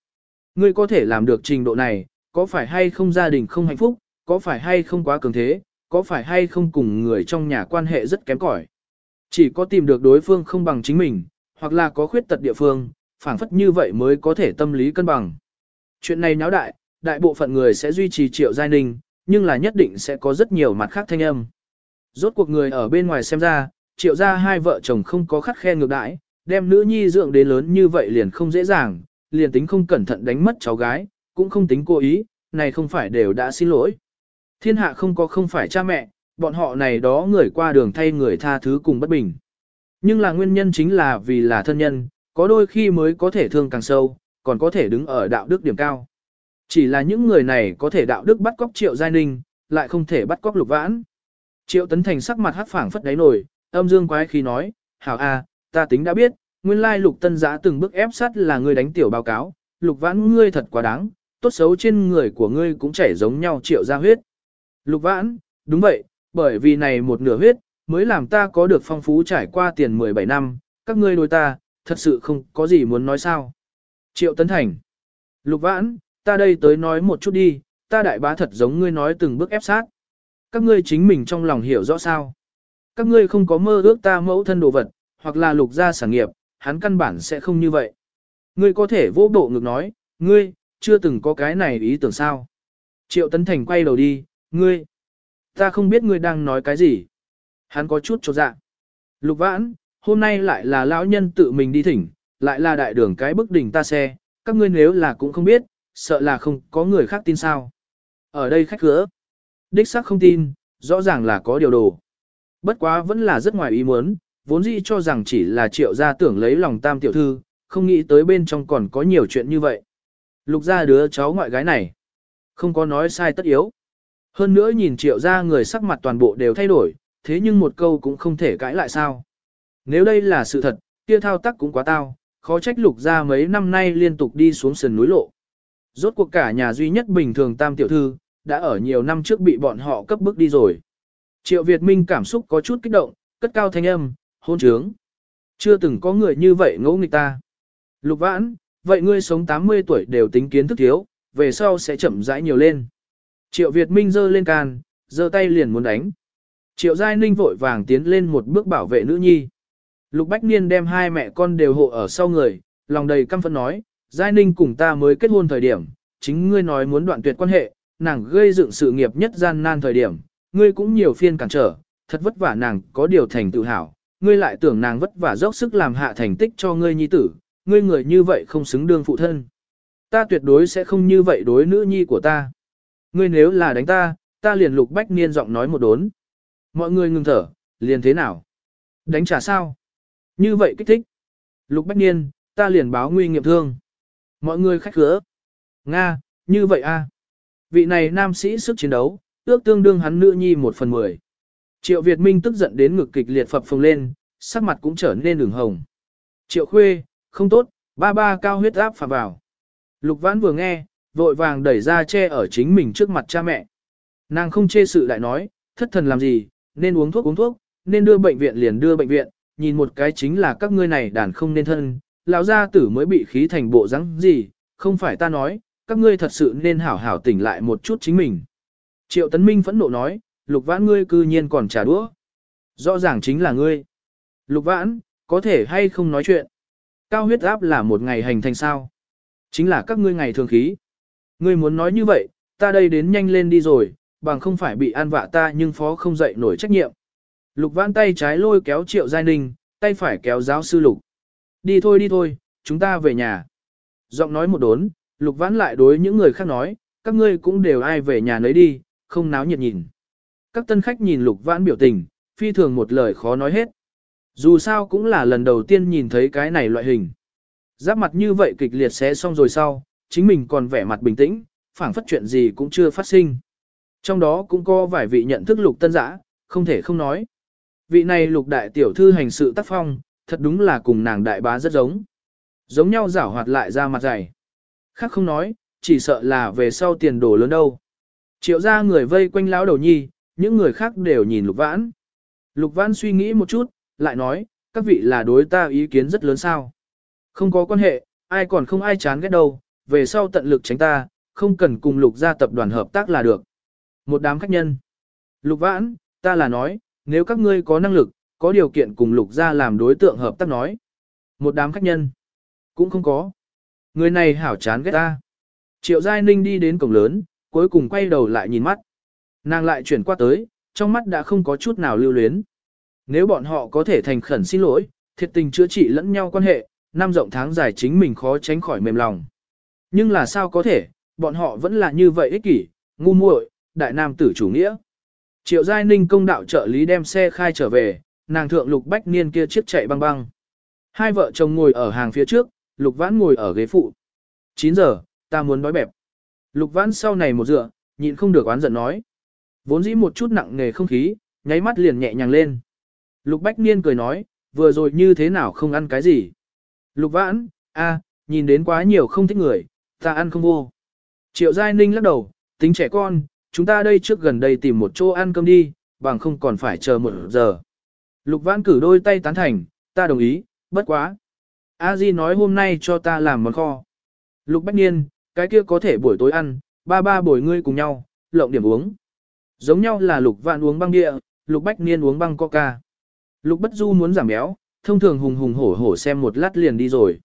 Ngươi có thể làm được trình độ này, có phải hay không gia đình không hạnh phúc, có phải hay không quá cường thế, có phải hay không cùng người trong nhà quan hệ rất kém cỏi. Chỉ có tìm được đối phương không bằng chính mình, hoặc là có khuyết tật địa phương, phản phất như vậy mới có thể tâm lý cân bằng. Chuyện này náo đại, đại bộ phận người sẽ duy trì triệu giai ninh, nhưng là nhất định sẽ có rất nhiều mặt khác thanh âm. Rốt cuộc người ở bên ngoài xem ra, triệu gia hai vợ chồng không có khắc khe ngược đãi, đem nữ nhi dưỡng đến lớn như vậy liền không dễ dàng, liền tính không cẩn thận đánh mất cháu gái, cũng không tính cố ý, này không phải đều đã xin lỗi. Thiên hạ không có không phải cha mẹ, bọn họ này đó người qua đường thay người tha thứ cùng bất bình. Nhưng là nguyên nhân chính là vì là thân nhân, có đôi khi mới có thể thương càng sâu, còn có thể đứng ở đạo đức điểm cao. Chỉ là những người này có thể đạo đức bắt cóc triệu giai ninh, lại không thể bắt cóc lục vãn. Triệu tấn thành sắc mặt hắc phảng phất đáy nổi, âm dương quái khi nói, hảo a, ta tính đã biết, nguyên lai lục tân giã từng bước ép sát là ngươi đánh tiểu báo cáo, lục vãn ngươi thật quá đáng, tốt xấu trên người của ngươi cũng chảy giống nhau triệu ra huyết. Lục vãn, đúng vậy, bởi vì này một nửa huyết, mới làm ta có được phong phú trải qua tiền 17 năm, các ngươi đối ta, thật sự không có gì muốn nói sao. Triệu Tấn Thành. Lục vãn, ta đây tới nói một chút đi, ta đại bá thật giống ngươi nói từng bước ép sát. Các ngươi chính mình trong lòng hiểu rõ sao. Các ngươi không có mơ ước ta mẫu thân đồ vật, hoặc là lục gia sản nghiệp, hắn căn bản sẽ không như vậy. Ngươi có thể vô bộ ngực nói, ngươi, chưa từng có cái này ý tưởng sao. Triệu Tấn Thành quay đầu đi, ngươi, ta không biết ngươi đang nói cái gì. Hắn có chút cho dạ. Lục vãn, hôm nay lại là lão nhân tự mình đi thỉnh, lại là đại đường cái bức đỉnh ta xe, các ngươi nếu là cũng không biết, sợ là không có người khác tin sao. Ở đây khách cửa. Đích xác không tin, rõ ràng là có điều đồ. Bất quá vẫn là rất ngoài ý muốn, vốn dĩ cho rằng chỉ là triệu gia tưởng lấy lòng tam tiểu thư, không nghĩ tới bên trong còn có nhiều chuyện như vậy. Lục ra đứa cháu ngoại gái này, không có nói sai tất yếu. Hơn nữa nhìn triệu gia người sắc mặt toàn bộ đều thay đổi, thế nhưng một câu cũng không thể cãi lại sao. Nếu đây là sự thật, kia thao tác cũng quá tao, khó trách lục ra mấy năm nay liên tục đi xuống sườn núi lộ. Rốt cuộc cả nhà duy nhất bình thường tam tiểu thư, đã ở nhiều năm trước bị bọn họ cấp bức đi rồi. Triệu Việt Minh cảm xúc có chút kích động, cất cao thanh âm, hôn trướng. Chưa từng có người như vậy ngỗ nghịch ta. Lục vãn, vậy ngươi sống 80 tuổi đều tính kiến thức thiếu, về sau sẽ chậm rãi nhiều lên. Triệu Việt Minh giơ lên can, giơ tay liền muốn đánh. Triệu Giai Ninh vội vàng tiến lên một bước bảo vệ nữ nhi. Lục Bách Niên đem hai mẹ con đều hộ ở sau người, lòng đầy căm phẫn nói, Giai Ninh cùng ta mới kết hôn thời điểm, chính ngươi nói muốn đoạn tuyệt quan hệ, nàng gây dựng sự nghiệp nhất gian nan thời điểm, ngươi cũng nhiều phiên cản trở, thật vất vả nàng có điều thành tự hào, ngươi lại tưởng nàng vất vả dốc sức làm hạ thành tích cho ngươi nhi tử, ngươi người như vậy không xứng đương phụ thân. Ta tuyệt đối sẽ không như vậy đối nữ nhi của ta. Ngươi nếu là đánh ta, ta liền lục bách niên giọng nói một đốn. Mọi người ngừng thở, liền thế nào? Đánh trả sao? Như vậy kích thích. Lục bách niên, ta liền báo nguy nghiệm thương. Mọi người khách cửa. Nga, như vậy a. Vị này nam sĩ sức chiến đấu, ước tương đương hắn nữ nhi một phần mười. Triệu Việt Minh tức giận đến ngực kịch liệt phập phồng lên, sắc mặt cũng trở nên đường hồng. Triệu Khuê, không tốt, ba ba cao huyết áp phà vào. Lục Vãn vừa nghe, vội vàng đẩy ra che ở chính mình trước mặt cha mẹ. Nàng không chê sự lại nói, thất thần làm gì, nên uống thuốc uống thuốc, nên đưa bệnh viện liền đưa bệnh viện, nhìn một cái chính là các ngươi này đàn không nên thân, lão gia tử mới bị khí thành bộ rắn gì, không phải ta nói, các ngươi thật sự nên hảo hảo tỉnh lại một chút chính mình. Triệu Tấn Minh phẫn nộ nói, lục vãn ngươi cư nhiên còn trả đũa. Rõ ràng chính là ngươi. Lục vãn, có thể hay không nói chuyện. Cao huyết áp là một ngày hành thành sao. Chính là các ngươi ngày thường khí. Ngươi muốn nói như vậy, ta đây đến nhanh lên đi rồi, bằng không phải bị an vạ ta nhưng phó không dậy nổi trách nhiệm. Lục vãn tay trái lôi kéo triệu giai ninh, tay phải kéo giáo sư lục. Đi thôi đi thôi, chúng ta về nhà. Giọng nói một đốn, lục vãn lại đối những người khác nói, các ngươi cũng đều ai về nhà nấy đi, không náo nhiệt nhìn. Các tân khách nhìn lục vãn biểu tình, phi thường một lời khó nói hết. Dù sao cũng là lần đầu tiên nhìn thấy cái này loại hình. Giáp mặt như vậy kịch liệt sẽ xong rồi sau, chính mình còn vẻ mặt bình tĩnh, phảng phất chuyện gì cũng chưa phát sinh. Trong đó cũng có vài vị nhận thức lục tân giã, không thể không nói. Vị này lục đại tiểu thư hành sự tác phong, thật đúng là cùng nàng đại bá rất giống. Giống nhau giảo hoạt lại ra mặt dày. Khác không nói, chỉ sợ là về sau tiền đồ lớn đâu. Triệu ra người vây quanh lão đầu nhi, những người khác đều nhìn lục vãn. Lục vãn suy nghĩ một chút, lại nói, các vị là đối ta ý kiến rất lớn sao. Không có quan hệ, ai còn không ai chán ghét đâu, về sau tận lực tránh ta, không cần cùng lục gia tập đoàn hợp tác là được. Một đám khách nhân. Lục vãn, ta là nói, nếu các ngươi có năng lực, có điều kiện cùng lục gia làm đối tượng hợp tác nói. Một đám khách nhân. Cũng không có. Người này hảo chán ghét ta. Triệu Giai Ninh đi đến cổng lớn, cuối cùng quay đầu lại nhìn mắt. Nàng lại chuyển qua tới, trong mắt đã không có chút nào lưu luyến. Nếu bọn họ có thể thành khẩn xin lỗi, thiệt tình chữa trị lẫn nhau quan hệ, năm rộng tháng dài chính mình khó tránh khỏi mềm lòng. Nhưng là sao có thể, bọn họ vẫn là như vậy ích kỷ, ngu muội, đại nam tử chủ nghĩa. Triệu Giai Ninh công đạo trợ lý đem xe khai trở về, nàng thượng lục bách niên kia chiếc chạy băng băng. Hai vợ chồng ngồi ở hàng phía trước, lục vãn ngồi ở ghế phụ. 9 giờ, ta muốn nói bẹp. Lục vãn sau này một dựa, nhịn không được oán giận nói. Vốn dĩ một chút nặng nề không khí, nháy mắt liền nhẹ nhàng lên. Lục bách niên cười nói, vừa rồi như thế nào không ăn cái gì. Lục vãn, a, nhìn đến quá nhiều không thích người, ta ăn không vô. Triệu Giai Ninh lắc đầu, tính trẻ con, chúng ta đây trước gần đây tìm một chỗ ăn cơm đi, bằng không còn phải chờ một giờ. Lục vãn cử đôi tay tán thành, ta đồng ý, bất quá. A Di nói hôm nay cho ta làm món kho. Lục Bách Niên, cái kia có thể buổi tối ăn, ba ba buổi ngươi cùng nhau, lộng điểm uống. Giống nhau là Lục Vãn uống băng địa, Lục Bách Niên uống băng coca. Lục Bất Du muốn giảm béo, thông thường hùng hùng hổ hổ xem một lát liền đi rồi.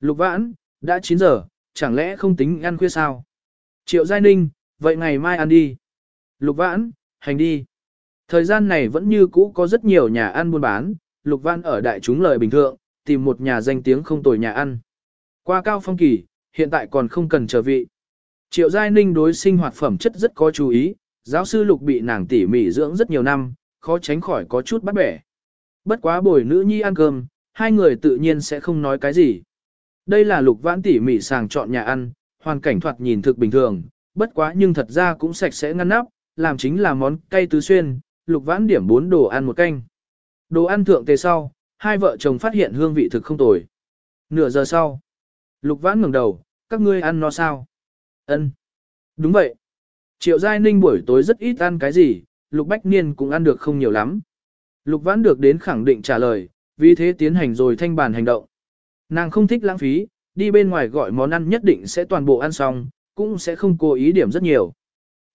Lục Vãn, đã 9 giờ, chẳng lẽ không tính ăn khuya sao? Triệu Giai Ninh, vậy ngày mai ăn đi. Lục Vãn, hành đi. Thời gian này vẫn như cũ có rất nhiều nhà ăn buôn bán, Lục Vãn ở đại chúng lời bình thường, tìm một nhà danh tiếng không tồi nhà ăn. Qua cao phong kỳ, hiện tại còn không cần chờ vị. Triệu Giai Ninh đối sinh hoạt phẩm chất rất có chú ý, giáo sư Lục bị nàng tỉ mỉ dưỡng rất nhiều năm, khó tránh khỏi có chút bắt bẻ. Bất quá bồi nữ nhi ăn cơm, hai người tự nhiên sẽ không nói cái gì. Đây là Lục vãn tỉ mỉ sàng chọn nhà ăn, hoàn cảnh thoạt nhìn thực bình thường, bất quá nhưng thật ra cũng sạch sẽ ngăn nắp, làm chính là món cay tứ xuyên, Lục vãn điểm 4 đồ ăn một canh. Đồ ăn thượng tề sau, hai vợ chồng phát hiện hương vị thực không tồi. Nửa giờ sau, Lục Vãn ngẩng đầu, các ngươi ăn no sao? Ân. Đúng vậy. Triệu Giai Ninh buổi tối rất ít ăn cái gì, Lục Bách Niên cũng ăn được không nhiều lắm. Lục Vãn được đến khẳng định trả lời, vì thế tiến hành rồi thanh bàn hành động. Nàng không thích lãng phí, đi bên ngoài gọi món ăn nhất định sẽ toàn bộ ăn xong, cũng sẽ không cố ý điểm rất nhiều.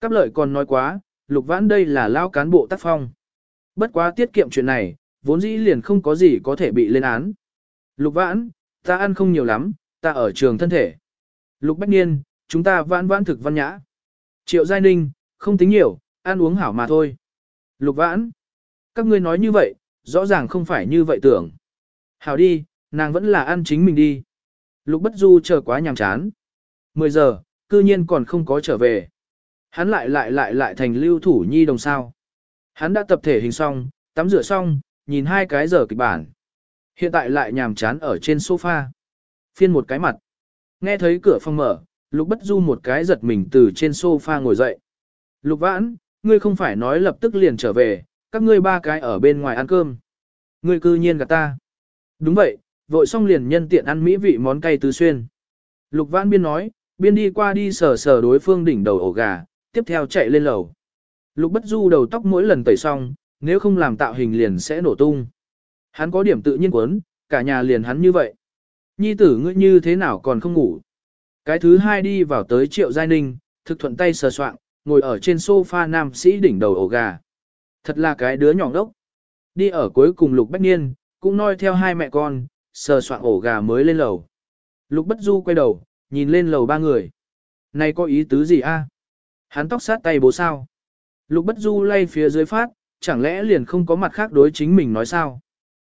Cáp lợi còn nói quá, Lục Vãn đây là lao cán bộ tác phong. Bất quá tiết kiệm chuyện này, vốn dĩ liền không có gì có thể bị lên án. Lục vãn, ta ăn không nhiều lắm, ta ở trường thân thể. Lục bách niên, chúng ta vãn vãn thực văn nhã. Triệu giai ninh, không tính nhiều, ăn uống hảo mà thôi. Lục vãn, các ngươi nói như vậy, rõ ràng không phải như vậy tưởng. Hảo đi, nàng vẫn là ăn chính mình đi. Lục bất du chờ quá nhàm chán. 10 giờ, cư nhiên còn không có trở về. Hắn lại lại lại lại thành lưu thủ nhi đồng sao. Hắn đã tập thể hình xong, tắm rửa xong, nhìn hai cái giờ kịch bản. Hiện tại lại nhàm chán ở trên sofa. Phiên một cái mặt. Nghe thấy cửa phòng mở, Lục Bất Du một cái giật mình từ trên sofa ngồi dậy. Lục Vãn, ngươi không phải nói lập tức liền trở về, các ngươi ba cái ở bên ngoài ăn cơm. Ngươi cư nhiên gạt ta. Đúng vậy, vội xong liền nhân tiện ăn mỹ vị món cay tứ xuyên. Lục Vãn biên nói, biên đi qua đi sờ sờ đối phương đỉnh đầu ổ gà, tiếp theo chạy lên lầu. Lục Bất Du đầu tóc mỗi lần tẩy xong, nếu không làm tạo hình liền sẽ nổ tung. Hắn có điểm tự nhiên quấn, cả nhà liền hắn như vậy. Nhi tử ngươi như thế nào còn không ngủ. Cái thứ hai đi vào tới triệu giai ninh, thực thuận tay sờ soạn, ngồi ở trên sofa nam sĩ đỉnh đầu ổ gà. Thật là cái đứa nhỏ đốc. Đi ở cuối cùng lục bách niên, cũng noi theo hai mẹ con, sờ soạn ổ gà mới lên lầu. Lục bất du quay đầu, nhìn lên lầu ba người. Này có ý tứ gì a? Hắn tóc sát tay bố sao? Lục bất du lay phía dưới phát, chẳng lẽ liền không có mặt khác đối chính mình nói sao?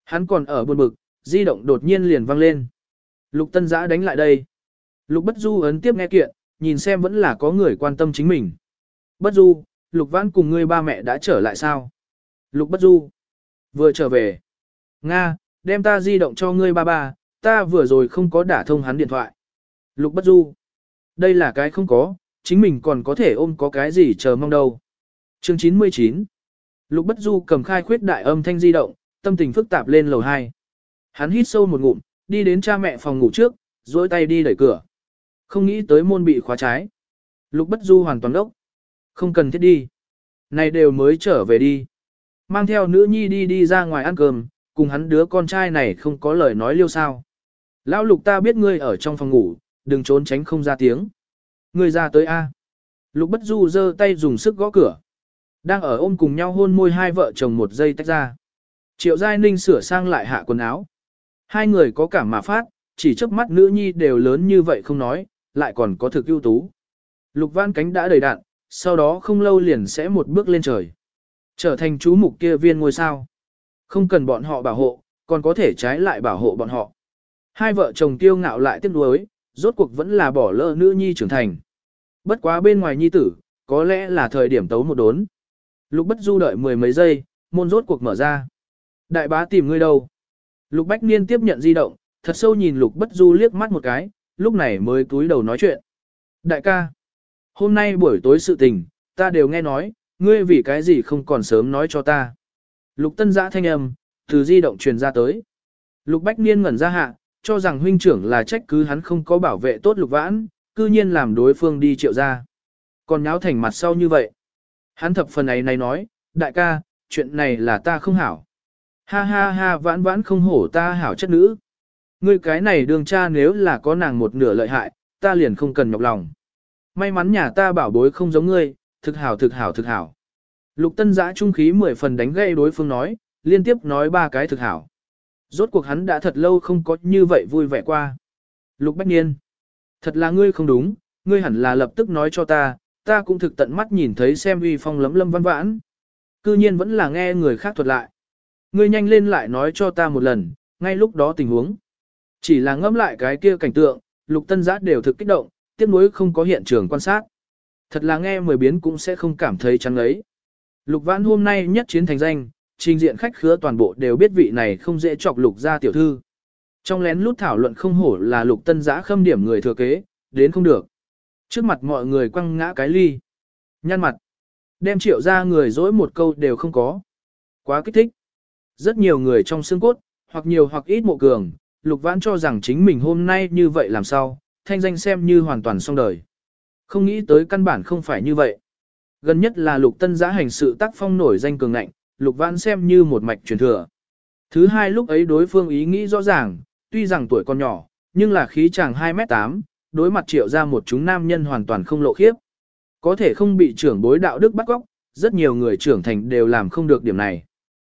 Hắn còn ở buồn bực, di động đột nhiên liền vang lên. Lục tân giã đánh lại đây. Lục bất du ấn tiếp nghe kiện, nhìn xem vẫn là có người quan tâm chính mình. Bất du, lục vãn cùng ngươi ba mẹ đã trở lại sao? Lục bất du. Vừa trở về. Nga, đem ta di động cho ngươi ba ba, ta vừa rồi không có đả thông hắn điện thoại. Lục bất du. Đây là cái không có, chính mình còn có thể ôm có cái gì chờ mong đâu. Chương 99 Lục bất du cầm khai khuyết đại âm thanh di động, tâm tình phức tạp lên lầu 2. Hắn hít sâu một ngụm, đi đến cha mẹ phòng ngủ trước, dối tay đi đẩy cửa. Không nghĩ tới môn bị khóa trái. Lục bất du hoàn toàn đốc. Không cần thiết đi. Này đều mới trở về đi. Mang theo nữ nhi đi đi ra ngoài ăn cơm, cùng hắn đứa con trai này không có lời nói liêu sao. Lão lục ta biết ngươi ở trong phòng ngủ, đừng trốn tránh không ra tiếng. Ngươi ra tới A. Lục bất du giơ tay dùng sức gõ cửa. Đang ở ôm cùng nhau hôn môi hai vợ chồng một giây tách ra. Triệu Giai Ninh sửa sang lại hạ quần áo. Hai người có cảm mà phát, chỉ chớp mắt nữ nhi đều lớn như vậy không nói, lại còn có thực ưu tú. Lục văn cánh đã đầy đạn, sau đó không lâu liền sẽ một bước lên trời. Trở thành chú mục kia viên ngôi sao. Không cần bọn họ bảo hộ, còn có thể trái lại bảo hộ bọn họ. Hai vợ chồng tiêu ngạo lại tiếc nuối, rốt cuộc vẫn là bỏ lỡ nữ nhi trưởng thành. Bất quá bên ngoài nhi tử, có lẽ là thời điểm tấu một đốn. Lục bất du đợi mười mấy giây, môn rốt cuộc mở ra. Đại bá tìm ngươi đâu? Lục bách niên tiếp nhận di động, thật sâu nhìn lục bất du liếc mắt một cái, lúc này mới túi đầu nói chuyện. Đại ca, hôm nay buổi tối sự tình, ta đều nghe nói, ngươi vì cái gì không còn sớm nói cho ta. Lục tân giã thanh âm, từ di động truyền ra tới. Lục bách niên ngẩn ra hạ, cho rằng huynh trưởng là trách cứ hắn không có bảo vệ tốt lục vãn, cư nhiên làm đối phương đi triệu ra. Còn nháo thành mặt sau như vậy. Hắn thập phần ấy này nói, đại ca, chuyện này là ta không hảo. Ha ha ha vãn vãn không hổ ta hảo chất nữ. Ngươi cái này đường cha nếu là có nàng một nửa lợi hại, ta liền không cần nhọc lòng. May mắn nhà ta bảo bối không giống ngươi, thực hảo thực hảo thực hảo. Lục tân giã trung khí mười phần đánh gây đối phương nói, liên tiếp nói ba cái thực hảo. Rốt cuộc hắn đã thật lâu không có như vậy vui vẻ qua. Lục Bách Niên. Thật là ngươi không đúng, ngươi hẳn là lập tức nói cho ta, ta cũng thực tận mắt nhìn thấy xem uy phong lấm lâm văn vãn. Cư nhiên vẫn là nghe người khác thuật lại. Ngươi nhanh lên lại nói cho ta một lần, ngay lúc đó tình huống. Chỉ là ngẫm lại cái kia cảnh tượng, lục tân Giã đều thực kích động, tiếc nuối không có hiện trường quan sát. Thật là nghe mười biến cũng sẽ không cảm thấy chán ấy. Lục vãn hôm nay nhất chiến thành danh, trình diện khách khứa toàn bộ đều biết vị này không dễ chọc lục gia tiểu thư. Trong lén lút thảo luận không hổ là lục tân giã khâm điểm người thừa kế, đến không được. Trước mặt mọi người quăng ngã cái ly. Nhăn mặt. Đem triệu ra người dỗi một câu đều không có. Quá kích thích. Rất nhiều người trong xương cốt, hoặc nhiều hoặc ít mộ cường, lục vãn cho rằng chính mình hôm nay như vậy làm sao, thanh danh xem như hoàn toàn xong đời. Không nghĩ tới căn bản không phải như vậy. Gần nhất là lục tân giã hành sự tác phong nổi danh cường ngạnh, lục vãn xem như một mạch truyền thừa. Thứ hai lúc ấy đối phương ý nghĩ rõ ràng, tuy rằng tuổi còn nhỏ, nhưng là khí chàng 2m8, đối mặt triệu ra một chúng nam nhân hoàn toàn không lộ khiếp. Có thể không bị trưởng bối đạo đức bắt góc, rất nhiều người trưởng thành đều làm không được điểm này.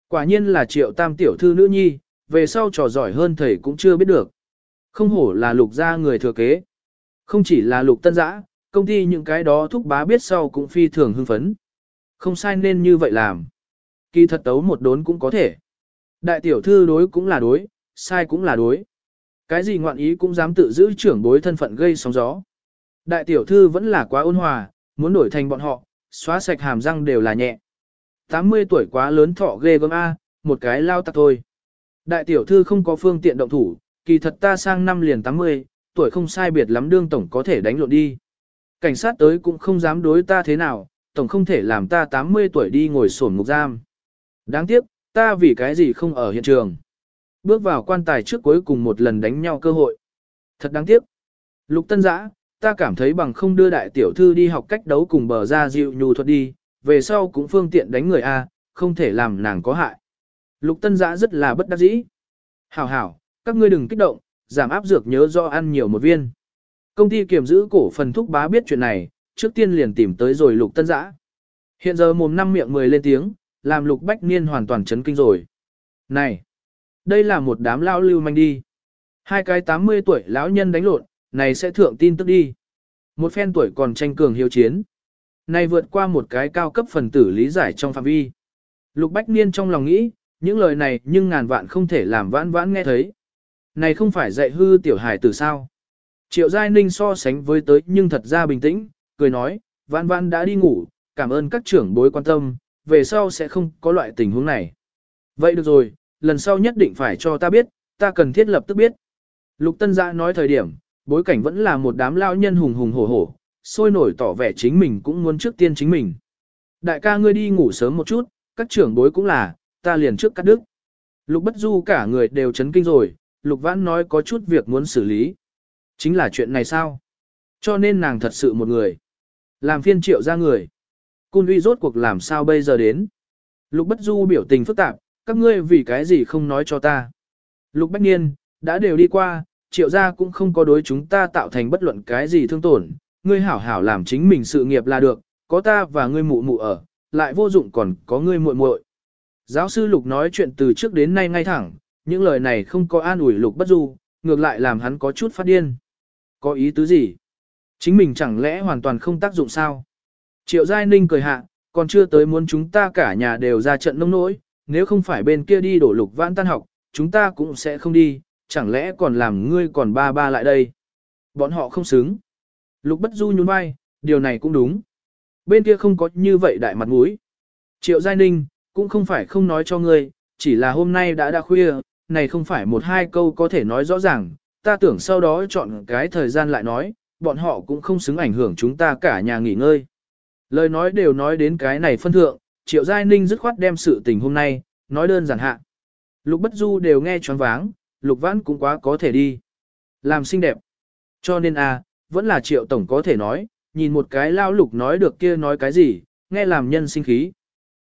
Quả nhiên là triệu tam tiểu thư nữ nhi, về sau trò giỏi hơn thầy cũng chưa biết được. Không hổ là lục gia người thừa kế. Không chỉ là lục tân giã, công ty những cái đó thúc bá biết sau cũng phi thường hưng phấn. Không sai nên như vậy làm. Kỳ thật tấu một đốn cũng có thể. Đại tiểu thư đối cũng là đối, sai cũng là đối. Cái gì ngoạn ý cũng dám tự giữ trưởng bối thân phận gây sóng gió. Đại tiểu thư vẫn là quá ôn hòa, muốn đổi thành bọn họ, xóa sạch hàm răng đều là nhẹ. 80 tuổi quá lớn thọ ghê gớm A, một cái lao tặc thôi. Đại tiểu thư không có phương tiện động thủ, kỳ thật ta sang năm liền 80, tuổi không sai biệt lắm đương tổng có thể đánh lộn đi. Cảnh sát tới cũng không dám đối ta thế nào, tổng không thể làm ta 80 tuổi đi ngồi sổn ngục giam. Đáng tiếc, ta vì cái gì không ở hiện trường. Bước vào quan tài trước cuối cùng một lần đánh nhau cơ hội. Thật đáng tiếc. Lục tân giã, ta cảm thấy bằng không đưa đại tiểu thư đi học cách đấu cùng bờ ra dịu nhu thuật đi, về sau cũng phương tiện đánh người A, không thể làm nàng có hại. Lục tân giã rất là bất đắc dĩ. Hảo hảo, các ngươi đừng kích động, giảm áp dược nhớ do ăn nhiều một viên. Công ty kiểm giữ cổ phần thúc bá biết chuyện này, trước tiên liền tìm tới rồi lục tân giã. Hiện giờ mồm năm miệng mười lên tiếng, làm lục bách niên hoàn toàn chấn kinh rồi. Này, đây là một đám lao lưu manh đi. Hai cái 80 tuổi lão nhân đánh lộn, này sẽ thượng tin tức đi. Một phen tuổi còn tranh cường hiếu chiến. Này vượt qua một cái cao cấp phần tử lý giải trong phạm vi. Lục Bách Niên trong lòng nghĩ, những lời này nhưng ngàn vạn không thể làm vãn vãn nghe thấy. Này không phải dạy hư tiểu hài tử sao. Triệu Giai Ninh so sánh với tới nhưng thật ra bình tĩnh, cười nói, vãn vãn đã đi ngủ, cảm ơn các trưởng bối quan tâm, về sau sẽ không có loại tình huống này. Vậy được rồi, lần sau nhất định phải cho ta biết, ta cần thiết lập tức biết. Lục Tân Giã nói thời điểm, bối cảnh vẫn là một đám lao nhân hùng hùng hổ hổ, sôi nổi tỏ vẻ chính mình cũng muốn trước tiên chính mình. Đại ca ngươi đi ngủ sớm một chút, các trưởng bối cũng là, ta liền trước cắt đứt. Lục Bất Du cả người đều chấn kinh rồi, Lục Vãn nói có chút việc muốn xử lý. Chính là chuyện này sao? Cho nên nàng thật sự một người. Làm phiên triệu ra người. Cun uy rốt cuộc làm sao bây giờ đến? Lục Bất Du biểu tình phức tạp, các ngươi vì cái gì không nói cho ta? Lục Bách Niên, đã đều đi qua, triệu gia cũng không có đối chúng ta tạo thành bất luận cái gì thương tổn, ngươi hảo hảo làm chính mình sự nghiệp là được, có ta và ngươi mụ mụ ở, lại vô dụng còn có ngươi muội muội. Giáo sư Lục nói chuyện từ trước đến nay ngay thẳng, những lời này không có an ủi Lục bất du, ngược lại làm hắn có chút phát điên. Có ý tứ gì? Chính mình chẳng lẽ hoàn toàn không tác dụng sao? Triệu Giai Ninh cười hạ, còn chưa tới muốn chúng ta cả nhà đều ra trận nông nỗi, nếu không phải bên kia đi đổ lục vãn tan học, chúng ta cũng sẽ không đi, chẳng lẽ còn làm ngươi còn ba ba lại đây. Bọn họ không xứng. Lục bất du nhún vai, điều này cũng đúng. Bên kia không có như vậy đại mặt mũi. Triệu Giai Ninh, cũng không phải không nói cho ngươi, chỉ là hôm nay đã đã khuya, này không phải một hai câu có thể nói rõ ràng, ta tưởng sau đó chọn cái thời gian lại nói, bọn họ cũng không xứng ảnh hưởng chúng ta cả nhà nghỉ ngơi. Lời nói đều nói đến cái này phân thượng, Triệu Giai Ninh dứt khoát đem sự tình hôm nay, nói đơn giản hạ. Lục Bất Du đều nghe choáng váng, Lục Vãn cũng quá có thể đi. Làm xinh đẹp. Cho nên a, à, vẫn là Triệu Tổng có thể nói, nhìn một cái lao lục nói được kia nói cái gì, nghe làm nhân sinh khí.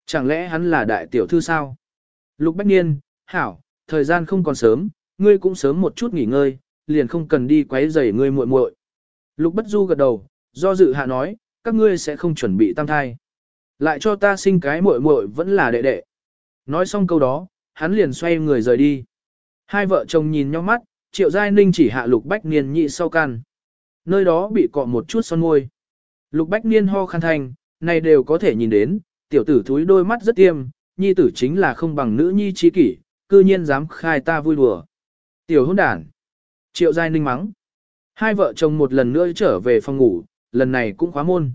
Chẳng lẽ hắn là đại tiểu thư sao? Lục Bách Niên, hảo, thời gian không còn sớm, ngươi cũng sớm một chút nghỉ ngơi, liền không cần đi quấy rầy ngươi muội muội. Lục Bất Du gật đầu, do dự hạ nói, các ngươi sẽ không chuẩn bị tam thai. Lại cho ta sinh cái muội muội vẫn là đệ đệ. Nói xong câu đó, hắn liền xoay người rời đi. Hai vợ chồng nhìn nhau mắt, Triệu Giai Ninh chỉ hạ Lục Bách Niên nhị sau can. Nơi đó bị cọ một chút son môi. Lục Bách Niên ho khăn thành, này đều có thể nhìn đến, tiểu tử thúi đôi mắt rất tiêm, nhi tử chính là không bằng nữ nhi chi kỷ, cư nhiên dám khai ta vui đùa. Tiểu hôn đản. Triệu Giai Ninh mắng. Hai vợ chồng một lần nữa trở về phòng ngủ, lần này cũng khóa môn.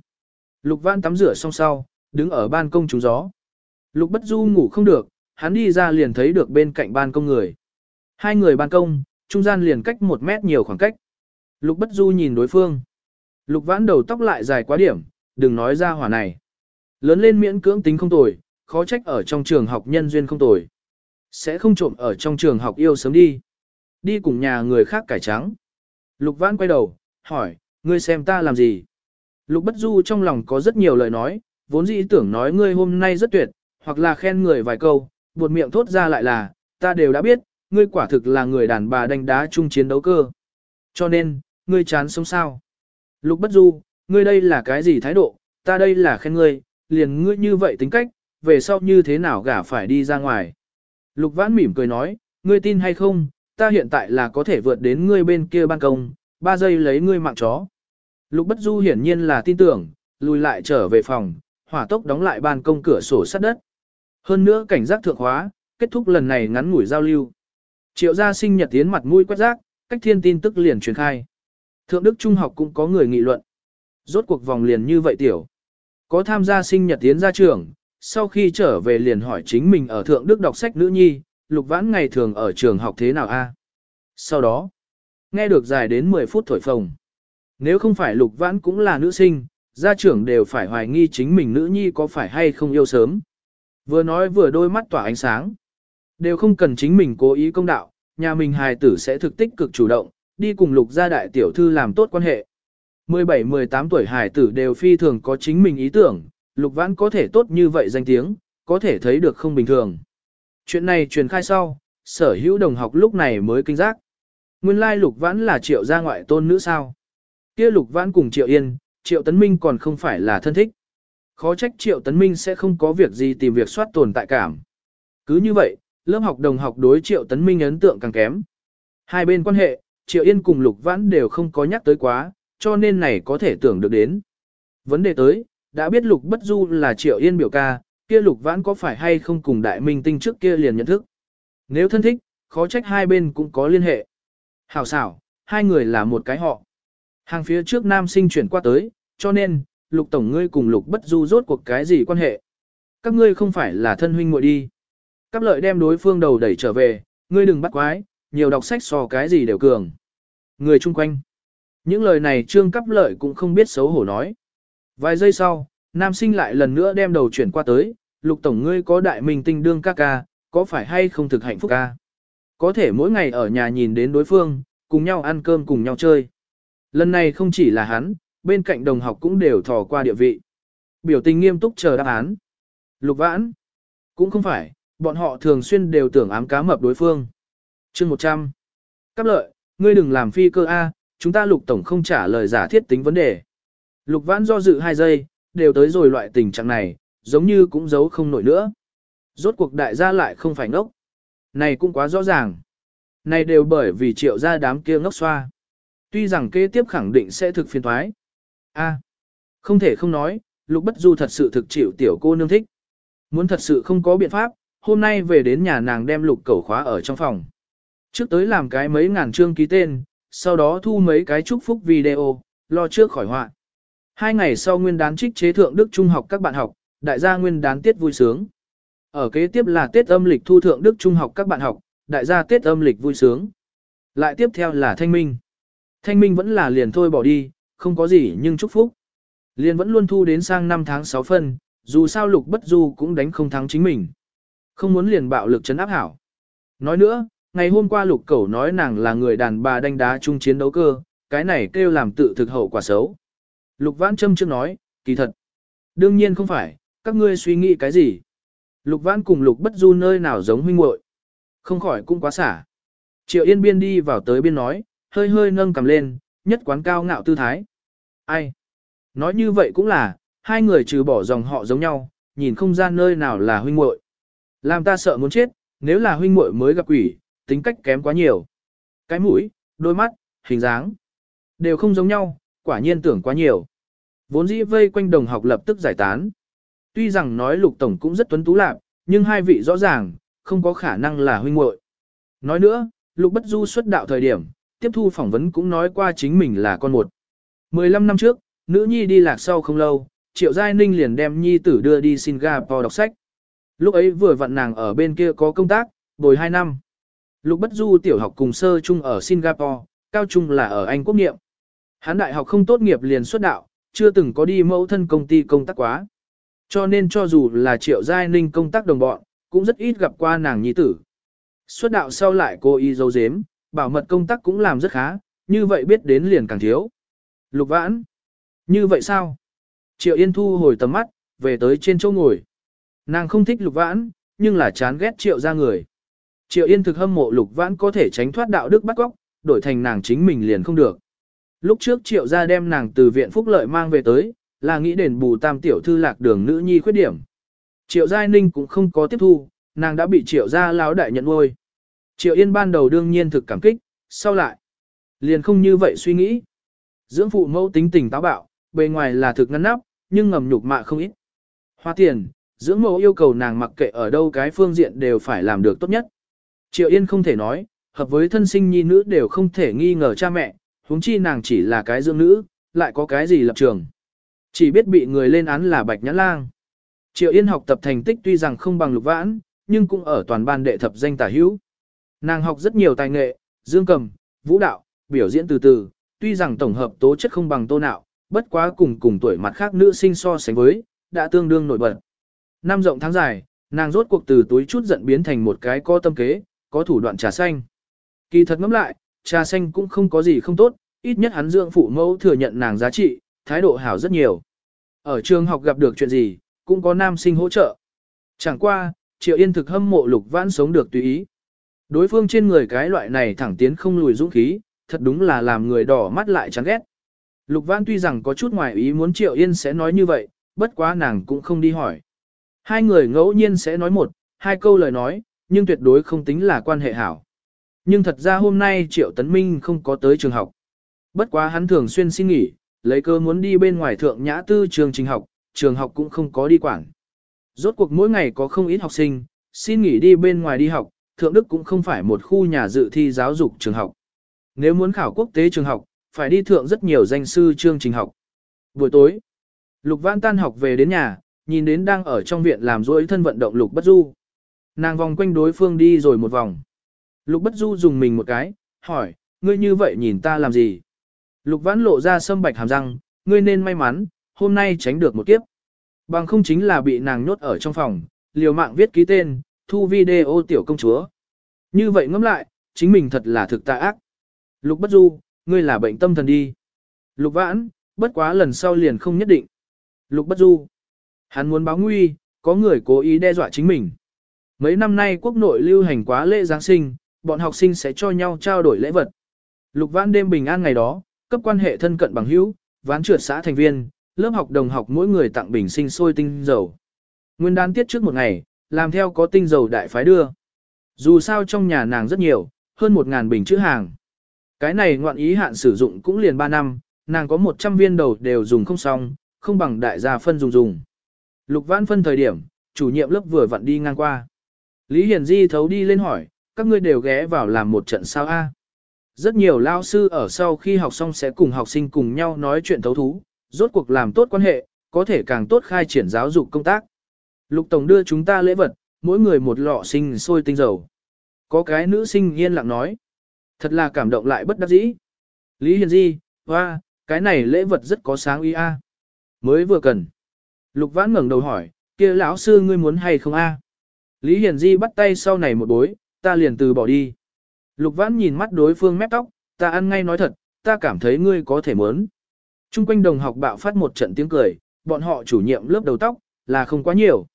Lục Văn tắm rửa xong sau, đứng ở ban công trúng gió. Lục Bất Du ngủ không được, hắn đi ra liền thấy được bên cạnh ban công người. Hai người ban công, trung gian liền cách một mét nhiều khoảng cách. Lục Bất Du nhìn đối phương. Lục Vãn đầu tóc lại dài quá điểm, đừng nói ra hỏa này. Lớn lên miễn cưỡng tính không tồi, khó trách ở trong trường học nhân duyên không tồi. Sẽ không trộm ở trong trường học yêu sớm đi. Đi cùng nhà người khác cải trắng. Lục Vãn quay đầu, hỏi, ngươi xem ta làm gì? Lục Bất Du trong lòng có rất nhiều lời nói, vốn dĩ tưởng nói ngươi hôm nay rất tuyệt, hoặc là khen người vài câu, buột miệng thốt ra lại là, ta đều đã biết, ngươi quả thực là người đàn bà đánh đá chung chiến đấu cơ. Cho nên, ngươi chán sống sao? Lục Bất Du, ngươi đây là cái gì thái độ, ta đây là khen ngươi, liền ngươi như vậy tính cách, về sau như thế nào gả phải đi ra ngoài. Lục Vãn mỉm cười nói, ngươi tin hay không, ta hiện tại là có thể vượt đến ngươi bên kia ban công, ba giây lấy ngươi mạng chó. Lục Bất Du hiển nhiên là tin tưởng, lùi lại trở về phòng, hỏa tốc đóng lại ban công cửa sổ sắt đất. Hơn nữa cảnh giác thượng hóa, kết thúc lần này ngắn ngủi giao lưu. Triệu gia sinh nhật tiến mặt mũi quét rác, cách thiên tin tức liền truyền khai. Thượng Đức Trung học cũng có người nghị luận. Rốt cuộc vòng liền như vậy tiểu. Có tham gia sinh nhật tiến ra trường, sau khi trở về liền hỏi chính mình ở Thượng Đức đọc sách nữ nhi, lục vãn ngày thường ở trường học thế nào a? Sau đó, nghe được dài đến 10 phút thổi phồng. Nếu không phải lục vãn cũng là nữ sinh, gia trưởng đều phải hoài nghi chính mình nữ nhi có phải hay không yêu sớm. Vừa nói vừa đôi mắt tỏa ánh sáng. Đều không cần chính mình cố ý công đạo, nhà mình hài tử sẽ thực tích cực chủ động, đi cùng lục gia đại tiểu thư làm tốt quan hệ. 17-18 tuổi hài tử đều phi thường có chính mình ý tưởng, lục vãn có thể tốt như vậy danh tiếng, có thể thấy được không bình thường. Chuyện này truyền khai sau, sở hữu đồng học lúc này mới kinh giác. Nguyên lai lục vãn là triệu gia ngoại tôn nữ sao. Kia lục vãn cùng triệu yên, triệu tấn minh còn không phải là thân thích. Khó trách triệu tấn minh sẽ không có việc gì tìm việc soát tồn tại cảm. Cứ như vậy, lớp học đồng học đối triệu tấn minh ấn tượng càng kém. Hai bên quan hệ, triệu yên cùng lục vãn đều không có nhắc tới quá, cho nên này có thể tưởng được đến. Vấn đề tới, đã biết Lục Bất Du là Triệu Yên biểu ca, kia Lục Vãn có phải hay không cùng đại minh tinh trước kia liền nhận thức. Nếu thân thích, khó trách hai bên cũng có liên hệ. Hảo xảo, hai người là một cái họ. Hàng phía trước nam sinh chuyển qua tới, cho nên, Lục Tổng ngươi cùng Lục Bất Du rốt cuộc cái gì quan hệ. Các ngươi không phải là thân huynh muội đi. Cáp lợi đem đối phương đầu đẩy trở về, ngươi đừng bắt quái, nhiều đọc sách so cái gì đều cường. Người chung quanh. Những lời này trương cắp lợi cũng không biết xấu hổ nói. Vài giây sau, nam sinh lại lần nữa đem đầu chuyển qua tới, lục tổng ngươi có đại minh tinh đương ca ca, có phải hay không thực hạnh phúc ca? Có thể mỗi ngày ở nhà nhìn đến đối phương, cùng nhau ăn cơm cùng nhau chơi. Lần này không chỉ là hắn, bên cạnh đồng học cũng đều thò qua địa vị. Biểu tình nghiêm túc chờ đáp án. Lục vãn. Cũng không phải, bọn họ thường xuyên đều tưởng ám cá mập đối phương. chương 100. Cáp lợi, ngươi đừng làm phi cơ A, chúng ta lục tổng không trả lời giả thiết tính vấn đề. Lục vãn do dự 2 giây, đều tới rồi loại tình trạng này, giống như cũng giấu không nổi nữa. Rốt cuộc đại gia lại không phải ngốc. Này cũng quá rõ ràng. Này đều bởi vì triệu gia đám kia ngốc xoa. Tuy rằng kế tiếp khẳng định sẽ thực phiền thoái. A, không thể không nói, Lục Bất Du thật sự thực chịu tiểu cô nương thích. Muốn thật sự không có biện pháp, hôm nay về đến nhà nàng đem lục cầu khóa ở trong phòng. Trước tới làm cái mấy ngàn chương ký tên, sau đó thu mấy cái chúc phúc video, lo trước khỏi họa. Hai ngày sau nguyên đán trích chế thượng Đức Trung học các bạn học, đại gia nguyên đán tiết vui sướng. Ở kế tiếp là Tết âm lịch thu thượng Đức Trung học các bạn học, đại gia Tết âm lịch vui sướng. Lại tiếp theo là Thanh Minh. Thanh Minh vẫn là liền thôi bỏ đi, không có gì nhưng chúc phúc. Liền vẫn luôn thu đến sang năm tháng 6 phân, dù sao lục bất du cũng đánh không thắng chính mình. Không muốn liền bạo lực chấn áp hảo. Nói nữa, ngày hôm qua lục cẩu nói nàng là người đàn bà đánh đá chung chiến đấu cơ, cái này kêu làm tự thực hậu quả xấu. Lục vãn Trâm trước nói, kỳ thật. Đương nhiên không phải, các ngươi suy nghĩ cái gì. Lục vãn cùng lục bất du nơi nào giống huynh muội Không khỏi cũng quá xả. Triệu Yên Biên đi vào tới biên nói, hơi hơi nâng cầm lên, nhất quán cao ngạo tư thái. Ai? Nói như vậy cũng là, hai người trừ bỏ dòng họ giống nhau, nhìn không ra nơi nào là huynh muội. Làm ta sợ muốn chết, nếu là huynh muội mới gặp quỷ, tính cách kém quá nhiều. Cái mũi, đôi mắt, hình dáng, đều không giống nhau, quả nhiên tưởng quá nhiều. Vốn dĩ vây quanh đồng học lập tức giải tán. Tuy rằng nói lục tổng cũng rất tuấn tú lạc, nhưng hai vị rõ ràng, không có khả năng là huynh muội. Nói nữa, lục bất du xuất đạo thời điểm, tiếp thu phỏng vấn cũng nói qua chính mình là con một. 15 năm trước, nữ nhi đi lạc sau không lâu, Triệu Giai Ninh liền đem nhi tử đưa đi Singapore đọc sách. Lúc ấy vừa vặn nàng ở bên kia có công tác, bồi 2 năm. Lục Bất Du tiểu học cùng sơ trung ở Singapore, cao trung là ở Anh quốc niệm. Hắn đại học không tốt nghiệp liền xuất đạo, chưa từng có đi mẫu thân công ty công tác quá. Cho nên cho dù là Triệu Giai Ninh công tác đồng bọn, cũng rất ít gặp qua nàng nhi tử. Xuất đạo sau lại cô y dấu dếm, bảo mật công tác cũng làm rất khá, như vậy biết đến liền càng thiếu. Lục vãn. Như vậy sao? Triệu Yên thu hồi tầm mắt, về tới trên chỗ ngồi. Nàng không thích lục vãn, nhưng là chán ghét triệu ra người. Triệu Yên thực hâm mộ lục vãn có thể tránh thoát đạo đức bắt góc, đổi thành nàng chính mình liền không được. Lúc trước triệu gia đem nàng từ viện phúc lợi mang về tới, là nghĩ đền bù tam tiểu thư lạc đường nữ nhi khuyết điểm. Triệu Giai Ninh cũng không có tiếp thu, nàng đã bị triệu gia lão đại nhận nuôi. Triệu Yên ban đầu đương nhiên thực cảm kích, sau lại, liền không như vậy suy nghĩ. Dưỡng phụ mẫu tính tình táo bạo, bề ngoài là thực ngăn nắp, nhưng ngầm nhục mạ không ít. Hoa tiền, dưỡng mẫu yêu cầu nàng mặc kệ ở đâu cái phương diện đều phải làm được tốt nhất. Triệu Yên không thể nói, hợp với thân sinh nhi nữ đều không thể nghi ngờ cha mẹ, huống chi nàng chỉ là cái dương nữ, lại có cái gì lập trường. Chỉ biết bị người lên án là bạch nhãn lang. Triệu Yên học tập thành tích tuy rằng không bằng lục vãn, nhưng cũng ở toàn ban đệ thập danh tả hữu. Nàng học rất nhiều tài nghệ, dương cầm, vũ đạo, biểu diễn từ từ, tuy rằng tổng hợp tố chất không bằng tô nạo, bất quá cùng cùng tuổi mặt khác nữ sinh so sánh với, đã tương đương nổi bật. Năm rộng tháng dài, nàng rốt cuộc từ túi chút giận biến thành một cái có tâm kế, có thủ đoạn trà xanh. Kỳ thật ngẫm lại, trà xanh cũng không có gì không tốt, ít nhất hắn dưỡng phụ mẫu thừa nhận nàng giá trị, thái độ hảo rất nhiều. Ở trường học gặp được chuyện gì, cũng có nam sinh hỗ trợ. Chẳng qua, Triệu Yên thực hâm mộ Lục Vãn sống được tùy ý. Đối phương trên người cái loại này thẳng tiến không lùi dũng khí, thật đúng là làm người đỏ mắt lại chán ghét. Lục Vãn tuy rằng có chút ngoài ý muốn Triệu Yên sẽ nói như vậy, bất quá nàng cũng không đi hỏi. Hai người ngẫu nhiên sẽ nói một, hai câu lời nói, nhưng tuyệt đối không tính là quan hệ hảo. Nhưng thật ra hôm nay Triệu Tấn Minh không có tới trường học. Bất quá hắn thường xuyên xin nghỉ, lấy cơ muốn đi bên ngoài thượng nhã tư trường trình học, trường học cũng không có đi quản. Rốt cuộc mỗi ngày có không ít học sinh, xin nghỉ đi bên ngoài đi học, thượng đức cũng không phải một khu nhà dự thi giáo dục trường học. Nếu muốn khảo quốc tế trường học, phải đi thượng rất nhiều danh sư chương trình học. Buổi tối, Lục Văn tan học về đến nhà, nhìn đến đang ở trong viện làm rỗi thân vận động Lục Bất Du. Nàng vòng quanh đối phương đi rồi một vòng. Lục Bất Du dùng mình một cái, hỏi, ngươi như vậy nhìn ta làm gì? Lục Vãn lộ ra sâm bạch hàm răng, ngươi nên may mắn, hôm nay tránh được một kiếp. Bằng không chính là bị nàng nhốt ở trong phòng, liều mạng viết ký tên, thu video tiểu công chúa. Như vậy ngẫm lại, chính mình thật là thực tà ác. Lục Bất Du, ngươi là bệnh tâm thần đi. Lục Vãn, bất quá lần sau liền không nhất định. Lục Bất Du, hắn muốn báo nguy, có người cố ý đe dọa chính mình. Mấy năm nay quốc nội lưu hành quá lễ Giáng sinh, bọn học sinh sẽ cho nhau trao đổi lễ vật. Lục Vãn đêm bình an ngày đó, cấp quan hệ thân cận bằng hữu, ván trượt xã thành viên, lớp học đồng học mỗi người tặng bình sinh sôi tinh dầu. Nguyên đán tiết trước một ngày, làm theo có tinh dầu đại phái đưa. Dù sao trong nhà nàng rất nhiều, hơn một ngàn bình chữ hàng. Cái này ngoạn ý hạn sử dụng cũng liền 3 năm, nàng có 100 viên đầu đều dùng không xong, không bằng đại gia phân dùng dùng. Lục vãn phân thời điểm, chủ nhiệm lớp vừa vặn đi ngang qua. Lý Hiền Di thấu đi lên hỏi, các ngươi đều ghé vào làm một trận sao a? Rất nhiều lao sư ở sau khi học xong sẽ cùng học sinh cùng nhau nói chuyện thấu thú, rốt cuộc làm tốt quan hệ, có thể càng tốt khai triển giáo dục công tác. Lục Tổng đưa chúng ta lễ vật, mỗi người một lọ sinh sôi tinh dầu. Có cái nữ sinh yên lặng nói. Thật là cảm động lại bất đắc dĩ. Lý Hiền Di, hoa, cái này lễ vật rất có sáng ý a. Mới vừa cần. Lục Vãn ngẩng đầu hỏi, kia lão sư ngươi muốn hay không a? Lý Hiền Di bắt tay sau này một bối, ta liền từ bỏ đi. Lục Vãn nhìn mắt đối phương mép tóc, ta ăn ngay nói thật, ta cảm thấy ngươi có thể muốn. Trung quanh đồng học bạo phát một trận tiếng cười, bọn họ chủ nhiệm lớp đầu tóc, là không quá nhiều.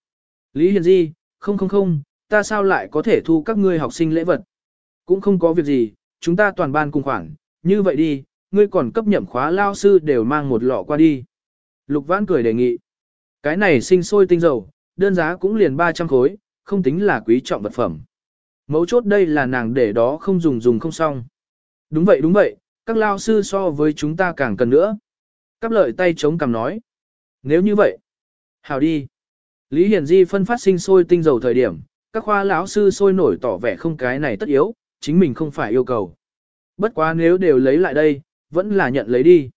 Lý Hiền Di, không không không, ta sao lại có thể thu các ngươi học sinh lễ vật? Cũng không có việc gì, chúng ta toàn ban cùng khoảng, như vậy đi, ngươi còn cấp nhậm khóa lao sư đều mang một lọ qua đi. Lục Vãn cười đề nghị. Cái này sinh sôi tinh dầu, đơn giá cũng liền 300 khối, không tính là quý trọng vật phẩm. Mấu chốt đây là nàng để đó không dùng dùng không xong. Đúng vậy đúng vậy, các lao sư so với chúng ta càng cần nữa. Cắp lợi tay chống cằm nói. Nếu như vậy, hào đi. Lý Hiển Di phân phát sinh sôi tinh dầu thời điểm, các khoa lão sư sôi nổi tỏ vẻ không cái này tất yếu, chính mình không phải yêu cầu. Bất quá nếu đều lấy lại đây, vẫn là nhận lấy đi.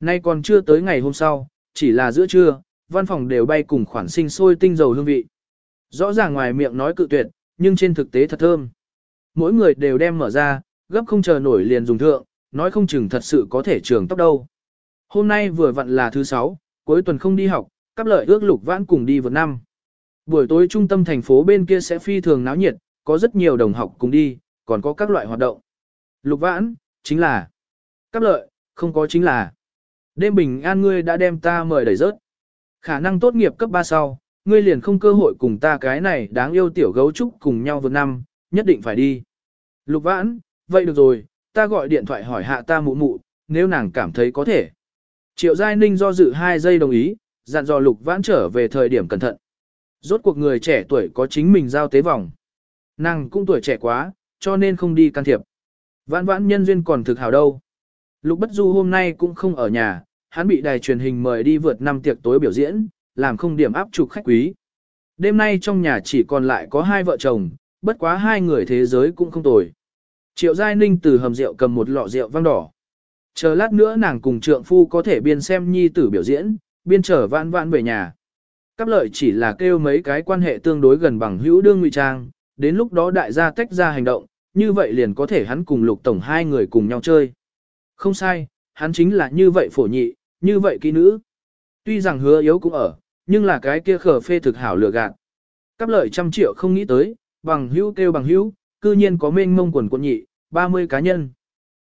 Nay còn chưa tới ngày hôm sau, chỉ là giữa trưa, văn phòng đều bay cùng khoản sinh sôi tinh dầu hương vị. Rõ ràng ngoài miệng nói cự tuyệt, nhưng trên thực tế thật thơm. Mỗi người đều đem mở ra, gấp không chờ nổi liền dùng thượng, nói không chừng thật sự có thể trường tóc đâu. Hôm nay vừa vặn là thứ sáu, cuối tuần không đi học, cắp lợi ước lục vãn cùng đi vượt năm. Buổi tối trung tâm thành phố bên kia sẽ phi thường náo nhiệt, có rất nhiều đồng học cùng đi, còn có các loại hoạt động. Lục vãn, chính là. Cắp lợi, không có chính là. Đêm bình an ngươi đã đem ta mời đẩy rớt. Khả năng tốt nghiệp cấp 3 sau, ngươi liền không cơ hội cùng ta cái này đáng yêu tiểu gấu trúc cùng nhau vượt năm, nhất định phải đi. Lục vãn, vậy được rồi, ta gọi điện thoại hỏi hạ ta mụ mụ, nếu nàng cảm thấy có thể. Triệu Giai Ninh do dự 2 giây đồng ý, dặn dò Lục Vãn trở về thời điểm cẩn thận. Rốt cuộc người trẻ tuổi có chính mình giao tế vòng. Nàng cũng tuổi trẻ quá, cho nên không đi can thiệp. Vãn vãn nhân duyên còn thực hào đâu. Lục Bất Du hôm nay cũng không ở nhà, hắn bị đài truyền hình mời đi vượt năm tiệc tối biểu diễn, làm không điểm áp trục khách quý. Đêm nay trong nhà chỉ còn lại có hai vợ chồng, bất quá hai người thế giới cũng không tồi. Triệu Giai Ninh từ hầm rượu cầm một lọ rượu vang đỏ. Chờ lát nữa nàng cùng trượng phu có thể biên xem nhi tử biểu diễn, biên trở vãn vãn về nhà. Cắp lợi chỉ là kêu mấy cái quan hệ tương đối gần bằng hữu đương ngụy trang, đến lúc đó đại gia tách ra hành động, như vậy liền có thể hắn cùng lục tổng hai người cùng nhau chơi. Không sai, hắn chính là như vậy phổ nhị, như vậy kỹ nữ. Tuy rằng hứa yếu cũng ở, nhưng là cái kia khở phê thực hảo lừa gạt. Cắp lợi trăm triệu không nghĩ tới, bằng hữu kêu bằng hữu, cư nhiên có mênh mông quần quận nhị, 30 cá nhân.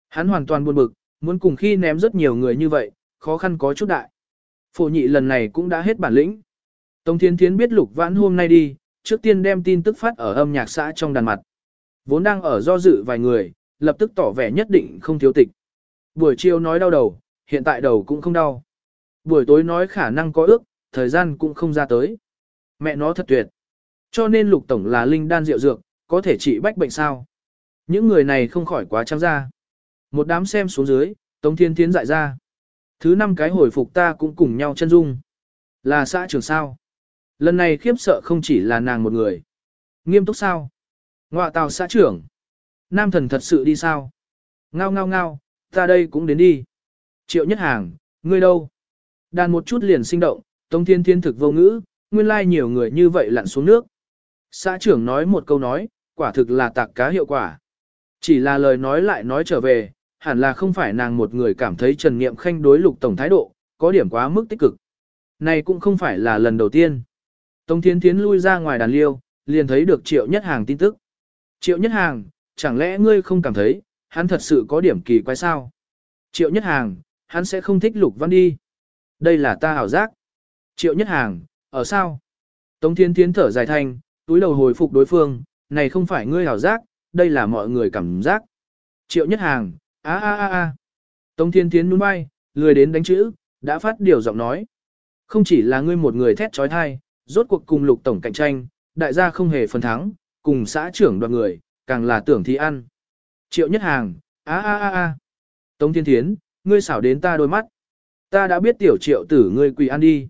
Hắn hoàn toàn buồn bực, muốn cùng khi ném rất nhiều người như vậy, khó khăn có chút đại. Phổ nhị lần này cũng đã hết bản lĩnh. Tống Thiên Thiến biết Lục Vãn hôm nay đi, trước tiên đem tin tức phát ở âm nhạc xã trong đàn mặt. Vốn đang ở do dự vài người, lập tức tỏ vẻ nhất định không thiếu tịch. Buổi chiều nói đau đầu, hiện tại đầu cũng không đau. Buổi tối nói khả năng có ước, thời gian cũng không ra tới. Mẹ nó thật tuyệt. Cho nên lục tổng là linh đan rượu dược, có thể trị bách bệnh sao. Những người này không khỏi quá trắng ra. Một đám xem xuống dưới, Tống Thiên Thiến dại ra. Thứ năm cái hồi phục ta cũng cùng nhau chân dung. Là xã trưởng sao? Lần này khiếp sợ không chỉ là nàng một người. Nghiêm túc sao? Ngoạ tàu xã trưởng. Nam thần thật sự đi sao? Ngao ngao ngao, ta đây cũng đến đi. Triệu nhất hàng, ngươi đâu? Đàn một chút liền sinh động, Tống Thiên Thiên thực vô ngữ, nguyên lai like nhiều người như vậy lặn xuống nước. Xã trưởng nói một câu nói, quả thực là tạc cá hiệu quả. Chỉ là lời nói lại nói trở về, hẳn là không phải nàng một người cảm thấy Trần Niệm Khanh đối lục tổng thái độ, có điểm quá mức tích cực. Này cũng không phải là lần đầu tiên. Tống Thiên Thiến lui ra ngoài đàn liêu, liền thấy được Triệu Nhất Hàng tin tức. Triệu Nhất Hàng, chẳng lẽ ngươi không cảm thấy, hắn thật sự có điểm kỳ quái sao? Triệu Nhất Hàng, hắn sẽ không thích Lục Văn đi. Đây là ta hảo giác. Triệu Nhất Hàng, ở sao? Tống Thiên Thiến thở dài thanh, túi đầu hồi phục đối phương, này không phải ngươi hảo giác, đây là mọi người cảm giác. Triệu Nhất Hàng, a a a a. Tống Thiên Thiến nhún vai, lười đến đánh chữ, đã phát điều giọng nói. Không chỉ là ngươi một người thét trói thai, rốt cuộc cùng lục tổng cạnh tranh, đại gia không hề phần thắng, cùng xã trưởng đoàn người, càng là tưởng thi ăn. Triệu nhất hàng, a a a a. Tống Thiên Thiến, ngươi xảo đến ta đôi mắt. Ta đã biết tiểu triệu tử ngươi quỳ ăn đi.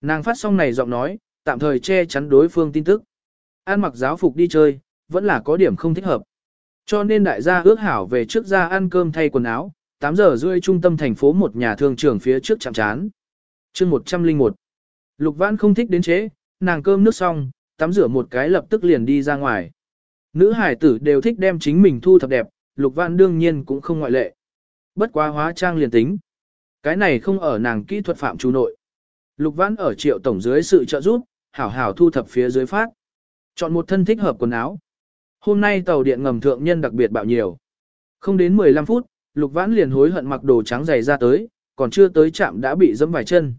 Nàng phát xong này giọng nói, tạm thời che chắn đối phương tin tức. An mặc giáo phục đi chơi, vẫn là có điểm không thích hợp. Cho nên đại gia ước hảo về trước ra ăn cơm thay quần áo, 8 giờ rưỡi trung tâm thành phố một nhà thương trường phía trước chạm chán. chương 101 Lục Vãn không thích đến chế, nàng cơm nước xong, tắm rửa một cái lập tức liền đi ra ngoài. Nữ hải tử đều thích đem chính mình thu thập đẹp, Lục Vãn đương nhiên cũng không ngoại lệ. Bất quá hóa trang liền tính. Cái này không ở nàng kỹ thuật phạm chủ nội. Lục Vãn ở triệu tổng dưới sự trợ giúp, hảo hảo thu thập phía dưới phát. Chọn một thân thích hợp quần áo. Hôm nay tàu điện ngầm thượng nhân đặc biệt bạo nhiều. Không đến 15 phút, Lục Vãn liền hối hận mặc đồ trắng dày ra tới, còn chưa tới chạm đã bị dẫm vài chân.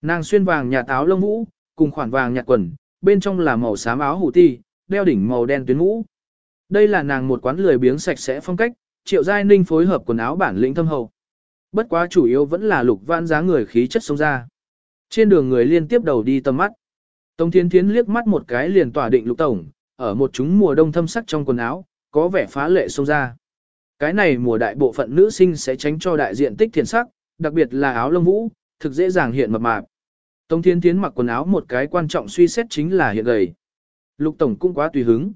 Nàng xuyên vàng nhà táo lông vũ, cùng khoản vàng nhạt quần, bên trong là màu xám áo hủ ti, đeo đỉnh màu đen tuyến ngũ. Đây là nàng một quán lười biếng sạch sẽ phong cách, Triệu Giai Ninh phối hợp quần áo bản lĩnh thâm hậu. Bất quá chủ yếu vẫn là Lục Vãn giá người khí chất sống ra. Trên đường người liên tiếp đầu đi tầm mắt. Tống Thiên Thiến liếc mắt một cái liền tỏa định Lục tổng, ở một chúng mùa đông thâm sắc trong quần áo, có vẻ phá lệ xông ra. Cái này mùa đại bộ phận nữ sinh sẽ tránh cho đại diện tích thiền sắc, đặc biệt là áo lông vũ, thực dễ dàng hiện mập mạp. Tống Thiên Thiến mặc quần áo một cái quan trọng suy xét chính là hiện gầy. Lục Tổng cũng quá tùy hứng.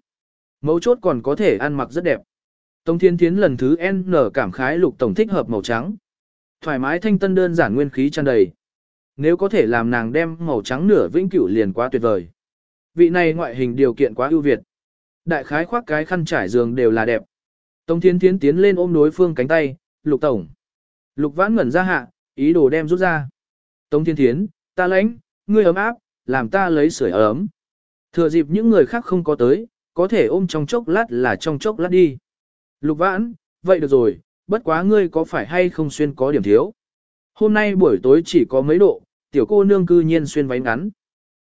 Mấu chốt còn có thể ăn mặc rất đẹp. Tống Thiên Thiến lần thứ N cảm khái Lục Tổng thích hợp màu trắng. Thoải mái thanh tân đơn giản nguyên khí tràn đầy. Nếu có thể làm nàng đem màu trắng nửa vĩnh cửu liền quá tuyệt vời. Vị này ngoại hình điều kiện quá ưu việt. Đại khái khoác cái khăn trải giường đều là đẹp. Tống Thiên Thiến tiến lên ôm đối phương cánh tay, Lục Tổng. Lục Vãn ngẩn ra hạ, ý đồ đem rút ra. Tống Thiên Thiến, ta lãnh, ngươi ấm áp, làm ta lấy sưởi ấm. Thừa dịp những người khác không có tới, có thể ôm trong chốc lát là trong chốc lát đi. Lục Vãn, vậy được rồi, bất quá ngươi có phải hay không xuyên có điểm thiếu. Hôm nay buổi tối chỉ có mấy độ, tiểu cô nương cư nhiên xuyên váy ngắn.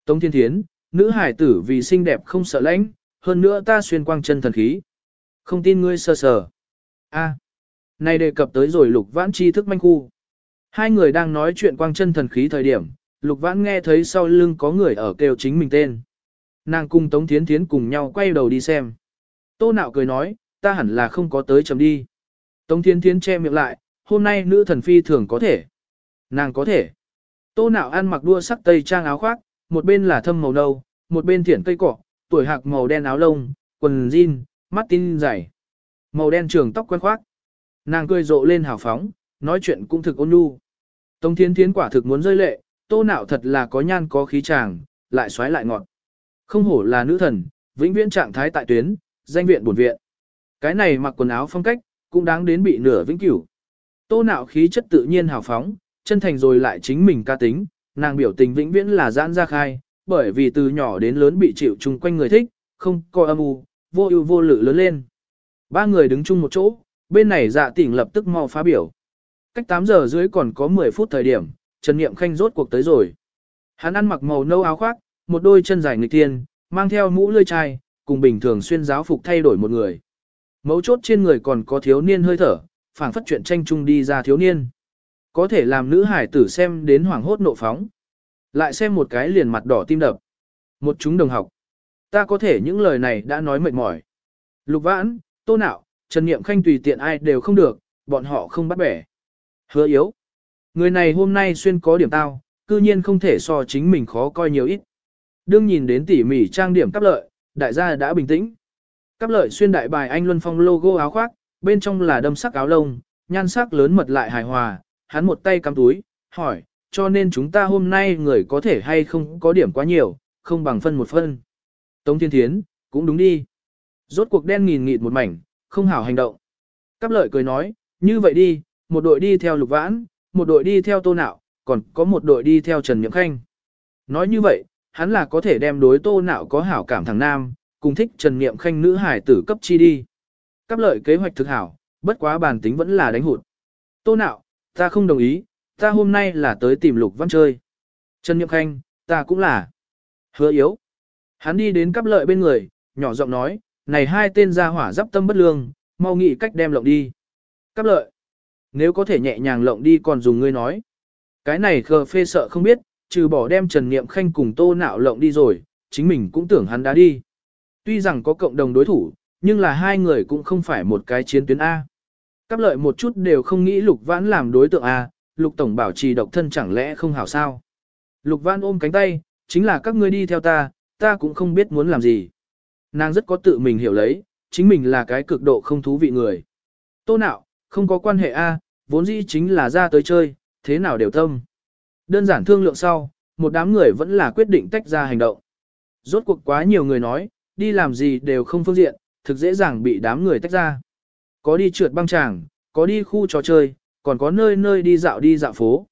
Tống Thiên Thiến, nữ hải tử vì xinh đẹp không sợ lãnh, hơn nữa ta xuyên quang chân thần khí. Không tin ngươi sơ sờ. A, này đề cập tới rồi lục vãn tri thức manh khu. Hai người đang nói chuyện quang chân thần khí thời điểm, lục vãn nghe thấy sau lưng có người ở kêu chính mình tên. Nàng cùng Tống Thiến Thiến cùng nhau quay đầu đi xem. Tô nạo cười nói, ta hẳn là không có tới chấm đi. Tống Thiến Thiến che miệng lại, hôm nay nữ thần phi thường có thể. Nàng có thể. Tô nạo ăn mặc đua sắc tây trang áo khoác, một bên là thâm màu nâu, một bên thiển cây cỏ, tuổi hạc màu đen áo lông, quần jean, mắt tin dày. Màu đen trường tóc quen khoác. Nàng cười rộ lên hào phóng, nói chuyện cũng thực ôn nhu. Tống Thiên Thiến quả thực muốn rơi lệ, tô nạo thật là có nhan có khí chàng, lại xoáy lại ngọt. Không hổ là nữ thần, vĩnh viễn trạng thái tại tuyến, danh viện buồn viện. Cái này mặc quần áo phong cách, cũng đáng đến bị nửa vĩnh cửu. Tô nạo khí chất tự nhiên hào phóng, chân thành rồi lại chính mình ca tính, nàng biểu tình vĩnh viễn là giãn ra khai, bởi vì từ nhỏ đến lớn bị chịu chung quanh người thích, không coi âm u, vô ưu vô lự lớn lên. Ba người đứng chung một chỗ, bên này dạ tỉnh lập tức mau phá biểu. Cách 8 giờ dưới còn có 10 phút thời điểm, Trần Niệm Khanh rốt cuộc tới rồi. Hắn ăn mặc màu nâu áo khoác, một đôi chân dài nghịch tiên, mang theo mũ lươi chai, cùng bình thường xuyên giáo phục thay đổi một người. Mấu chốt trên người còn có thiếu niên hơi thở, phảng phất chuyện tranh chung đi ra thiếu niên. Có thể làm nữ hải tử xem đến hoảng hốt nộ phóng. Lại xem một cái liền mặt đỏ tim đập. Một chúng đồng học. Ta có thể những lời này đã nói mệt mỏi. Lục vãn, tô nạo, Trần Niệm Khanh tùy tiện ai đều không được, bọn họ không bắt bẻ. Hứa yếu. Người này hôm nay xuyên có điểm tao, cư nhiên không thể so chính mình khó coi nhiều ít. Đương nhìn đến tỉ mỉ trang điểm cắp lợi, đại gia đã bình tĩnh. Cắp lợi xuyên đại bài anh Luân Phong logo áo khoác, bên trong là đâm sắc áo lông, nhan sắc lớn mật lại hài hòa, hắn một tay cắm túi, hỏi, cho nên chúng ta hôm nay người có thể hay không có điểm quá nhiều, không bằng phân một phân. Tống Thiên Thiến, cũng đúng đi. Rốt cuộc đen nghìn nghịt một mảnh, không hảo hành động. Cáp lợi cười nói, như vậy đi, một đội đi theo lục vãn, một đội đi theo tô nạo, còn có một đội đi theo Trần Nhậm Khanh. Nói như vậy, hắn là có thể đem đối tô nạo có hảo cảm thằng nam, cùng thích Trần niệm Khanh nữ hải tử cấp chi đi. Cáp lợi kế hoạch thực hảo, bất quá bản tính vẫn là đánh hụt. Tô nạo, ta không đồng ý, ta hôm nay là tới tìm lục văn chơi. Trần Nhậm Khanh, ta cũng là. Hứa yếu. Hắn đi đến cắp lợi bên người, nhỏ giọng nói, này hai tên gia hỏa dắp tâm bất lương, mau nghĩ cách đem lộng đi. Cắp lợi. Nếu có thể nhẹ nhàng lộng đi còn dùng ngươi nói. Cái này khờ phê sợ không biết, trừ bỏ đem Trần Niệm Khanh cùng tô nạo lộng đi rồi, chính mình cũng tưởng hắn đã đi. Tuy rằng có cộng đồng đối thủ, nhưng là hai người cũng không phải một cái chiến tuyến A. Cắp lợi một chút đều không nghĩ lục vãn làm đối tượng A, lục tổng bảo trì độc thân chẳng lẽ không hảo sao. Lục vãn ôm cánh tay, chính là các ngươi đi theo ta, ta cũng không biết muốn làm gì. Nàng rất có tự mình hiểu lấy, chính mình là cái cực độ không thú vị người. Tô nạo, không có quan hệ A, vốn dĩ chính là ra tới chơi, thế nào đều tâm. Đơn giản thương lượng sau, một đám người vẫn là quyết định tách ra hành động. Rốt cuộc quá nhiều người nói, đi làm gì đều không phương diện, thực dễ dàng bị đám người tách ra. Có đi trượt băng tràng, có đi khu trò chơi, còn có nơi nơi đi dạo đi dạo phố.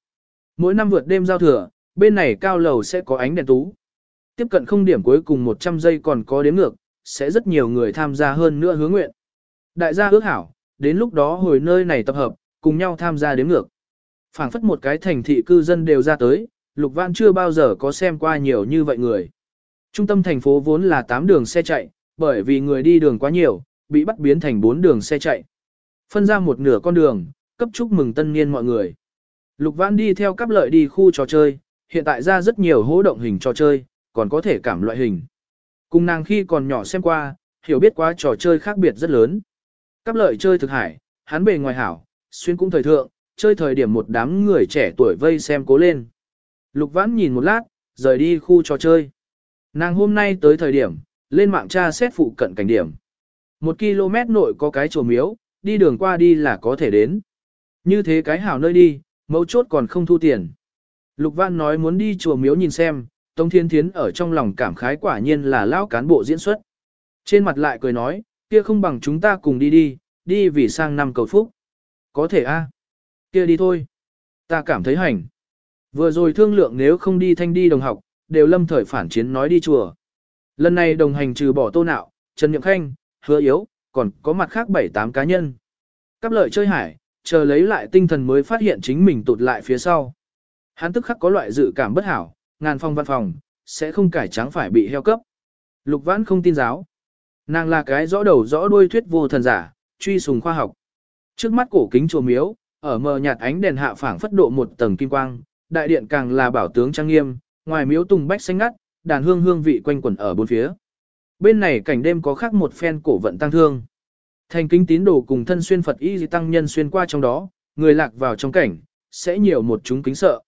Mỗi năm vượt đêm giao thừa, bên này cao lầu sẽ có ánh đèn tú. Tiếp cận không điểm cuối cùng 100 giây còn có đếm ngược, sẽ rất nhiều người tham gia hơn nữa hướng nguyện. Đại gia ước hảo, đến lúc đó hồi nơi này tập hợp, cùng nhau tham gia đếm ngược. phảng phất một cái thành thị cư dân đều ra tới, Lục Văn chưa bao giờ có xem qua nhiều như vậy người. Trung tâm thành phố vốn là 8 đường xe chạy, bởi vì người đi đường quá nhiều, bị bắt biến thành bốn đường xe chạy. Phân ra một nửa con đường, cấp chúc mừng tân niên mọi người. Lục Vãn đi theo cấp lợi đi khu trò chơi, hiện tại ra rất nhiều hố động hình trò chơi, còn có thể cảm loại hình. Cùng nàng khi còn nhỏ xem qua, hiểu biết quá trò chơi khác biệt rất lớn. Cấp lợi chơi thực hải, hắn bề ngoài hảo, xuyên cũng thời thượng, chơi thời điểm một đám người trẻ tuổi vây xem cố lên. Lục Vãn nhìn một lát, rời đi khu trò chơi. Nàng hôm nay tới thời điểm, lên mạng tra xét phụ cận cảnh điểm. Một km nội có cái chùa miếu, đi đường qua đi là có thể đến. Như thế cái hảo nơi đi, mấu chốt còn không thu tiền. Lục Văn nói muốn đi chùa miếu nhìn xem, Tống Thiên Thiến ở trong lòng cảm khái quả nhiên là lão cán bộ diễn xuất. Trên mặt lại cười nói, kia không bằng chúng ta cùng đi đi, đi vì sang năm cầu phúc. Có thể a, kia đi thôi. Ta cảm thấy hành. Vừa rồi thương lượng nếu không đi thanh đi đồng học, đều lâm thời phản chiến nói đi chùa. Lần này đồng hành trừ bỏ tô nạo, Trần Nhậm Khanh, hứa yếu, còn có mặt khác 7-8 cá nhân. Cắp lợi chơi hải, chờ lấy lại tinh thần mới phát hiện chính mình tụt lại phía sau. Hắn tức khắc có loại dự cảm bất hảo, ngàn phong văn phòng, sẽ không cải trắng phải bị heo cấp. Lục vãn không tin giáo. Nàng là cái rõ đầu rõ đuôi thuyết vô thần giả, truy sùng khoa học. Trước mắt cổ kính chùa miếu, ở mờ nhạt ánh đèn hạ phảng phất độ một tầng kim quang, đại điện càng là bảo tướng trang nghiêm, ngoài miếu tùng bách xanh ngắt, đàn hương hương vị quanh quẩn ở bốn phía. Bên này cảnh đêm có khác một phen cổ vận tăng thương. Thành kính tín đồ cùng thân xuyên Phật y tăng nhân xuyên qua trong đó, người lạc vào trong cảnh, sẽ nhiều một chúng kính sợ.